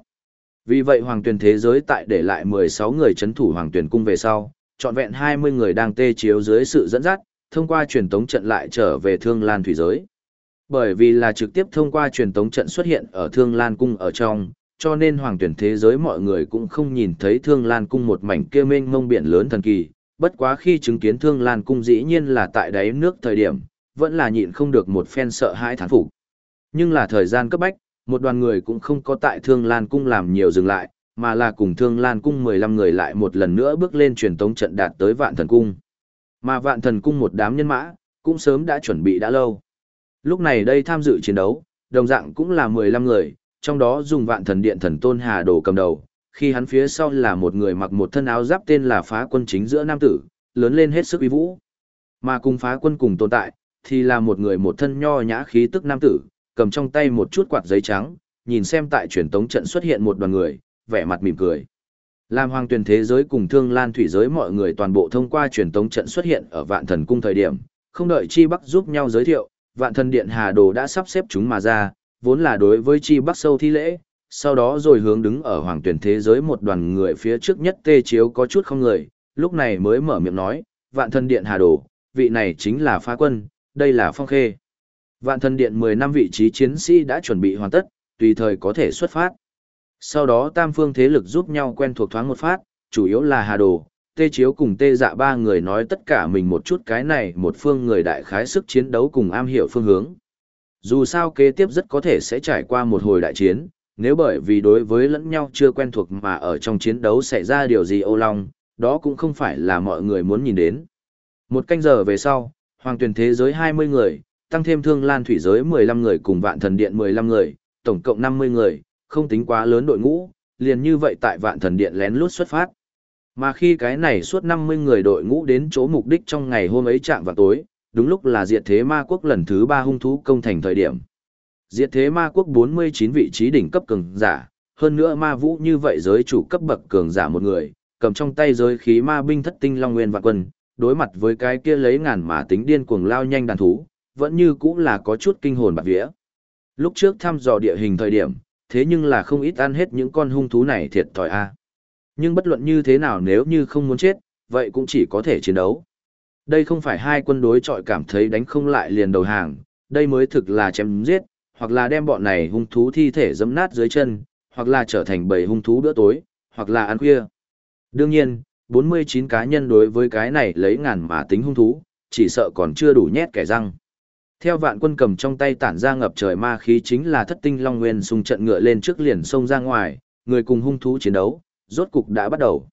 Vì vậy hoàng tuyển thế giới tại để lại 16 người chấn thủ hoàng tuyển cung về sau, trọn vẹn 20 người đang tê chiếu dưới sự dẫn dắt, thông qua truyền tống trận lại trở về thương lan thủy giới. Bởi vì là trực tiếp thông qua truyền tống trận xuất hiện ở thương lan cung ở trong, cho nên hoàng tuyển thế giới mọi người cũng không nhìn thấy thương lan cung một mảnh kia mênh mông biển lớn thần kỳ. Bất quá khi chứng kiến thương lan cung dĩ nhiên là tại đáy nước thời điểm, vẫn là nhịn không được một phen sợ hãi thán phục. Nhưng là thời gian cấp bách, một đoàn người cũng không có tại thương lan cung làm nhiều dừng lại, mà là cùng thương lan cung 15 người lại một lần nữa bước lên truyền tống trận đạt tới vạn thần cung. Mà vạn thần cung một đám nhân mã, cũng sớm đã chuẩn bị đã lâu. Lúc này đây tham dự chiến đấu, đồng dạng cũng là 15 người, trong đó dùng vạn thần điện thần tôn hà đồ cầm đầu, khi hắn phía sau là một người mặc một thân áo giáp tên là phá quân chính giữa nam tử, lớn lên hết sức uy vũ. Mà cùng phá quân cùng tồn tại, thì là một người một thân nho nhã khí tức nam tử, cầm trong tay một chút quạt giấy trắng, nhìn xem tại truyền tống trận xuất hiện một đoàn người, vẻ mặt mỉm cười. Làm hoàng tuyển thế giới cùng thương lan thủy giới mọi người toàn bộ thông qua truyền tống trận xuất hiện ở vạn thần cung thời điểm, không đợi chi bắc giúp nhau giới thiệu, vạn thần điện hà đồ đã sắp xếp chúng mà ra, vốn là đối với chi bắc sâu thi lễ, sau đó rồi hướng đứng ở hoàng tuyển thế giới một đoàn người phía trước nhất tê chiếu có chút không người, lúc này mới mở miệng nói, vạn thần điện hà đồ, vị này chính là phá quân, đây là phong khê. Vạn thần điện 10 năm vị trí chiến sĩ đã chuẩn bị hoàn tất, tùy thời có thể xuất phát. Sau đó tam phương thế lực giúp nhau quen thuộc thoáng một phát, chủ yếu là Hà Đồ, Tê Chiếu cùng Tê Dạ ba người nói tất cả mình một chút cái này một phương người đại khái sức chiến đấu cùng am hiểu phương hướng. Dù sao kế tiếp rất có thể sẽ trải qua một hồi đại chiến, nếu bởi vì đối với lẫn nhau chưa quen thuộc mà ở trong chiến đấu xảy ra điều gì ô long, đó cũng không phải là mọi người muốn nhìn đến. Một canh giờ về sau, hoàng tuyển thế giới 20 người, tăng thêm thương lan thủy giới 15 người cùng vạn thần điện 15 người, tổng cộng 50 người, không tính quá lớn đội ngũ, liền như vậy tại vạn thần điện lén lút xuất phát. Mà khi cái này suốt 50 người đội ngũ đến chỗ mục đích trong ngày hôm ấy chạm vào tối, đúng lúc là diệt thế ma quốc lần thứ 3 hung thú công thành thời điểm. Diệt thế ma quốc 49 vị trí đỉnh cấp cường giả, hơn nữa ma vũ như vậy giới chủ cấp bậc cường giả một người, cầm trong tay giới khí ma binh thất tinh long nguyên và quân, đối mặt với cái kia lấy ngàn mà tính điên cuồng lao nhanh đàn thú, vẫn như cũng là có chút kinh hồn bạc vía. Lúc trước thăm dò địa hình thời điểm, thế nhưng là không ít ăn hết những con hung thú này thiệt thòi a. Nhưng bất luận như thế nào nếu như không muốn chết, vậy cũng chỉ có thể chiến đấu. Đây không phải hai quân đối chọi cảm thấy đánh không lại liền đầu hàng, đây mới thực là chém giết, hoặc là đem bọn này hung thú thi thể dẫm nát dưới chân, hoặc là trở thành bầy hung thú bữa tối, hoặc là ăn khuya. Đương nhiên, 49 cá nhân đối với cái này lấy ngàn mà tính hung thú, chỉ sợ còn chưa đủ nhét kẻ răng. Theo vạn quân cầm trong tay tản ra ngập trời ma khí chính là thất tinh long nguyên xung trận ngựa lên trước liền sông ra ngoài, người cùng hung thú chiến đấu, rốt cục đã bắt đầu.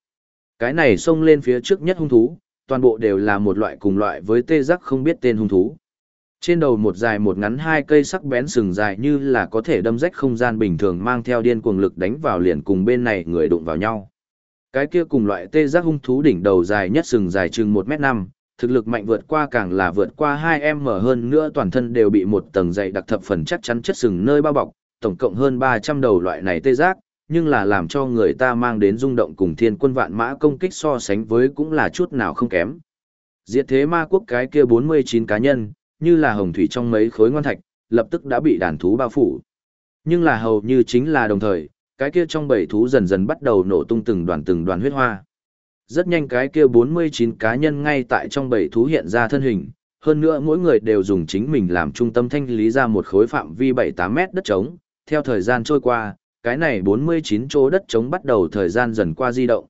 Cái này xông lên phía trước nhất hung thú, toàn bộ đều là một loại cùng loại với tê giác không biết tên hung thú. Trên đầu một dài một ngắn hai cây sắc bén sừng dài như là có thể đâm rách không gian bình thường mang theo điên cuồng lực đánh vào liền cùng bên này người đụng vào nhau. Cái kia cùng loại tê giác hung thú đỉnh đầu dài nhất sừng dài chừng 1 mét 5 thực lực mạnh vượt qua càng là vượt qua hai em mở hơn nữa toàn thân đều bị một tầng dày đặc thập phần chắc chắn chất sừng nơi bao bọc, tổng cộng hơn 300 đầu loại này tê giác, nhưng là làm cho người ta mang đến rung động cùng thiên quân vạn mã công kích so sánh với cũng là chút nào không kém. Diệt thế ma quốc cái kia 49 cá nhân, như là hồng thủy trong mấy khối ngoan thạch, lập tức đã bị đàn thú bao phủ. Nhưng là hầu như chính là đồng thời, cái kia trong bảy thú dần dần bắt đầu nổ tung từng đoàn từng đoàn huyết hoa. Rất nhanh cái kia 49 cá nhân ngay tại trong bảy thú hiện ra thân hình, hơn nữa mỗi người đều dùng chính mình làm trung tâm thanh lý ra một khối phạm vi 7-8 mét đất trống. Theo thời gian trôi qua, cái này 49 chỗ đất trống bắt đầu thời gian dần qua di động.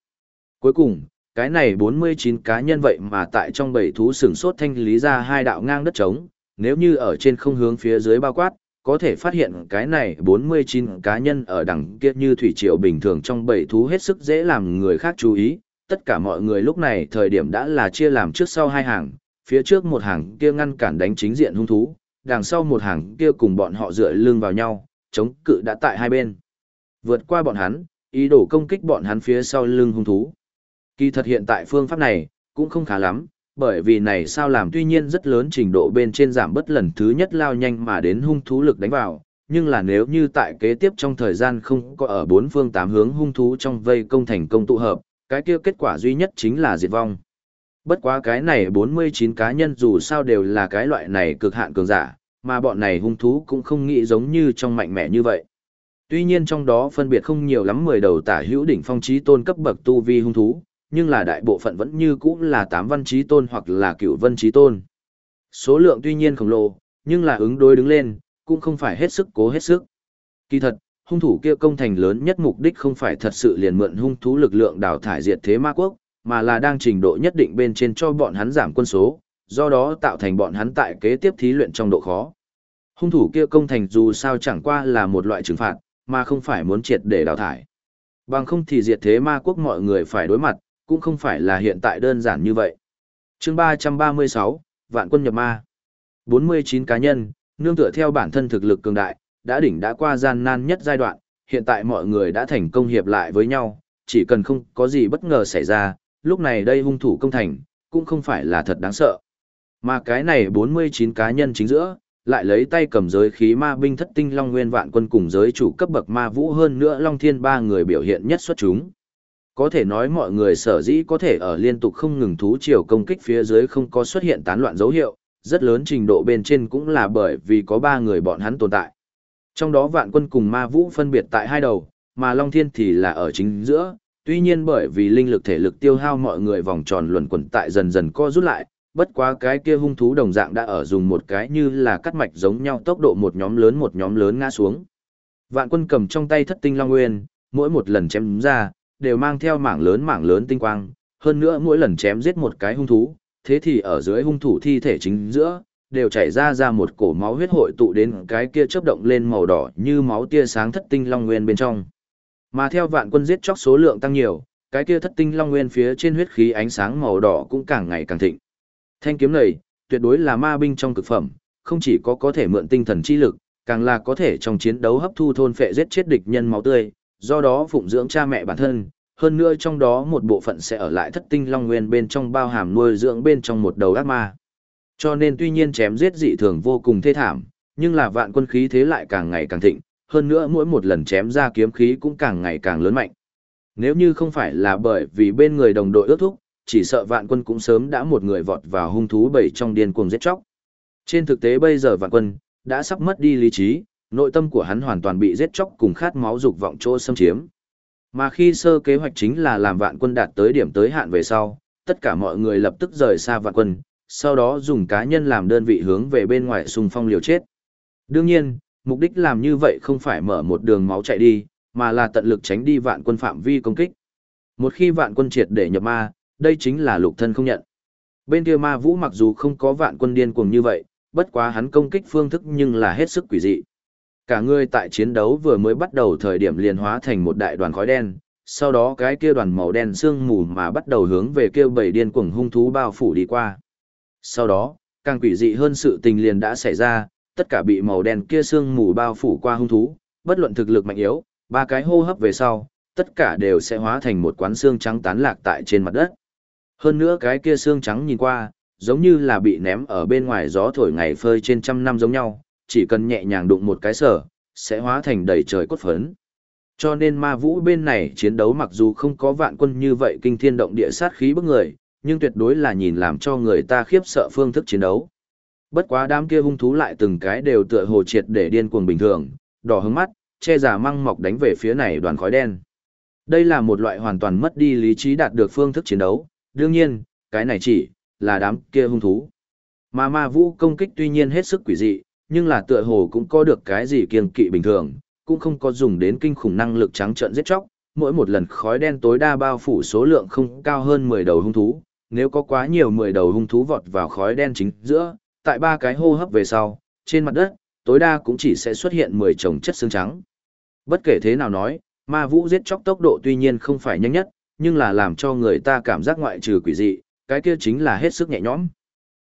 Cuối cùng, cái này 49 cá nhân vậy mà tại trong bầy thú sừng sốt thanh lý ra hai đạo ngang đất trống, nếu như ở trên không hướng phía dưới bao quát, có thể phát hiện cái này 49 cá nhân ở đằng kia như thủy triều bình thường trong bầy thú hết sức dễ làm người khác chú ý, tất cả mọi người lúc này thời điểm đã là chia làm trước sau hai hàng, phía trước một hàng kia ngăn cản đánh chính diện hung thú, đằng sau một hàng kia cùng bọn họ dựa lưng vào nhau, chống cự đã tại hai bên. Vượt qua bọn hắn, ý đồ công kích bọn hắn phía sau lưng hung thú. Kỳ thật hiện tại phương pháp này, cũng không khá lắm, bởi vì này sao làm tuy nhiên rất lớn trình độ bên trên giảm bất lần thứ nhất lao nhanh mà đến hung thú lực đánh vào, nhưng là nếu như tại kế tiếp trong thời gian không có ở bốn phương tám hướng hung thú trong vây công thành công tụ hợp, cái kia kết quả duy nhất chính là diệt vong. Bất quá cái này 49 cá nhân dù sao đều là cái loại này cực hạn cường giả, mà bọn này hung thú cũng không nghĩ giống như trong mạnh mẽ như vậy. Tuy nhiên trong đó phân biệt không nhiều lắm 10 đầu tả hữu đỉnh phong trí tôn cấp bậc tu vi hung thú, nhưng là đại bộ phận vẫn như cũ là 8 văn trí tôn hoặc là cửu văn trí tôn. Số lượng tuy nhiên khổng lồ, nhưng là ứng đối đứng lên, cũng không phải hết sức cố hết sức. Kỳ thật, hung thủ kia công thành lớn nhất mục đích không phải thật sự liền mượn hung thú lực lượng đào thải diệt thế ma quốc, mà là đang trình độ nhất định bên trên cho bọn hắn giảm quân số, do đó tạo thành bọn hắn tại kế tiếp thí luyện trong độ khó. Hung thủ kia công thành dù sao chẳng qua là một loại trừng phạt, mà không phải muốn triệt để đào thải. Bằng không thì diệt thế ma quốc mọi người phải đối mặt, cũng không phải là hiện tại đơn giản như vậy. chương 336, Vạn quân nhập ma. 49 cá nhân, nương tựa theo bản thân thực lực cường đại, đã đỉnh đã qua gian nan nhất giai đoạn, hiện tại mọi người đã thành công hiệp lại với nhau, chỉ cần không có gì bất ngờ xảy ra, lúc này đây hung thủ công thành, cũng không phải là thật đáng sợ. Mà cái này 49 cá nhân chính giữa, lại lấy tay cầm giới khí ma binh thất tinh long nguyên vạn quân cùng giới chủ cấp bậc ma vũ hơn nữa long thiên ba người biểu hiện nhất xuất chúng. Có thể nói mọi người sở dĩ có thể ở liên tục không ngừng thú chiều công kích phía dưới không có xuất hiện tán loạn dấu hiệu, rất lớn trình độ bên trên cũng là bởi vì có ba người bọn hắn tồn tại. Trong đó vạn quân cùng ma vũ phân biệt tại hai đầu, mà Long Thiên thì là ở chính giữa, tuy nhiên bởi vì linh lực thể lực tiêu hao mọi người vòng tròn luẩn quẩn tại dần dần co rút lại, bất quá cái kia hung thú đồng dạng đã ở dùng một cái như là cắt mạch giống nhau tốc độ một nhóm lớn một nhóm lớn ngã xuống. Vạn quân cầm trong tay thất tinh long nguyên, mỗi một lần chém ra, đều mang theo mảng lớn mảng lớn tinh quang, hơn nữa mỗi lần chém giết một cái hung thú, thế thì ở dưới hung thủ thi thể chính giữa, đều chảy ra ra một cổ máu huyết hội tụ đến cái kia chớp động lên màu đỏ như máu tia sáng thất tinh long nguyên bên trong. Mà theo vạn quân giết chóc số lượng tăng nhiều, cái kia thất tinh long nguyên phía trên huyết khí ánh sáng màu đỏ cũng càng ngày càng thịnh. Thanh kiếm này, tuyệt đối là ma binh trong cực phẩm, không chỉ có có thể mượn tinh thần chi lực, càng là có thể trong chiến đấu hấp thu thôn phệ giết chết địch nhân máu tươi, do đó phụng dưỡng cha mẹ bản thân, hơn nữa trong đó một bộ phận sẽ ở lại thất tinh long nguyên bên trong bao hàm nuôi dưỡng bên trong một đầu ác ma. Cho nên tuy nhiên chém giết dị thường vô cùng thê thảm, nhưng là vạn quân khí thế lại càng ngày càng thịnh, hơn nữa mỗi một lần chém ra kiếm khí cũng càng ngày càng lớn mạnh. Nếu như không phải là bởi vì bên người đồng đội ước thúc, chỉ sợ vạn quân cũng sớm đã một người vọt vào hung thú bầy trong điên cuồng giết chóc. Trên thực tế bây giờ vạn quân, đã sắp mất đi lý trí, nội tâm của hắn hoàn toàn bị giết chóc cùng khát máu dục vọng chỗ xâm chiếm. Mà khi sơ kế hoạch chính là làm vạn quân đạt tới điểm tới hạn về sau, tất cả mọi người lập tức rời xa vạn quân, sau đó dùng cá nhân làm đơn vị hướng về bên ngoài xung phong liều chết. Đương nhiên, mục đích làm như vậy không phải mở một đường máu chạy đi, mà là tận lực tránh đi vạn quân phạm vi công kích. Một khi vạn quân triệt để nhập ma, đây chính là lục thân không nhận. Bên kia ma vũ mặc dù không có vạn quân điên cuồng như vậy, bất quá hắn công kích phương thức nhưng là hết sức quỷ dị. Cả người tại chiến đấu vừa mới bắt đầu thời điểm liền hóa thành một đại đoàn khói đen, sau đó cái kia đoàn màu đen sương mù mà bắt đầu hướng về kia bảy điên cuồng hung thú bao phủ đi qua. Sau đó, càng quỷ dị hơn sự tình liền đã xảy ra, tất cả bị màu đen kia sương mù bao phủ qua hung thú, bất luận thực lực mạnh yếu, ba cái hô hấp về sau, tất cả đều sẽ hóa thành một quán xương trắng tán lạc tại trên mặt đất. Hơn nữa cái kia xương trắng nhìn qua, giống như là bị ném ở bên ngoài gió thổi ngày phơi trên trăm năm giống nhau, chỉ cần nhẹ nhàng đụng một cái sở, sẽ hóa thành đầy trời cốt phấn. Cho nên ma vũ bên này chiến đấu mặc dù không có vạn quân như vậy kinh thiên động địa sát khí bức người, nhưng tuyệt đối là nhìn làm cho người ta khiếp sợ phương thức chiến đấu. Bất quá đám kia hung thú lại từng cái đều tựa hồ triệt để điên cuồng bình thường, đỏ hứng mắt, che giả măng mọc đánh về phía này đoàn khói đen. Đây là một loại hoàn toàn mất đi lý trí đạt được phương thức chiến đấu, đương nhiên, cái này chỉ là đám kia hung thú. Mà ma vũ công kích tuy nhiên hết sức quỷ dị, nhưng là tựa hồ cũng có được cái gì kiêng kỵ bình thường, cũng không có dùng đến kinh khủng năng lực trắng trợn giết chóc, mỗi một lần khói đen tối đa bao phủ số lượng không cao hơn 10 đầu hung thú, nếu có quá nhiều 10 đầu hung thú vọt vào khói đen chính giữa, tại ba cái hô hấp về sau, trên mặt đất, tối đa cũng chỉ sẽ xuất hiện 10 chồng chất xương trắng. Bất kể thế nào nói, ma vũ giết chóc tốc độ tuy nhiên không phải nhanh nhất, nhưng là làm cho người ta cảm giác ngoại trừ quỷ dị, cái kia chính là hết sức nhẹ nhõm.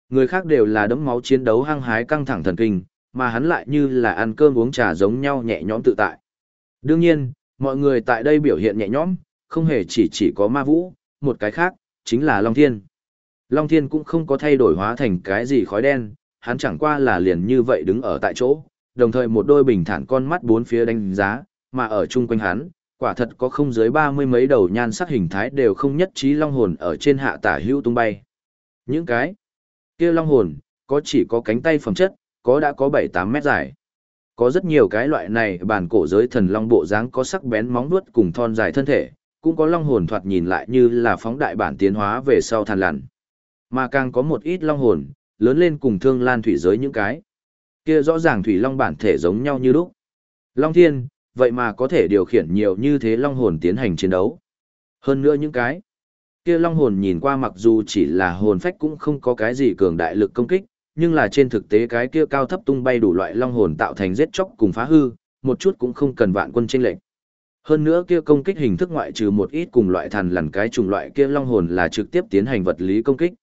Người khác đều là đấm máu chiến đấu hăng hái căng thẳng thần kinh, mà hắn lại như là ăn cơm uống trà giống nhau nhẹ nhõm tự tại. Đương nhiên, mọi người tại đây biểu hiện nhẹ nhõm, không hề chỉ chỉ có ma vũ, một cái khác, chính là Long Thiên. Long Thiên cũng không có thay đổi hóa thành cái gì khói đen, hắn chẳng qua là liền như vậy đứng ở tại chỗ, đồng thời một đôi bình thản con mắt bốn phía đánh giá, mà ở chung quanh hắn, quả thật có không dưới ba mươi mấy đầu nhan sắc hình thái đều không nhất trí long hồn ở trên hạ tả hữu tung bay. Những cái kia long hồn, có chỉ có cánh tay phẩm chất, có đã có bảy tám mét dài. Có rất nhiều cái loại này bản cổ giới thần long bộ dáng có sắc bén móng vuốt cùng thon dài thân thể, cũng có long hồn thoạt nhìn lại như là phóng đại bản tiến hóa về sau than lằn. Mà càng có một ít long hồn, lớn lên cùng thương lan thủy giới những cái. Kia rõ ràng thủy long bản thể giống nhau như lúc. Long thiên, vậy mà có thể điều khiển nhiều như thế long hồn tiến hành chiến đấu. Hơn nữa những cái. Kia long hồn nhìn qua mặc dù chỉ là hồn phách cũng không có cái gì cường đại lực công kích, nhưng là trên thực tế cái kia cao thấp tung bay đủ loại long hồn tạo thành giết chóc cùng phá hư, một chút cũng không cần vạn quân chênh lệnh. Hơn nữa kia công kích hình thức ngoại trừ một ít cùng loại thần lằn cái chủng loại kia long hồn là trực tiếp tiến hành vật lý công kích.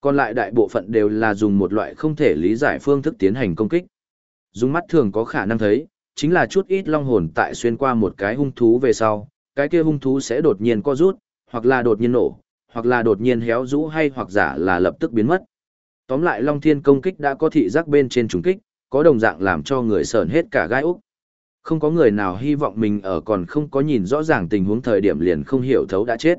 Còn lại đại bộ phận đều là dùng một loại không thể lý giải phương thức tiến hành công kích. Dùng mắt thường có khả năng thấy, chính là chút ít long hồn tại xuyên qua một cái hung thú về sau, cái kia hung thú sẽ đột nhiên co rút, hoặc là đột nhiên nổ, hoặc là đột nhiên héo rũ hay hoặc giả là lập tức biến mất. Tóm lại Long Thiên công kích đã có thị giác bên trên trùng kích, có đồng dạng làm cho người sờn hết cả gai úc. Không có người nào hy vọng mình ở còn không có nhìn rõ ràng tình huống thời điểm liền không hiểu thấu đã chết.